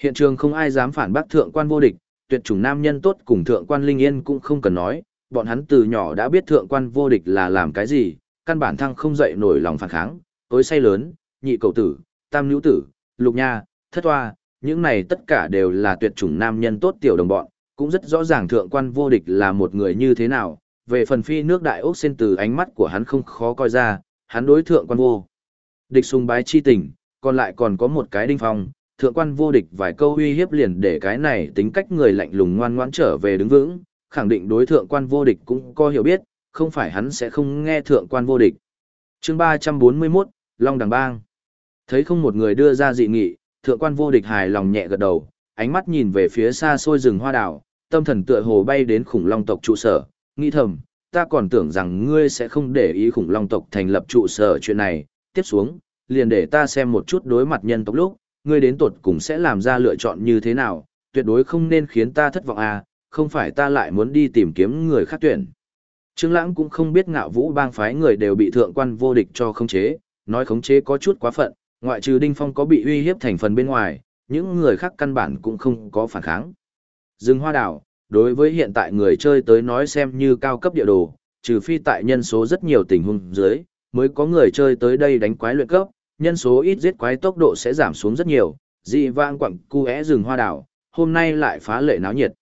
S1: Hiện trường không ai dám phản bác thượng quan vô địch, tuyệt chủng nam nhân tốt cùng thượng quan linh yên cũng không cần nói, bọn hắn từ nhỏ đã biết thượng quan vô địch là làm cái gì, căn bản thăng không dậy nổi lòng phản kháng, tối say lớn, nhị cầu tử, tam nữ tử, lục nha, thất hoa, những này tất cả đều là tuyệt chủng nam nhân tốt tiểu đồng bọn, cũng rất rõ ràng thượng quan vô địch là một người như thế nào, về phần phi nước đại ốc xin từ ánh mắt của hắn không khó coi ra, hắn đối thượng quan vô. Địch sùng bái chi tình, còn lại còn có một cái đinh phong, thượng quan vô địch vài câu uy hiếp liền để cái này tính cách người lạnh lùng ngoan ngoãn trở về đứng vững, khẳng định đối thượng quan vô địch cũng có hiểu biết, không phải hắn sẽ không nghe thượng quan vô địch. chương 341, Long Đằng Bang. Thấy không một người đưa ra dị nghị, thượng quan vô địch hài lòng nhẹ gật đầu, ánh mắt nhìn về phía xa xôi rừng hoa đào, tâm thần tựa hồ bay đến khủng long tộc trụ sở, nghĩ thầm, ta còn tưởng rằng ngươi sẽ không để ý khủng long tộc thành lập trụ sở chuyện này, tiếp xuống, liền để ta xem một chút đối mặt nhân tộc lúc, ngươi đến tột cùng sẽ làm ra lựa chọn như thế nào, tuyệt đối không nên khiến ta thất vọng à, không phải ta lại muốn đi tìm kiếm người khác tuyển. Trương Lãng cũng không biết ngạo vũ bang phái người đều bị thượng quan vô địch cho khống chế, nói khống chế có chút quá phận, ngoại trừ Đinh Phong có bị uy hiếp thành phần bên ngoài, những người khác căn bản cũng không có phản kháng. Rừng Hoa Đảo, đối với hiện tại người chơi tới nói xem như cao cấp địa đồ, trừ phi tại nhân số rất nhiều tình huống dưới, mới có người chơi tới đây đánh quái luyện cấp, nhân số ít giết quái tốc độ sẽ giảm xuống rất nhiều, dị vãng quặng cu é rừng hoa đảo, hôm nay lại phá lệ náo nhiệt.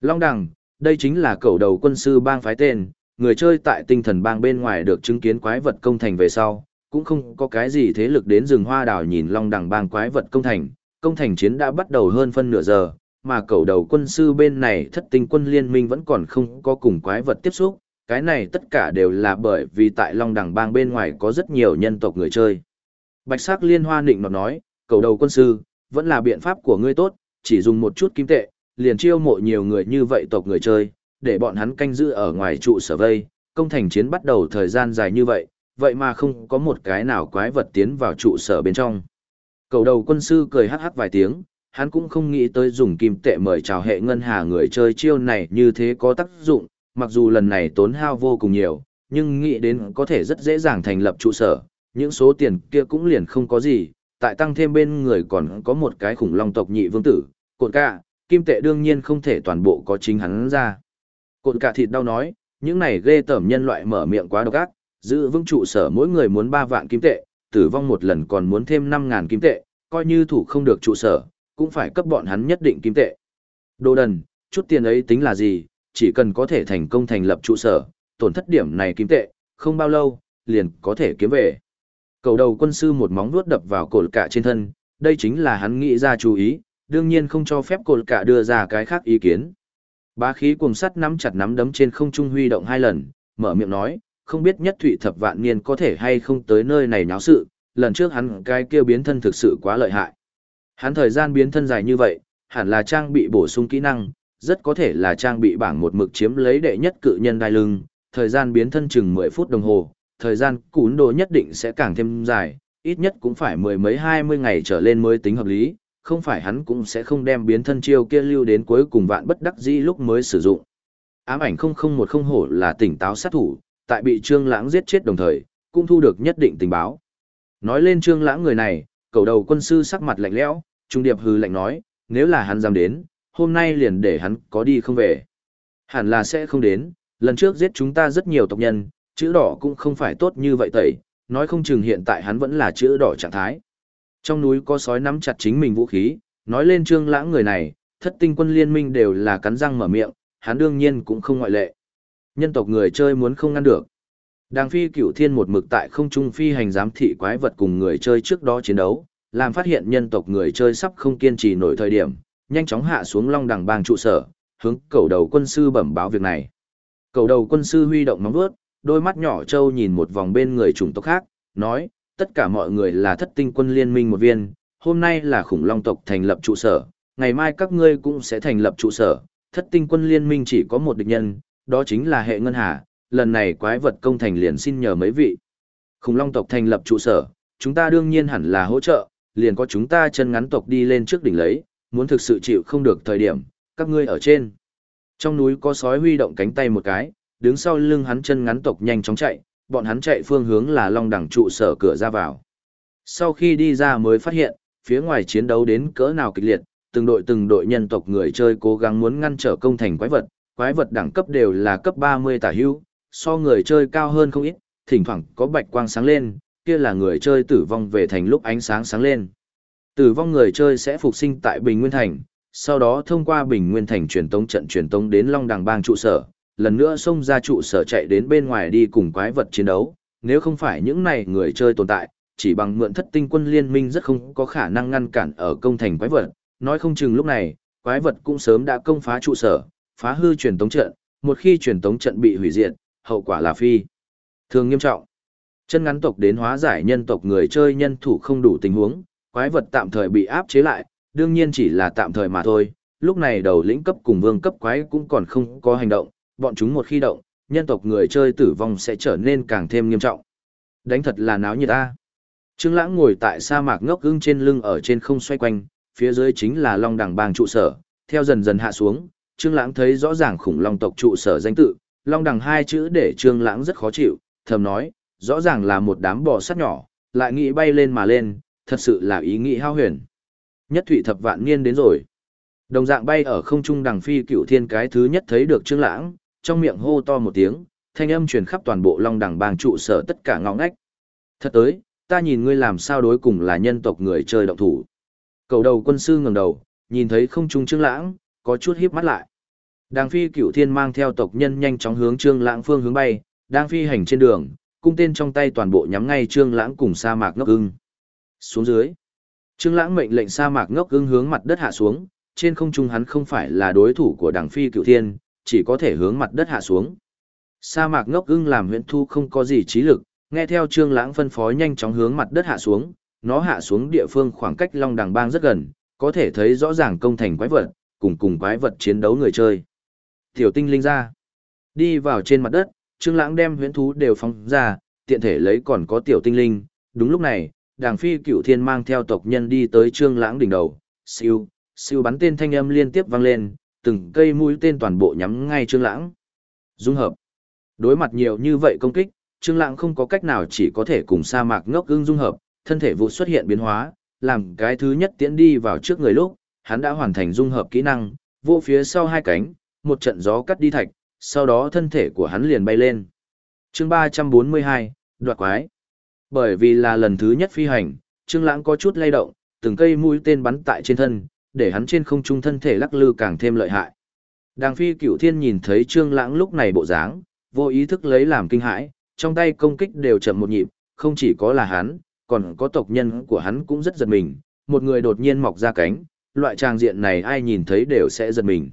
S1: Long Đằng, đây chính là cầu đầu quân sư bang phái tên, người chơi tại tinh thần bang bên ngoài được chứng kiến quái vật công thành về sau, cũng không có cái gì thế lực đến rừng hoa đảo nhìn Long Đằng bang quái vật công thành, công thành chiến đã bắt đầu hơn phân nửa giờ, mà cầu đầu quân sư bên này thất tinh quân liên minh vẫn còn không có cùng quái vật tiếp xúc, cái này tất cả đều là bởi vì tại Long Đằng bang bên ngoài có rất nhiều nhân tộc người chơi. Bạch sắc liên hoa nịnh nọt nói, cầu đầu quân sư, vẫn là biện pháp của ngươi tốt, chỉ dùng một chút kim tệ, liền chiêu mộ nhiều người như vậy tộc người chơi, để bọn hắn canh giữ ở ngoài trụ sở vây, công thành chiến bắt đầu thời gian dài như vậy, vậy mà không có một cái nào quái vật tiến vào trụ sở bên trong. Cầu đầu quân sư cười hắc hắc vài tiếng, hắn cũng không nghĩ tới dùng kim tệ mời chào hệ ngân hà người chơi chiêu này như thế có tác dụng, mặc dù lần này tốn hao vô cùng nhiều, nhưng nghĩ đến có thể rất dễ dàng thành lập trụ sở, những số tiền kia cũng liền không có gì, tại tăng thêm bên người còn có một cái khủng long tộc nhị vương tử, cột cả, kim tệ đương nhiên không thể toàn bộ có chính hắn ra. Cột cả thịt đau nói, những này ghê tởm nhân loại mở miệng quá độc ác, giữ vững trụ sở mỗi người muốn 3 vạn kim tệ, tử vong một lần còn muốn thêm 5.000 kim tệ, coi như thủ không được trụ sở, cũng phải cấp bọn hắn nhất định kim tệ. Đồ đần, chút tiền ấy tính là gì, chỉ cần có thể thành công thành lập trụ sở, tổn thất điểm này kim tệ, không bao lâu, liền có thể kiếm về. Cầu đầu quân sư một móng vuốt đập vào cột cả trên thân, đây chính là hắn nghĩ ra chú ý, đương nhiên không cho phép cột cả đưa ra cái khác ý kiến. Bá khí cuồng sắt nắm chặt nắm đấm trên không trung huy động hai lần, mở miệng nói, không biết nhất thụy thập vạn niên có thể hay không tới nơi này náo sự, lần trước hắn cái kia biến thân thực sự quá lợi hại. Hắn thời gian biến thân dài như vậy, hẳn là trang bị bổ sung kỹ năng, rất có thể là trang bị bảng một mực chiếm lấy đệ nhất cự nhân đai lưng, thời gian biến thân chừng 10 phút đồng hồ, thời gian cún đồ nhất định sẽ càng thêm dài, ít nhất cũng phải mười mấy hai mươi ngày trở lên mới tính hợp lý, không phải hắn cũng sẽ không đem biến thân chiêu kia lưu đến cuối cùng vạn bất đắc dĩ lúc mới sử dụng. Ám ảnh 0010 hổ là tỉnh táo sát thủ, tại bị Trương Lãng giết chết đồng thời, cũng thu được nhất định tình báo. Nói lên Trương Lãng người này, cầu đầu quân sư sắc mặt lạnh lẽo, trung điệp hừ lạnh nói, nếu là hắn dám đến, hôm nay liền để hắn có đi không về. Hẳn là sẽ không đến, lần trước giết chúng ta rất nhiều tộc nhân, chữ đỏ cũng không phải tốt như vậy tẩy, nói không chừng hiện tại hắn vẫn là chữ đỏ trạng thái. Trong núi có sói nắm chặt chính mình vũ khí, nói lên trương lãng người này, thất tinh quân liên minh đều là cắn răng mở miệng, hắn đương nhiên cũng không ngoại lệ. Nhân tộc người chơi muốn không ngăn được. Đàng phi cửu thiên một mực tại không trung phi hành giám thị quái vật cùng người chơi trước đó chiến đấu, làm phát hiện nhân tộc người chơi sắp không kiên trì nổi thời điểm, nhanh chóng hạ xuống long đằng bang trụ sở, hướng cầu đầu quân sư bẩm báo việc này. Cầu đầu quân sư huy động móng vuốt, đôi mắt nhỏ trâu nhìn một vòng bên người chủng tộc khác, nói, tất cả mọi người là thất tinh quân liên minh một viên, hôm nay là khủng long tộc thành lập trụ sở, ngày mai các ngươi cũng sẽ thành lập trụ sở, thất tinh quân liên minh chỉ có một địch nhân, đó chính là hệ ngân hà, lần này quái vật công thành liền xin nhờ mấy vị. Khủng long tộc thành lập trụ sở, chúng ta đương nhiên hẳn là hỗ trợ, liền có chúng ta chân ngắn tộc đi lên trước đỉnh lấy, muốn thực sự chịu không được thời điểm, các ngươi ở trên. Trong núi có sói huy động cánh tay một cái, đứng sau lưng hắn chân ngắn tộc nhanh chóng chạy, bọn hắn chạy phương hướng là long đẳng trụ sở cửa ra vào. Sau khi đi ra mới phát hiện, phía ngoài chiến đấu đến cỡ nào kịch liệt, từng đội từng đội nhân tộc người chơi cố gắng muốn ngăn trở công thành quái vật, quái vật đẳng cấp đều là cấp 30 tả hữu, so người chơi cao hơn không ít, thỉnh thoảng có bạch quang sáng lên, kia là người chơi tử vong về thành lúc ánh sáng sáng lên. Tử vong người chơi sẽ phục sinh tại Bình Nguyên Thành, sau đó thông qua Bình Nguyên Thành truyền tống trận truyền tống đến Long Đằng Bang trụ sở, lần nữa xông ra trụ sở chạy đến bên ngoài đi cùng quái vật chiến đấu. Nếu không phải những này người chơi tồn tại, chỉ bằng mượn thất tinh quân liên minh rất không có khả năng ngăn cản ở công thành quái vật. Nói không chừng lúc này, quái vật cũng sớm đã công phá trụ sở, phá hư truyền tống trận, một khi truyền tống trận bị hủy diệt, hậu quả là phi. Thường nghiêm trọng. Chân ngắn tộc đến hóa giải nhân tộc người chơi nhân thủ không đủ tình huống, quái vật tạm thời bị áp chế lại, đương nhiên chỉ là tạm thời mà thôi. Lúc này đầu lĩnh cấp cùng vương cấp quái cũng còn không có hành động, bọn chúng một khi động, nhân tộc người chơi tử vong sẽ trở nên càng thêm nghiêm trọng. Đánh thật là náo như ta. Trương Lãng ngồi tại sa mạc ngốc ngưng trên lưng ở trên không xoay quanh, phía dưới chính là Long đẳng bang trụ sở, theo dần dần hạ xuống, Trương Lãng thấy rõ ràng khủng long tộc trụ sở danh tự, Long Đằng hai chữ để Trương Lãng rất khó chịu, thầm nói, rõ ràng là một đám bò sát nhỏ, lại nghĩ bay lên mà lên, thật sự là ý nghĩ hao huyền. Nhất Thụy thập vạn niên đến rồi. Đồng dạng bay ở không trung đằng phi cựu thiên cái thứ nhất thấy được Trương Lãng, trong miệng hô to một tiếng, thanh âm truyền khắp toàn bộ Long Đằng bang trụ sở tất cả ngõ ngách. Thật tới, ta nhìn ngươi làm sao đối cùng là nhân tộc người chơi động thủ. Cầu đầu quân sư ngẩng đầu, nhìn thấy không trung Trương Lãng, có chút híp mắt lại. Đàng phi cựu thiên mang theo tộc nhân nhanh chóng hướng Trương Lãng phương hướng bay, đang phi hành trên đường, cung tên trong tay toàn bộ nhắm ngay Trương Lãng cùng sa mạc ngốc ưng. Xuống dưới. Trương Lãng mệnh lệnh sa mạc ngốc ưng hướng mặt đất hạ xuống, trên không trung hắn không phải là đối thủ của Đàng phi cựu thiên, chỉ có thể hướng mặt đất hạ xuống. Sa mạc ngốc ưng làm huyện thu không có gì trí lực, nghe theo Trương Lãng phân phó nhanh chóng hướng mặt đất hạ xuống, nó hạ xuống địa phương khoảng cách Long Đằng Bang rất gần, có thể thấy rõ ràng công thành quái vật, cùng cùng quái vật chiến đấu người chơi. Tiểu tinh linh ra. Đi vào trên mặt đất, Trương Lãng đem huyễn thú đều phóng ra, tiện thể lấy còn có tiểu tinh linh. Đúng lúc này, Đàng Phi Cửu Thiên mang theo tộc nhân đi tới Trương Lãng đỉnh đầu, siêu, siêu bắn tên thanh âm liên tiếp vang lên, từng cây mũi tên toàn bộ nhắm ngay Trương Lãng. Dung hợp. Đối mặt nhiều như vậy công kích, Trương Lãng không có cách nào chỉ có thể cùng sa mạc ngốc ưng dung hợp, thân thể vụ xuất hiện biến hóa, làm cái thứ nhất tiến đi vào trước người lúc, hắn đã hoàn thành dung hợp kỹ năng, vô phía sau hai cánh, một trận gió cắt đi thạch, sau đó thân thể của hắn liền bay lên. chương 342, đoạt quái. Bởi vì là lần thứ nhất phi hành, Trương Lãng có chút lay động, từng cây mũi tên bắn tại trên thân, để hắn trên không trung thân thể lắc lư càng thêm lợi hại. Đàng phi cửu thiên nhìn thấy Trương Lãng lúc này bộ dáng, vô ý thức lấy làm kinh hãi, trong tay công kích đều chậm một nhịp, không chỉ có là hắn, còn có tộc nhân của hắn cũng rất giật mình, một người đột nhiên mọc ra cánh, loại trang diện này ai nhìn thấy đều sẽ giật mình.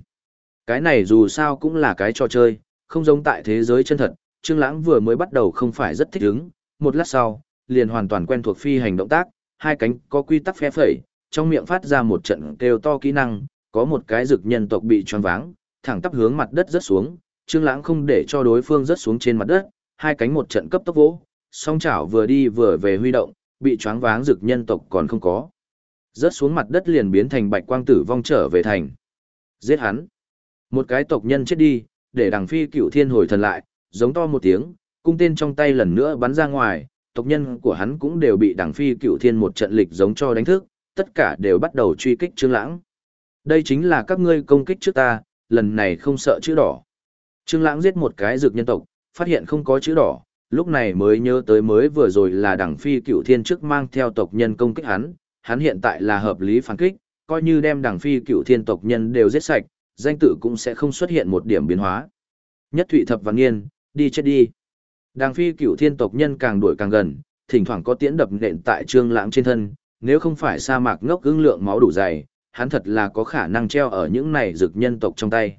S1: Cái này dù sao cũng là cái trò chơi, không giống tại thế giới chân thật, Trương Lãng vừa mới bắt đầu không phải rất thích ứng, một lát sau, liền hoàn toàn quen thuộc phi hành động tác, hai cánh có quy tắc phe phẩy, trong miệng phát ra một trận kêu to kỹ năng, có một cái dược nhân tộc bị choáng váng, thẳng tắp hướng mặt đất rất xuống, Trương Lãng không để cho đối phương rớt xuống trên mặt đất, hai cánh một trận cấp tốc vỗ, song chảo vừa đi vừa về huy động, bị choáng váng dược nhân tộc còn không có. Rớt xuống mặt đất liền biến thành bạch quang tử vong trở về thành. Giết hắn. Một cái tộc nhân chết đi, để đằng phi cựu thiên hồi thần lại, giống to một tiếng, cung tên trong tay lần nữa bắn ra ngoài, tộc nhân của hắn cũng đều bị đằng phi cựu thiên một trận lịch giống cho đánh thức, tất cả đều bắt đầu truy kích Trương Lãng. Đây chính là các ngươi công kích trước ta, lần này không sợ chữ đỏ. Trương Lãng giết một cái dược nhân tộc, phát hiện không có chữ đỏ, lúc này mới nhớ tới mới vừa rồi là đằng phi cựu thiên trước mang theo tộc nhân công kích hắn, hắn hiện tại là hợp lý phản kích, coi như đem đằng phi cựu thiên tộc nhân đều giết sạch, danh tự cũng sẽ không xuất hiện một điểm biến hóa. Nhất Thụy Thập Văn Nghiên, đi chết đi. Đàng phi cửu thiên tộc nhân càng đuổi càng gần, thỉnh thoảng có tiễn đập nện tại trương lãng trên thân, nếu không phải sa mạc ngốc ưng lượng máu đủ dày, hắn thật là có khả năng treo ở những này rực nhân tộc trong tay.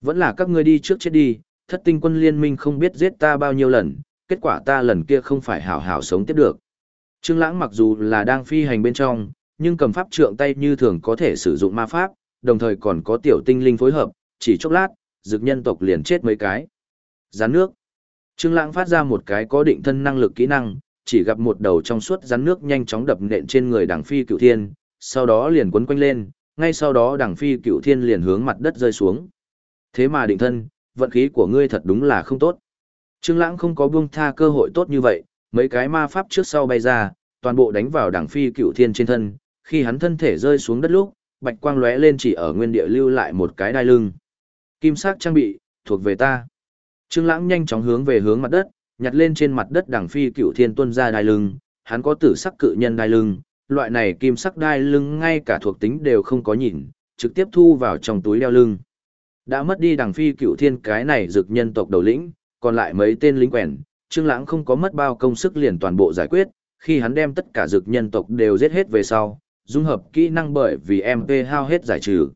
S1: Vẫn là các ngươi đi trước chết đi, thất tinh quân liên minh không biết giết ta bao nhiêu lần, kết quả ta lần kia không phải hảo hảo sống tiếp được. Trương Lãng mặc dù là đang phi hành bên trong, nhưng cầm pháp trượng tay như thường có thể sử dụng ma pháp, đồng thời còn có tiểu tinh linh phối hợp, chỉ chốc lát, dược nhân tộc liền chết mấy cái. Rắn nước. Trương Lãng phát ra một cái có định thân năng lực kỹ năng, chỉ gặp một đầu trong suốt rắn nước nhanh chóng đập nện trên người Đằng Phi Cửu Thiên, sau đó liền quấn quanh lên, ngay sau đó Đằng Phi Cửu Thiên liền hướng mặt đất rơi xuống. Thế mà định thân, vận khí của ngươi thật đúng là không tốt. Trương Lãng không có buông tha cơ hội tốt như vậy, mấy cái ma pháp trước sau bay ra, toàn bộ đánh vào Đằng Phi Cửu Thiên trên thân, khi hắn thân thể rơi xuống đất lúc, bạch quang lóe lên chỉ ở nguyên địa lưu lại một cái đai lưng. Kim sắc trang bị, thuộc về ta. Trương Lãng nhanh chóng hướng về hướng mặt đất, nhặt lên trên mặt đất đằng phi cựu thiên tuân ra đai lưng, hắn có tử sắc cự nhân đai lưng, loại này kim sắc đai lưng ngay cả thuộc tính đều không có nhìn, trực tiếp thu vào trong túi đeo lưng. Đã mất đi đằng phi cựu thiên cái này rực nhân tộc đầu lĩnh, còn lại mấy tên lính quèn, Trương Lãng không có mất bao công sức liền toàn bộ giải quyết, khi hắn đem tất cả rực nhân tộc đều giết hết về sau, dung hợp kỹ năng bởi vì MP hao hết giải trừ.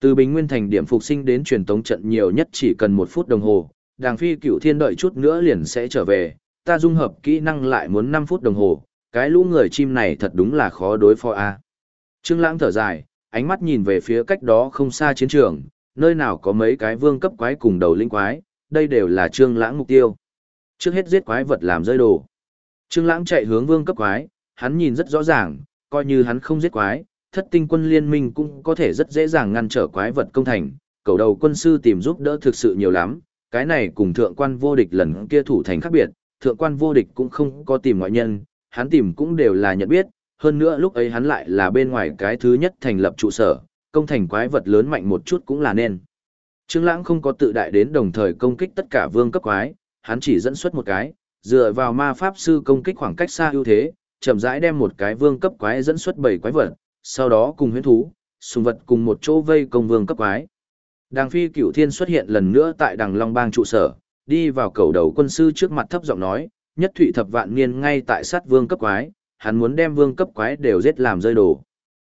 S1: Từ Bình Nguyên thành điểm phục sinh đến truyền tống trận nhiều nhất chỉ cần một phút đồng hồ, đàng phi cửu thiên đợi chút nữa liền sẽ trở về, ta dung hợp kỹ năng lại muốn 5 phút đồng hồ, cái lũ người chim này thật đúng là khó đối phó a. Trương Lãng thở dài, ánh mắt nhìn về phía cách đó không xa chiến trường, nơi nào có mấy cái vương cấp quái cùng đầu linh quái, đây đều là Trương Lãng mục tiêu. Trước hết giết quái vật làm rơi đồ. Trương Lãng chạy hướng vương cấp quái, hắn nhìn rất rõ ràng, coi như hắn không giết quái, thất tinh quân liên minh cũng có thể rất dễ dàng ngăn trở quái vật công thành, cầu đầu quân sư tìm giúp đỡ thực sự nhiều lắm, cái này cùng thượng quan vô địch lần kia thủ thành khác biệt, thượng quan vô địch cũng không có tìm ngoại nhân, hắn tìm cũng đều là nhận biết, hơn nữa lúc ấy hắn lại là bên ngoài cái thứ nhất thành lập trụ sở, công thành quái vật lớn mạnh một chút cũng là nên. Trương Lãng không có tự đại đến đồng thời công kích tất cả vương cấp quái, hắn chỉ dẫn xuất một cái, dựa vào ma pháp sư công kích khoảng cách xa ưu thế, chậm rãi đem một cái vương cấp quái dẫn xuất bảy quái vật, sau đó cùng huyễn thú, sùng vật cùng một chỗ vây công vương cấp quái. Đàng phi cửu thiên xuất hiện lần nữa tại đằng Long Bang trụ sở, đi vào cầu đầu quân sư trước mặt thấp giọng nói, nhất thụy thập vạn niên ngay tại sát vương cấp quái, hắn muốn đem vương cấp quái đều giết làm rơi đồ.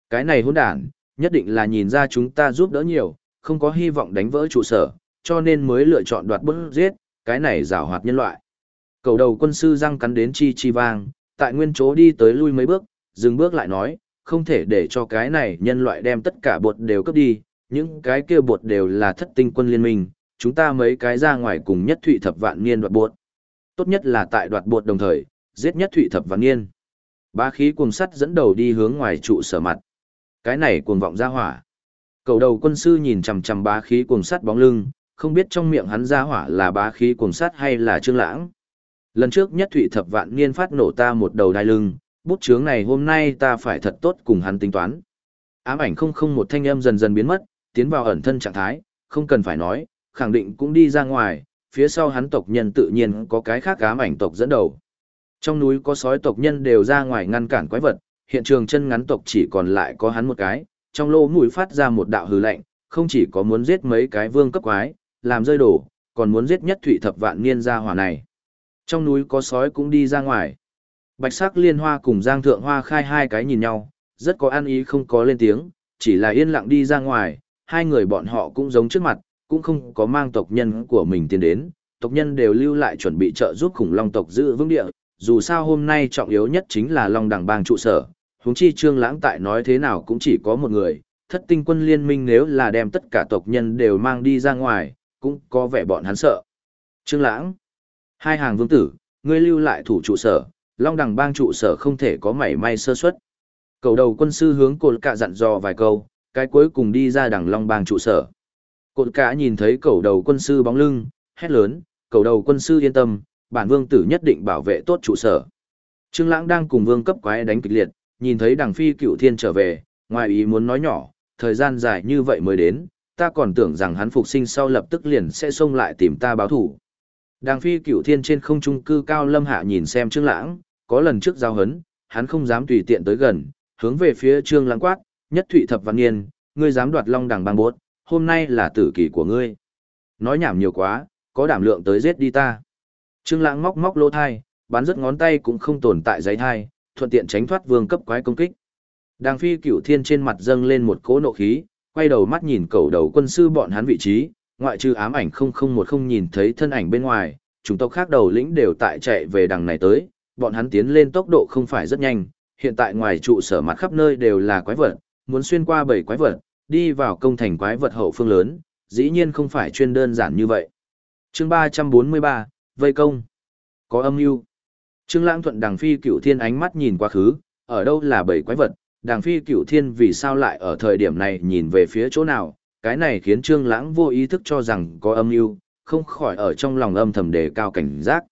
S1: Cái này hỗn đản, nhất định là nhìn ra chúng ta giúp đỡ nhiều, không có hy vọng đánh vỡ trụ sở, cho nên mới lựa chọn đoạt bức giết, cái này rào hoạt nhân loại. Cầu đầu quân sư răng cắn đến chi chi vang, tại nguyên chỗ đi tới lui mấy bước, dừng bước lại nói, không thể để cho cái này nhân loại đem tất cả bột đều cướp đi, những cái kia bột đều là thất tinh quân liên minh, chúng ta mấy cái ra ngoài cùng nhất thụy thập vạn niên đoạt bột. Tốt nhất là tại đoạt bột đồng thời, giết nhất thụy thập vạn niên. Ba khí cuồng sắt dẫn đầu đi hướng ngoài trụ sở mặt. Cái này cuồng vọng ra hỏa. Cầu đầu quân sư nhìn chằm chằm bá khí cuồng sắt bóng lưng, không biết trong miệng hắn ra hỏa là bá khí cuồng sắt hay là trương lãng. Lần trước nhất thụy thập vạn niên phát nổ ta một đầu đai lưng, bút chướng này hôm nay ta phải thật tốt cùng hắn tính toán. Ám ảnh không không một thanh âm dần dần biến mất, tiến vào ẩn thân trạng thái, không cần phải nói, khẳng định cũng đi ra ngoài, phía sau hắn tộc nhân tự nhiên có cái khác ám ảnh tộc dẫn đầu. Trong núi có sói tộc nhân đều ra ngoài ngăn cản quái vật, hiện trường chân ngắn tộc chỉ còn lại có hắn một cái, trong lô mũi phát ra một đạo hừ lạnh, không chỉ có muốn giết mấy cái vương cấp quái, làm rơi đổ, còn muốn giết nhất thủy thập vạn niên gia hỏa này. Trong núi có sói cũng đi ra ngoài. Bạch sắc liên hoa cùng giang thượng hoa khai hai cái nhìn nhau, rất có ăn ý không có lên tiếng, chỉ là yên lặng đi ra ngoài, hai người bọn họ cũng giống trước mặt, cũng không có mang tộc nhân của mình tiến đến, tộc nhân đều lưu lại chuẩn bị trợ giúp khủng long tộc giữ vững địa, dù sao hôm nay trọng yếu nhất chính là long đẳng bang trụ sở, huống chi trương lãng tại nói thế nào cũng chỉ có một người, thất tinh quân liên minh nếu là đem tất cả tộc nhân đều mang đi ra ngoài, cũng có vẻ bọn hắn sợ. Trương lãng, hai hàng vương tử, ngươi lưu lại thủ trụ sở, long đẳng bang trụ sở không thể có mảy may sơ suất. Cầu đầu quân sư hướng cột cạ dặn dò vài câu, cái cuối cùng đi ra đằng long bang trụ sở. Cột cả nhìn thấy cầu đầu quân sư bóng lưng, hét lớn, cầu đầu quân sư yên tâm, bản vương tử nhất định bảo vệ tốt trụ sở. Trương Lãng đang cùng vương cấp quái đánh kịch liệt, nhìn thấy đằng phi cựu thiên trở về, ngoài ý muốn nói nhỏ, thời gian dài như vậy mới đến, ta còn tưởng rằng hắn phục sinh sau lập tức liền sẽ xông lại tìm ta báo thù. Đàng phi cựu thiên trên không trung cư cao lâm hạ nhìn xem Trương Lãng, có lần trước giao hấn, hắn không dám tùy tiện tới gần, hướng về phía Trương Lãng quát, Nhất Thụy Thập Văn Niên, ngươi dám đoạt Long Đằng bang bốt, hôm nay là tử kỳ của ngươi. Nói nhảm nhiều quá, có đảm lượng tới giết đi ta. Trương Lãng móc móc lỗ thai, bắn rứt ngón tay cũng không tồn tại giấy thai, thuận tiện tránh thoát vương cấp quái công kích. Đàng phi cửu thiên trên mặt dâng lên một cỗ nộ khí, quay đầu mắt nhìn cầu đầu quân sư bọn hắn vị trí, ngoại trừ ám ảnh không không một không nhìn thấy thân ảnh bên ngoài, chúng tộc khác đầu lĩnh đều tại chạy về đằng này tới, bọn hắn tiến lên tốc độ không phải rất nhanh, hiện tại ngoài trụ sở mặt khắp nơi đều là quái vật, muốn xuyên qua bảy quái vật, đi vào công thành quái vật hậu phương lớn, dĩ nhiên không phải chuyên đơn giản như vậy. Chương 343, Vây công. Có âm mưu. Trương Lãng Thuận Đằng Phi Cửu Thiên ánh mắt nhìn quá khứ, ở đâu là bảy quái vật, Đằng Phi Cửu Thiên vì sao lại ở thời điểm này nhìn về phía chỗ nào, cái này khiến Trương Lãng vô ý thức cho rằng có âm mưu, không khỏi ở trong lòng âm thầm đề cao cảnh giác.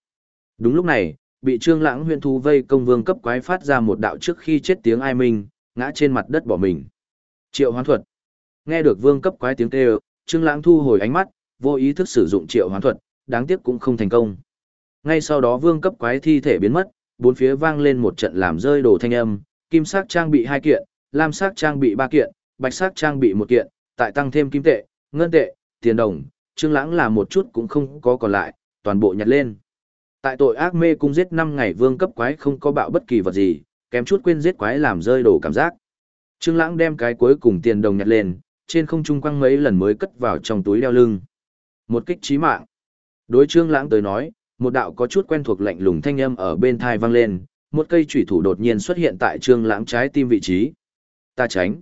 S1: Đúng lúc này, bị Trương Lãng huyền thú vây công vương cấp quái phát ra một đạo trước khi chết tiếng ai minh, ngã trên mặt đất bỏ mình. Triệu Hoán thuật. Nghe được vương cấp quái tiếng kêu, Trương Lãng thu hồi ánh mắt, vô ý thức sử dụng Triệu Hoán thuật, đáng tiếc cũng không thành công. Ngay sau đó vương cấp quái thi thể biến mất, bốn phía vang lên một trận làm rơi đồ thanh âm, kim sắc trang bị hai kiện, lam sắc trang bị ba kiện, bạch sắc trang bị một kiện, tại tăng thêm kim tệ, ngân tệ, tiền đồng, Trương Lãng là một chút cũng không có còn lại, toàn bộ nhặt lên. Tại tội ác mê cung giết 5 ngày vương cấp quái không có bạo bất kỳ vật gì, kém chút quên giết quái làm rơi đồ cảm giác. Trương Lãng đem cái cuối cùng tiền đồng nhặt lên, trên không trung quăng mấy lần mới cất vào trong túi đeo lưng. Một kích chí mạng. Đối Trương Lãng tới nói, một đạo có chút quen thuộc lạnh lùng thanh âm ở bên tai vang lên, một cây chủy thủ đột nhiên xuất hiện tại Trương Lãng trái tim vị trí. Ta tránh.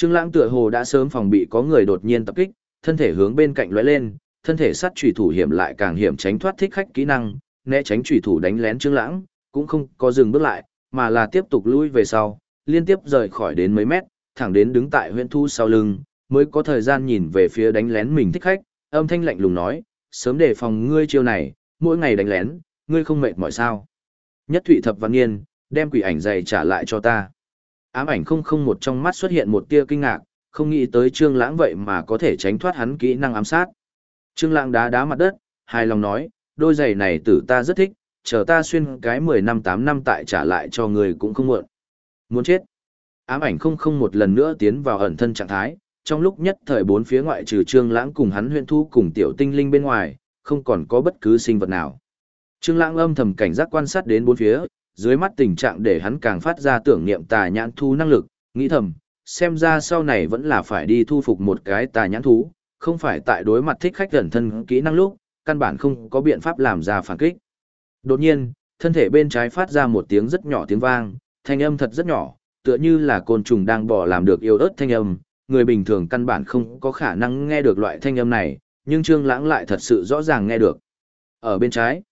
S1: Trương Lãng tựa hồ đã sớm phòng bị có người đột nhiên tập kích, thân thể hướng bên cạnh lóe lên, thân thể sát chủy thủ hiểm lại càng hiểm tránh thoát thích khách kỹ năng, né tránh chủy thủ đánh lén Trương Lãng, cũng không có dừng bước lại, mà là tiếp tục lui về sau, liên tiếp rời khỏi đến mấy mét, thẳng đến đứng tại huyện thu sau lưng, mới có thời gian nhìn về phía đánh lén mình thích khách, âm thanh lạnh lùng nói, sớm đề phòng ngươi chiêu này, mỗi ngày đánh lén, ngươi không mệt mỏi sao. Nhất Thụy Thập Văn Nghiên, đem quỷ ảnh dày trả lại cho ta. Ám ảnh không không một trong mắt xuất hiện một tia kinh ngạc, không nghĩ tới Trương Lãng vậy mà có thể tránh thoát hắn kỹ năng ám sát. Trương Lãng đá đá mặt đất, hài lòng nói, đôi giày này tử ta rất thích, chờ ta xuyên cái 10 năm 8 năm tại trả lại cho người cũng không muộn. Muốn chết. Ám ảnh không không một lần nữa tiến vào ẩn thân trạng thái, trong lúc nhất thời bốn phía ngoại trừ Trương Lãng cùng hắn huyện thu cùng tiểu tinh linh bên ngoài, không còn có bất cứ sinh vật nào. Trương Lãng âm thầm cảnh giác quan sát đến bốn phía, dưới mắt tình trạng để hắn càng phát ra tưởng niệm tà nhãn thú năng lực, nghĩ thầm, xem ra sau này vẫn là phải đi thu phục một cái tà nhãn thú, không phải tại đối mặt thích khách gần thân kỹ năng lúc, căn bản không có biện pháp làm ra phản kích. Đột nhiên, thân thể bên trái phát ra một tiếng rất nhỏ tiếng vang, thanh âm thật rất nhỏ, tựa như là côn trùng đang bỏ làm được yêu ớt thanh âm, người bình thường căn bản không có khả năng nghe được loại thanh âm này, nhưng Trương Lãng lại thật sự rõ ràng nghe được. Ở bên trái,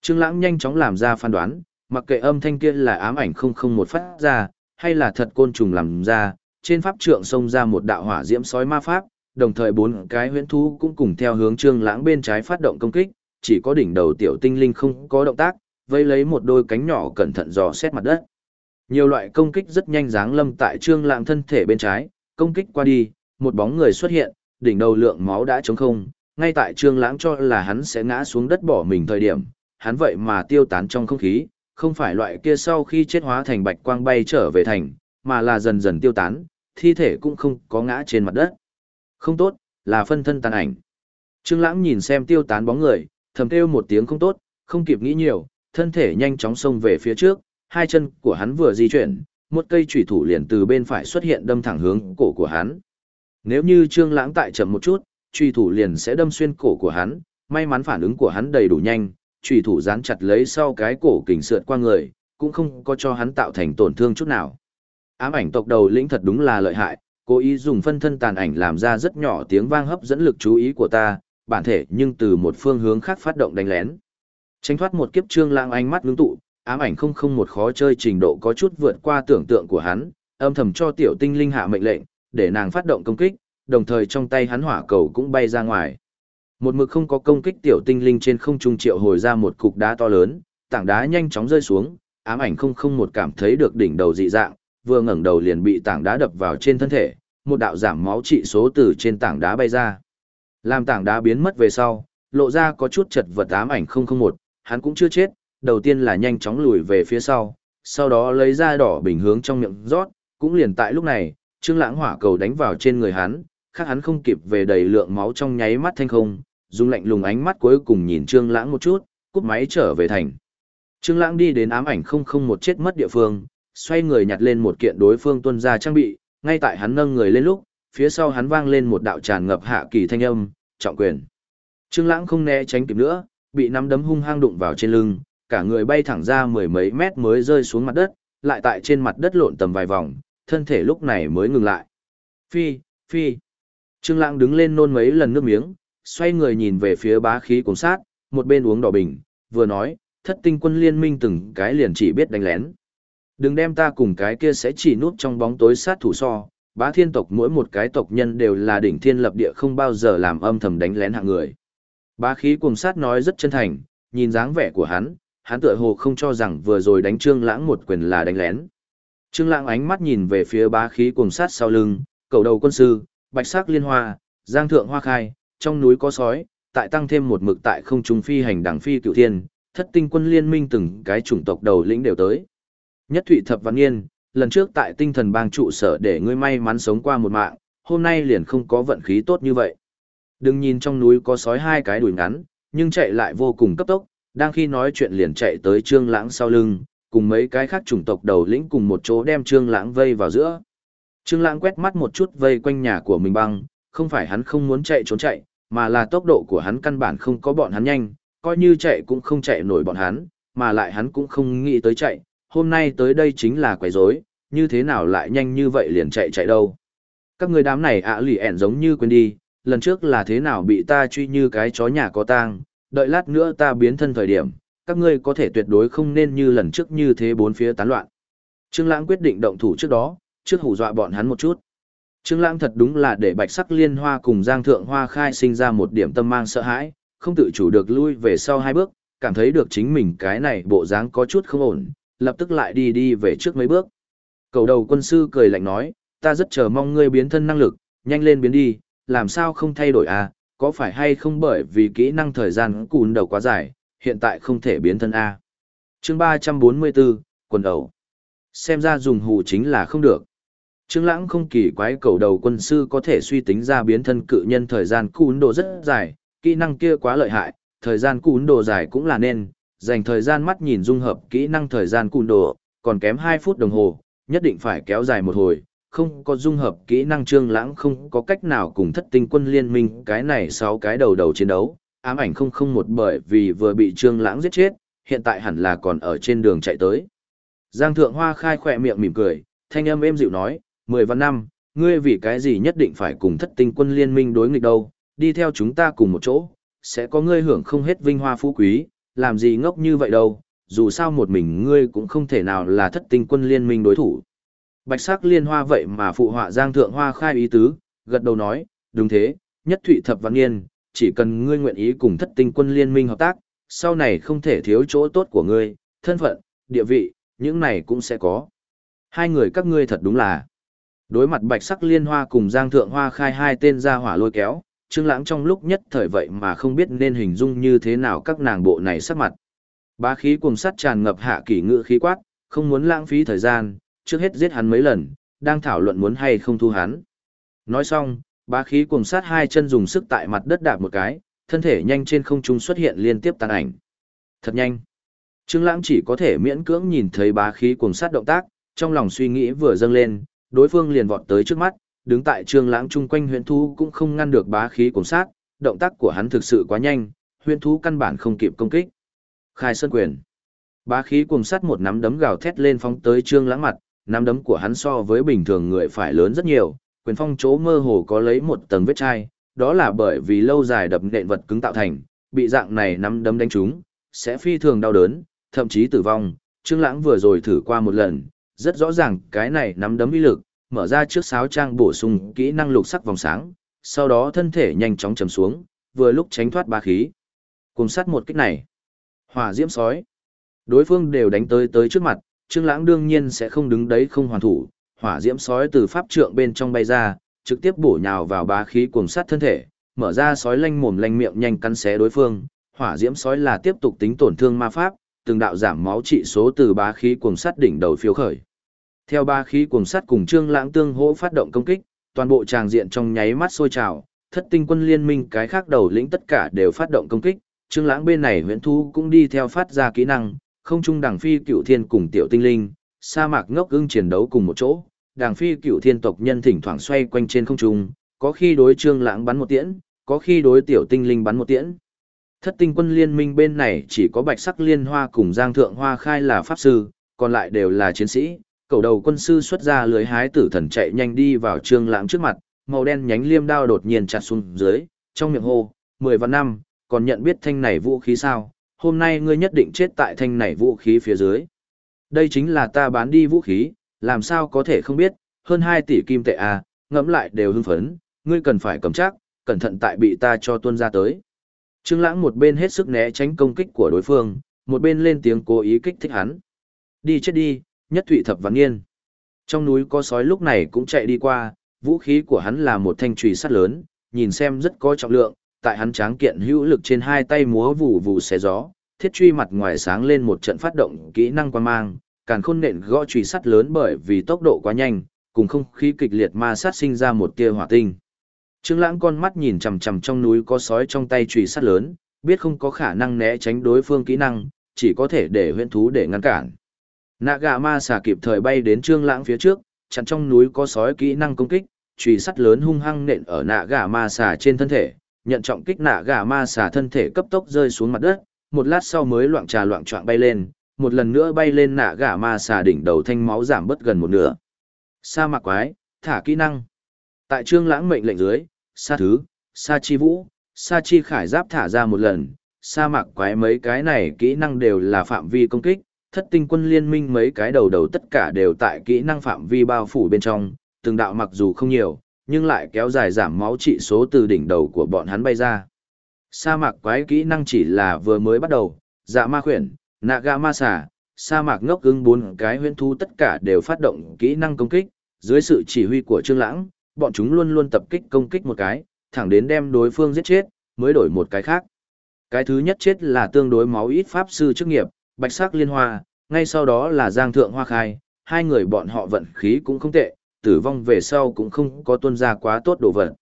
S1: Trương Lãng nhanh chóng làm ra phán đoán, mặc kệ âm thanh kia là ám ảnh không không một phát ra, hay là thật côn trùng làm ra, trên pháp trượng xông ra một đạo hỏa diễm sói ma pháp, đồng thời bốn cái huyễn thú cũng cùng theo hướng Trương Lãng bên trái phát động công kích, chỉ có đỉnh đầu tiểu tinh linh không có động tác, vây lấy một đôi cánh nhỏ cẩn thận dò xét mặt đất. Nhiều loại công kích rất nhanh giáng lâm tại Trương Lãng thân thể bên trái, công kích qua đi, một bóng người xuất hiện, đỉnh đầu lượng máu đã trống không, ngay tại Trương Lãng cho là hắn sẽ ngã xuống đất bỏ mình thời điểm, hắn vậy mà tiêu tán trong không khí, không phải loại kia sau khi chết hóa thành bạch quang bay trở về thành, mà là dần dần tiêu tán, thi thể cũng không có ngã trên mặt đất. Không tốt, là phân thân tàn ảnh. Trương Lãng nhìn xem tiêu tán bóng người, thầm kêu một tiếng không tốt, không kịp nghĩ nhiều, thân thể nhanh chóng xông về phía trước, hai chân của hắn vừa di chuyển, một cây chủy thủ liền từ bên phải xuất hiện đâm thẳng hướng cổ của hắn. Nếu như Trương Lãng tại chậm một chút, chủy thủ liền sẽ đâm xuyên cổ của hắn, may mắn phản ứng của hắn đầy đủ nhanh, Trùy thủ dán chặt lấy sau cái cổ kình sượt qua người, cũng không có cho hắn tạo thành tổn thương chút nào. Ám ảnh tộc đầu lĩnh thật đúng là lợi hại, cố ý dùng phân thân tàn ảnh làm ra rất nhỏ tiếng vang hấp dẫn lực chú ý của ta, bản thể nhưng từ một phương hướng khác phát động đánh lén. Tránh thoát một kiếp trương lãng ánh mắt ngưng tụ, ám ảnh không không một khó chơi trình độ có chút vượt qua tưởng tượng của hắn, âm thầm cho tiểu tinh linh hạ mệnh lệnh, để nàng phát động công kích, đồng thời trong tay hắn hỏa cầu cũng bay ra ngoài. Một mực không có công kích tiểu tinh linh trên không trung triệu hồi ra một cục đá to lớn, tảng đá nhanh chóng rơi xuống, ám ảnh không không một cảm thấy được đỉnh đầu dị dạng, vừa ngẩng đầu liền bị tảng đá đập vào trên thân thể, một đạo giảm máu trị số từ trên tảng đá bay ra. Làm tảng đá biến mất về sau, lộ ra có chút chật vật ám ảnh 001, hắn cũng chưa chết, đầu tiên là nhanh chóng lùi về phía sau, sau đó lấy ra đỏ bình hướng trong miệng rót, cũng liền tại lúc này, Trương Lãng hỏa cầu đánh vào trên người hắn, khác hắn không kịp về đầy lượng máu trong nháy mắt thanh không, dùng lạnh lùng ánh mắt cuối cùng nhìn Trương Lãng một chút, cúp máy trở về thành. Trương Lãng đi đến ám ảnh không không một chết mất địa phương, xoay người nhặt lên một kiện đối phương tuân ra trang bị, ngay tại hắn nâng người lên lúc, phía sau hắn vang lên một đạo tràn ngập hạ kỳ thanh âm, trọng quyền. Trương Lãng không né tránh kịp nữa, bị nắm đấm hung hăng đụng vào trên lưng, cả người bay thẳng ra mười mấy mét mới rơi xuống mặt đất, lại tại trên mặt đất lộn tầm vài vòng, thân thể lúc này mới ngừng lại. Phi, phi. Trương Lãng đứng lên nôn mấy lần nước miếng, xoay người nhìn về phía bá khí Cuồng sát, một bên uống đỏ bình, vừa nói, thất tinh quân liên minh từng cái liền chỉ biết đánh lén. Đừng đem ta cùng cái kia sẽ chỉ núp trong bóng tối sát thủ so, bá thiên tộc mỗi một cái tộc nhân đều là đỉnh thiên lập địa không bao giờ làm âm thầm đánh lén hạng người. Bá khí Cuồng sát nói rất chân thành, nhìn dáng vẻ của hắn, hắn tựa hồ không cho rằng vừa rồi đánh Trương Lãng một quyền là đánh lén. Trương Lãng ánh mắt nhìn về phía bá khí Cuồng sát sau lưng, cầu đầu quân sư, bạch sắc liên hoa, giang thượng hoa khai, trong núi có sói, tại tăng thêm một mực tại không trung phi hành đẳng phi cựu thiên, thất tinh quân liên minh từng cái chủng tộc đầu lĩnh đều tới. Nhất Thụy Thập Văn Nghiên, lần trước tại tinh thần bang trụ sở để ngươi may mắn sống qua một mạng, hôm nay liền không có vận khí tốt như vậy. Đừng nhìn trong núi có sói hai cái đuổi ngắn, nhưng chạy lại vô cùng cấp tốc, đang khi nói chuyện liền chạy tới Trương Lãng sau lưng, cùng mấy cái khác chủng tộc đầu lĩnh cùng một chỗ đem Trương Lãng vây vào giữa. Trương Lãng quét mắt một chút vây quanh nhà của mình băng, không phải hắn không muốn chạy trốn chạy, mà là tốc độ của hắn căn bản không có bọn hắn nhanh, coi như chạy cũng không chạy nổi bọn hắn, mà lại hắn cũng không nghĩ tới chạy, hôm nay tới đây chính là quấy rối, như thế nào lại nhanh như vậy liền chạy chạy đâu. Các người đám này ạ lì ẻn giống như quên đi, lần trước là thế nào bị ta truy như cái chó nhà có tang, đợi lát nữa ta biến thân thời điểm, các ngươi có thể tuyệt đối không nên như lần trước như thế bốn phía tán loạn. Trương Lãng quyết định động thủ trước đó, trước hù dọa bọn hắn một chút. Trương Lãng thật đúng là để Bạch Sắc Liên Hoa cùng Giang Thượng Hoa khai sinh ra một điểm tâm mang sợ hãi, không tự chủ được lui về sau hai bước, cảm thấy được chính mình cái này bộ dáng có chút không ổn, lập tức lại đi đi về trước mấy bước. Cầu đầu quân sư cười lạnh nói, ta rất chờ mong ngươi biến thân năng lực, nhanh lên biến đi, làm sao không thay đổi à, có phải hay không bởi vì kỹ năng thời gian cùn đầu quá dài, hiện tại không thể biến thân A. chương 344, quần đầu. Xem ra dùng hù chính là không được. Trương Lãng không kỳ quái cầu đầu quân sư có thể suy tính ra biến thân cự nhân thời gian cùn độ rất dài, kỹ năng kia quá lợi hại, thời gian cùn độ dài cũng là nên, dành thời gian mắt nhìn dung hợp kỹ năng thời gian cùn độ, còn kém 2 phút đồng hồ, nhất định phải kéo dài một hồi, không có dung hợp kỹ năng trương lãng không có cách nào cùng thất tinh quân liên minh cái này sáu cái đầu đầu chiến đấu, ám ảnh không không một bởi vì vừa bị trương lãng giết chết, hiện tại hẳn là còn ở trên đường chạy tới. Giang thượng hoa khai khỏe miệng mỉm cười, thanh âm êm dịu nói, mười văn năm, ngươi vì cái gì nhất định phải cùng thất tinh quân liên minh đối nghịch đâu, đi theo chúng ta cùng một chỗ, sẽ có ngươi hưởng không hết vinh hoa phú quý, làm gì ngốc như vậy đâu, dù sao một mình ngươi cũng không thể nào là thất tinh quân liên minh đối thủ. Bạch sắc liên hoa vậy mà phụ họa giang thượng hoa khai ý tứ, gật đầu nói, đúng thế, nhất thụy thập văn niên, chỉ cần ngươi nguyện ý cùng thất tinh quân liên minh hợp tác, sau này không thể thiếu chỗ tốt của ngươi, thân phận, địa vị, những này cũng sẽ có. Hai người các ngươi thật đúng là. Đối mặt bạch sắc liên hoa cùng giang thượng hoa khai hai tên ra hỏa lôi kéo, trương lãng trong lúc nhất thời vậy mà không biết nên hình dung như thế nào các nàng bộ này sắc mặt. Bá khí cuồng sắt tràn ngập hạ kỷ ngữ khí quát, không muốn lãng phí thời gian, trước hết giết hắn mấy lần, đang thảo luận muốn hay không thu hắn. Nói xong, bá khí cuồng sát hai chân dùng sức tại mặt đất đạp một cái, thân thể nhanh trên không trung xuất hiện liên tiếp tàn ảnh. Thật nhanh. Trương Lãng chỉ có thể miễn cưỡng nhìn thấy bá khí cuồng sát động tác, trong lòng suy nghĩ vừa dâng lên, đối phương liền vọt tới trước mắt, đứng tại Trương Lãng chung quanh huyền thú cũng không ngăn được bá khí cùng sát, động tác của hắn thực sự quá nhanh, huyền thú căn bản không kịp công kích. Khai sơn quyền. Bá khí cùng sát một nắm đấm gào thét lên phóng tới Trương Lãng mặt, nắm đấm của hắn so với bình thường người phải lớn rất nhiều, quyền phong chỗ mơ hồ có lấy một tầng vết chai, đó là bởi vì lâu dài đập nện vật cứng tạo thành, bị dạng này nắm đấm đánh trúng, sẽ phi thường đau đớn, thậm chí tử vong. Trương Lãng vừa rồi thử qua một lần, rất rõ ràng cái này nắm đấm uy lực, mở ra trước sáo trang bổ sung kỹ năng lục sắc vòng sáng, sau đó thân thể nhanh chóng trầm xuống, vừa lúc tránh thoát ba khí. Cùng sát một kích này. Hỏa diễm sói. Đối phương đều đánh tới tới trước mặt, Trương Lãng đương nhiên sẽ không đứng đấy không hoàn thủ, hỏa diễm sói từ pháp trượng bên trong bay ra, trực tiếp bổ nhào vào bá khí cuồng sát thân thể, mở ra sói lanh mồm lanh miệng nhanh cắn xé đối phương, hỏa diễm sói là tiếp tục tính tổn thương ma pháp, từng đạo giảm máu trị số từ bá khí cuồng sắt đỉnh đầu phiêu khởi. Theo ba khí cuồng sắt cùng Trương Lãng tương hỗ phát động công kích, toàn bộ tràng diện trong nháy mắt sôi trào, thất tinh quân liên minh cái khác đầu lĩnh tất cả đều phát động công kích, Trương Lãng bên này Huyền thú cũng đi theo phát ra kỹ năng, không trung đằng phi cửu thiên cùng tiểu tinh linh, sa mạc ngốc ưng chiến đấu cùng một chỗ, đằng phi cửu thiên tộc nhân thỉnh thoảng xoay quanh trên không trung, có khi đối Trương Lãng bắn một tiễn, có khi đối tiểu tinh linh bắn một tiễn. Thất tinh quân liên minh bên này chỉ có bạch sắc liên hoa cùng giang thượng hoa khai là pháp sư, còn lại đều là chiến sĩ. Cầu đầu quân sư xuất ra lưới hái tử thần chạy nhanh đi vào trương lãng trước mặt, màu đen nhánh liêm đao đột nhiên chặt xuống dưới, trong miệng hô, mười vạn năm, còn nhận biết thanh này vũ khí sao, hôm nay ngươi nhất định chết tại thanh này vũ khí phía dưới. Đây chính là ta bán đi vũ khí, làm sao có thể không biết, hơn 2 tỷ kim tệ à, ngẫm lại đều hưng phấn, ngươi cần phải cầm chắc, cẩn thận tại bị ta cho tuân ra tới. Trương Lãng một bên hết sức né tránh công kích của đối phương, một bên lên tiếng cố ý kích thích hắn. Đi chết đi, nhất thụy thập vạn niên. Trong núi có sói lúc này cũng chạy đi qua, vũ khí của hắn là một thanh chùy sắt lớn, nhìn xem rất có trọng lượng, tại hắn tráng kiện hữu lực trên hai tay múa vụ vụ xé gió, thiết truy mặt ngoài sáng lên một trận phát động kỹ năng quan mang, càn khôn nện gõ chùy sắt lớn bởi vì tốc độ quá nhanh, cùng không khí kịch liệt ma sát sinh ra một tia hỏa tinh. Trương Lãng con mắt nhìn chằm chằm trong núi có sói trong tay chùy sắt lớn, biết không có khả năng né tránh đối phương kỹ năng, chỉ có thể để huyễn thú để ngăn cản. Nạ ma xà kịp thời bay đến Trương Lãng phía trước, chặn trong núi có sói kỹ năng công kích, chùy sắt lớn hung hăng nện ở nạ ma xà trên thân thể, nhận trọng kích nạ ma xà thân thể cấp tốc rơi xuống mặt đất, một lát sau mới loạn trà loạn choạng bay lên, một lần nữa bay lên nạ gà ma xà đỉnh đầu thanh máu giảm bất gần một nửa. Sa mạc quái, thả kỹ năng. Tại Trương Lãng mệnh lệnh dưới, sa thứ, sa chi vũ, sa chi khải giáp thả ra một lần, sa mạc quái mấy cái này kỹ năng đều là phạm vi công kích, thất tinh quân liên minh mấy cái đầu đầu tất cả đều tại kỹ năng phạm vi bao phủ bên trong, từng đạo mặc dù không nhiều, nhưng lại kéo dài giảm máu trị số từ đỉnh đầu của bọn hắn bay ra. Sa mạc quái kỹ năng chỉ là vừa mới bắt đầu, dạ ma khuyển, nạ Ga ma xà, sa mạc ngốc ứng bốn cái huyễn thu tất cả đều phát động kỹ năng công kích, dưới sự chỉ huy của Trương Lãng, bọn chúng luôn luôn tập kích công kích một cái, thẳng đến đem đối phương giết chết, mới đổi một cái khác. Cái thứ nhất chết là tương đối máu ít pháp sư chức nghiệp, bạch sắc liên hoa, ngay sau đó là giang thượng hoa khai, hai người bọn họ vận khí cũng không tệ, tử vong về sau cũng không có tuân ra quá tốt đồ vật.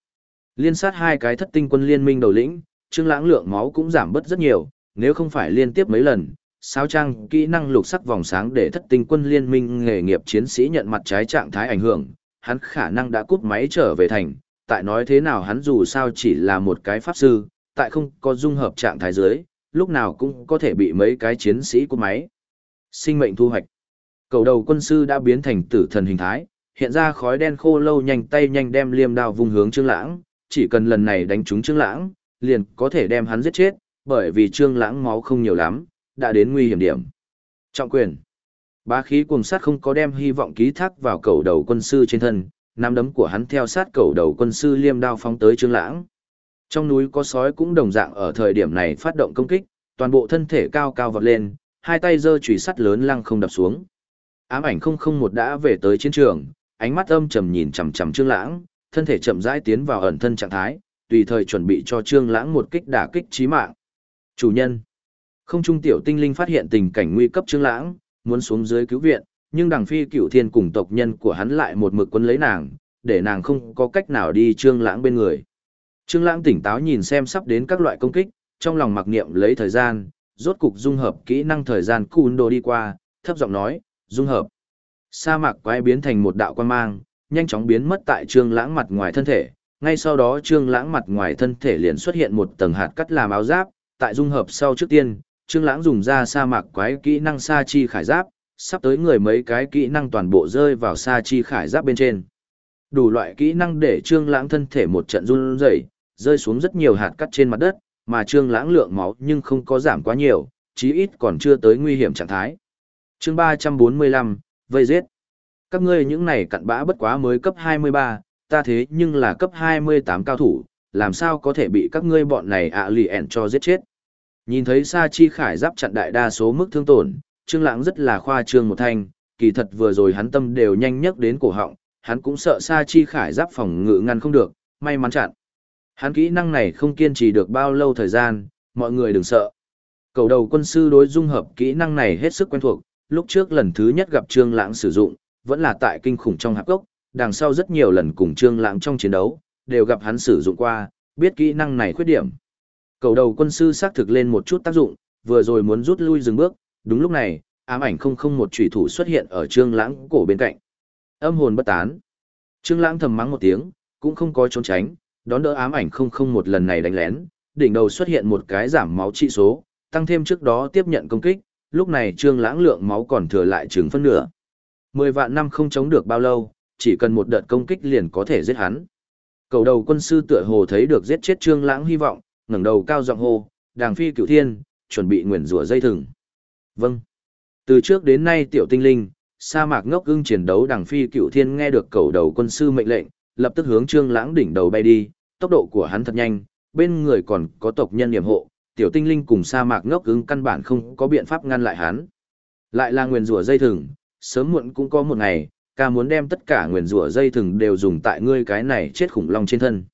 S1: Liên sát hai cái thất tinh quân liên minh đầu lĩnh, trương lãng lượng máu cũng giảm bớt rất nhiều, nếu không phải liên tiếp mấy lần, sao trang kỹ năng lục sắc vòng sáng để thất tinh quân liên minh nghề nghiệp chiến sĩ nhận mặt trái trạng thái ảnh hưởng, hắn khả năng đã cút máy trở về thành, tại nói thế nào hắn dù sao chỉ là một cái pháp sư, tại không có dung hợp trạng thái dưới, lúc nào cũng có thể bị mấy cái chiến sĩ cút máy. Sinh mệnh thu hoạch. Cầu đầu quân sư đã biến thành tử thần hình thái, hiện ra khói đen khô lâu nhanh tay nhanh đem liêm đao vung hướng Trương Lãng, chỉ cần lần này đánh trúng Trương Lãng, liền có thể đem hắn giết chết, bởi vì Trương Lãng máu không nhiều lắm, đã đến nguy hiểm điểm. Trọng quyền. Bá khí cuồng sát không có đem hy vọng ký thác vào cầu đầu quân sư trên thân, nắm đấm của hắn theo sát cầu đầu quân sư liêm đao phóng tới Trương Lãng. Trong núi có sói cũng đồng dạng ở thời điểm này phát động công kích, toàn bộ thân thể cao cao vọt lên, hai tay giơ chùy sắt lớn lăng không đập xuống. Ám ảnh không không một đã về tới chiến trường, ánh mắt âm trầm nhìn chằm chằm Trương Lãng, thân thể chậm rãi tiến vào ẩn thân trạng thái, tùy thời chuẩn bị cho Trương Lãng một kích đả kích chí mạng. Chủ nhân. Không trung tiểu tinh linh phát hiện tình cảnh nguy cấp Trương Lãng, muốn xuống dưới cứu viện, nhưng đằng phi cửu thiên cùng tộc nhân của hắn lại một mực quấn lấy nàng, để nàng không có cách nào đi Trương Lãng bên người. Trương Lãng tỉnh táo nhìn xem sắp đến các loại công kích, trong lòng mặc niệm lấy thời gian, rốt cục dung hợp kỹ năng thời gian cùn đồ đi qua, thấp giọng nói, dung hợp. Sa mạc quái biến thành một đạo quan mang, nhanh chóng biến mất tại Trương Lãng mặt ngoài thân thể, ngay sau đó Trương Lãng mặt ngoài thân thể liền xuất hiện một tầng hạt cắt làm áo giáp, tại dung hợp sau trước tiên, Trương Lãng dùng ra sa mạc quái kỹ năng sa chi khải giáp, sắp tới người mấy cái kỹ năng toàn bộ rơi vào sa chi khải giáp bên trên. Đủ loại kỹ năng để Trương Lãng thân thể một trận run rẩy, rơi xuống rất nhiều hạt cát trên mặt đất, mà Trương Lãng lượng máu nhưng không có giảm quá nhiều, chí ít còn chưa tới nguy hiểm trạng thái. Chương 345, vây giết. Các ngươi những này cặn bã bất quá mới cấp 23, ta thế nhưng là cấp 28 cao thủ, làm sao có thể bị các ngươi bọn này ạ lì ẻn cho giết chết. Nhìn thấy Sa Chi Khải giáp chặn đại đa số mức thương tổn, Trương Lãng rất là khoa trương một thanh, kỳ thật vừa rồi hắn tâm đều nhanh nhất đến cổ họng, hắn cũng sợ Sa Chi Khải giáp phòng ngự ngăn không được, may mắn chặn. Hắn kỹ năng này không kiên trì được bao lâu thời gian, mọi người đừng sợ. Cầu đầu quân sư đối dung hợp kỹ năng này hết sức quen thuộc, lúc trước lần thứ nhất gặp Trương Lãng sử dụng, vẫn là tại kinh khủng trong hạp gốc, đằng sau rất nhiều lần cùng Trương Lãng trong chiến đấu, đều gặp hắn sử dụng qua, biết kỹ năng này khuyết điểm. Cầu đầu quân sư xác thực lên một chút tác dụng, vừa rồi muốn rút lui dừng bước, đúng lúc này, ám ảnh không không một chủy thủ xuất hiện ở Trương Lãng cổ bên cạnh. Âm hồn bất tán. Trương Lãng thầm mắng một tiếng, cũng không có trốn tránh, đón đỡ ám ảnh không không một lần này đánh lén, đỉnh đầu xuất hiện một cái giảm máu trị số, tăng thêm trước đó tiếp nhận công kích, lúc này Trương Lãng lượng máu còn thừa lại chừng phân nửa. Mười vạn năm không chống được bao lâu, chỉ cần một đợt công kích liền có thể giết hắn. Cầu đầu quân sư tựa hồ thấy được giết chết Trương Lãng hy vọng, ngẩng đầu cao giọng hô, "Đàng phi cửu thiên, chuẩn bị nguyền rủa dây thừng." "Vâng." Từ trước đến nay tiểu tinh linh, sa mạc ngốc ưng chiến đấu Đàng phi cửu thiên nghe được cầu đầu quân sư mệnh lệnh, lập tức hướng Trương Lãng đỉnh đầu bay đi, tốc độ của hắn thật nhanh, bên người còn có tộc nhân niệm hộ, tiểu tinh linh cùng sa mạc ngốc ưng căn bản không có biện pháp ngăn lại hắn. Lại là nguyền rủa dây thừng, sớm muộn cũng có một ngày, ca muốn đem tất cả nguyền rủa dây thừng đều dùng tại ngươi cái này chết khủng long trên thân.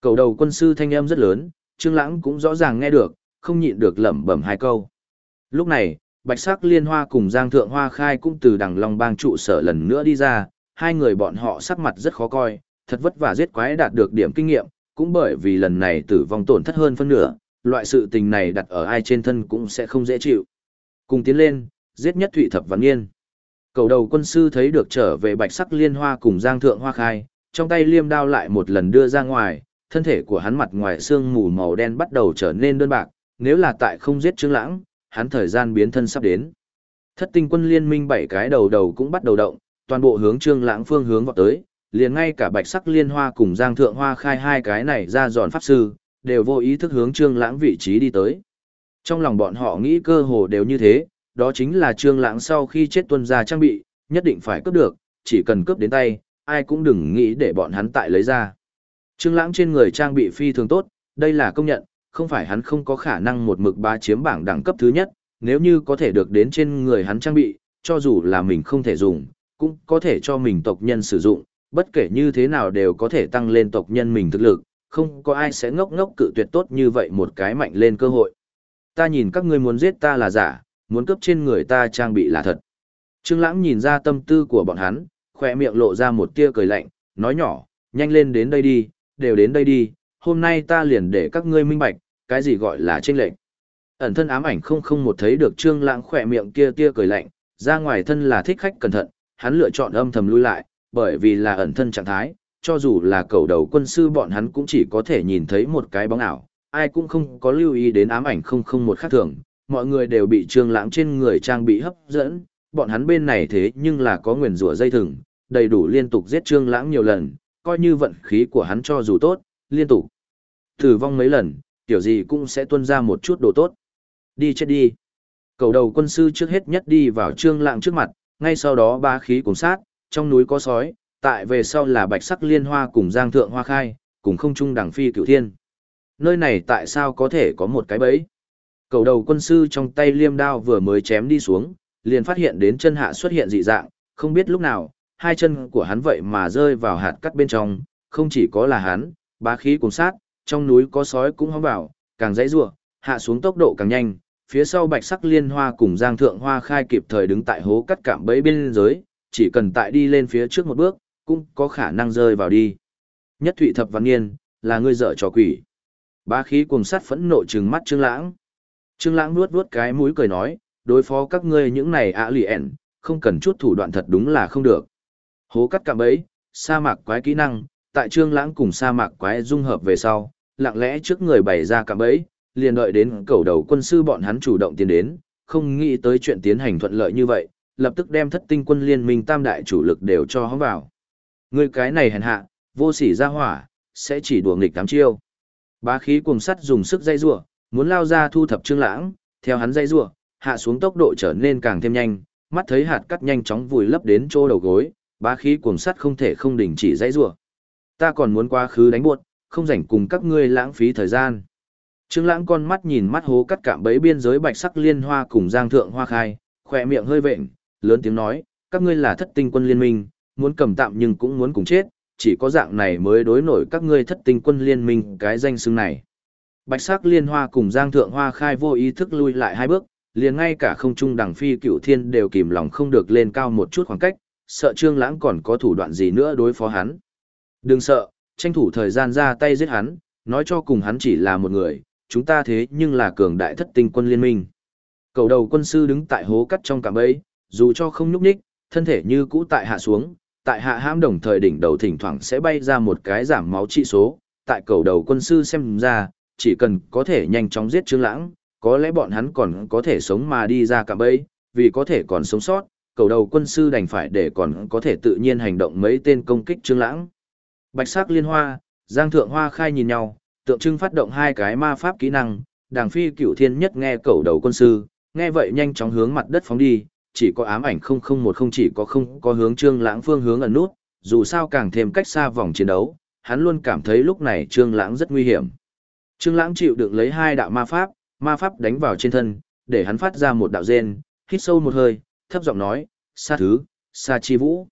S1: Cầu đầu quân sư thanh âm rất lớn, Trương Lãng cũng rõ ràng nghe được, không nhịn được lẩm bẩm hai câu. Lúc này, Bạch Sắc Liên Hoa cùng Giang Thượng Hoa Khai cũng từ đằng Long Bang trụ sở lần nữa đi ra, hai người bọn họ sắc mặt rất khó coi, thật vất vả giết quái đạt được điểm kinh nghiệm, cũng bởi vì lần này tử vong tổn thất hơn phân nửa, loại sự tình này đặt ở ai trên thân cũng sẽ không dễ chịu. Cùng tiến lên, giết nhất Thụy Thập Văn Nghiên. Cầu đầu quân sư thấy được trở về bạch sắc liên hoa cùng giang thượng hoa khai, trong tay liêm đao lại một lần đưa ra ngoài, thân thể của hắn mặt ngoài xương mù màu đen bắt đầu trở nên đơn bạc, nếu là tại không giết Trương Lãng, hắn thời gian biến thân sắp đến. Thất tinh quân liên minh bảy cái đầu đầu cũng bắt đầu động, toàn bộ hướng Trương Lãng phương hướng vọt tới, liền ngay cả bạch sắc liên hoa cùng giang thượng hoa khai hai cái này ra giòn pháp sư, đều vô ý thức hướng Trương Lãng vị trí đi tới. Trong lòng bọn họ nghĩ cơ hồ đều như thế, đó chính là Trương Lãng sau khi chết tuân ra trang bị, nhất định phải cướp được, chỉ cần cướp đến tay, ai cũng đừng nghĩ để bọn hắn tại lấy ra. Trương Lãng trên người trang bị phi thường tốt, đây là công nhận, không phải hắn không có khả năng một mực bá chiếm bảng đẳng cấp thứ nhất, nếu như có thể được đến trên người hắn trang bị, cho dù là mình không thể dùng, cũng có thể cho mình tộc nhân sử dụng, bất kể như thế nào đều có thể tăng lên tộc nhân mình thực lực, không có ai sẽ ngốc ngốc cự tuyệt tốt như vậy một cái mạnh lên cơ hội. Ta nhìn các ngươi muốn giết ta là giả, muốn cướp trên người ta trang bị là thật. Trương Lãng nhìn ra tâm tư của bọn hắn, khóe miệng lộ ra một tia cười lạnh, nói nhỏ, nhanh lên đến đây đi, đều đến đây đi, hôm nay ta liền để các ngươi minh bạch, cái gì gọi là chênh lệnh. Ẩn thân ám ảnh không không một thấy được Trương Lãng khẽ miệng kia tia cười lạnh, ra ngoài thân là thích khách cẩn thận, hắn lựa chọn âm thầm lui lại, bởi vì là ẩn thân trạng thái, cho dù là cầu đầu quân sư bọn hắn cũng chỉ có thể nhìn thấy một cái bóng ảo, ai cũng không có lưu ý đến ám ảnh không không một khác thường, mọi người đều bị trương lãng trên người trang bị hấp dẫn, bọn hắn bên này thế nhưng là có nguyền rủa dây thừng, đầy đủ liên tục giết trương lãng nhiều lần, coi như vận khí của hắn cho dù tốt, liên tục tử vong mấy lần, tiểu gì cũng sẽ tuôn ra một chút đồ tốt. Đi chết đi. Cầu đầu quân sư trước hết nhất đi vào trương lạng trước mặt, ngay sau đó ba khí cùng sát, trong núi có sói, tại về sau là bạch sắc liên hoa cùng giang thượng hoa khai, cùng không trung đẳng phi cửu thiên. Nơi này tại sao có thể có một cái bẫy? Cầu đầu quân sư trong tay liêm đao vừa mới chém đi xuống, liền phát hiện đến chân hạ xuất hiện dị dạng, không biết lúc nào, hai chân của hắn vậy mà rơi vào hạt cắt bên trong, không chỉ có là hắn, bá khí cùng sát, trong núi có sói cũng hóng vào, càng dãy rủa, hạ xuống tốc độ càng nhanh, phía sau bạch sắc liên hoa cùng giang thượng hoa khai kịp thời đứng tại hố cắt cạm bẫy bên dưới, chỉ cần tại đi lên phía trước một bước, cũng có khả năng rơi vào đi. Nhất Thụy Thập Văn Nghiên, là ngươi dở trò quỷ. Bá khí cùng sát phẫn nộ trừng mắt Trương Lãng. Trương Lãng nuốt nuốt cái mũi cười nói, đối phó các ngươi những này ạ lì ẻn, không cần chút thủ đoạn thật đúng là không được. Hố cắt cạm bẫy, sa mạc quái kỹ năng, tại Trương Lãng cùng sa mạc quái dung hợp về sau, lặng lẽ trước người bày ra cạm bẫy, liền đợi đến cầu đầu quân sư bọn hắn chủ động tiến đến, không nghĩ tới chuyện tiến hành thuận lợi như vậy, lập tức đem thất tinh quân liên minh tam đại chủ lực đều cho hóng vào. người cái này hèn hạ, vô sỉ ra hỏa, sẽ chỉ đùa nghịch tám chiêu. Bá khí cùng sắt dùng sức dây rủa, muốn lao ra thu thập Trương Lãng, theo hắn dây rủa, hạ xuống tốc độ trở nên càng thêm nhanh, mắt thấy hạt cắt nhanh chóng vùi lấp đến chỗ đầu gối, bá khí cuồng sắt không thể không đình chỉ dãy rủa. Ta còn muốn quá khứ đánh buột, không rảnh cùng các ngươi lãng phí thời gian. Trương Lãng con mắt nhìn mắt hố cắt cạm bẫy biên giới bạch sắc liên hoa cùng giang thượng hoa khai, khóe miệng hơi vện, lớn tiếng nói, các ngươi là thất tinh quân liên minh, muốn cầm tạm nhưng cũng muốn cùng chết, chỉ có dạng này mới đối nổi các ngươi thất tinh quân liên minh cái danh xưng này. Bạch sắc liên hoa cùng giang thượng hoa khai vô ý thức lui lại hai bước, liền ngay cả không trung đằng phi cựu thiên đều kìm lòng không được lên cao một chút khoảng cách, sợ Trương Lãng còn có thủ đoạn gì nữa đối phó hắn. Đừng sợ, tranh thủ thời gian ra tay giết hắn, nói cho cùng hắn chỉ là một người, chúng ta thế nhưng là cường đại thất tinh quân liên minh. Cầu đầu quân sư đứng tại hố cắt trong cạm bẫy, dù cho không nhúc nhích, thân thể như cũ tại hạ xuống, tại hạ hãm đồng thời đỉnh đầu thỉnh thoảng sẽ bay ra một cái giảm máu trị số, tại cầu đầu quân sư xem ra, chỉ cần có thể nhanh chóng giết Trương Lãng, có lẽ bọn hắn còn có thể sống mà đi ra cạm bẫy, vì có thể còn sống sót, cầu đầu quân sư đành phải để còn có thể tự nhiên hành động mấy tên công kích Trương Lãng. Bạch sắc liên hoa, Giang Thượng Hoa khai nhìn nhau, tượng trưng phát động hai cái ma pháp kỹ năng, Đàng Phi Cửu Thiên nhất nghe cầu đầu quân sư, nghe vậy nhanh chóng hướng mặt đất phóng đi, chỉ có ám ảnh 001 không chỉ có không có hướng Trương Lãng phương hướng ẩn nút, dù sao càng thêm cách xa vòng chiến đấu, hắn luôn cảm thấy lúc này Trương Lãng rất nguy hiểm. Trương Lãng chịu đựng lấy hai đạo ma pháp, ma pháp đánh vào trên thân, để hắn phát ra một đạo rên, hít sâu một hơi, thấp giọng nói, "Sa thứ, Sa chi vũ."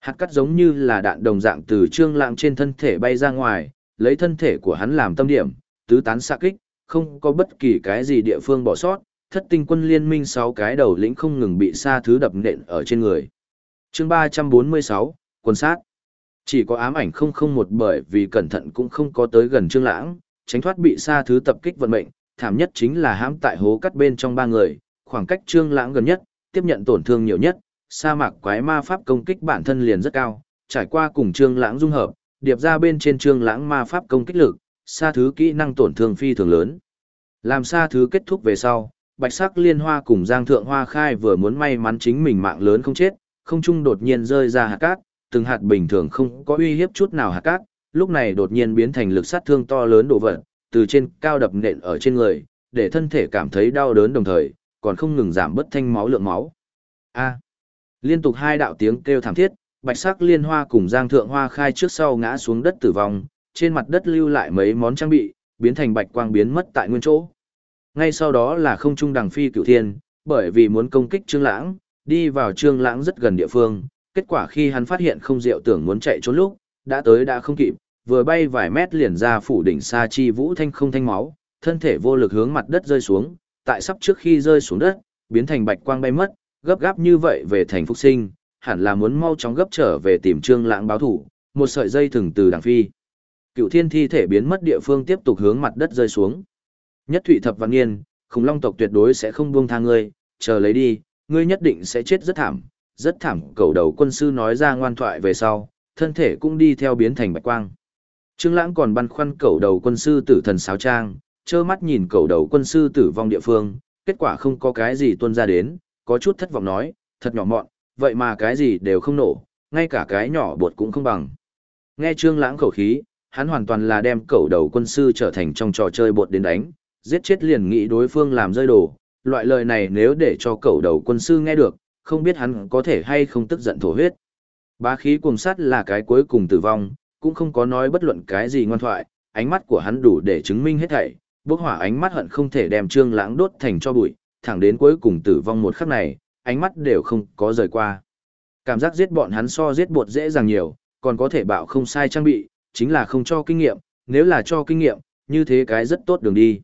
S1: Hạt cắt giống như là đạn đồng dạng từ Trương Lãng trên thân thể bay ra ngoài, lấy thân thể của hắn làm tâm điểm, tứ tán xạ kích, không có bất kỳ cái gì địa phương bỏ sót, thất tinh quân liên minh sáu cái đầu lĩnh không ngừng bị sa thứ đập nện ở trên người. chương ba trăm bốn mươi sáu quân sát. Chỉ có ám ảnh không không một bởi vì cẩn thận cũng không có tới gần trương lãng, tránh thoát bị sa thứ tập kích vận mệnh, thảm nhất chính là hãm tại hố cắt bên trong ba người, khoảng cách trương lãng gần nhất, tiếp nhận tổn thương nhiều nhất, sa mạc quái ma pháp công kích bản thân liền rất cao, trải qua cùng trương lãng dung hợp, điệp ra bên trên trương lãng ma pháp công kích lực, sa thứ kỹ năng tổn thương phi thường lớn. Làm sa thứ kết thúc về sau, bạch sắc liên hoa cùng giang thượng hoa khai vừa muốn may mắn chính mình mạng lớn không chết, không trung đột nhiên rơi ra hạt cát, từng hạt bình thường không có uy hiếp chút nào hạt cát, lúc này đột nhiên biến thành lực sát thương to lớn đổ vật, từ trên cao đập nện ở trên người, để thân thể cảm thấy đau đớn đồng thời, còn không ngừng giảm bớt thanh máu lượng máu. A. Liên tục hai đạo tiếng kêu thảm thiết, bạch sắc liên hoa cùng giang thượng hoa khai trước sau ngã xuống đất tử vong, trên mặt đất lưu lại mấy món trang bị, biến thành bạch quang biến mất tại nguyên chỗ. Ngay sau đó là không trung đằng phi cửu thiên, bởi vì muốn công kích Trương Lãng, đi vào Trương Lãng rất gần địa phương, kết quả khi hắn phát hiện không diệu tưởng muốn chạy trốn lúc, đã tới đã không kịp, vừa bay vài mét liền ra phủ đỉnh xa chi vũ thanh không thanh máu, thân thể vô lực hướng mặt đất rơi xuống, tại sắp trước khi rơi xuống đất, biến thành bạch quang bay mất, gấp gáp như vậy về thành phục sinh, hẳn là muốn mau chóng gấp trở về tìm Trương Lãng báo thủ, một sợi dây thừng từ đằng phi. Cựu thiên thi thể biến mất địa phương tiếp tục hướng mặt đất rơi xuống. Nhất Thụy Thập Văn Nghiên, khủng long tộc tuyệt đối sẽ không buông tha ngươi, chờ lấy đi, ngươi nhất định sẽ chết rất thảm, rất thảm. Cầu đầu quân sư nói ra ngoan thoại về sau, thân thể cũng đi theo biến thành bạch quang. Trương Lãng còn băn khoăn cầu đầu quân sư tử thần sáo trang, trơ mắt nhìn cầu đầu quân sư tử vong địa phương, kết quả không có cái gì tuôn ra đến, có chút thất vọng nói, thật nhỏ mọn, vậy mà cái gì đều không nổ, ngay cả cái nhỏ bột cũng không bằng. Nghe Trương Lãng khẩu khí, hắn hoàn toàn là đem cầu đầu quân sư trở thành trong trò chơi bột đến đánh, giết chết liền nghĩ đối phương làm rơi đồ. Loại lời này nếu để cho cầu đầu quân sư nghe được, không biết hắn có thể hay không tức giận thổ huyết. Bá khí cùng sát là cái cuối cùng tử vong, cũng không có nói bất luận cái gì ngoan thoại, ánh mắt của hắn đủ để chứng minh hết thảy, bốc hỏa ánh mắt hận không thể đem trương lãng đốt thành cho bụi, thẳng đến cuối cùng tử vong một khắc này, ánh mắt đều không có rời qua. Cảm giác giết bọn hắn so giết bột dễ dàng nhiều, còn có thể bảo không sai trang bị, chính là không cho kinh nghiệm, nếu là cho kinh nghiệm, như thế cái rất tốt đường đi.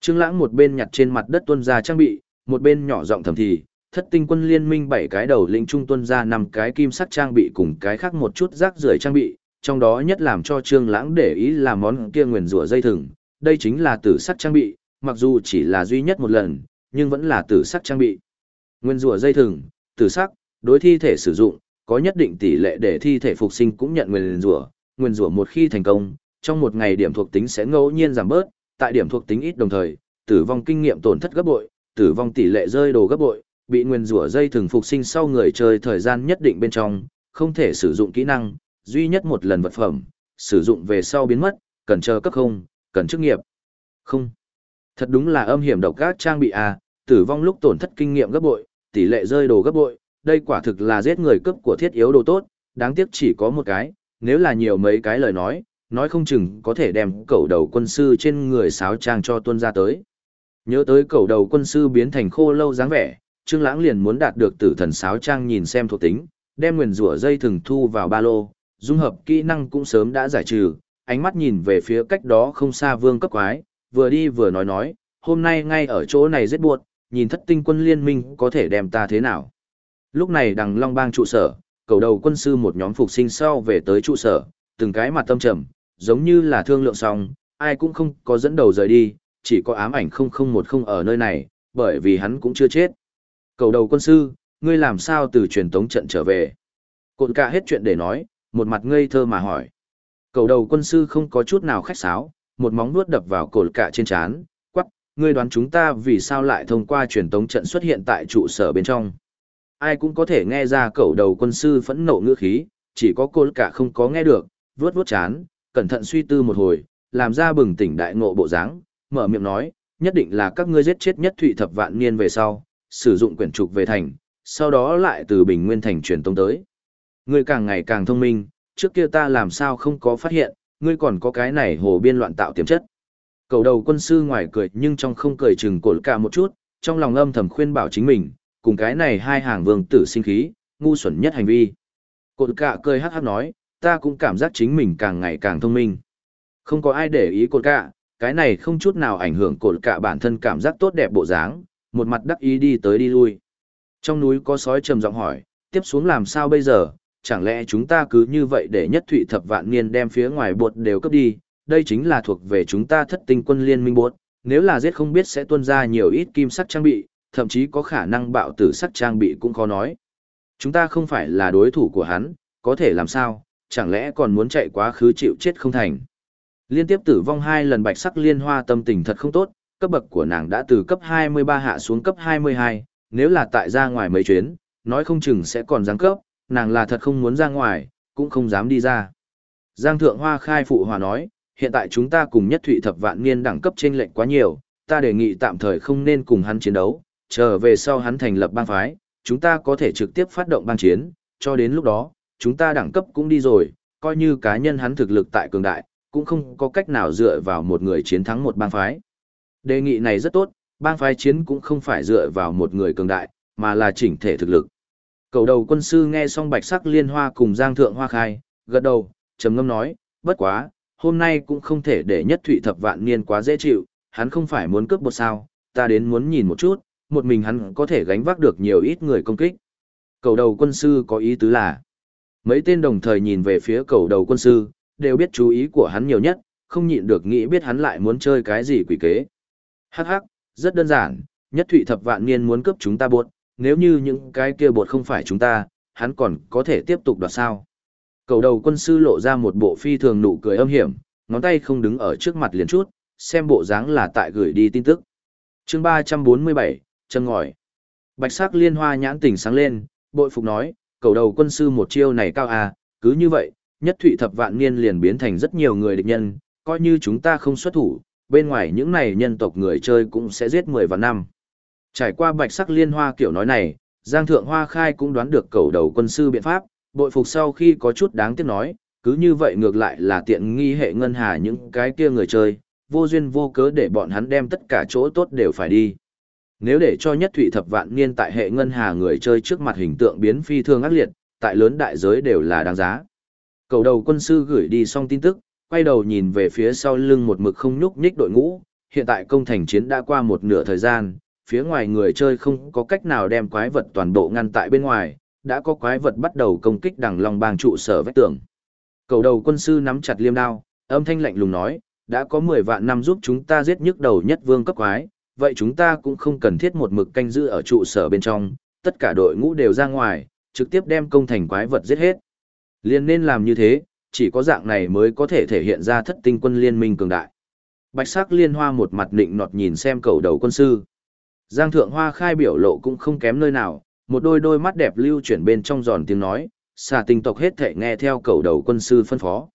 S1: Trương Lãng một bên nhặt trên mặt đất tuân ra trang bị, một bên nhỏ giọng thầm thì, thất tinh quân liên minh bảy cái đầu lĩnh trung tuân ra năm cái kim sắc trang bị cùng cái khác một chút rác rưởi trang bị, trong đó nhất làm cho Trương Lãng để ý là món kia nguyền rủa dây thừng, đây chính là tử sắc trang bị, mặc dù chỉ là duy nhất một lần, nhưng vẫn là tử sắc trang bị. Nguyên rủa dây thừng, tử sắc, đối thi thể sử dụng, có nhất định tỷ lệ để thi thể phục sinh cũng nhận nguyên rủa, nguyên rủa một khi thành công, trong một ngày điểm thuộc tính sẽ ngẫu nhiên giảm bớt, tại điểm thuộc tính ít đồng thời, tử vong kinh nghiệm tổn thất gấp bội, tử vong tỷ lệ rơi đồ gấp bội, bị nguyên rủa dây thường phục sinh sau người chơi thời gian nhất định bên trong, không thể sử dụng kỹ năng, duy nhất một lần vật phẩm, sử dụng về sau biến mất, cần chờ cấp không, cần chức nghiệp. Không. Thật đúng là âm hiểm độc gác trang bị à, tử vong lúc tổn thất kinh nghiệm gấp bội, tỷ lệ rơi đồ gấp bội, đây quả thực là giết người cấp của thiết yếu đồ tốt, đáng tiếc chỉ có một cái, nếu là nhiều mấy cái lời nói, nói không chừng có thể đem cẩu đầu quân sư trên người sáo trang cho tuân ra tới. Nhớ tới cẩu đầu quân sư biến thành khô lâu dáng vẻ, Trương Lãng liền muốn đạt được tử thần sáo trang nhìn xem thuộc tính, đem nguyên rủa dây thừng thu vào ba lô, dung hợp kỹ năng cũng sớm đã giải trừ, ánh mắt nhìn về phía cách đó không xa vương cấp quái, vừa đi vừa nói nói, hôm nay ngay ở chỗ này rất buộc, nhìn thất tinh quân liên minh có thể đem ta thế nào. Lúc này đằng long bang trụ sở, cầu đầu quân sư một nhóm phục sinh sau về tới trụ sở, từng cái mặt tâm trầm, giống như là thương lượng xong, ai cũng không có dẫn đầu rời đi, chỉ có ám ảnh 0010 ở nơi này, bởi vì hắn cũng chưa chết. Cầu đầu quân sư, ngươi làm sao từ truyền tống trận trở về? Cộn cả hết chuyện để nói, một mặt ngây thơ mà hỏi. Cầu đầu quân sư không có chút nào khách sáo, một móng nuốt đập vào cột cả trên chán, quắc, ngươi đoán chúng ta vì sao lại thông qua truyền tống trận xuất hiện tại trụ sở bên trong. Ai cũng có thể nghe ra cầu đầu quân sư phẫn nộ ngữ khí, chỉ có cột cả không có nghe được, vuốt vuốt chán, cẩn thận suy tư một hồi, làm ra bừng tỉnh đại ngộ bộ dáng, mở miệng nói, nhất định là các ngươi giết chết nhất thụy thập vạn niên về sau, sử dụng quyển trục về thành, sau đó lại từ bình nguyên thành truyền tống tới. Ngươi càng ngày càng thông minh, trước kia ta làm sao không có phát hiện, ngươi còn có cái này hồ biên loạn tạo tiềm chất. Cầu đầu quân sư ngoài cười nhưng trong không cười chừng cổ cả một chút, trong lòng âm thầm khuyên bảo chính mình, cùng cái này hai hàng vương tử sinh khí, ngu xuẩn nhất hành vi. Cột cả cười hát hát nói, ta cũng cảm giác chính mình càng ngày càng thông minh. Không có ai để ý cột cả, cái này không chút nào ảnh hưởng cột cả bản thân cảm giác tốt đẹp bộ dáng, một mặt đắc ý đi tới đi lui. Trong núi có sói trầm giọng hỏi, tiếp xuống làm sao bây giờ, chẳng lẽ chúng ta cứ như vậy để nhất thụy thập vạn niên đem phía ngoài bột đều cấp đi, đây chính là thuộc về chúng ta thất tinh quân liên minh bột, nếu là giết không biết sẽ tuôn ra nhiều ít kim sắc trang bị, thậm chí có khả năng bạo tử sắc trang bị cũng khó nói. Chúng ta không phải là đối thủ của hắn, có thể làm sao, chẳng lẽ còn muốn chạy quá khứ chịu chết không thành. Liên tiếp tử vong hai lần bạch sắc liên hoa tâm tình thật không tốt, cấp bậc của nàng đã từ cấp 23 hạ xuống cấp 22, nếu là tại ra ngoài mấy chuyến, nói không chừng sẽ còn giáng cấp, nàng là thật không muốn ra ngoài, cũng không dám đi ra. Giang Thượng Hoa khai phụ hòa nói, hiện tại chúng ta cùng nhất thụy thập vạn niên đẳng cấp trên lệnh quá nhiều, ta đề nghị tạm thời không nên cùng hắn chiến đấu, trở về sau hắn thành lập bang phái, chúng ta có thể trực tiếp phát động bang chiến, cho đến lúc đó, chúng ta đẳng cấp cũng đi rồi, coi như cá nhân hắn thực lực tại cường đại, cũng không có cách nào dựa vào một người chiến thắng một bang phái. Đề nghị này rất tốt, bang phái chiến cũng không phải dựa vào một người cường đại, mà là chỉnh thể thực lực. Cầu đầu quân sư nghe xong bạch sắc liên hoa cùng giang thượng hoa khai, gật đầu, trầm ngâm nói, bất quá, hôm nay cũng không thể để nhất thụy thập vạn niên quá dễ chịu, hắn không phải muốn cướp bột sao, ta đến muốn nhìn một chút, một mình hắn có thể gánh vác được nhiều ít người công kích. Cầu đầu quân sư có ý tứ là, mấy tên đồng thời nhìn về phía cầu đầu quân sư, đều biết chú ý của hắn nhiều nhất, không nhịn được nghĩ biết hắn lại muốn chơi cái gì quỷ kế. Hắc hắc, rất đơn giản, nhất thụy thập vạn niên muốn cướp chúng ta buộc, nếu như những cái kia bột không phải chúng ta, hắn còn có thể tiếp tục đoạt sao. Cầu đầu quân sư lộ ra một bộ phi thường nụ cười âm hiểm, ngón tay không đứng ở trước mặt liền chút, xem bộ dáng là tại gửi đi tin tức. chương 347, chân ngòi. Bạch sắc liên hoa nhãn tỉnh sáng lên, bội phục nói, cầu đầu quân sư một chiêu này cao à, cứ như vậy, nhất thụy thập vạn niên liền biến thành rất nhiều người địch nhân, coi như chúng ta không xuất thủ, bên ngoài những này nhân tộc người chơi cũng sẽ giết 10 vạn năm. Trải qua bạch sắc liên hoa kiểu nói này, Giang Thượng Hoa Khai cũng đoán được cầu đầu quân sư biện pháp, bội phục sau khi có chút đáng tiếc nói, cứ như vậy ngược lại là tiện nghi hệ ngân hà những cái kia người chơi, vô duyên vô cớ để bọn hắn đem tất cả chỗ tốt đều phải đi. Nếu để cho nhất thụy thập vạn niên tại hệ ngân hà người chơi trước mặt hình tượng biến phi thường ác liệt, tại lớn đại giới đều là đáng giá. Cầu đầu quân sư gửi đi xong tin tức, quay đầu nhìn về phía sau lưng một mực không nhúc nhích đội ngũ, hiện tại công thành chiến đã qua một nửa thời gian, phía ngoài người chơi không có cách nào đem quái vật toàn bộ ngăn tại bên ngoài, đã có quái vật bắt đầu công kích đằng long bang trụ sở vách tường. Cầu đầu quân sư nắm chặt liêm đao, âm thanh lạnh lùng nói, đã có 10 vạn năm giúp chúng ta giết nhức đầu nhất vương cấp quái, vậy chúng ta cũng không cần thiết một mực canh giữ ở trụ sở bên trong, tất cả đội ngũ đều ra ngoài, trực tiếp đem công thành quái vật giết hết. Liên nên làm như thế, chỉ có dạng này mới có thể thể hiện ra thất tinh quân liên minh cường đại. Bạch sắc liên hoa một mặt định nọt nhìn xem cầu đầu quân sư. Giang thượng hoa khai biểu lộ cũng không kém nơi nào, một đôi đôi mắt đẹp lưu chuyển bên trong giòn tiếng nói, xà tinh tộc hết thể nghe theo cầu đầu quân sư phân phó.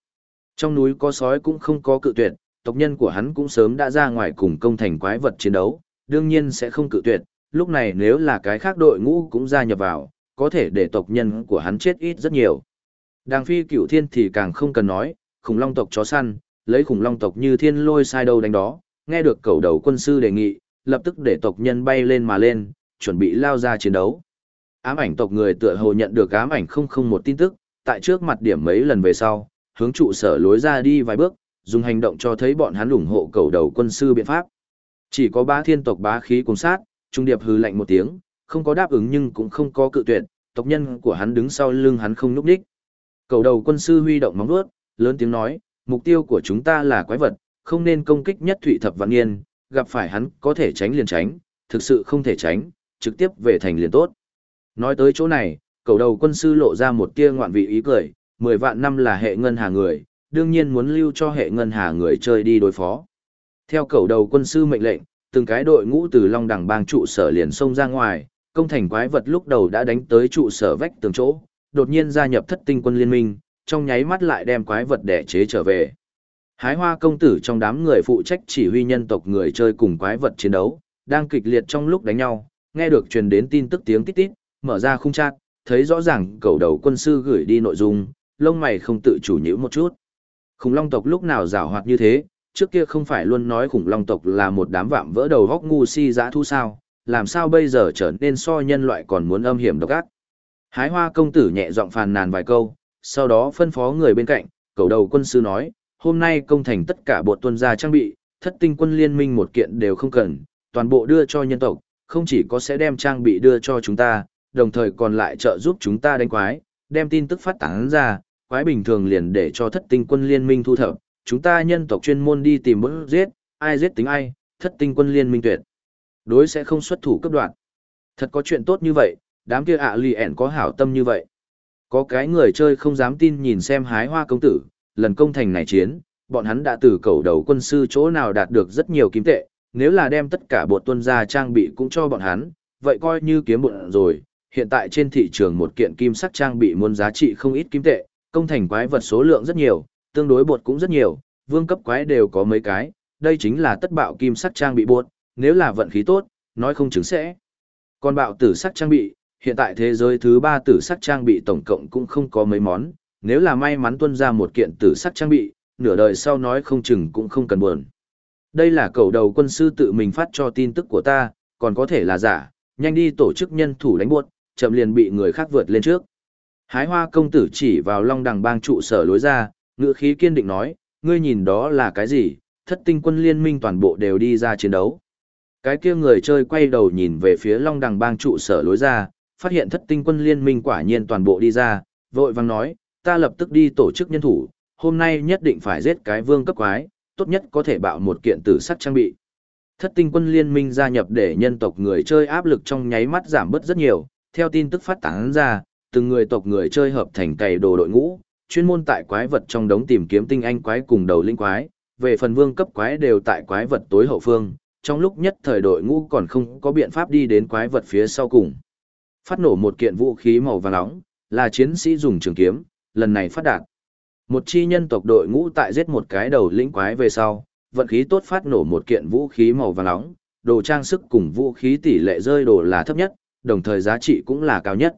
S1: Trong núi có sói cũng không có cự tuyệt, tộc nhân của hắn cũng sớm đã ra ngoài cùng công thành quái vật chiến đấu, đương nhiên sẽ không cự tuyệt, lúc này nếu là cái khác đội ngũ cũng gia nhập vào, có thể để tộc nhân của hắn chết ít rất nhiều. Đàng phi cửu thiên thì càng không cần nói, khủng long tộc chó săn, lấy khủng long tộc như thiên lôi sai đâu đánh đó, nghe được cầu đầu quân sư đề nghị, lập tức để tộc nhân bay lên mà lên, chuẩn bị lao ra chiến đấu. Ám ảnh tộc người tựa hồ nhận được ám ảnh không không một tin tức, tại trước mặt điểm mấy lần về sau, hướng trụ sở lối ra đi vài bước, dùng hành động cho thấy bọn hắn ủng hộ cầu đầu quân sư biện pháp. Chỉ có bá thiên tộc bá khí cùng sát, trung điệp hừ lạnh một tiếng, không có đáp ứng nhưng cũng không có cự tuyệt, tộc nhân của hắn đứng sau lưng hắn không núp đích. Cầu đầu quân sư huy động móng vuốt, lớn tiếng nói, mục tiêu của chúng ta là quái vật, không nên công kích nhất thụy thập vạn niên, gặp phải hắn có thể tránh liền tránh, thực sự không thể tránh, trực tiếp về thành liền tốt. Nói tới chỗ này, cầu đầu quân sư lộ ra một tia ngoạn vị ý cười, 10 vạn năm là hệ ngân hà người, đương nhiên muốn lưu cho hệ ngân hà người chơi đi đối phó. Theo cầu đầu quân sư mệnh lệnh, từng cái đội ngũ từ Long đẳng bang trụ sở liền xông ra ngoài, công thành quái vật lúc đầu đã đánh tới trụ sở vách tường chỗ, đột nhiên gia nhập thất tinh quân liên minh, trong nháy mắt lại đem quái vật đẻ chế trở về. Hái hoa công tử trong đám người phụ trách chỉ huy nhân tộc người chơi cùng quái vật chiến đấu, đang kịch liệt trong lúc đánh nhau, nghe được truyền đến tin tức tiếng tít tít, mở ra khung chat, thấy rõ ràng cầu đầu quân sư gửi đi nội dung, lông mày không tự chủ nhữ một chút. Khủng long tộc lúc nào rào hoạt như thế, trước kia không phải luôn nói khủng long tộc là một đám vạm vỡ đầu góc ngu si giã thu sao, làm sao bây giờ trở nên so nhân loại còn muốn âm hiểm độc ác. Hái hoa công tử nhẹ giọng phàn nàn vài câu, sau đó phân phó người bên cạnh, cầu đầu quân sư nói, hôm nay công thành tất cả bộ tuân gia trang bị, thất tinh quân liên minh một kiện đều không cần, toàn bộ đưa cho nhân tộc, không chỉ có sẽ đem trang bị đưa cho chúng ta, đồng thời còn lại trợ giúp chúng ta đánh quái, đem tin tức phát tán ra, quái bình thường liền để cho thất tinh quân liên minh thu thập, chúng ta nhân tộc chuyên môn đi tìm bữa giết, ai giết tính ai, thất tinh quân liên minh tuyệt. Đối sẽ không xuất thủ cấp đoạn. Thật có chuyện tốt như vậy, đám kia ạ lì ẻn có hảo tâm như vậy. Có cái người chơi không dám tin nhìn xem hái hoa công tử, lần công thành này chiến, bọn hắn đã từ cầu đầu quân sư chỗ nào đạt được rất nhiều kim tệ, nếu là đem tất cả bộ tuân gia trang bị cũng cho bọn hắn, vậy coi như kiếm bộn rồi, hiện tại trên thị trường một kiện kim sắc trang bị muốn giá trị không ít kim tệ, công thành quái vật số lượng rất nhiều, tương đối bột cũng rất nhiều, vương cấp quái đều có mấy cái, đây chính là tất bạo kim sắc trang bị bột, nếu là vận khí tốt, nói không chứng sẽ. Còn bạo tử sắc trang bị, hiện tại thế giới thứ ba tử sắc trang bị tổng cộng cũng không có mấy món, nếu là may mắn tuân ra một kiện tử sắc trang bị, nửa đời sau nói không chừng cũng không cần buồn. Đây là cầu đầu quân sư tự mình phát cho tin tức của ta, còn có thể là giả, nhanh đi tổ chức nhân thủ đánh buốt, chậm liền bị người khác vượt lên trước. Hái hoa công tử chỉ vào long đằng bang trụ sở lối ra, ngựa khí kiên định nói, ngươi nhìn đó là cái gì, thất tinh quân liên minh toàn bộ đều đi ra chiến đấu. Cái kia người chơi quay đầu nhìn về phía long đằng bang trụ sở lối ra, phát hiện thất tinh quân liên minh quả nhiên toàn bộ đi ra, vội vang nói, ta lập tức đi tổ chức nhân thủ, hôm nay nhất định phải giết cái vương cấp quái, tốt nhất có thể bạo một kiện tử sắc trang bị. Thất tinh quân liên minh gia nhập để nhân tộc người chơi áp lực trong nháy mắt giảm bớt rất nhiều, theo tin tức phát tán ra, từng người tộc người chơi hợp thành cày đồ đội ngũ, chuyên môn tại quái vật trong đống tìm kiếm tinh anh quái cùng đầu linh quái, về phần vương cấp quái đều tại quái vật tối hậu phương, trong lúc nhất thời đội ngũ còn không có biện pháp đi đến quái vật phía sau cùng. Phát nổ một kiện vũ khí màu vàng nóng, là chiến sĩ dùng trường kiếm, lần này phát đạt. Một chi nhân tộc đội ngũ tại giết một cái đầu lĩnh quái về sau, vận khí tốt phát nổ một kiện vũ khí màu vàng nóng, đồ trang sức cùng vũ khí tỷ lệ rơi đồ là thấp nhất, đồng thời giá trị cũng là cao nhất.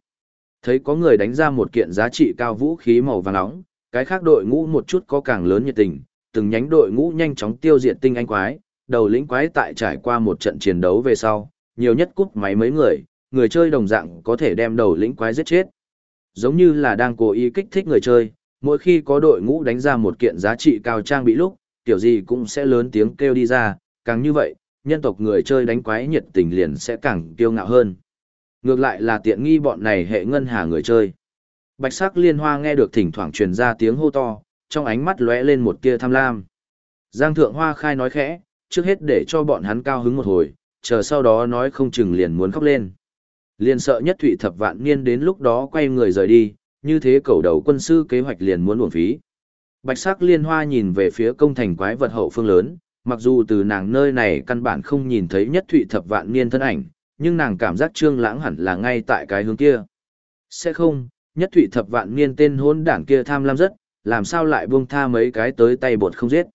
S1: Thấy có người đánh ra một kiện giá trị cao vũ khí màu vàng nóng, cái khác đội ngũ một chút có càng lớn nhiệt tình, từng nhánh đội ngũ nhanh chóng tiêu diệt tinh anh quái, đầu lĩnh quái tại trải qua một trận chiến đấu về sau, nhiều nhất cúp máy mấy người, người chơi đồng dạng có thể đem đầu lĩnh quái giết chết. Giống như là đang cố ý kích thích người chơi, mỗi khi có đội ngũ đánh ra một kiện giá trị cao trang bị lúc, tiểu gì cũng sẽ lớn tiếng kêu đi ra, càng như vậy, nhân tộc người chơi đánh quái nhiệt tình liền sẽ càng kiêu ngạo hơn. Ngược lại là tiện nghi bọn này hệ ngân hà người chơi. Bạch sắc liên hoa nghe được thỉnh thoảng truyền ra tiếng hô to, trong ánh mắt lóe lên một tia tham lam. Giang thượng hoa khai nói khẽ, trước hết để cho bọn hắn cao hứng một hồi, chờ sau đó nói không chừng liền muốn khóc lên. Liền sợ nhất thụy thập vạn niên đến lúc đó quay người rời đi, như thế cầu đầu quân sư kế hoạch liền muốn uổng phí. Bạch sắc liên hoa nhìn về phía công thành quái vật hậu phương lớn, mặc dù từ nàng nơi này căn bản không nhìn thấy nhất thụy thập vạn niên thân ảnh, nhưng nàng cảm giác trương lãng hẳn là ngay tại cái hướng kia. Sẽ không, nhất thụy thập vạn niên tên hôn đảng kia tham lam rất, làm sao lại buông tha mấy cái tới tay bột không giết.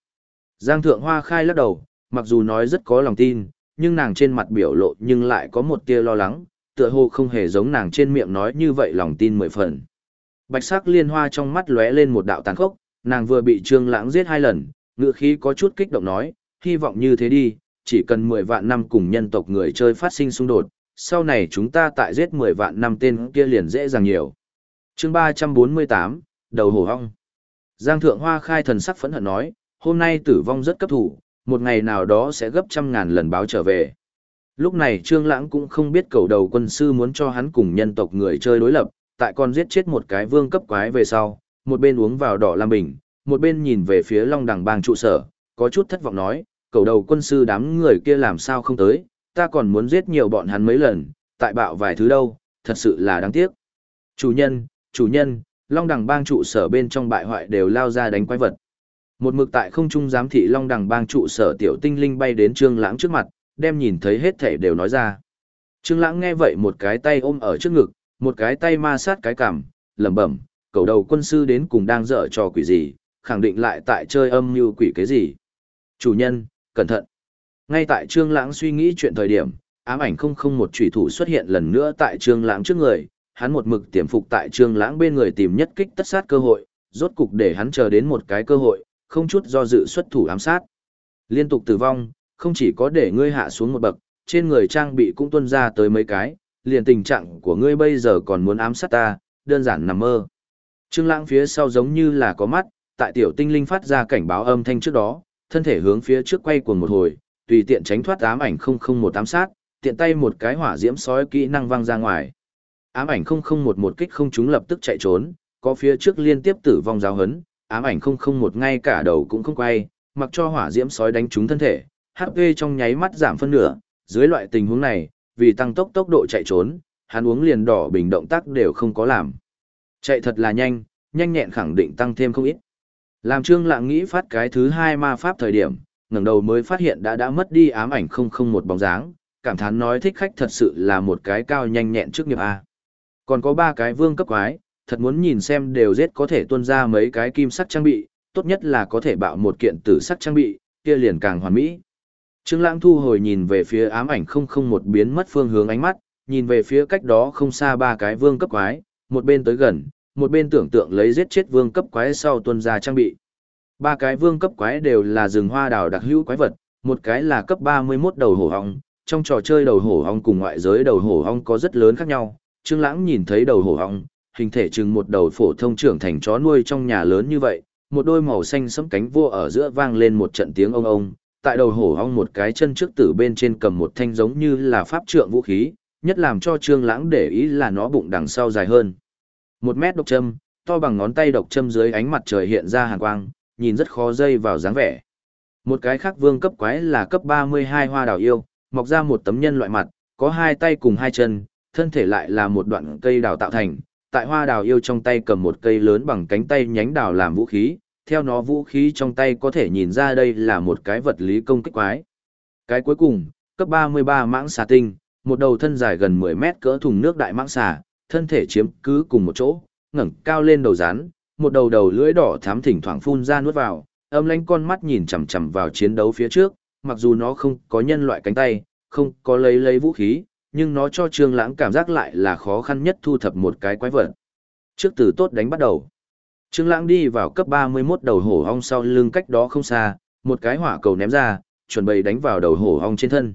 S1: Giang thượng hoa khai lắc đầu, mặc dù nói rất có lòng tin, nhưng nàng trên mặt biểu lộ nhưng lại có một tia lo lắng, tựa hồ không hề giống nàng trên miệng nói như vậy lòng tin mười phần. Bạch sắc liên hoa trong mắt lóe lên một đạo tàn khốc, nàng vừa bị trương lãng giết hai lần, ngựa khí có chút kích động nói, hy vọng như thế đi, chỉ cần 10 vạn năm cùng nhân tộc người chơi phát sinh xung đột, sau này chúng ta tại giết 10 vạn năm tên kia liền dễ dàng nhiều. chương 348, đầu hổ hong. Giang thượng hoa khai thần sắc phẫn hận nói, hôm nay tử vong rất cấp thủ, một ngày nào đó sẽ gấp trăm ngàn lần báo trở về. Lúc này Trương Lãng cũng không biết cầu đầu quân sư muốn cho hắn cùng nhân tộc người chơi đối lập, tại con giết chết một cái vương cấp quái về sau, một bên uống vào đỏ lam bình, một bên nhìn về phía Long đẳng bang trụ sở, có chút thất vọng nói, cầu đầu quân sư đám người kia làm sao không tới, ta còn muốn giết nhiều bọn hắn mấy lần, tại bạo vài thứ đâu, thật sự là đáng tiếc. Chủ nhân, chủ nhân, Long đẳng bang trụ sở bên trong bại hoại đều lao ra đánh quái vật. Một mực tại không trung giám thị Long đẳng bang trụ sở tiểu tinh linh bay đến Trương Lãng trước mặt, đem nhìn thấy hết thể đều nói ra. Trương Lãng nghe vậy một cái tay ôm ở trước ngực, một cái tay ma sát cái cằm, lẩm bẩm, cầu đầu quân sư đến cùng đang dở trò quỷ gì, khẳng định lại tại chơi âm mưu quỷ cái gì. Chủ nhân, cẩn thận. Ngay tại Trương Lãng suy nghĩ chuyện thời điểm, ám ảnh không không một chủy thủ xuất hiện lần nữa tại Trương Lãng trước người, hắn một mực tiềm phục tại Trương Lãng bên người tìm nhất kích tất sát cơ hội, rốt cục để hắn chờ đến một cái cơ hội, không chút do dự xuất thủ ám sát. Liên tục tử vong, không chỉ có để ngươi hạ xuống một bậc, trên người trang bị cũng tuôn ra tới mấy cái, liền tình trạng của ngươi bây giờ còn muốn ám sát ta, đơn giản nằm mơ. Trương Lãng phía sau giống như là có mắt, tại tiểu tinh linh phát ra cảnh báo âm thanh trước đó, thân thể hướng phía trước quay cuồng một hồi, tùy tiện tránh thoát ám ảnh 001 ám sát, tiện tay một cái hỏa diễm sói kỹ năng văng ra ngoài. Ám ảnh 001 một kích không chúng lập tức chạy trốn, có phía trước liên tiếp tử vong giáo hấn, ám ảnh 001 ngay cả đầu cũng không quay, mặc cho hỏa diễm sói đánh trúng thân thể, HP trong nháy mắt giảm phân nửa, dưới loại tình huống này, vì tăng tốc tốc độ chạy trốn, hắn uống liền đỏ bình động tác đều không có làm. Chạy thật là nhanh, nhanh nhẹn khẳng định tăng thêm không ít. Làm Trương Lãng nghĩ phát cái thứ hai ma pháp thời điểm, ngẩng đầu mới phát hiện đã đã mất đi ám ảnh không không một bóng dáng, cảm thán nói thích khách thật sự là một cái cao nhanh nhẹn trước nghiệp a. Còn có ba cái vương cấp quái, thật muốn nhìn xem đều giết có thể tuôn ra mấy cái kim sắc trang bị, tốt nhất là có thể bạo một kiện tử sắc trang bị, kia liền càng hoàn mỹ. Trương Lãng thu hồi nhìn về phía ám ảnh không không một biến mất phương hướng ánh mắt, nhìn về phía cách đó không xa ba cái vương cấp quái, một bên tới gần, một bên tưởng tượng lấy giết chết vương cấp quái sau tuân ra trang bị. Ba cái vương cấp quái đều là rừng hoa đào đặc hữu quái vật, một cái là cấp 31 đầu hổ ong, trong trò chơi đầu hổ ong cùng ngoại giới đầu hổ ong có rất lớn khác nhau. Trương Lãng nhìn thấy đầu hổ ong, hình thể chừng một đầu phổ thông trưởng thành chó nuôi trong nhà lớn như vậy, một đôi màu xanh sẫm cánh vua ở giữa vang lên một trận tiếng ông ông, tại đầu hổ ong một cái chân trước tử bên trên cầm một thanh giống như là pháp trượng vũ khí, nhất làm cho Trương Lãng để ý là nó bụng đằng sau dài hơn. Một mét độc châm, to bằng ngón tay độc châm dưới ánh mặt trời hiện ra hàn quang, nhìn rất khó dây vào dáng vẻ. Một cái khác vương cấp quái là cấp 32 hoa đào yêu, mọc ra một tấm nhân loại mặt, có hai tay cùng hai chân, thân thể lại là một đoạn cây đào tạo thành. Tại hoa đào yêu trong tay cầm một cây lớn bằng cánh tay nhánh đào làm vũ khí, theo nó vũ khí trong tay có thể nhìn ra đây là một cái vật lý công kích quái. Cái cuối cùng, cấp 33 mãng xà tinh, một đầu thân dài gần 10 mét cỡ thùng nước đại mãng xà, thân thể chiếm cứ cùng một chỗ, ngẩng cao lên đầu rán, một đầu đầu lưỡi đỏ thám thỉnh thoảng phun ra nuốt vào, âm lánh con mắt nhìn chằm chằm vào chiến đấu phía trước, mặc dù nó không có nhân loại cánh tay, không có lấy lấy vũ khí, nhưng nó cho Trương Lãng cảm giác lại là khó khăn nhất thu thập một cái quái vật. Trước từ tốt đánh bắt đầu. Trương Lãng đi vào cấp 31 đầu hổ ong sau lưng cách đó không xa, một cái hỏa cầu ném ra, chuẩn bị đánh vào đầu hổ ong trên thân.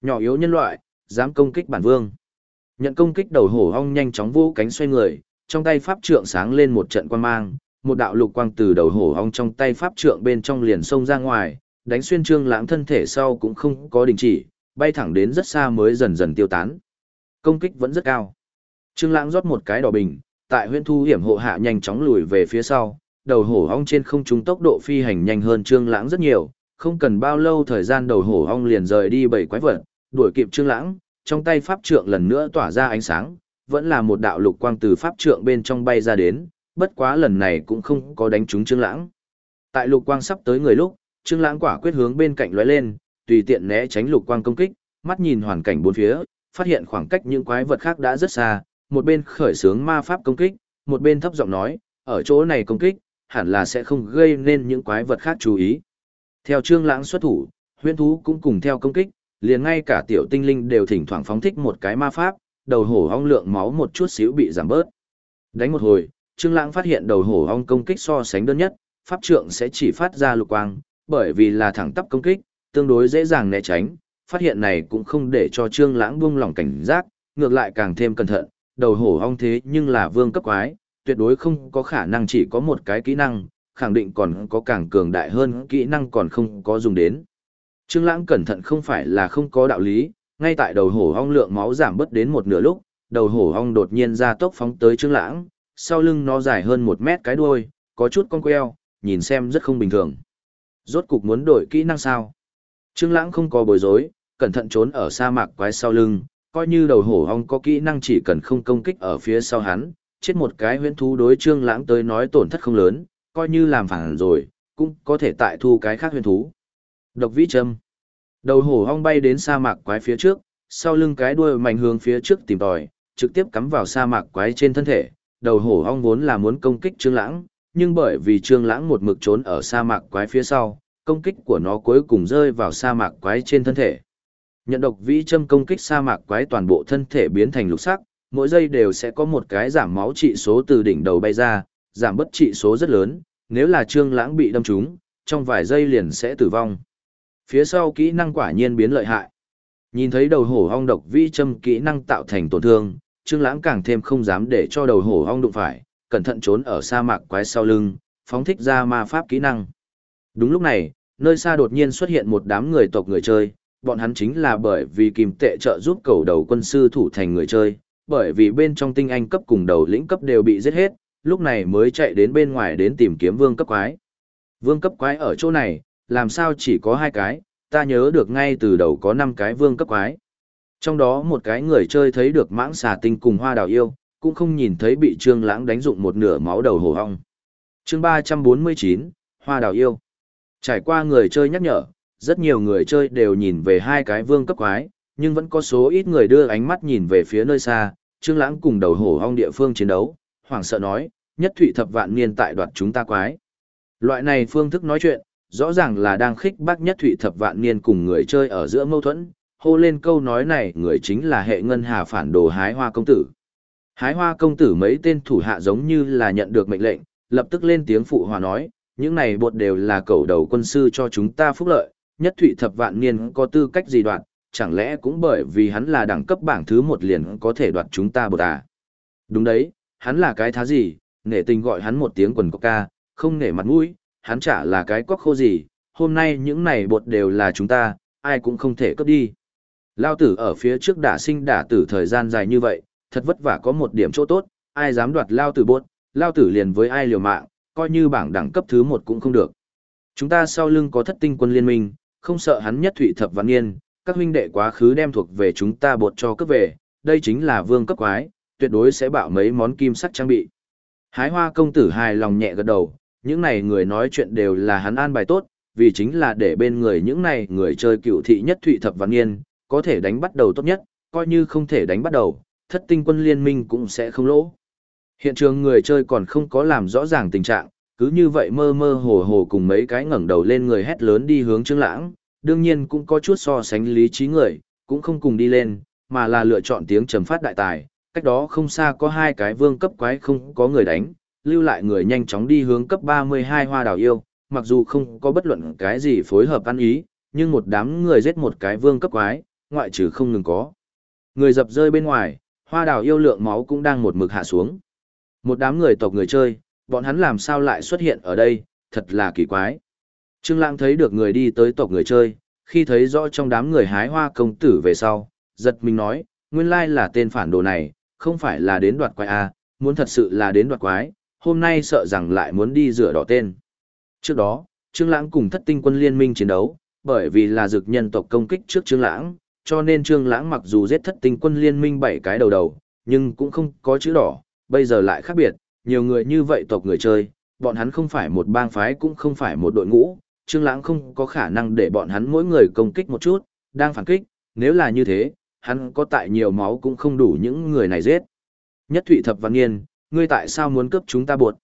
S1: Nhỏ yếu nhân loại, dám công kích bản vương. Nhận công kích đầu hổ ong nhanh chóng vỗ cánh xoay người, trong tay pháp trượng sáng lên một trận quang mang, một đạo lục quang từ đầu hổ ong trong tay pháp trượng bên trong liền xông ra ngoài, đánh xuyên Trương Lãng thân thể sau cũng không có đình chỉ, bay thẳng đến rất xa mới dần dần tiêu tán. Công kích vẫn rất cao. Trương Lãng rót một cái đỏ bình, tại huyễn thu hiểm hộ hạ nhanh chóng lùi về phía sau, đầu hổ ong trên không trung tốc độ phi hành nhanh hơn Trương Lãng rất nhiều, không cần bao lâu thời gian đầu hổ ong liền rời đi bảy quái vật, đuổi kịp Trương Lãng, trong tay pháp trượng lần nữa tỏa ra ánh sáng, vẫn là một đạo lục quang từ pháp trượng bên trong bay ra đến, bất quá lần này cũng không có đánh trúng Trương Lãng. Tại lục quang sắp tới người lúc, Trương Lãng quả quyết hướng bên cạnh lóe lên, tùy tiện né tránh lục quang công kích, mắt nhìn hoàn cảnh bốn phía, phát hiện khoảng cách những quái vật khác đã rất xa, một bên khởi xướng ma pháp công kích, một bên thấp giọng nói, ở chỗ này công kích, hẳn là sẽ không gây nên những quái vật khác chú ý. Theo Trương Lãng xuất thủ, huyễn thú cũng cùng theo công kích, liền ngay cả tiểu tinh linh đều thỉnh thoảng phóng thích một cái ma pháp, đầu hổ ong lượng máu một chút xíu bị giảm bớt. Đánh một hồi, Trương Lãng phát hiện đầu hổ ong công kích so sánh đơn nhất, pháp trượng sẽ chỉ phát ra lục quang, bởi vì là thẳng tắp công kích, tương đối dễ dàng né tránh. Phát hiện này cũng không để cho Trương Lãng buông lỏng cảnh giác, ngược lại càng thêm cẩn thận, đầu hổ ong thế nhưng là vương cấp quái, tuyệt đối không có khả năng chỉ có một cái kỹ năng, khẳng định còn có càng cường đại hơn kỹ năng còn không có dùng đến. Trương Lãng cẩn thận không phải là không có đạo lý, ngay tại đầu hổ ong lượng máu giảm bớt đến một nửa lúc, đầu hổ ong đột nhiên ra tốc phóng tới Trương Lãng, sau lưng nó dài hơn một mét cái đuôi, có chút cong queo, nhìn xem rất không bình thường. Rốt cục muốn đổi kỹ năng sao? Trương Lãng không có bối rối, cẩn thận trốn ở sa mạc quái sau lưng, coi như đầu hổ hong có kỹ năng chỉ cần không công kích ở phía sau hắn, chết một cái huyễn thú đối Trương Lãng tới nói tổn thất không lớn, coi như làm phản rồi, cũng có thể tại thu cái khác huyễn thú. Độc vĩ châm. Đầu hổ hong bay đến sa mạc quái phía trước, sau lưng cái đuôi mạnh hướng phía trước tìm tòi, trực tiếp cắm vào sa mạc quái trên thân thể. Đầu hổ hong vốn là muốn công kích Trương Lãng, nhưng bởi vì Trương Lãng một mực trốn ở sa mạc quái phía sau, công kích của nó cuối cùng rơi vào sa mạc quái trên thân thể. Nhận độc vĩ châm công kích sa mạc quái toàn bộ thân thể biến thành lục sắc, mỗi giây đều sẽ có một cái giảm máu trị số từ đỉnh đầu bay ra, giảm bất trị số rất lớn, nếu là Trương Lãng bị đâm trúng, trong vài giây liền sẽ tử vong. Phía sau kỹ năng quả nhiên biến lợi hại. Nhìn thấy đầu hổ ong độc vĩ châm kỹ năng tạo thành tổn thương, Trương Lãng càng thêm không dám để cho đầu hổ ong đụng phải, cẩn thận trốn ở sa mạc quái sau lưng, phóng thích ra ma pháp kỹ năng. Đúng lúc này, nơi xa đột nhiên xuất hiện một đám người tộc người chơi, bọn hắn chính là bởi vì kim tệ trợ giúp cầu đầu quân sư thủ thành người chơi, bởi vì bên trong tinh anh cấp cùng đầu lĩnh cấp đều bị giết hết, lúc này mới chạy đến bên ngoài đến tìm kiếm vương cấp quái. Vương cấp quái ở chỗ này, làm sao chỉ có hai cái, ta nhớ được ngay từ đầu có năm cái vương cấp quái. Trong đó một cái người chơi thấy được mãng xà tinh cùng hoa đào yêu, cũng không nhìn thấy bị trương lãng đánh dụng một nửa máu đầu hổ hong. chương 349, hoa đào yêu. Trải qua người chơi nhắc nhở, rất nhiều người chơi đều nhìn về hai cái vương cấp quái, nhưng vẫn có số ít người đưa ánh mắt nhìn về phía nơi xa, Trương Lãng cùng đầu hổ ong địa phương chiến đấu, hoảng sợ nói, nhất thủy thập vạn niên tại đoạt chúng ta quái. Loại này phương thức nói chuyện, rõ ràng là đang khích bác nhất thủy thập vạn niên cùng người chơi ở giữa mâu thuẫn, hô lên câu nói này người chính là hệ ngân hà phản đồ hái hoa công tử. Hái hoa công tử mấy tên thủ hạ giống như là nhận được mệnh lệnh, lập tức lên tiếng phụ hòa nói, những này bột đều là cầu đầu quân sư cho chúng ta phúc lợi, nhất thụy thập vạn niên có tư cách gì đoạt? chẳng lẽ cũng bởi vì hắn là đẳng cấp bảng thứ một liền có thể đoạt chúng ta bột à? Đúng đấy, hắn là cái thá gì, nể tình gọi hắn một tiếng quần có ca, không nể mặt mũi, hắn chả là cái quắc khô gì, hôm nay những này bột đều là chúng ta, ai cũng không thể cướp đi. Lao tử ở phía trước đả sinh đả tử thời gian dài như vậy, thật vất vả có một điểm chỗ tốt, ai dám đoạt Lao tử bột, Lao tử liền với ai liều mạng, coi như bảng đẳng cấp thứ một cũng không được. Chúng ta sau lưng có thất tinh quân liên minh, không sợ hắn nhất thụy thập văn niên, các huynh đệ quá khứ đem thuộc về chúng ta bột cho cấp về, đây chính là vương cấp quái, tuyệt đối sẽ bạo mấy món kim sắc trang bị. Hái hoa công tử hài lòng nhẹ gật đầu, những này người nói chuyện đều là hắn an bài tốt, vì chính là để bên người những này người chơi cựu thị nhất thụy thập văn niên, có thể đánh bắt đầu tốt nhất, coi như không thể đánh bắt đầu, thất tinh quân liên minh cũng sẽ không lỗ. Hiện trường người chơi còn không có làm rõ ràng tình trạng, cứ như vậy mơ mơ hồ hồ cùng mấy cái ngẩng đầu lên người hét lớn đi hướng Trương Lãng, đương nhiên cũng có chút so sánh lý trí người, cũng không cùng đi lên, mà là lựa chọn tiếng trầm phát đại tài, cách đó không xa có hai cái vương cấp quái không có người đánh, lưu lại người nhanh chóng đi hướng cấp 32 hoa đào yêu, mặc dù không có bất luận cái gì phối hợp ăn ý, nhưng một đám người giết một cái vương cấp quái, ngoại trừ không ngừng có. Người dập rơi bên ngoài, hoa đào yêu lượng máu cũng đang một mực hạ xuống. Một đám người tộc người chơi, bọn hắn làm sao lại xuất hiện ở đây, thật là kỳ quái. Trương Lãng thấy được người đi tới tộc người chơi, khi thấy rõ trong đám người hái hoa công tử về sau, giật mình nói, nguyên lai là tên phản đồ này, không phải là đến đoạt quái à, muốn thật sự là đến đoạt quái, hôm nay sợ rằng lại muốn đi rửa đỏ tên. Trước đó, Trương Lãng cùng thất tinh quân liên minh chiến đấu, bởi vì là dược nhân tộc công kích trước Trương Lãng, cho nên Trương Lãng mặc dù giết thất tinh quân liên minh bảy cái đầu đầu, nhưng cũng không có chữ đỏ, bây giờ lại khác biệt, nhiều người như vậy tộc người chơi, bọn hắn không phải một bang phái cũng không phải một đội ngũ, Trương Lãng không có khả năng để bọn hắn mỗi người công kích một chút, đang phản kích, nếu là như thế, hắn có tại nhiều máu cũng không đủ những người này giết. Nhất Thụy Thập Văn Nghiên, ngươi tại sao muốn cướp chúng ta buột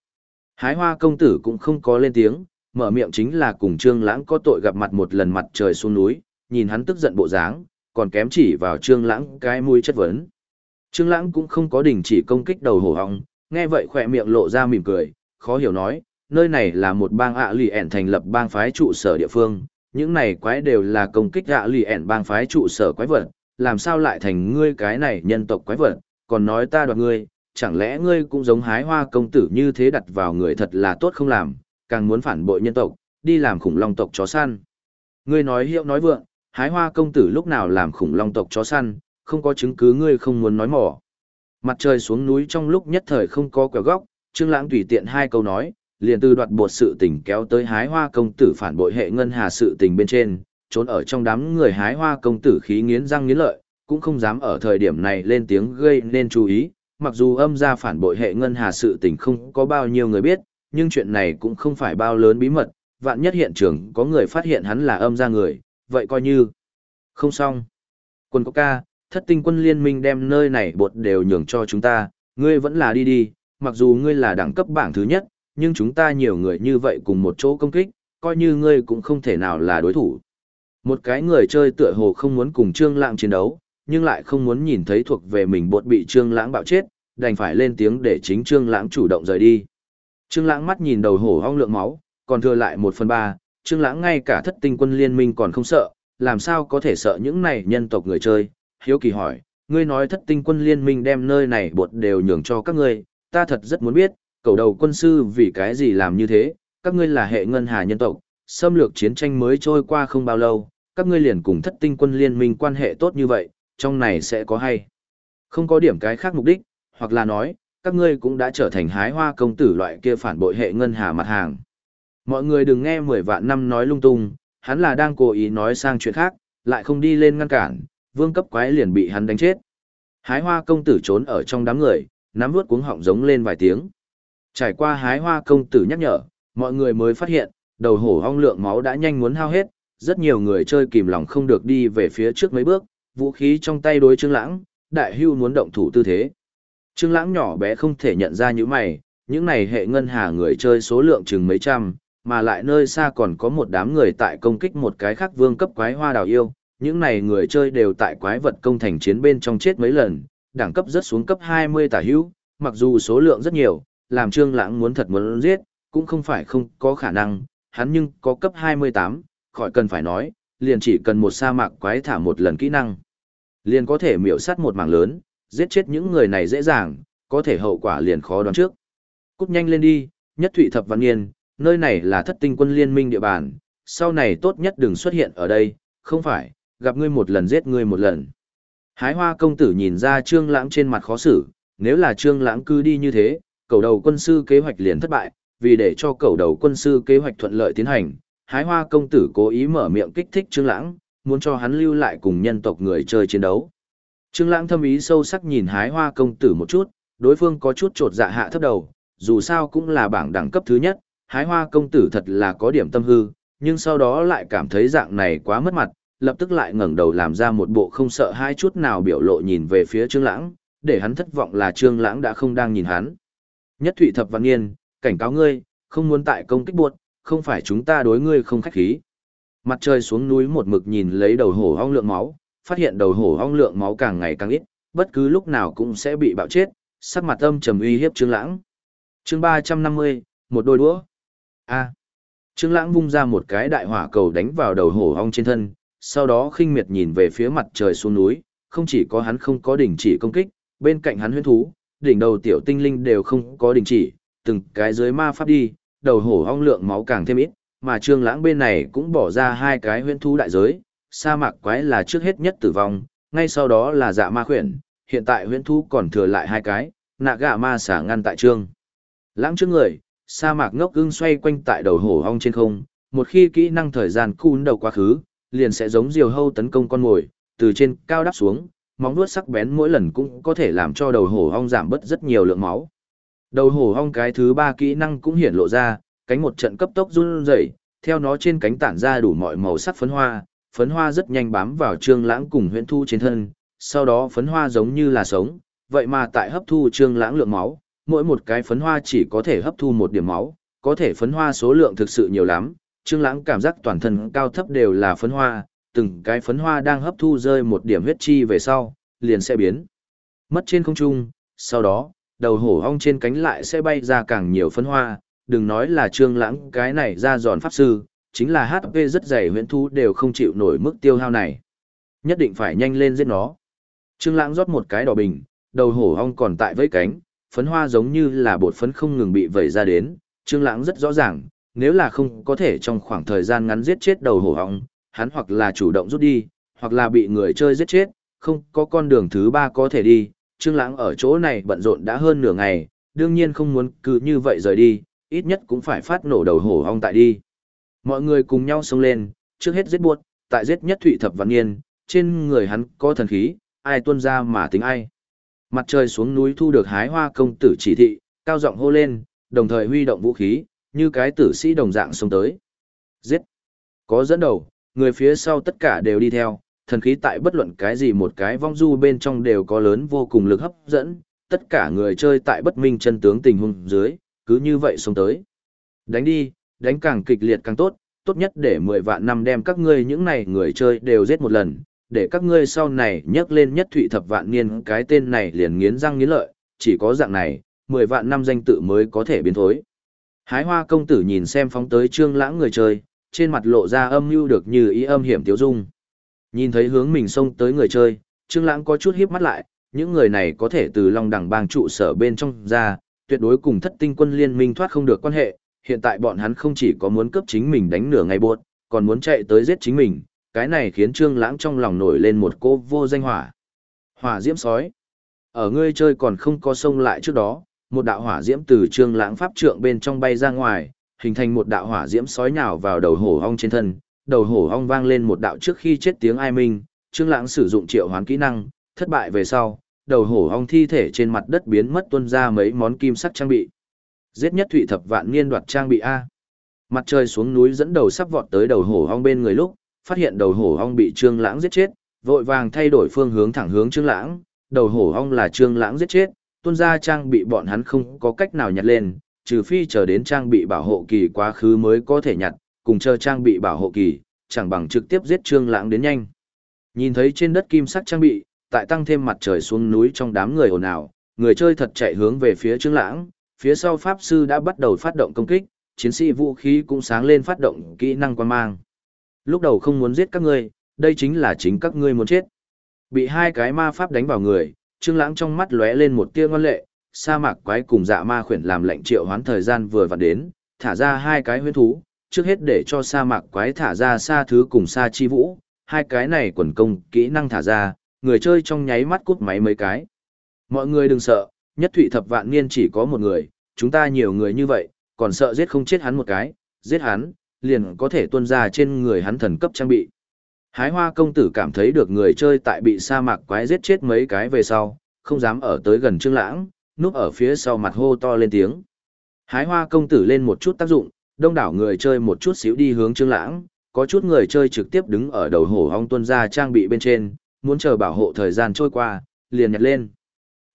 S1: Hái Hoa công tử cũng không có lên tiếng, mở miệng chính là cùng Trương Lãng có tội gặp mặt một lần mặt trời xuống núi, nhìn hắn tức giận bộ dáng, còn kém chỉ vào Trương Lãng cái mũi chất vấn. Trương Lãng cũng không có đình chỉ công kích đầu hổ họng, nghe vậy khỏe miệng lộ ra mỉm cười, khó hiểu nói, nơi này là một bang ạ lì ẻn thành lập bang phái trụ sở địa phương, những này quái đều là công kích ạ lì ẻn bang phái trụ sở quái vật, làm sao lại thành ngươi cái này nhân tộc quái vật, còn nói ta đoạt ngươi, chẳng lẽ ngươi cũng giống hái hoa công tử như thế đặt vào người thật là tốt không làm, càng muốn phản bội nhân tộc, đi làm khủng long tộc chó săn. Ngươi nói hiệu nói vượng, hái hoa công tử lúc nào làm khủng long tộc chó săn, không có chứng cứ ngươi không muốn nói mỏ. Mặt trời xuống núi trong lúc nhất thời không có quẹo góc, Trương Lãng tùy tiện hai câu nói, liền từ đoạt bột sự tình kéo tới hái hoa công tử phản bội hệ ngân hà sự tình bên trên, trốn ở trong đám người hái hoa công tử khí nghiến răng nghiến lợi, cũng không dám ở thời điểm này lên tiếng gây nên chú ý, mặc dù âm gia phản bội hệ ngân hà sự tình không có bao nhiêu người biết, nhưng chuyện này cũng không phải bao lớn bí mật, vạn nhất hiện trường có người phát hiện hắn là âm gia người, vậy coi như không xong. Quân có ca, thất tinh quân liên minh đem nơi này bột đều nhường cho chúng ta, ngươi vẫn là đi đi, mặc dù ngươi là đẳng cấp bảng thứ nhất, nhưng chúng ta nhiều người như vậy cùng một chỗ công kích, coi như ngươi cũng không thể nào là đối thủ. Một cái người chơi tựa hồ không muốn cùng Trương Lãng chiến đấu, nhưng lại không muốn nhìn thấy thuộc về mình bột bị Trương Lãng bạo chết, đành phải lên tiếng để chính Trương Lãng chủ động rời đi. Trương Lãng mắt nhìn đầu hổ ong lượng máu, còn thừa lại một phần ba, Trương Lãng ngay cả thất tinh quân liên minh còn không sợ, làm sao có thể sợ những này nhân tộc người chơi, hiếu kỳ hỏi, ngươi nói thất tinh quân liên minh đem nơi này bột đều nhường cho các ngươi, ta thật rất muốn biết, cầu đầu quân sư vì cái gì làm như thế, các ngươi là hệ ngân hà nhân tộc, xâm lược chiến tranh mới trôi qua không bao lâu, các ngươi liền cùng thất tinh quân liên minh quan hệ tốt như vậy, trong này sẽ có hay. Không có điểm cái khác mục đích, hoặc là nói, các ngươi cũng đã trở thành hái hoa công tử loại kia phản bội hệ ngân hà mặt hàng. Mọi người đừng nghe mười vạn năm nói lung tung, hắn là đang cố ý nói sang chuyện khác, lại không đi lên ngăn cản, vương cấp quái liền bị hắn đánh chết. Hái hoa công tử trốn ở trong đám người, nắm vuốt cuống họng giống lên vài tiếng. Trải qua hái hoa công tử nhắc nhở, mọi người mới phát hiện, đầu hổ hong lượng máu đã nhanh muốn hao hết, rất nhiều người chơi kìm lòng không được đi về phía trước mấy bước, vũ khí trong tay đối Trương Lãng, đại hưu muốn động thủ tư thế. Trương Lãng nhỏ bé không thể nhận ra những mày, những này hệ ngân hà người chơi số lượng chừng mấy trăm, mà lại nơi xa còn có một đám người tại công kích một cái khác vương cấp quái hoa đào yêu, những này người chơi đều tại quái vật công thành chiến bên trong chết mấy lần, đẳng cấp rất xuống cấp 20 tả hữu, mặc dù số lượng rất nhiều, làm Trương Lãng muốn thật muốn giết, cũng không phải không có khả năng, hắn nhưng có cấp 28, khỏi cần phải nói, liền chỉ cần một sa mạc quái thả một lần kỹ năng. Liền có thể miểu sát một mảng lớn, giết chết những người này dễ dàng, có thể hậu quả liền khó đoán trước. Cút nhanh lên đi, nhất thụy thập văn niên, nơi này là thất tinh quân liên minh địa bàn, sau này tốt nhất đừng xuất hiện ở đây, không phải, gặp ngươi một lần giết ngươi một lần. Hái hoa công tử nhìn ra trương lãng trên mặt khó xử, nếu là trương lãng cứ đi như thế, cầu đầu quân sư kế hoạch liền thất bại, vì để cho cầu đầu quân sư kế hoạch thuận lợi tiến hành, hái hoa công tử cố ý mở miệng kích thích trương lãng, muốn cho hắn lưu lại cùng nhân tộc người chơi chiến đấu. Trương lãng thâm ý sâu sắc nhìn hái hoa công tử một chút, đối phương có chút trột dạ hạ thấp đầu, dù sao cũng là bảng đẳng cấp thứ nhất, hái hoa công tử thật là có điểm tâm hư, nhưng sau đó lại cảm thấy dạng này quá mất mặt, lập tức lại ngẩng đầu làm ra một bộ không sợ hai chút nào biểu lộ nhìn về phía Trương Lãng, để hắn thất vọng là Trương Lãng đã không đang nhìn hắn. Nhất Thụy Thập Văn Nghiên, cảnh cáo ngươi, không muốn tại công kích buột, không phải chúng ta đối ngươi không khách khí. Mặt trời xuống núi một mực nhìn lấy đầu hổ ong lượng máu, phát hiện đầu hổ ong lượng máu càng ngày càng ít, bất cứ lúc nào cũng sẽ bị bạo chết, sắc mặt âm trầm uy hiếp Trương Lãng. Chương 350, một đôi đũa. A. Trương Lãng vung ra một cái đại hỏa cầu đánh vào đầu hổ ong trên thân, sau đó khinh miệt nhìn về phía mặt trời xuống núi, không chỉ có hắn không có đình chỉ công kích, bên cạnh hắn huyễn thú, đỉnh đầu tiểu tinh linh đều không có đình chỉ, từng cái dưới ma pháp đi, đầu hổ ong lượng máu càng thêm ít, mà Trương Lãng bên này cũng bỏ ra hai cái huyễn thú đại giới, sa mạc quái là trước hết nhất tử vong, ngay sau đó là dạ ma khuyển, hiện tại huyễn thú còn thừa lại hai cái, nạ gạ ma xả ngăn tại Trương. Lãng trước người, sa mạc ngốc ưng xoay quanh tại đầu hổ ong trên không, một khi kỹ năng thời gian cun đầu quá khứ, liền sẽ giống diều hâu tấn công con mồi, từ trên cao đắp xuống, móng vuốt sắc bén mỗi lần cũng có thể làm cho đầu hổ hong giảm bớt rất nhiều lượng máu. Đầu hổ hong cái thứ ba kỹ năng cũng hiển lộ ra, cánh một trận cấp tốc run rẩy, theo nó trên cánh tản ra đủ mọi màu sắc phấn hoa, phấn hoa rất nhanh bám vào Trương Lãng cùng Huyễn Thu trên thân, sau đó phấn hoa giống như là sống, vậy mà tại hấp thu Trương Lãng lượng máu, mỗi một cái phấn hoa chỉ có thể hấp thu một điểm máu, có thể phấn hoa số lượng thực sự nhiều lắm, Trương Lãng cảm giác toàn thân cao thấp đều là phấn hoa, từng cái phấn hoa đang hấp thu rơi một điểm huyết chi về sau, liền sẽ biến mất trên không trung, sau đó, đầu hổ ong trên cánh lại sẽ bay ra càng nhiều phấn hoa, đừng nói là Trương Lãng cái này ra giòn pháp sư, chính là HP rất dày huyễn thú đều không chịu nổi mức tiêu hao này. Nhất định phải nhanh lên giết nó. Trương Lãng rót một cái đỏ bình, đầu hổ ong còn tại với cánh, phấn hoa giống như là bột phấn không ngừng bị vẩy ra đến, Trương Lãng rất rõ ràng, nếu là không có thể trong khoảng thời gian ngắn giết chết đầu hổ ong, hắn hoặc là chủ động rút đi, hoặc là bị người chơi giết chết, không có con đường thứ ba có thể đi. Trương Lãng ở chỗ này bận rộn đã hơn nửa ngày, đương nhiên không muốn cứ như vậy rời đi, ít nhất cũng phải phát nổ đầu hổ ong tại đi. Mọi người cùng nhau xông lên, trước hết giết buột, tại giết nhất Thụy Thập Văn Nghiên, trên người hắn có thần khí, ai tuân ra mà tính ai. Mặt trời xuống núi thu được hái hoa công tử chỉ thị, cao giọng hô lên, đồng thời huy động vũ khí, như cái tử sĩ đồng dạng xông tới. Giết! Có dẫn đầu, người phía sau tất cả đều đi theo, thần khí tại bất luận cái gì một cái vong du bên trong đều có lớn vô cùng lực hấp dẫn, tất cả người chơi tại bất minh chân tướng tình huống dưới, cứ như vậy xông tới. Đánh đi, đánh càng kịch liệt càng tốt, tốt nhất để 10 vạn năm đem các ngươi những này người chơi đều giết một lần, để các ngươi sau này nhắc lên nhất thụy thập vạn niên cái tên này liền nghiến răng nghiến lợi, chỉ có dạng này, 10 vạn năm danh tự mới có thể biến thối. Hái hoa công tử nhìn xem phóng tới trương lãng người chơi, trên mặt lộ ra âm mưu được như ý âm hiểm tiếu dung. Nhìn thấy hướng mình xông tới người chơi, trương lãng có chút híp mắt lại, những người này có thể từ long đẳng bang trụ sở bên trong ra, tuyệt đối cùng thất tinh quân liên minh thoát không được quan hệ, hiện tại bọn hắn không chỉ có muốn cướp chính mình đánh nửa ngày buộc, còn muốn chạy tới giết chính mình, cái này khiến Trương Lãng trong lòng nổi lên một cô vô danh hỏa. Hỏa diễm sói. Ở ngươi chơi còn không có xông lại trước đó, một đạo hỏa diễm từ Trương Lãng pháp trượng bên trong bay ra ngoài, hình thành một đạo hỏa diễm sói nhào vào đầu hổ ong trên thân, đầu hổ ong vang lên một đạo trước khi chết tiếng ai minh, Trương Lãng sử dụng triệu hoán kỹ năng, thất bại về sau, đầu hổ ong thi thể trên mặt đất biến mất tuôn ra mấy món kim sắc trang bị. Giết nhất thụy thập vạn niên đoạt trang bị a. Mặt trời xuống núi dẫn đầu sắp vọt tới đầu hổ ong bên người lúc, phát hiện đầu hổ ong bị Trương Lãng giết chết, vội vàng thay đổi phương hướng thẳng hướng Trương Lãng, đầu hổ ong là Trương Lãng giết chết, tuân ra trang bị bọn hắn không có cách nào nhặt lên, trừ phi chờ đến trang bị bảo hộ kỳ quá khứ mới có thể nhặt, cùng chờ trang bị bảo hộ kỳ, chẳng bằng trực tiếp giết Trương Lãng đến nhanh. Nhìn thấy trên đất kim sắc trang bị, tại tăng thêm mặt trời xuống núi trong đám người ồn ào, người chơi thật chạy hướng về phía Trương Lãng, phía sau pháp sư đã bắt đầu phát động công kích, chiến sĩ vũ khí cũng sáng lên phát động kỹ năng quan mang. Lúc đầu không muốn giết các ngươi, đây chính là chính các ngươi muốn chết. Bị hai cái ma pháp đánh vào người, Trương Lãng trong mắt lóe lên một tia ngoan lệ, sa mạc quái cùng dạ ma khuyển làm lệnh triệu hoán thời gian vừa vặn đến, thả ra hai cái huyễn thú, trước hết để cho sa mạc quái thả ra sa thứ cùng sa chi vũ, hai cái này quần công, kỹ năng thả ra, người chơi trong nháy mắt cút máy mấy cái. Mọi người đừng sợ, nhất thụy thập vạn niên chỉ có một người, chúng ta nhiều người như vậy, còn sợ giết không chết hắn một cái, giết hắn, liền có thể tuôn ra trên người hắn thần cấp trang bị. Hái hoa công tử cảm thấy được người chơi tại bị sa mạc quái giết chết mấy cái về sau, không dám ở tới gần trương lãng, núp ở phía sau mặt hô to lên tiếng. Hái hoa công tử lên một chút tác dụng, đông đảo người chơi một chút xíu đi hướng trương lãng, có chút người chơi trực tiếp đứng ở đầu hổ ong tuân ra trang bị bên trên, muốn chờ bảo hộ thời gian trôi qua, liền nhặt lên.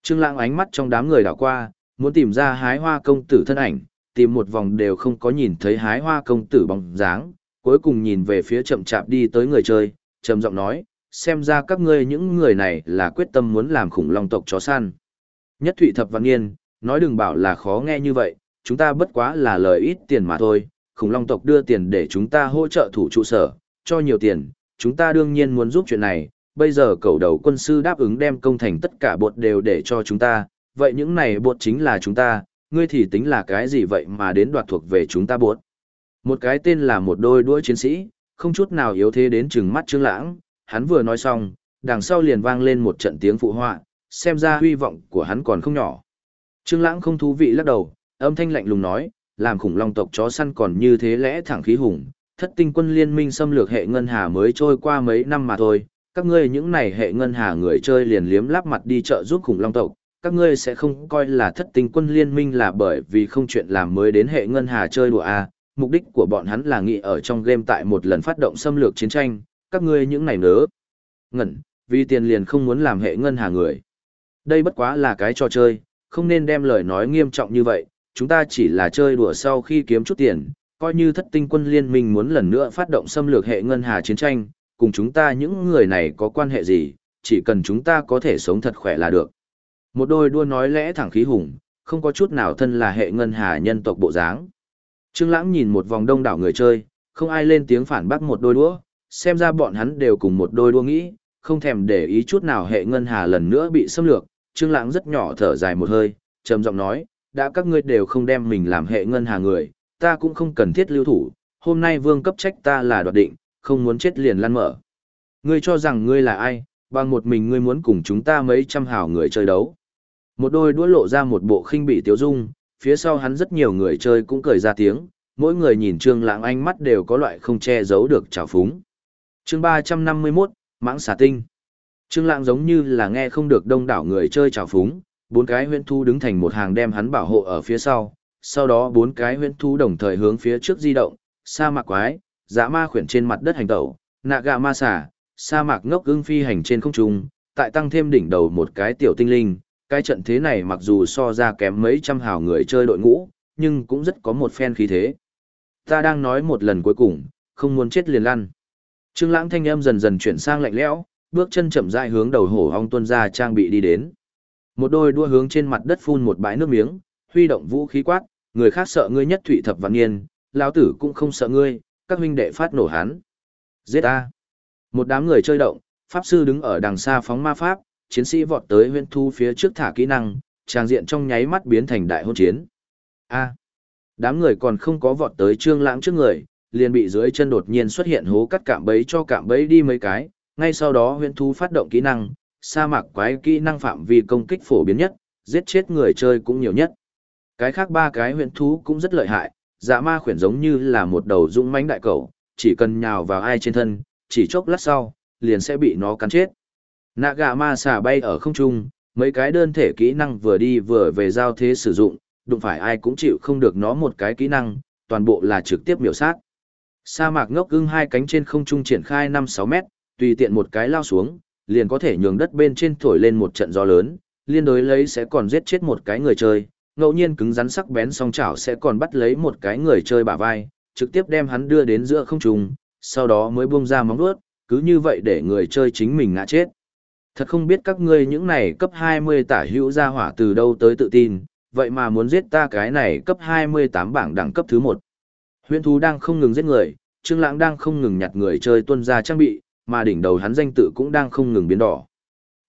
S1: Trương lãng ánh mắt trong đám người đảo qua, muốn tìm ra hái hoa công tử thân ảnh, tìm một vòng đều không có nhìn thấy hái hoa công tử bóng dáng, cuối cùng nhìn về phía chậm chạp đi tới người chơi, trầm giọng nói, xem ra các ngươi những người này là quyết tâm muốn làm khủng long tộc chó săn. Nhất Thụy Thập Văn Nghiên, nói đừng bảo là khó nghe như vậy, chúng ta bất quá là lời ít tiền mà thôi, khủng long tộc đưa tiền để chúng ta hỗ trợ thủ trụ sở, cho nhiều tiền, chúng ta đương nhiên muốn giúp chuyện này, bây giờ cầu đầu quân sư đáp ứng đem công thành tất cả bột đều để cho chúng ta, vậy những này bột chính là chúng ta, ngươi thì tính là cái gì vậy mà đến đoạt thuộc về chúng ta bột. Một cái tên là một đôi đuôi chiến sĩ, không chút nào yếu thế đến chừng mắt Trương Lãng, hắn vừa nói xong, đằng sau liền vang lên một trận tiếng phụ họa, xem ra hy vọng của hắn còn không nhỏ. Trương Lãng không thú vị lắc đầu, âm thanh lạnh lùng nói, làm khủng long tộc chó săn còn như thế lẽ thẳng khí hùng, thất tinh quân liên minh xâm lược hệ ngân hà mới trôi qua mấy năm mà thôi, các ngươi những này hệ ngân hà người chơi liền liếm láp mặt đi chợ giúp khủng long tộc, các ngươi sẽ không coi là thất tinh quân liên minh là bởi vì không chuyện làm mới đến hệ ngân hà chơi đùa à, mục đích của bọn hắn là nghĩ ở trong game tại một lần phát động xâm lược chiến tranh, các ngươi những này nớ. Ngẩn, vì tiền liền không muốn làm hệ ngân hà người. Đây bất quá là cái trò chơi, không nên đem lời nói nghiêm trọng như vậy, chúng ta chỉ là chơi đùa sau khi kiếm chút tiền, coi như thất tinh quân liên minh muốn lần nữa phát động xâm lược hệ ngân hà chiến tranh, cùng chúng ta những người này có quan hệ gì, chỉ cần chúng ta có thể sống thật khỏe là được. Một đôi đua nói lẽ thẳng khí hùng, không có chút nào thân là hệ ngân hà nhân tộc bộ dáng. Trương Lãng nhìn một vòng đông đảo người chơi, không ai lên tiếng phản bác một đôi đũa, xem ra bọn hắn đều cùng một đôi đũa nghĩ, không thèm để ý chút nào hệ ngân hà lần nữa bị xâm lược. Trương Lãng rất nhỏ thở dài một hơi, trầm giọng nói, đã các ngươi đều không đem mình làm hệ ngân hà người, ta cũng không cần thiết lưu thủ, hôm nay vương cấp trách ta là đoạt định, không muốn chết liền lăn mở. Ngươi cho rằng ngươi là ai, bằng một mình ngươi muốn cùng chúng ta mấy trăm hảo người chơi đấu. Một đôi đũa lộ ra một bộ khinh bị tiêu dung, phía sau hắn rất nhiều người chơi cũng cười ra tiếng, mỗi người nhìn Trương Lãng ánh mắt đều có loại không che giấu được trào phúng. Chương 351, Mãng xà tinh. Trương Lãng giống như là nghe không được đông đảo người chơi trào phúng, bốn cái huyễn thú đứng thành một hàng đem hắn bảo hộ ở phía sau, sau đó bốn cái huyễn thú đồng thời hướng phía trước di động, sa mạc quái, dã ma khuyển trên mặt đất hành tẩu, nạ gạ ma xà, sa mạc ngốc ưng phi hành trên không trung, tại tăng thêm đỉnh đầu một cái tiểu tinh linh, cái trận thế này mặc dù so ra kém mấy trăm hào người chơi đội ngũ, nhưng cũng rất có một phen khí thế. Ta đang nói một lần cuối cùng, không muốn chết liền lăn. Trương Lãng thanh âm dần dần chuyển sang lạnh lẽo, bước chân chậm rãi hướng đầu hổ ong tuân ra trang bị đi đến. Một đôi đua hướng trên mặt đất phun một bãi nước miếng, huy động vũ khí quát, người khác sợ ngươi nhất thụy thập vạn niên, lão tử cũng không sợ ngươi, các huynh đệ phát nổ hắn. Giết a. Một đám người chơi động, pháp sư đứng ở đằng xa phóng ma pháp, chiến sĩ vọt tới huyễn thu phía trước thả kỹ năng, trang diện trong nháy mắt biến thành đại hôn chiến. A. Đám người còn không có vọt tới Trương Lãng trước người, liền bị dưới chân đột nhiên xuất hiện hố cắt cạm bẫy cho cạm bẫy đi mấy cái, ngay sau đó huyễn thu phát động kỹ năng, sa mạc quái kỹ năng phạm vi công kích phổ biến nhất, giết chết người chơi cũng nhiều nhất. Cái khác ba cái huyễn thú cũng rất lợi hại, dạ ma khuyển giống như là một đầu dũng mãnh đại cầu, chỉ cần nhào vào ai trên thân, chỉ chốc lát sau, liền sẽ bị nó cắn chết. Nạ gà ma xà bay ở không trung, mấy cái đơn thể kỹ năng vừa đi vừa về giao thế sử dụng, đụng phải ai cũng chịu không được nó một cái kỹ năng, toàn bộ là trực tiếp miểu sát. Sa mạc ngốc ưng hai cánh trên không trung triển khai 5-6 mét, tùy tiện một cái lao xuống, liền có thể nhường đất bên trên thổi lên một trận gió lớn, liên đối lấy sẽ còn giết chết một cái người chơi, ngẫu nhiên cứng rắn sắc bén song chảo sẽ còn bắt lấy một cái người chơi bả vai, trực tiếp đem hắn đưa đến giữa không trung, sau đó mới buông ra móng vuốt, cứ như vậy để người chơi chính mình ngã chết. Thật không biết các ngươi những này cấp 20 tả hữu ra hỏa từ đâu tới tự tin, vậy mà muốn giết ta cái này cấp 28 bảng đẳng cấp thứ 1. Huyễn thú đang không ngừng giết người, Trương Lãng đang không ngừng nhặt người chơi tuân ra trang bị, mà đỉnh đầu hắn danh tự cũng đang không ngừng biến đỏ.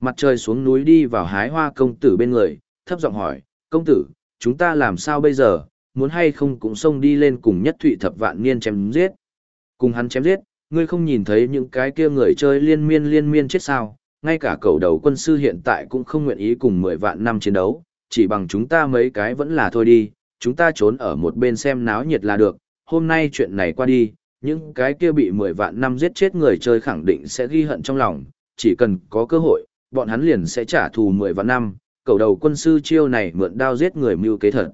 S1: Mặt trời xuống núi đi vào hái hoa công tử bên người, thấp giọng hỏi, công tử, chúng ta làm sao bây giờ, muốn hay không cũng xông đi lên cùng nhất thụy thập vạn niên chém giết. Cùng hắn chém giết, ngươi không nhìn thấy những cái kia người chơi liên miên liên miên chết sao, ngay cả cầu đầu quân sư hiện tại cũng không nguyện ý cùng 10 vạn năm chiến đấu, chỉ bằng chúng ta mấy cái vẫn là thôi đi, chúng ta trốn ở một bên xem náo nhiệt là được, hôm nay chuyện này qua đi, những cái kia bị 10 vạn năm giết chết người chơi khẳng định sẽ ghi hận trong lòng, chỉ cần có cơ hội, bọn hắn liền sẽ trả thù 10 vạn năm, cầu đầu quân sư chiêu này mượn đao giết người mưu kế thật.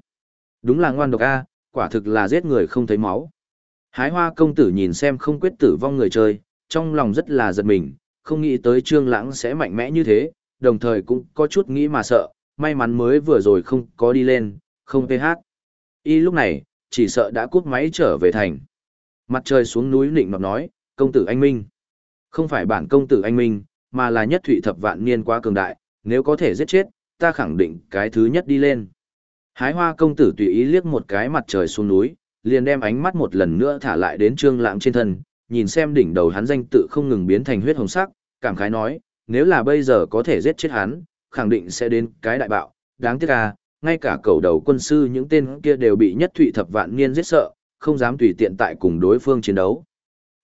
S1: Đúng là ngoan độc A, quả thực là giết người không thấy máu. Hái hoa công tử nhìn xem không quyết tử vong người chơi, trong lòng rất là giật mình, không nghĩ tới trương lãng sẽ mạnh mẽ như thế, đồng thời cũng có chút nghĩ mà sợ, may mắn mới vừa rồi không có đi lên, không PH. Y lúc này, chỉ sợ đã cút máy trở về thành. Mặt trời xuống núi nịnh nọt nói, công tử anh Minh. Không phải bản công tử anh Minh, mà là nhất thụy thập vạn niên quá cường đại, nếu có thể giết chết, ta khẳng định cái thứ nhất đi lên. Hái hoa công tử tùy ý liếc một cái mặt trời xuống núi, liền đem ánh mắt một lần nữa thả lại đến trương lãng trên thân, nhìn xem đỉnh đầu hắn danh tự không ngừng biến thành huyết hồng sắc, cảm khái nói, nếu là bây giờ có thể giết chết hắn, khẳng định sẽ đến cái đại bạo, đáng tiếc à, ngay cả cầu đầu quân sư những tên kia đều bị nhất thụy thập vạn niên giết sợ, không dám tùy tiện tại cùng đối phương chiến đấu.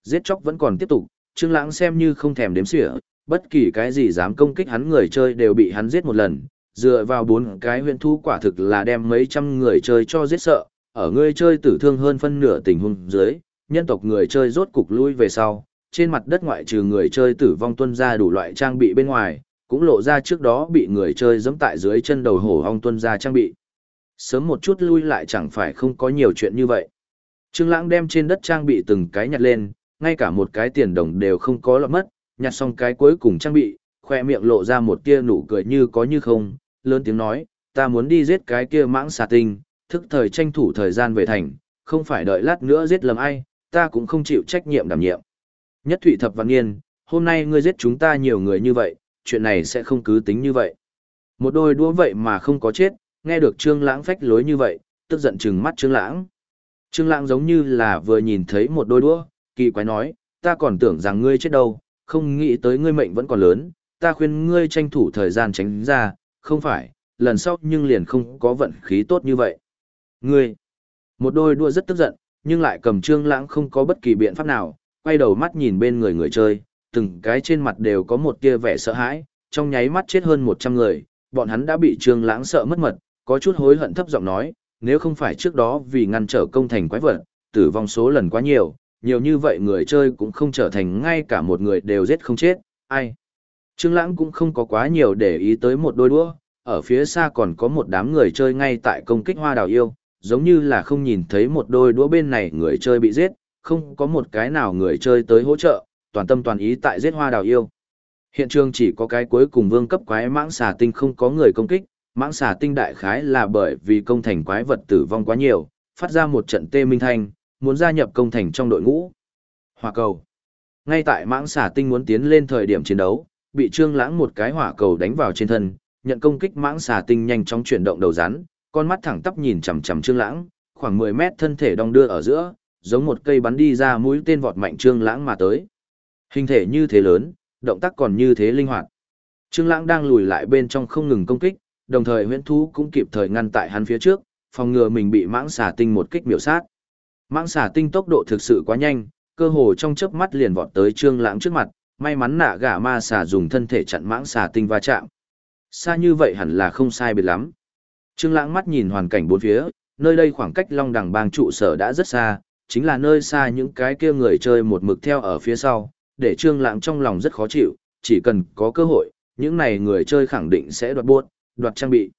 S1: Giết chóc vẫn còn tiếp tục, Trương Lãng xem như không thèm đếm xỉa, bất kỳ cái gì dám công kích hắn người chơi đều bị hắn giết một lần, dựa vào bốn cái huyền thu quả thực là đem mấy trăm người chơi cho giết sợ, ở người chơi tử thương hơn phân nửa tình huống dưới, nhân tộc người chơi rốt cục lui về sau, trên mặt đất ngoại trừ người chơi tử vong tuân ra đủ loại trang bị bên ngoài, cũng lộ ra trước đó bị người chơi giẫm tại dưới chân đầu hổ ong tuân ra trang bị. Sớm một chút lui lại chẳng phải không có nhiều chuyện như vậy. Trương Lãng đem trên đất trang bị từng cái nhặt lên, ngay cả một cái tiền đồng đều không có lọt mất, nhặt xong cái cuối cùng trang bị, khoe miệng lộ ra một tia nụ cười như có như không, lớn tiếng nói, ta muốn đi giết cái kia mãng xà tinh, thức thời tranh thủ thời gian về thành, không phải đợi lát nữa giết lầm ai, ta cũng không chịu trách nhiệm đảm nhiệm. Nhất Thụy Thập Văn Nghiên, hôm nay ngươi giết chúng ta nhiều người như vậy, chuyện này sẽ không cứ tính như vậy. Một đôi đũa vậy mà không có chết, nghe được Trương Lãng phách lối như vậy, tức giận trừng mắt Trương Lãng. Trương Lãng giống như là vừa nhìn thấy một đôi đũa, kỳ quái nói, ta còn tưởng rằng ngươi chết đâu, không nghĩ tới ngươi mệnh vẫn còn lớn, ta khuyên ngươi tranh thủ thời gian tránh ra, không phải, lần sau nhưng liền không có vận khí tốt như vậy. Ngươi, một đôi đua rất tức giận, nhưng lại cầm trương lãng không có bất kỳ biện pháp nào, quay đầu mắt nhìn bên người người chơi, từng cái trên mặt đều có một tia vẻ sợ hãi, trong nháy mắt chết hơn 100 người, bọn hắn đã bị Trương Lãng sợ mất mật, có chút hối hận thấp giọng nói, nếu không phải trước đó vì ngăn trở công thành quái vật, tử vong số lần quá nhiều, nhiều như vậy người chơi cũng không trở thành ngay cả một người đều giết không chết, ai. Trương Lãng cũng không có quá nhiều để ý tới một đôi đũa, ở phía xa còn có một đám người chơi ngay tại công kích hoa đào yêu, giống như là không nhìn thấy một đôi đũa bên này người chơi bị giết, không có một cái nào người chơi tới hỗ trợ, toàn tâm toàn ý tại giết hoa đào yêu. Hiện trường chỉ có cái cuối cùng vương cấp quái mãng xà tinh không có người công kích, mãng xà tinh đại khái là bởi vì công thành quái vật tử vong quá nhiều, phát ra một trận tê minh thanh, muốn gia nhập công thành trong đội ngũ. Hỏa cầu. Ngay tại mãng xà tinh muốn tiến lên thời điểm chiến đấu, bị Trương Lãng một cái hỏa cầu đánh vào trên thân, nhận công kích mãng xà tinh nhanh chóng chuyển động đầu rắn, con mắt thẳng tắp nhìn chằm chằm Trương Lãng, khoảng 10 mét thân thể đong đưa ở giữa, giống một cây bắn đi ra mũi tên vọt mạnh Trương Lãng mà tới. Hình thể như thế lớn, động tác còn như thế linh hoạt. Trương Lãng đang lùi lại bên trong không ngừng công kích, đồng thời huyễn thú cũng kịp thời ngăn tại hắn phía trước, phòng ngừa mình bị mãng xà tinh một kích miểu sát. Mãng xà tinh tốc độ thực sự quá nhanh, cơ hồ trong chớp mắt liền vọt tới Trương Lãng trước mặt, may mắn nạ gã ma xà dùng thân thể chặn mãng xà tinh va chạm. Xa như vậy hẳn là không sai biệt lắm. Trương Lãng mắt nhìn hoàn cảnh bốn phía, nơi đây khoảng cách Long Đằng bang trụ sở đã rất xa, chính là nơi xa những cái kia người chơi một mực theo ở phía sau, để Trương Lãng trong lòng rất khó chịu, chỉ cần có cơ hội, những này người chơi khẳng định sẽ đoạt buốt, đoạt trang bị.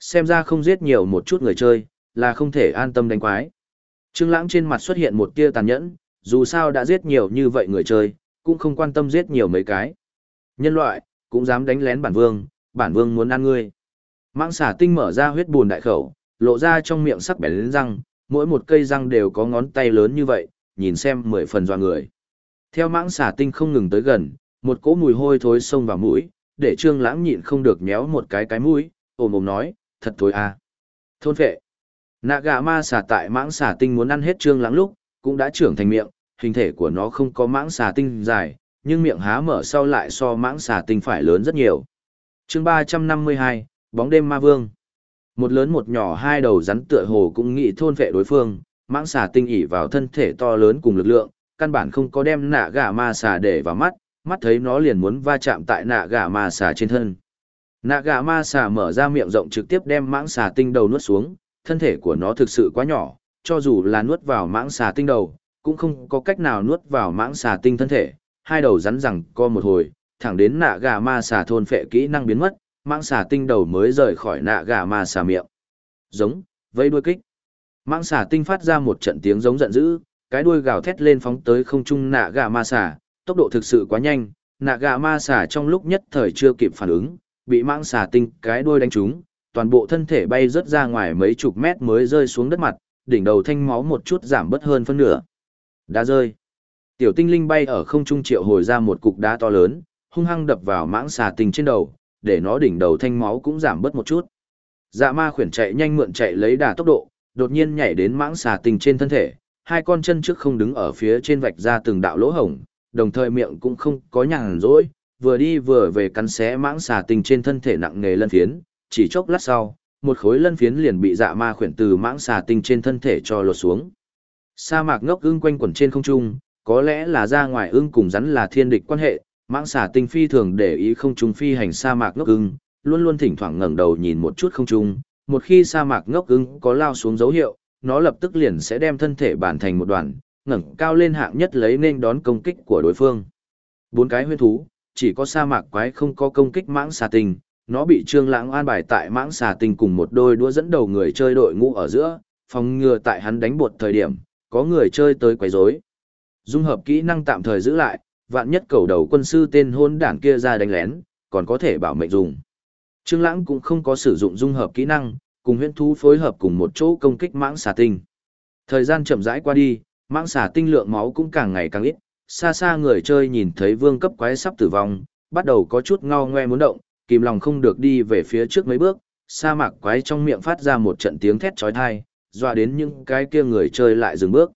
S1: Xem ra không giết nhiều một chút người chơi, là không thể an tâm đánh quái. Trương Lãng trên mặt xuất hiện một tia tàn nhẫn, dù sao đã giết nhiều như vậy người chơi, cũng không quan tâm giết nhiều mấy cái. Nhân loại, cũng dám đánh lén bản vương, bản vương muốn ăn ngươi. Mãng xà tinh mở ra huyết buồn đại khẩu, lộ ra trong miệng sắc bén răng, mỗi một cây răng đều có ngón tay lớn như vậy, nhìn xem mười phần doa người. Theo mãng xà tinh không ngừng tới gần, một cỗ mùi hôi thối xông vào mũi, để Trương Lãng nhịn không được nhéo một cái cái mũi, ồm ồm nói, thật thối à. Thôn vệ. Nạ gà ma xà tại mãng xà tinh muốn ăn hết Trương Lãng lúc, cũng đã trưởng thành miệng, hình thể của nó không có mãng xà tinh dài, nhưng miệng há mở sau lại so mãng xà tinh phải lớn rất nhiều. Chương 352, bóng đêm ma vương. Một lớn một nhỏ hai đầu rắn tựa hồ cũng nghĩ thôn vệ đối phương, mãng xà tinh ỉ vào thân thể to lớn cùng lực lượng, căn bản không có đem nạ gà ma xà để vào mắt, mắt thấy nó liền muốn va chạm tại nạ gà ma xà trên thân. Nạ gà ma xà mở ra miệng rộng trực tiếp đem mãng xà tinh đầu nuốt xuống, thân thể của nó thực sự quá nhỏ, cho dù là nuốt vào mãng xà tinh đầu, cũng không có cách nào nuốt vào mãng xà tinh thân thể, hai đầu rắn rằng co một hồi, thẳng đến nạ gà ma xà thôn phệ kỹ năng biến mất, mãng xà tinh đầu mới rời khỏi nạ gà ma xà miệng. Giống, vây đuôi kích. Mãng xà tinh phát ra một trận tiếng giống giận dữ, cái đuôi gào thét lên phóng tới không trung nạ gà ma xà, tốc độ thực sự quá nhanh, nạ gà ma xà trong lúc nhất thời chưa kịp phản ứng, bị mãng xà tinh cái đuôi đánh trúng, toàn bộ thân thể bay rớt ra ngoài mấy chục mét mới rơi xuống đất mặt, đỉnh đầu thanh máu một chút giảm bớt hơn phân nửa. Đá rơi. Tiểu tinh linh bay ở không trung triệu hồi ra một cục đá to lớn, hung hăng đập vào mãng xà tinh trên đầu, để nó đỉnh đầu thanh máu cũng giảm bớt một chút. Dạ ma khuyển chạy nhanh mượn chạy lấy đà tốc độ, đột nhiên nhảy đến mãng xà tinh trên thân thể, hai con chân trước không đứng ở phía trên vạch ra từng đạo lỗ hổng, đồng thời miệng cũng không có nhàn rỗi, vừa đi vừa về cắn xé mãng xà tinh trên thân thể nặng nề lân phiến, chỉ chốc lát sau, một khối lân phiến liền bị dạ ma khuyển từ mãng xà tinh trên thân thể cho lột xuống. Sa mạc ngốc ưng quanh quẩn trên không trung, có lẽ là ra ngoài ưng cùng rắn là thiên địch quan hệ, mãng xà tinh phi thường để ý không trung phi hành sa mạc ngốc ưng, luôn luôn thỉnh thoảng ngẩng đầu nhìn một chút không trung, một khi sa mạc ngốc ưng có lao xuống dấu hiệu, nó lập tức liền sẽ đem thân thể bản thành một đoàn, ngẩng cao lên hạng nhất lấy nên đón công kích của đối phương. Bốn cái huyên thú, chỉ có sa mạc quái không có công kích mãng xà tinh, nó bị trương lãng an bài tại mãng xà tinh cùng một đôi đũa dẫn đầu người chơi đội ngũ ở giữa, phòng ngừa tại hắn đánh bột thời điểm, có người chơi tới quấy rối. Dung hợp kỹ năng tạm thời giữ lại, vạn nhất cầu đầu quân sư tên hôn đảng kia ra đánh lén, còn có thể bảo mệnh dùng. Trương Lãng cũng không có sử dụng dung hợp kỹ năng, cùng huyễn thú phối hợp cùng một chỗ công kích mãng xà tinh. Thời gian chậm rãi qua đi, mãng xà tinh lượng máu cũng càng ngày càng ít, xa xa người chơi nhìn thấy vương cấp quái sắp tử vong, bắt đầu có chút ngao ngoe muốn động, kìm lòng không được đi về phía trước mấy bước, sa mạc quái trong miệng phát ra một trận tiếng thét chói tai, dọa đến những cái kia người chơi lại dừng bước.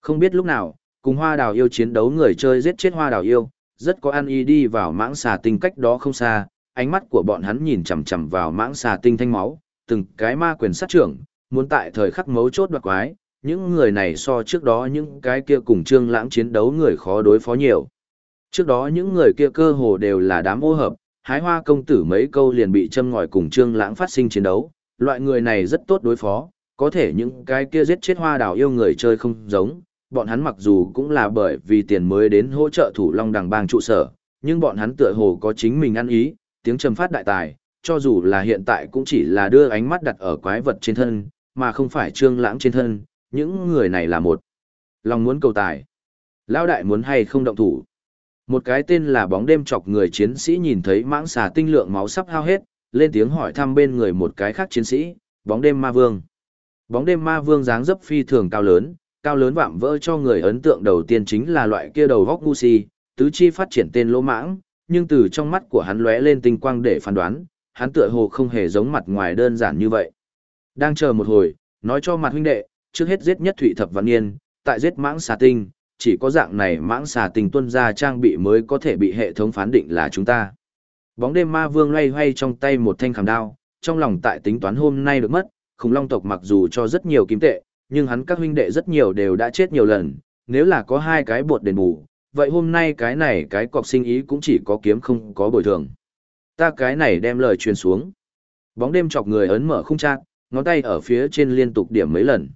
S1: Không biết lúc nào, cùng hoa đào yêu chiến đấu người chơi giết chết hoa đào yêu, rất có ăn y đi vào mãng xà tinh cách đó không xa, ánh mắt của bọn hắn nhìn chằm chằm vào mãng xà tinh thanh máu, từng cái ma quyền sát trưởng, muốn tại thời khắc mấu chốt đoạt quái, những người này so trước đó những cái kia cùng Trương Lãng chiến đấu người khó đối phó nhiều. Trước đó những người kia cơ hồ đều là đám ô hợp, hái hoa công tử mấy câu liền bị châm ngòi cùng Trương Lãng phát sinh chiến đấu, loại người này rất tốt đối phó, có thể những cái kia giết chết hoa đào yêu người chơi không giống, bọn hắn mặc dù cũng là bởi vì tiền mới đến hỗ trợ thủ long đằng bang trụ sở, nhưng bọn hắn tựa hồ có chính mình ăn ý, tiếng trầm phát đại tài, cho dù là hiện tại cũng chỉ là đưa ánh mắt đặt ở quái vật trên thân, mà không phải trương lãng trên thân, những người này là một. Lòng muốn cầu tài. Lão đại muốn hay không động thủ. Một cái tên là bóng đêm chọc người chiến sĩ nhìn thấy mãng xà tinh lượng máu sắp hao hết, lên tiếng hỏi thăm bên người một cái khác chiến sĩ, bóng đêm ma vương. Bóng đêm ma vương dáng dấp phi thường cao lớn, cao lớn vạm vỡ cho người ấn tượng đầu tiên chính là loại kia đầu góc ngu si, tứ chi phát triển tên lỗ mãng, nhưng từ trong mắt của hắn lóe lên tinh quang để phán đoán, hắn tựa hồ không hề giống mặt ngoài đơn giản như vậy. Đang chờ một hồi, nói cho mặt huynh đệ, trước hết giết nhất thủy thập văn niên, tại giết mãng xà tinh, chỉ có dạng này mãng xà tinh tuân ra trang bị mới có thể bị hệ thống phán định là chúng ta. Bóng đêm ma vương loay hoay trong tay một thanh khảm đao, trong lòng tại tính toán hôm nay được mất, khủng long tộc mặc dù cho rất nhiều kim tệ, nhưng hắn các huynh đệ rất nhiều đều đã chết nhiều lần, nếu là có hai cái buột đền bù, vậy hôm nay cái này cái cọc sinh ý cũng chỉ có kiếm không có bồi thường. Ta cái này đem lời truyền xuống. Bóng đêm chọc người ấn mở khung trang, ngón tay ở phía trên liên tục điểm mấy lần.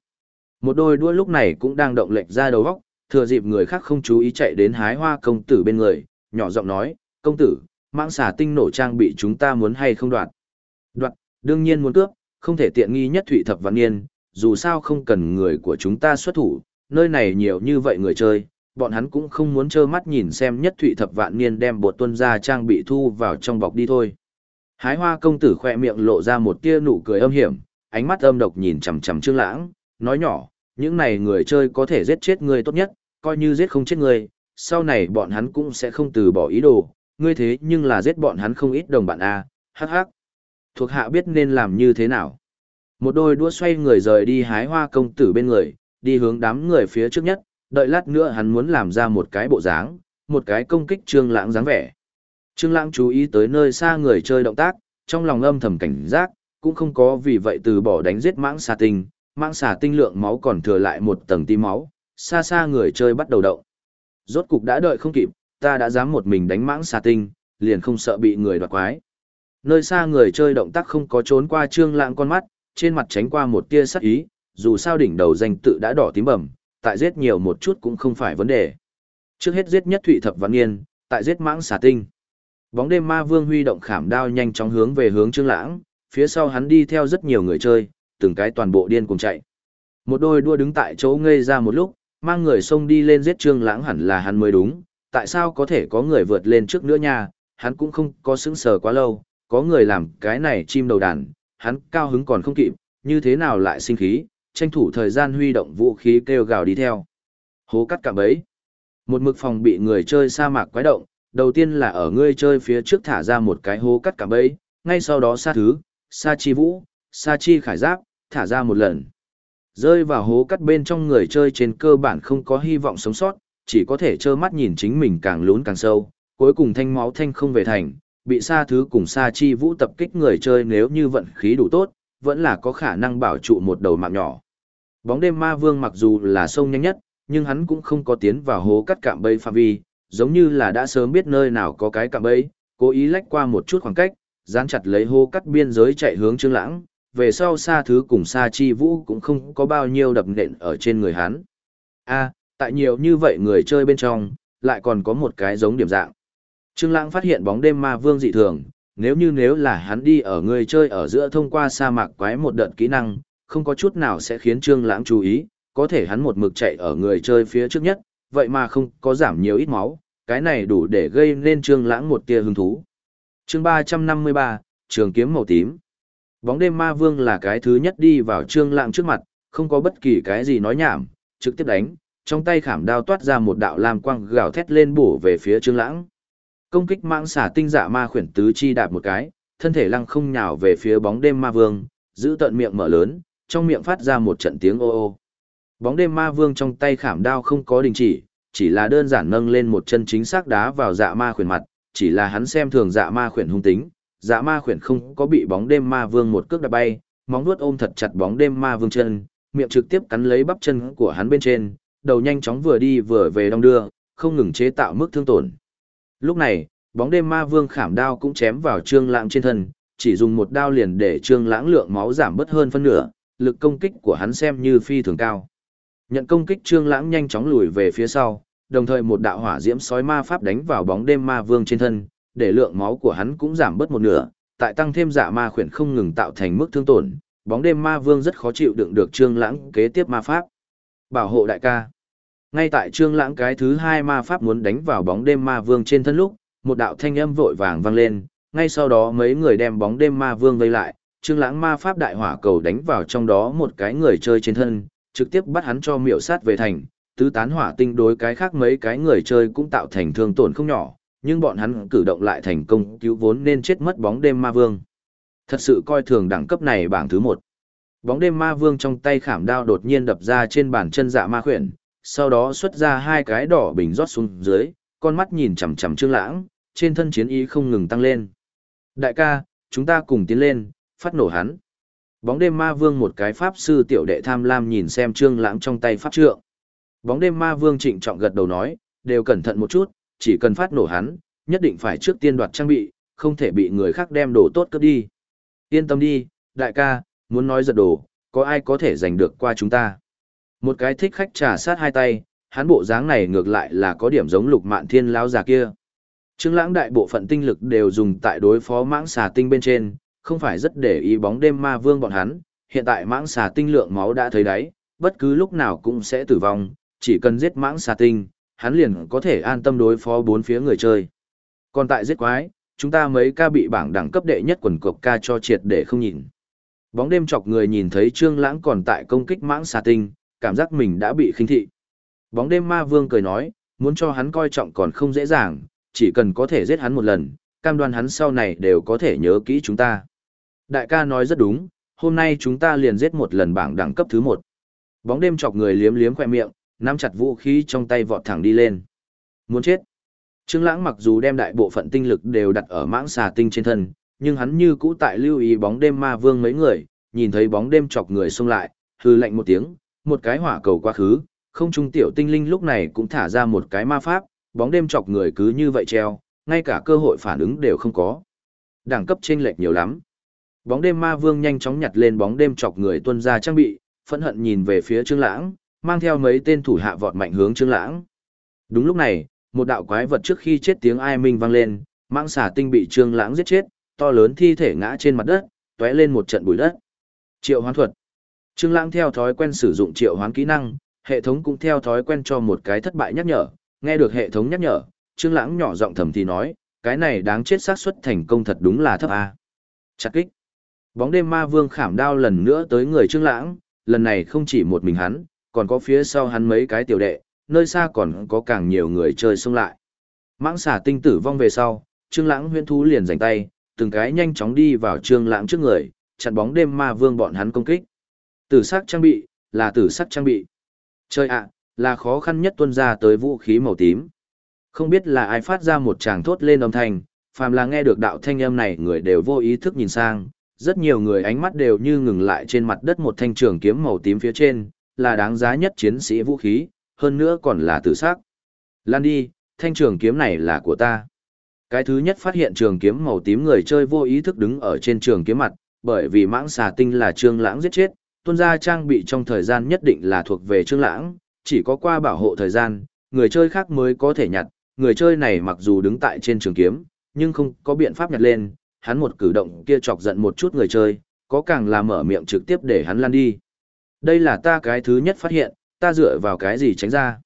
S1: Một đôi đua lúc này cũng đang động lệch ra đầu góc, thừa dịp người khác không chú ý chạy đến hái hoa công tử bên người, nhỏ giọng nói, công tử, mạng xà tinh nổ trang bị chúng ta muốn hay không đoạt. Đoạt, đương nhiên muốn cướp, không thể tiện nghi nhất thụy thập văn niên, dù sao không cần người của chúng ta xuất thủ, nơi này nhiều như vậy người chơi, bọn hắn cũng không muốn trơ mắt nhìn xem nhất thụy thập vạn niên đem bột tuân ra trang bị thu vào trong bọc đi thôi. Hái hoa công tử khoe miệng lộ ra một tia nụ cười âm hiểm, ánh mắt âm độc nhìn chằm chằm trương lãng, nói nhỏ, những này người chơi có thể giết chết người tốt nhất, coi như giết không chết người, sau này bọn hắn cũng sẽ không từ bỏ ý đồ, ngươi thế nhưng là giết bọn hắn không ít đồng bạn a, hắc hắc. Thuộc hạ biết nên làm như thế nào. Một đôi đũa xoay người rời đi hái hoa công tử bên người, đi hướng đám người phía trước nhất, đợi lát nữa hắn muốn làm ra một cái bộ dáng, một cái công kích Trương Lãng dáng vẻ. Trương Lãng chú ý tới nơi xa người chơi động tác, trong lòng âm thầm cảnh giác, cũng không có vì vậy từ bỏ đánh giết mãng xà tinh, mãng xà tinh lượng máu còn thừa lại một tầng tí máu, xa xa người chơi bắt đầu động. Rốt cục đã đợi không kịp, ta đã dám một mình đánh mãng xà tinh, liền không sợ bị người đoạt quái. Nơi xa người chơi động tác không có trốn qua Trương Lãng con mắt, trên mặt tránh qua một tia sắc ý, dù sao đỉnh đầu danh tự đã đỏ tím bầm, tại giết nhiều một chút cũng không phải vấn đề. Trước hết giết nhất Thụy Thập Văn Nghiên, tại giết mãng xà tinh. Bóng đêm ma vương huy động khảm đao nhanh chóng hướng về hướng Trương Lãng, phía sau hắn đi theo rất nhiều người chơi, từng cái toàn bộ điên cùng chạy. Một đôi đua đứng tại chỗ ngây ra một lúc, mang người xông đi lên giết Trương Lãng hẳn là hắn mới đúng, tại sao có thể có người vượt lên trước nữa nha, hắn cũng không có sững sờ quá lâu, có người làm cái này chim đầu đàn, hắn cao hứng còn không kịp, như thế nào lại sinh khí, tranh thủ thời gian huy động vũ khí kêu gào đi theo. Hố cắt cạm bấy. Một mực phòng bị người chơi sa mạc quái động, đầu tiên là ở ngươi chơi phía trước thả ra một cái hố cắt cạm bấy, ngay sau đó sa thứ, sa chi vũ, sa chi khải giáp, thả ra một lần. Rơi vào hố cắt bên trong người chơi trên cơ bản không có hy vọng sống sót, chỉ có thể trơ mắt nhìn chính mình càng lún càng sâu, cuối cùng thanh máu thanh không về thành, bị sa thứ cùng sa chi vũ tập kích người chơi nếu như vận khí đủ tốt, vẫn là có khả năng bảo trụ một đầu mạng nhỏ. Bóng đêm ma vương mặc dù là sông nhanh nhất, nhưng hắn cũng không có tiến vào hố cắt cạm bẫy phạm vi, giống như là đã sớm biết nơi nào có cái cạm bẫy, cố ý lách qua một chút khoảng cách, dán chặt lấy hố cắt biên giới chạy hướng Trương Lãng, về sau Sa thứ cùng Sa chi vũ cũng không có bao nhiêu đập nện ở trên người hắn. A, tại nhiều như vậy người chơi bên trong, lại còn có một cái giống điểm dạng. Trương Lãng phát hiện bóng đêm ma vương dị thường, nếu như nếu là hắn đi ở người chơi ở giữa thông qua sa mạc quái một đợt kỹ năng, không có chút nào sẽ khiến Trương Lãng chú ý, có thể hắn một mực chạy ở người chơi phía trước nhất, vậy mà không có giảm nhiều ít máu, cái này đủ để gây nên Trương Lãng một tia hứng thú. Chương 353, Trường kiếm màu tím. Bóng đêm ma vương là cái thứ nhất đi vào Trương Lãng trước mặt, không có bất kỳ cái gì nói nhảm, trực tiếp đánh, trong tay khảm đao toát ra một đạo lam quang gào thét lên bổ về phía Trương Lãng. Công kích mãng xả tinh dạ ma khuyển tứ chi đạp một cái, thân thể lăng không nhào về phía bóng đêm ma vương, giữ tận miệng mở lớn, trong miệng phát ra một trận tiếng ô ô. Bóng đêm ma vương trong tay khảm đao không có đình chỉ, chỉ là đơn giản nâng lên một chân chính xác đá vào dạ ma khuyển mặt, chỉ là hắn xem thường dạ ma khuyển hung tính, dạ ma khuyển không có bị bóng đêm ma vương một cước đạp bay, móng vuốt ôm thật chặt bóng đêm ma vương chân, miệng trực tiếp cắn lấy bắp chân của hắn bên trên, đầu nhanh chóng vừa đi vừa về đong đưa, không ngừng chế tạo mức thương tổn. Lúc này, bóng đêm ma vương khảm đao cũng chém vào trương lãng trên thân, chỉ dùng một đao liền để trương lãng lượng máu giảm bớt hơn phân nửa, lực công kích của hắn xem như phi thường cao. Nhận công kích trương lãng nhanh chóng lùi về phía sau, đồng thời một đạo hỏa diễm sói ma pháp đánh vào bóng đêm ma vương trên thân, để lượng máu của hắn cũng giảm bớt một nửa, tại tăng thêm dạ ma khuyển không ngừng tạo thành mức thương tổn, bóng đêm ma vương rất khó chịu đựng được trương lãng kế tiếp ma pháp. Bảo hộ đại ca. Ngay tại trương lãng cái thứ hai ma pháp muốn đánh vào bóng đêm ma vương trên thân lúc, một đạo thanh âm vội vàng vang lên, ngay sau đó mấy người đem bóng đêm ma vương vây lại, trương lãng ma pháp đại hỏa cầu đánh vào trong đó một cái người chơi trên thân, trực tiếp bắt hắn cho miệu sát về thành, tứ tán hỏa tinh đối cái khác mấy cái người chơi cũng tạo thành thương tổn không nhỏ, nhưng bọn hắn cử động lại thành công cứu vốn nên chết mất bóng đêm ma vương. Thật sự coi thường đẳng cấp này bảng thứ một. Bóng đêm ma vương trong tay khảm đao đột nhiên đập ra trên bàn chân dạ ma khuyển, sau đó xuất ra hai cái đỏ bình rót xuống dưới, con mắt nhìn chằm chằm Trương Lãng, trên thân chiến ý không ngừng tăng lên. Đại ca, chúng ta cùng tiến lên, phát nổ hắn. Bóng đêm ma vương một cái pháp sư tiểu đệ tham lam nhìn xem Trương Lãng trong tay pháp trượng. Bóng đêm ma vương trịnh trọng gật đầu nói, đều cẩn thận một chút, chỉ cần phát nổ hắn, nhất định phải trước tiên đoạt trang bị, không thể bị người khác đem đồ tốt cướp đi. Yên tâm đi, đại ca, muốn nói giật đồ, có ai có thể giành được qua chúng ta. Một cái thích khách trà sát hai tay, hắn bộ dáng này ngược lại là có điểm giống lục mạn thiên lão già kia. Trương lãng đại bộ phận tinh lực đều dùng tại đối phó mãng xà tinh bên trên, không phải rất để ý bóng đêm ma vương bọn hắn, hiện tại mãng xà tinh lượng máu đã thấy đáy, bất cứ lúc nào cũng sẽ tử vong, chỉ cần giết mãng xà tinh, hắn liền có thể an tâm đối phó bốn phía người chơi. Còn tại giết quái, chúng ta mấy ca bị bảng đẳng cấp đệ nhất quần cục ca cho triệt để không nhìn. Bóng đêm chọc người nhìn thấy Trương Lãng còn tại công kích mãng xà tinh, cảm giác mình đã bị khinh thị. Bóng đêm ma vương cười nói, muốn cho hắn coi trọng còn không dễ dàng, chỉ cần có thể giết hắn một lần, cam đoan hắn sau này đều có thể nhớ kỹ chúng ta. Đại ca nói rất đúng, hôm nay chúng ta liền giết một lần bảng đẳng cấp thứ một. Bóng đêm chọc người liếm liếm khỏe miệng, nắm chặt vũ khí trong tay vọt thẳng đi lên. Muốn chết. Trương Lãng mặc dù đem đại bộ phận tinh lực đều đặt ở mãng xà tinh trên thân, nhưng hắn như cũ tại lưu ý bóng đêm ma vương mấy người, nhìn thấy bóng đêm chọc người xông lại, hừ lạnh một tiếng, một cái hỏa cầu quá khứ, không trung tiểu tinh linh lúc này cũng thả ra một cái ma pháp, bóng đêm chọc người cứ như vậy treo, ngay cả cơ hội phản ứng đều không có. Đẳng cấp chênh lệch nhiều lắm. Bóng đêm ma vương nhanh chóng nhặt lên bóng đêm chọc người tuân ra trang bị, phẫn hận nhìn về phía Trương Lãng, mang theo mấy tên thủ hạ vọt mạnh hướng Trương Lãng. Đúng lúc này, một đạo quái vật trước khi chết tiếng ai minh vang lên, mãng xà tinh bị Trương Lãng giết chết, to lớn thi thể ngã trên mặt đất, tóe lên một trận bụi đất. Triệu hoán thuật. Trương Lãng theo thói quen sử dụng triệu hoán kỹ năng, hệ thống cũng theo thói quen cho một cái thất bại nhắc nhở, nghe được hệ thống nhắc nhở, Trương Lãng nhỏ giọng thầm thì nói, cái này đáng chết xác suất thành công thật đúng là thấp a. Chặt kích. Bóng đêm ma vương khảm đao lần nữa tới người Trương Lãng, lần này không chỉ một mình hắn, còn có phía sau hắn mấy cái tiểu đệ, nơi xa còn có càng nhiều người chơi xông lại. Mãng xà tinh tử vong về sau, Trương Lãng huyễn thú liền giành tay, từng cái nhanh chóng đi vào Trương Lãng trước người, chặn bóng đêm ma vương bọn hắn công kích. Tử sắc trang bị, là tử sắc trang bị. Chơi ạ, là khó khăn nhất tuân ra tới vũ khí màu tím. Không biết là ai phát ra một tràng thốt lên âm thanh, phàm là nghe được đạo thanh âm này người đều vô ý thức nhìn sang, rất nhiều người ánh mắt đều như ngừng lại trên mặt đất một thanh trường kiếm màu tím phía trên, là đáng giá nhất chiến sĩ vũ khí, hơn nữa còn là tử sắc. Lan đi, thanh trường kiếm này là của ta. Cái thứ nhất phát hiện trường kiếm màu tím người chơi vô ý thức đứng ở trên trường kiếm mặt, bởi vì mãng xà tinh là trương lãng giết chết, tuân gia trang bị trong thời gian nhất định là thuộc về trương lãng, chỉ có qua bảo hộ thời gian, người chơi khác mới có thể nhặt, người chơi này mặc dù đứng tại trên trường kiếm, nhưng không có biện pháp nhặt lên, hắn một cử động kia chọc giận một chút người chơi, có càng là mở miệng trực tiếp để hắn lăn đi. Đây là ta cái thứ nhất phát hiện, ta dựa vào cái gì tránh ra.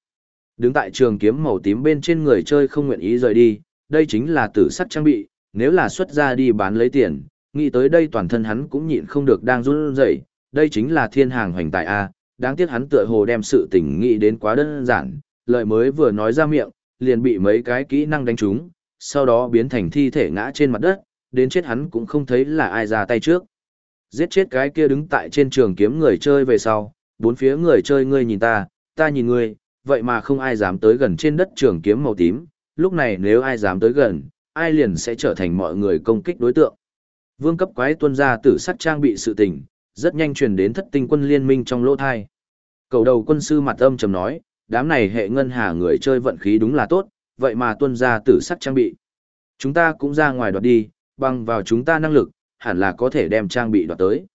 S1: Đứng tại trường kiếm màu tím bên trên người chơi không nguyện ý rời đi, đây chính là tử sắt trang bị, nếu là xuất ra đi bán lấy tiền, nghĩ tới đây toàn thân hắn cũng nhịn không được đang run rẩy, đây chính là thiên hàng hoành tài A, đáng tiếc hắn tựa hồ đem sự tình nghĩ đến quá đơn giản, lời mới vừa nói ra miệng, liền bị mấy cái kỹ năng đánh trúng, sau đó biến thành thi thể ngã trên mặt đất, đến chết hắn cũng không thấy là ai ra tay trước. Giết chết cái kia đứng tại trên trường kiếm người chơi về sau, bốn phía người chơi ngươi nhìn ta, ta nhìn ngươi, vậy mà không ai dám tới gần trên đất trường kiếm màu tím, lúc này nếu ai dám tới gần, ai liền sẽ trở thành mọi người công kích đối tượng. Vương cấp quái tuân ra tử sắc trang bị sự tình, rất nhanh truyền đến thất tinh quân liên minh trong lỗ thai. Cầu đầu quân sư mặt âm trầm nói, đám này hệ ngân hà người chơi vận khí đúng là tốt, vậy mà tuân ra tử sắc trang bị. Chúng ta cũng ra ngoài đoạt đi, bằng vào chúng ta năng lực, hẳn là có thể đem trang bị đoạt tới.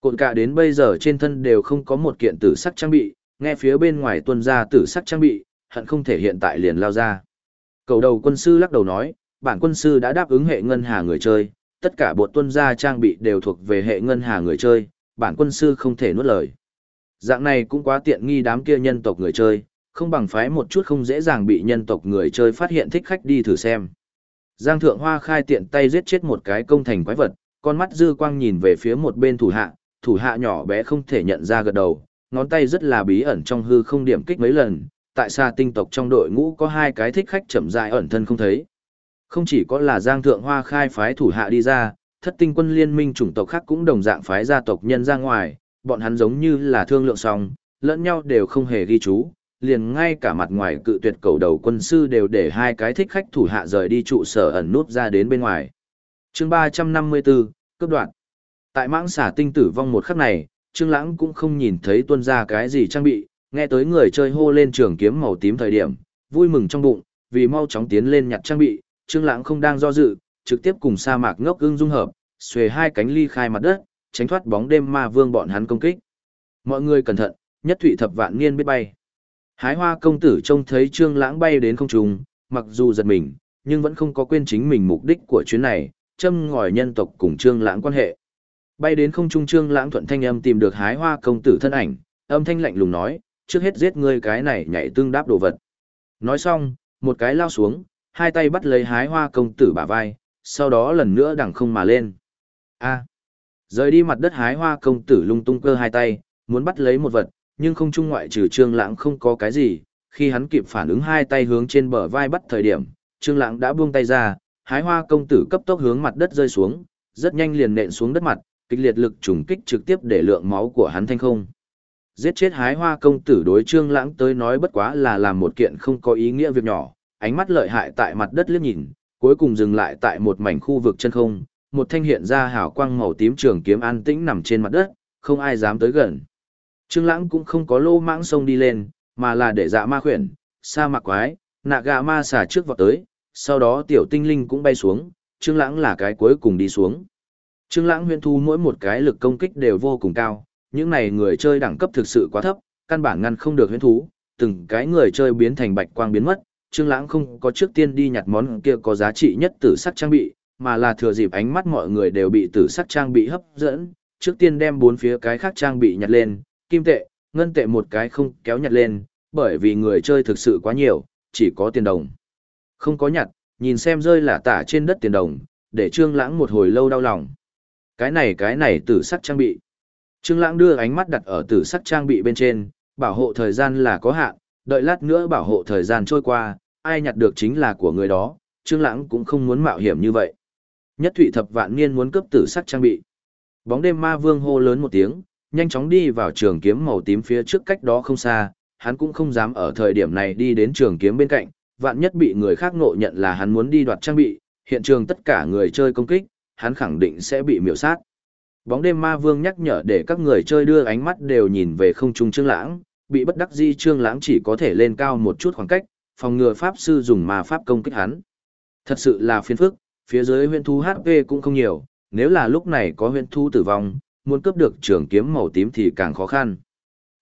S1: Cột cả đến bây giờ trên thân đều không có một kiện tử sắc trang bị, nghe phía bên ngoài tuân ra tử sắc trang bị, hận không thể hiện tại liền lao ra. Cầu đầu quân sư lắc đầu nói, bản quân sư đã đáp ứng hệ ngân hà người chơi, tất cả bộ tuân ra trang bị đều thuộc về hệ ngân hà người chơi, bản quân sư không thể nuốt lời. Dạng này cũng quá tiện nghi đám kia nhân tộc người chơi, không bằng phái một chút không dễ dàng bị nhân tộc người chơi phát hiện thích khách đi thử xem. Giang Thượng Hoa khai tiện tay giết chết một cái công thành quái vật, con mắt dư quang nhìn về phía một bên thủ hạ, thủ hạ nhỏ bé không thể nhận ra gật đầu, ngón tay rất là bí ẩn trong hư không điểm kích mấy lần, tại sao tinh tộc trong đội ngũ có hai cái thích khách chậm rãi ẩn thân không thấy. Không chỉ có là Giang Thượng Hoa khai phái thủ hạ đi ra, thất tinh quân liên minh chủng tộc khác cũng đồng dạng phái gia tộc nhân ra ngoài, bọn hắn giống như là thương lượng xong, lẫn nhau đều không hề ghi chú, liền ngay cả mặt ngoài cự tuyệt cầu đầu quân sư đều để hai cái thích khách thủ hạ rời đi trụ sở ẩn nút ra đến bên ngoài. chương 354, cấp đoạn. Tại mãng xả tinh tử vong một khắc này, Trương Lãng cũng không nhìn thấy tuân ra cái gì trang bị, nghe tới người chơi hô lên trường kiếm màu tím thời điểm, vui mừng trong bụng, vì mau chóng tiến lên nhặt trang bị, Trương Lãng không đang do dự, trực tiếp cùng sa mạc ngốc ưng dung hợp, xuề hai cánh ly khai mặt đất, tránh thoát bóng đêm ma vương bọn hắn công kích. Mọi người cẩn thận, nhất thụy thập vạn niên biết bay. Hái hoa công tử trông thấy Trương Lãng bay đến không trung, mặc dù giật mình, nhưng vẫn không có quên chính mình mục đích của chuyến này, châm ngòi nhân tộc cùng Trương Lãng quan hệ. Bay đến không trung Trương Lãng thuận thanh âm tìm được Hái hoa công tử thân ảnh, âm thanh lạnh lùng nói, trước hết giết ngươi cái này nhảy tương đáp đồ vật. Nói xong, một cái lao xuống, hai tay bắt lấy Hái hoa công tử bả vai, sau đó lần nữa đằng không mà lên. A. Rời đi mặt đất Hái hoa công tử lung tung cơ hai tay, muốn bắt lấy một vật, nhưng không trung ngoại trừ Trương Lãng không có cái gì, khi hắn kịp phản ứng hai tay hướng trên bờ vai bắt thời điểm, Trương Lãng đã buông tay ra, hái hoa công tử cấp tốc hướng mặt đất rơi xuống, rất nhanh liền nện xuống đất mặt, kịch liệt lực trùng kích trực tiếp để lượng máu của hắn thanh không. Giết chết hái hoa công tử đối Trương Lãng tới nói bất quá là làm một kiện không có ý nghĩa việc nhỏ, ánh mắt lợi hại tại mặt đất liếc nhìn, cuối cùng dừng lại tại một mảnh khu vực chân không, một thanh hiện ra hào quang màu tím trường kiếm an tĩnh nằm trên mặt đất, không ai dám tới gần. Trương Lãng cũng không có lô mãng sông đi lên, mà là để dạ ma khuyển, sa mạc quái, nạ gà ma xà trước vọt tới, sau đó tiểu tinh linh cũng bay xuống, Trương Lãng là cái cuối cùng đi xuống. Trương Lãng huyền thu mỗi một cái lực công kích đều vô cùng cao, những này người chơi đẳng cấp thực sự quá thấp, căn bản ngăn không được huyền thú, từng cái người chơi biến thành bạch quang biến mất, Trương Lãng không có trước tiên đi nhặt món kia có giá trị nhất tử sắc trang bị, mà là thừa dịp ánh mắt mọi người đều bị tử sắc trang bị hấp dẫn, trước tiên đem bốn phía cái khác trang bị nhặt lên, kim tệ, ngân tệ một cái không kéo nhặt lên, bởi vì người chơi thực sự quá nhiều, chỉ có tiền đồng. Không có nhặt, nhìn xem rơi là tả trên đất tiền đồng, để Trương Lãng một hồi lâu đau lòng. Cái này cái này tử sắc trang bị. Trương Lãng đưa ánh mắt đặt ở tử sắc trang bị bên trên, bảo hộ thời gian là có hạn, đợi lát nữa bảo hộ thời gian trôi qua, ai nhặt được chính là của người đó, Trương Lãng cũng không muốn mạo hiểm như vậy. Nhất Thụy Thập Vạn Niên muốn cướp tử sắc trang bị. Bóng đêm ma vương hô lớn một tiếng, nhanh chóng đi vào trường kiếm màu tím phía trước cách đó không xa, hắn cũng không dám ở thời điểm này đi đến trường kiếm bên cạnh, vạn nhất bị người khác ngộ nhận là hắn muốn đi đoạt trang bị, hiện trường tất cả người chơi công kích, hắn khẳng định sẽ bị miểu sát. Bóng đêm ma vương nhắc nhở để các người chơi đưa ánh mắt đều nhìn về không trung trương lãng, bị bất đắc di trương lãng chỉ có thể lên cao một chút khoảng cách, phòng ngừa pháp sư dùng ma pháp công kích hắn. Thật sự là phiền phức, phía dưới huyền thu HP cũng không nhiều, nếu là lúc này có huyền thu tử vong, muốn cướp được trường kiếm màu tím thì càng khó khăn.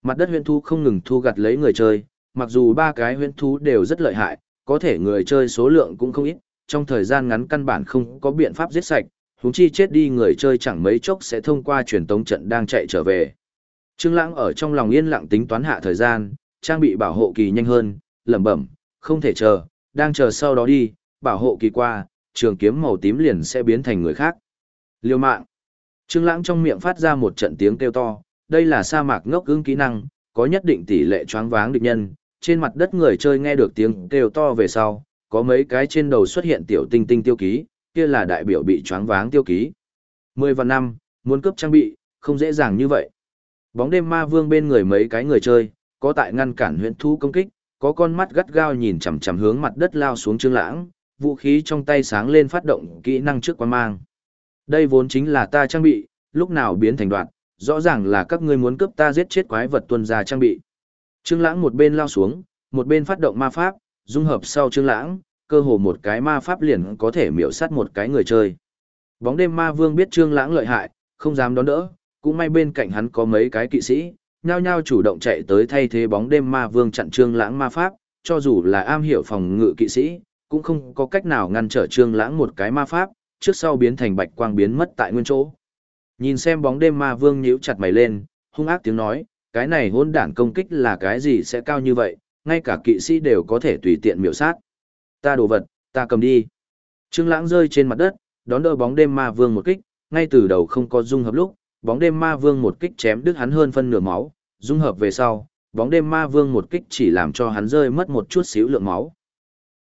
S1: Mặt đất huyền thú không ngừng thu gặt lấy người chơi, mặc dù ba cái huyền thú đều rất lợi hại, có thể người chơi số lượng cũng không ít, trong thời gian ngắn căn bản không có biện pháp giết sạch, huống chi chết đi người chơi chẳng mấy chốc sẽ thông qua truyền tống trận đang chạy trở về. Trương Lãng ở trong lòng yên lặng tính toán hạ thời gian, trang bị bảo hộ kỳ nhanh hơn, lẩm bẩm, không thể chờ, đang chờ sau đó đi, bảo hộ kỳ qua, trường kiếm màu tím liền sẽ biến thành người khác. Liêu mạng. Trương Lãng trong miệng phát ra một trận tiếng kêu to, đây là sa mạc ngốc ứng kỹ năng, có nhất định tỷ lệ choáng váng địch nhân, trên mặt đất người chơi nghe được tiếng kêu to về sau, có mấy cái trên đầu xuất hiện tiểu tinh tinh tiêu ký, kia là đại biểu bị choáng váng tiêu ký. Mười và năm, muốn cướp trang bị, không dễ dàng như vậy. Bóng đêm ma vương bên người mấy cái người chơi, có tại ngăn cản huyện thu công kích, có con mắt gắt gao nhìn chằm chằm hướng mặt đất lao xuống Trương Lãng, vũ khí trong tay sáng lên phát động kỹ năng trước quan mang. Đây vốn chính là ta trang bị, lúc nào biến thành đoạn, rõ ràng là các ngươi muốn cướp ta giết chết quái vật tuân ra trang bị. Trương Lãng một bên lao xuống, một bên phát động ma pháp, dung hợp sau Trương Lãng, cơ hồ một cái ma pháp liền có thể miểu sát một cái người chơi. Bóng đêm ma vương biết Trương Lãng lợi hại, không dám đón đỡ, cũng may bên cạnh hắn có mấy cái kỵ sĩ, nhao nhao chủ động chạy tới thay thế bóng đêm ma vương chặn Trương Lãng ma pháp, cho dù là am hiểu phòng ngự kỵ sĩ, cũng không có cách nào ngăn trở Trương Lãng một cái ma pháp, trước sau biến thành bạch quang biến mất tại nguyên chỗ. Nhìn xem bóng đêm ma vương nhíu chặt mày lên, hung ác tiếng nói, cái này hỗn đản công kích là cái gì sẽ cao như vậy, ngay cả kỵ sĩ đều có thể tùy tiện miểu sát. Ta đồ vật, ta cầm đi. Trương Lãng rơi trên mặt đất, đón đỡ bóng đêm ma vương một kích, ngay từ đầu không có dung hợp lúc, bóng đêm ma vương một kích chém đứt hắn hơn phân nửa máu, dung hợp về sau, bóng đêm ma vương một kích chỉ làm cho hắn rơi mất một chút xíu lượng máu,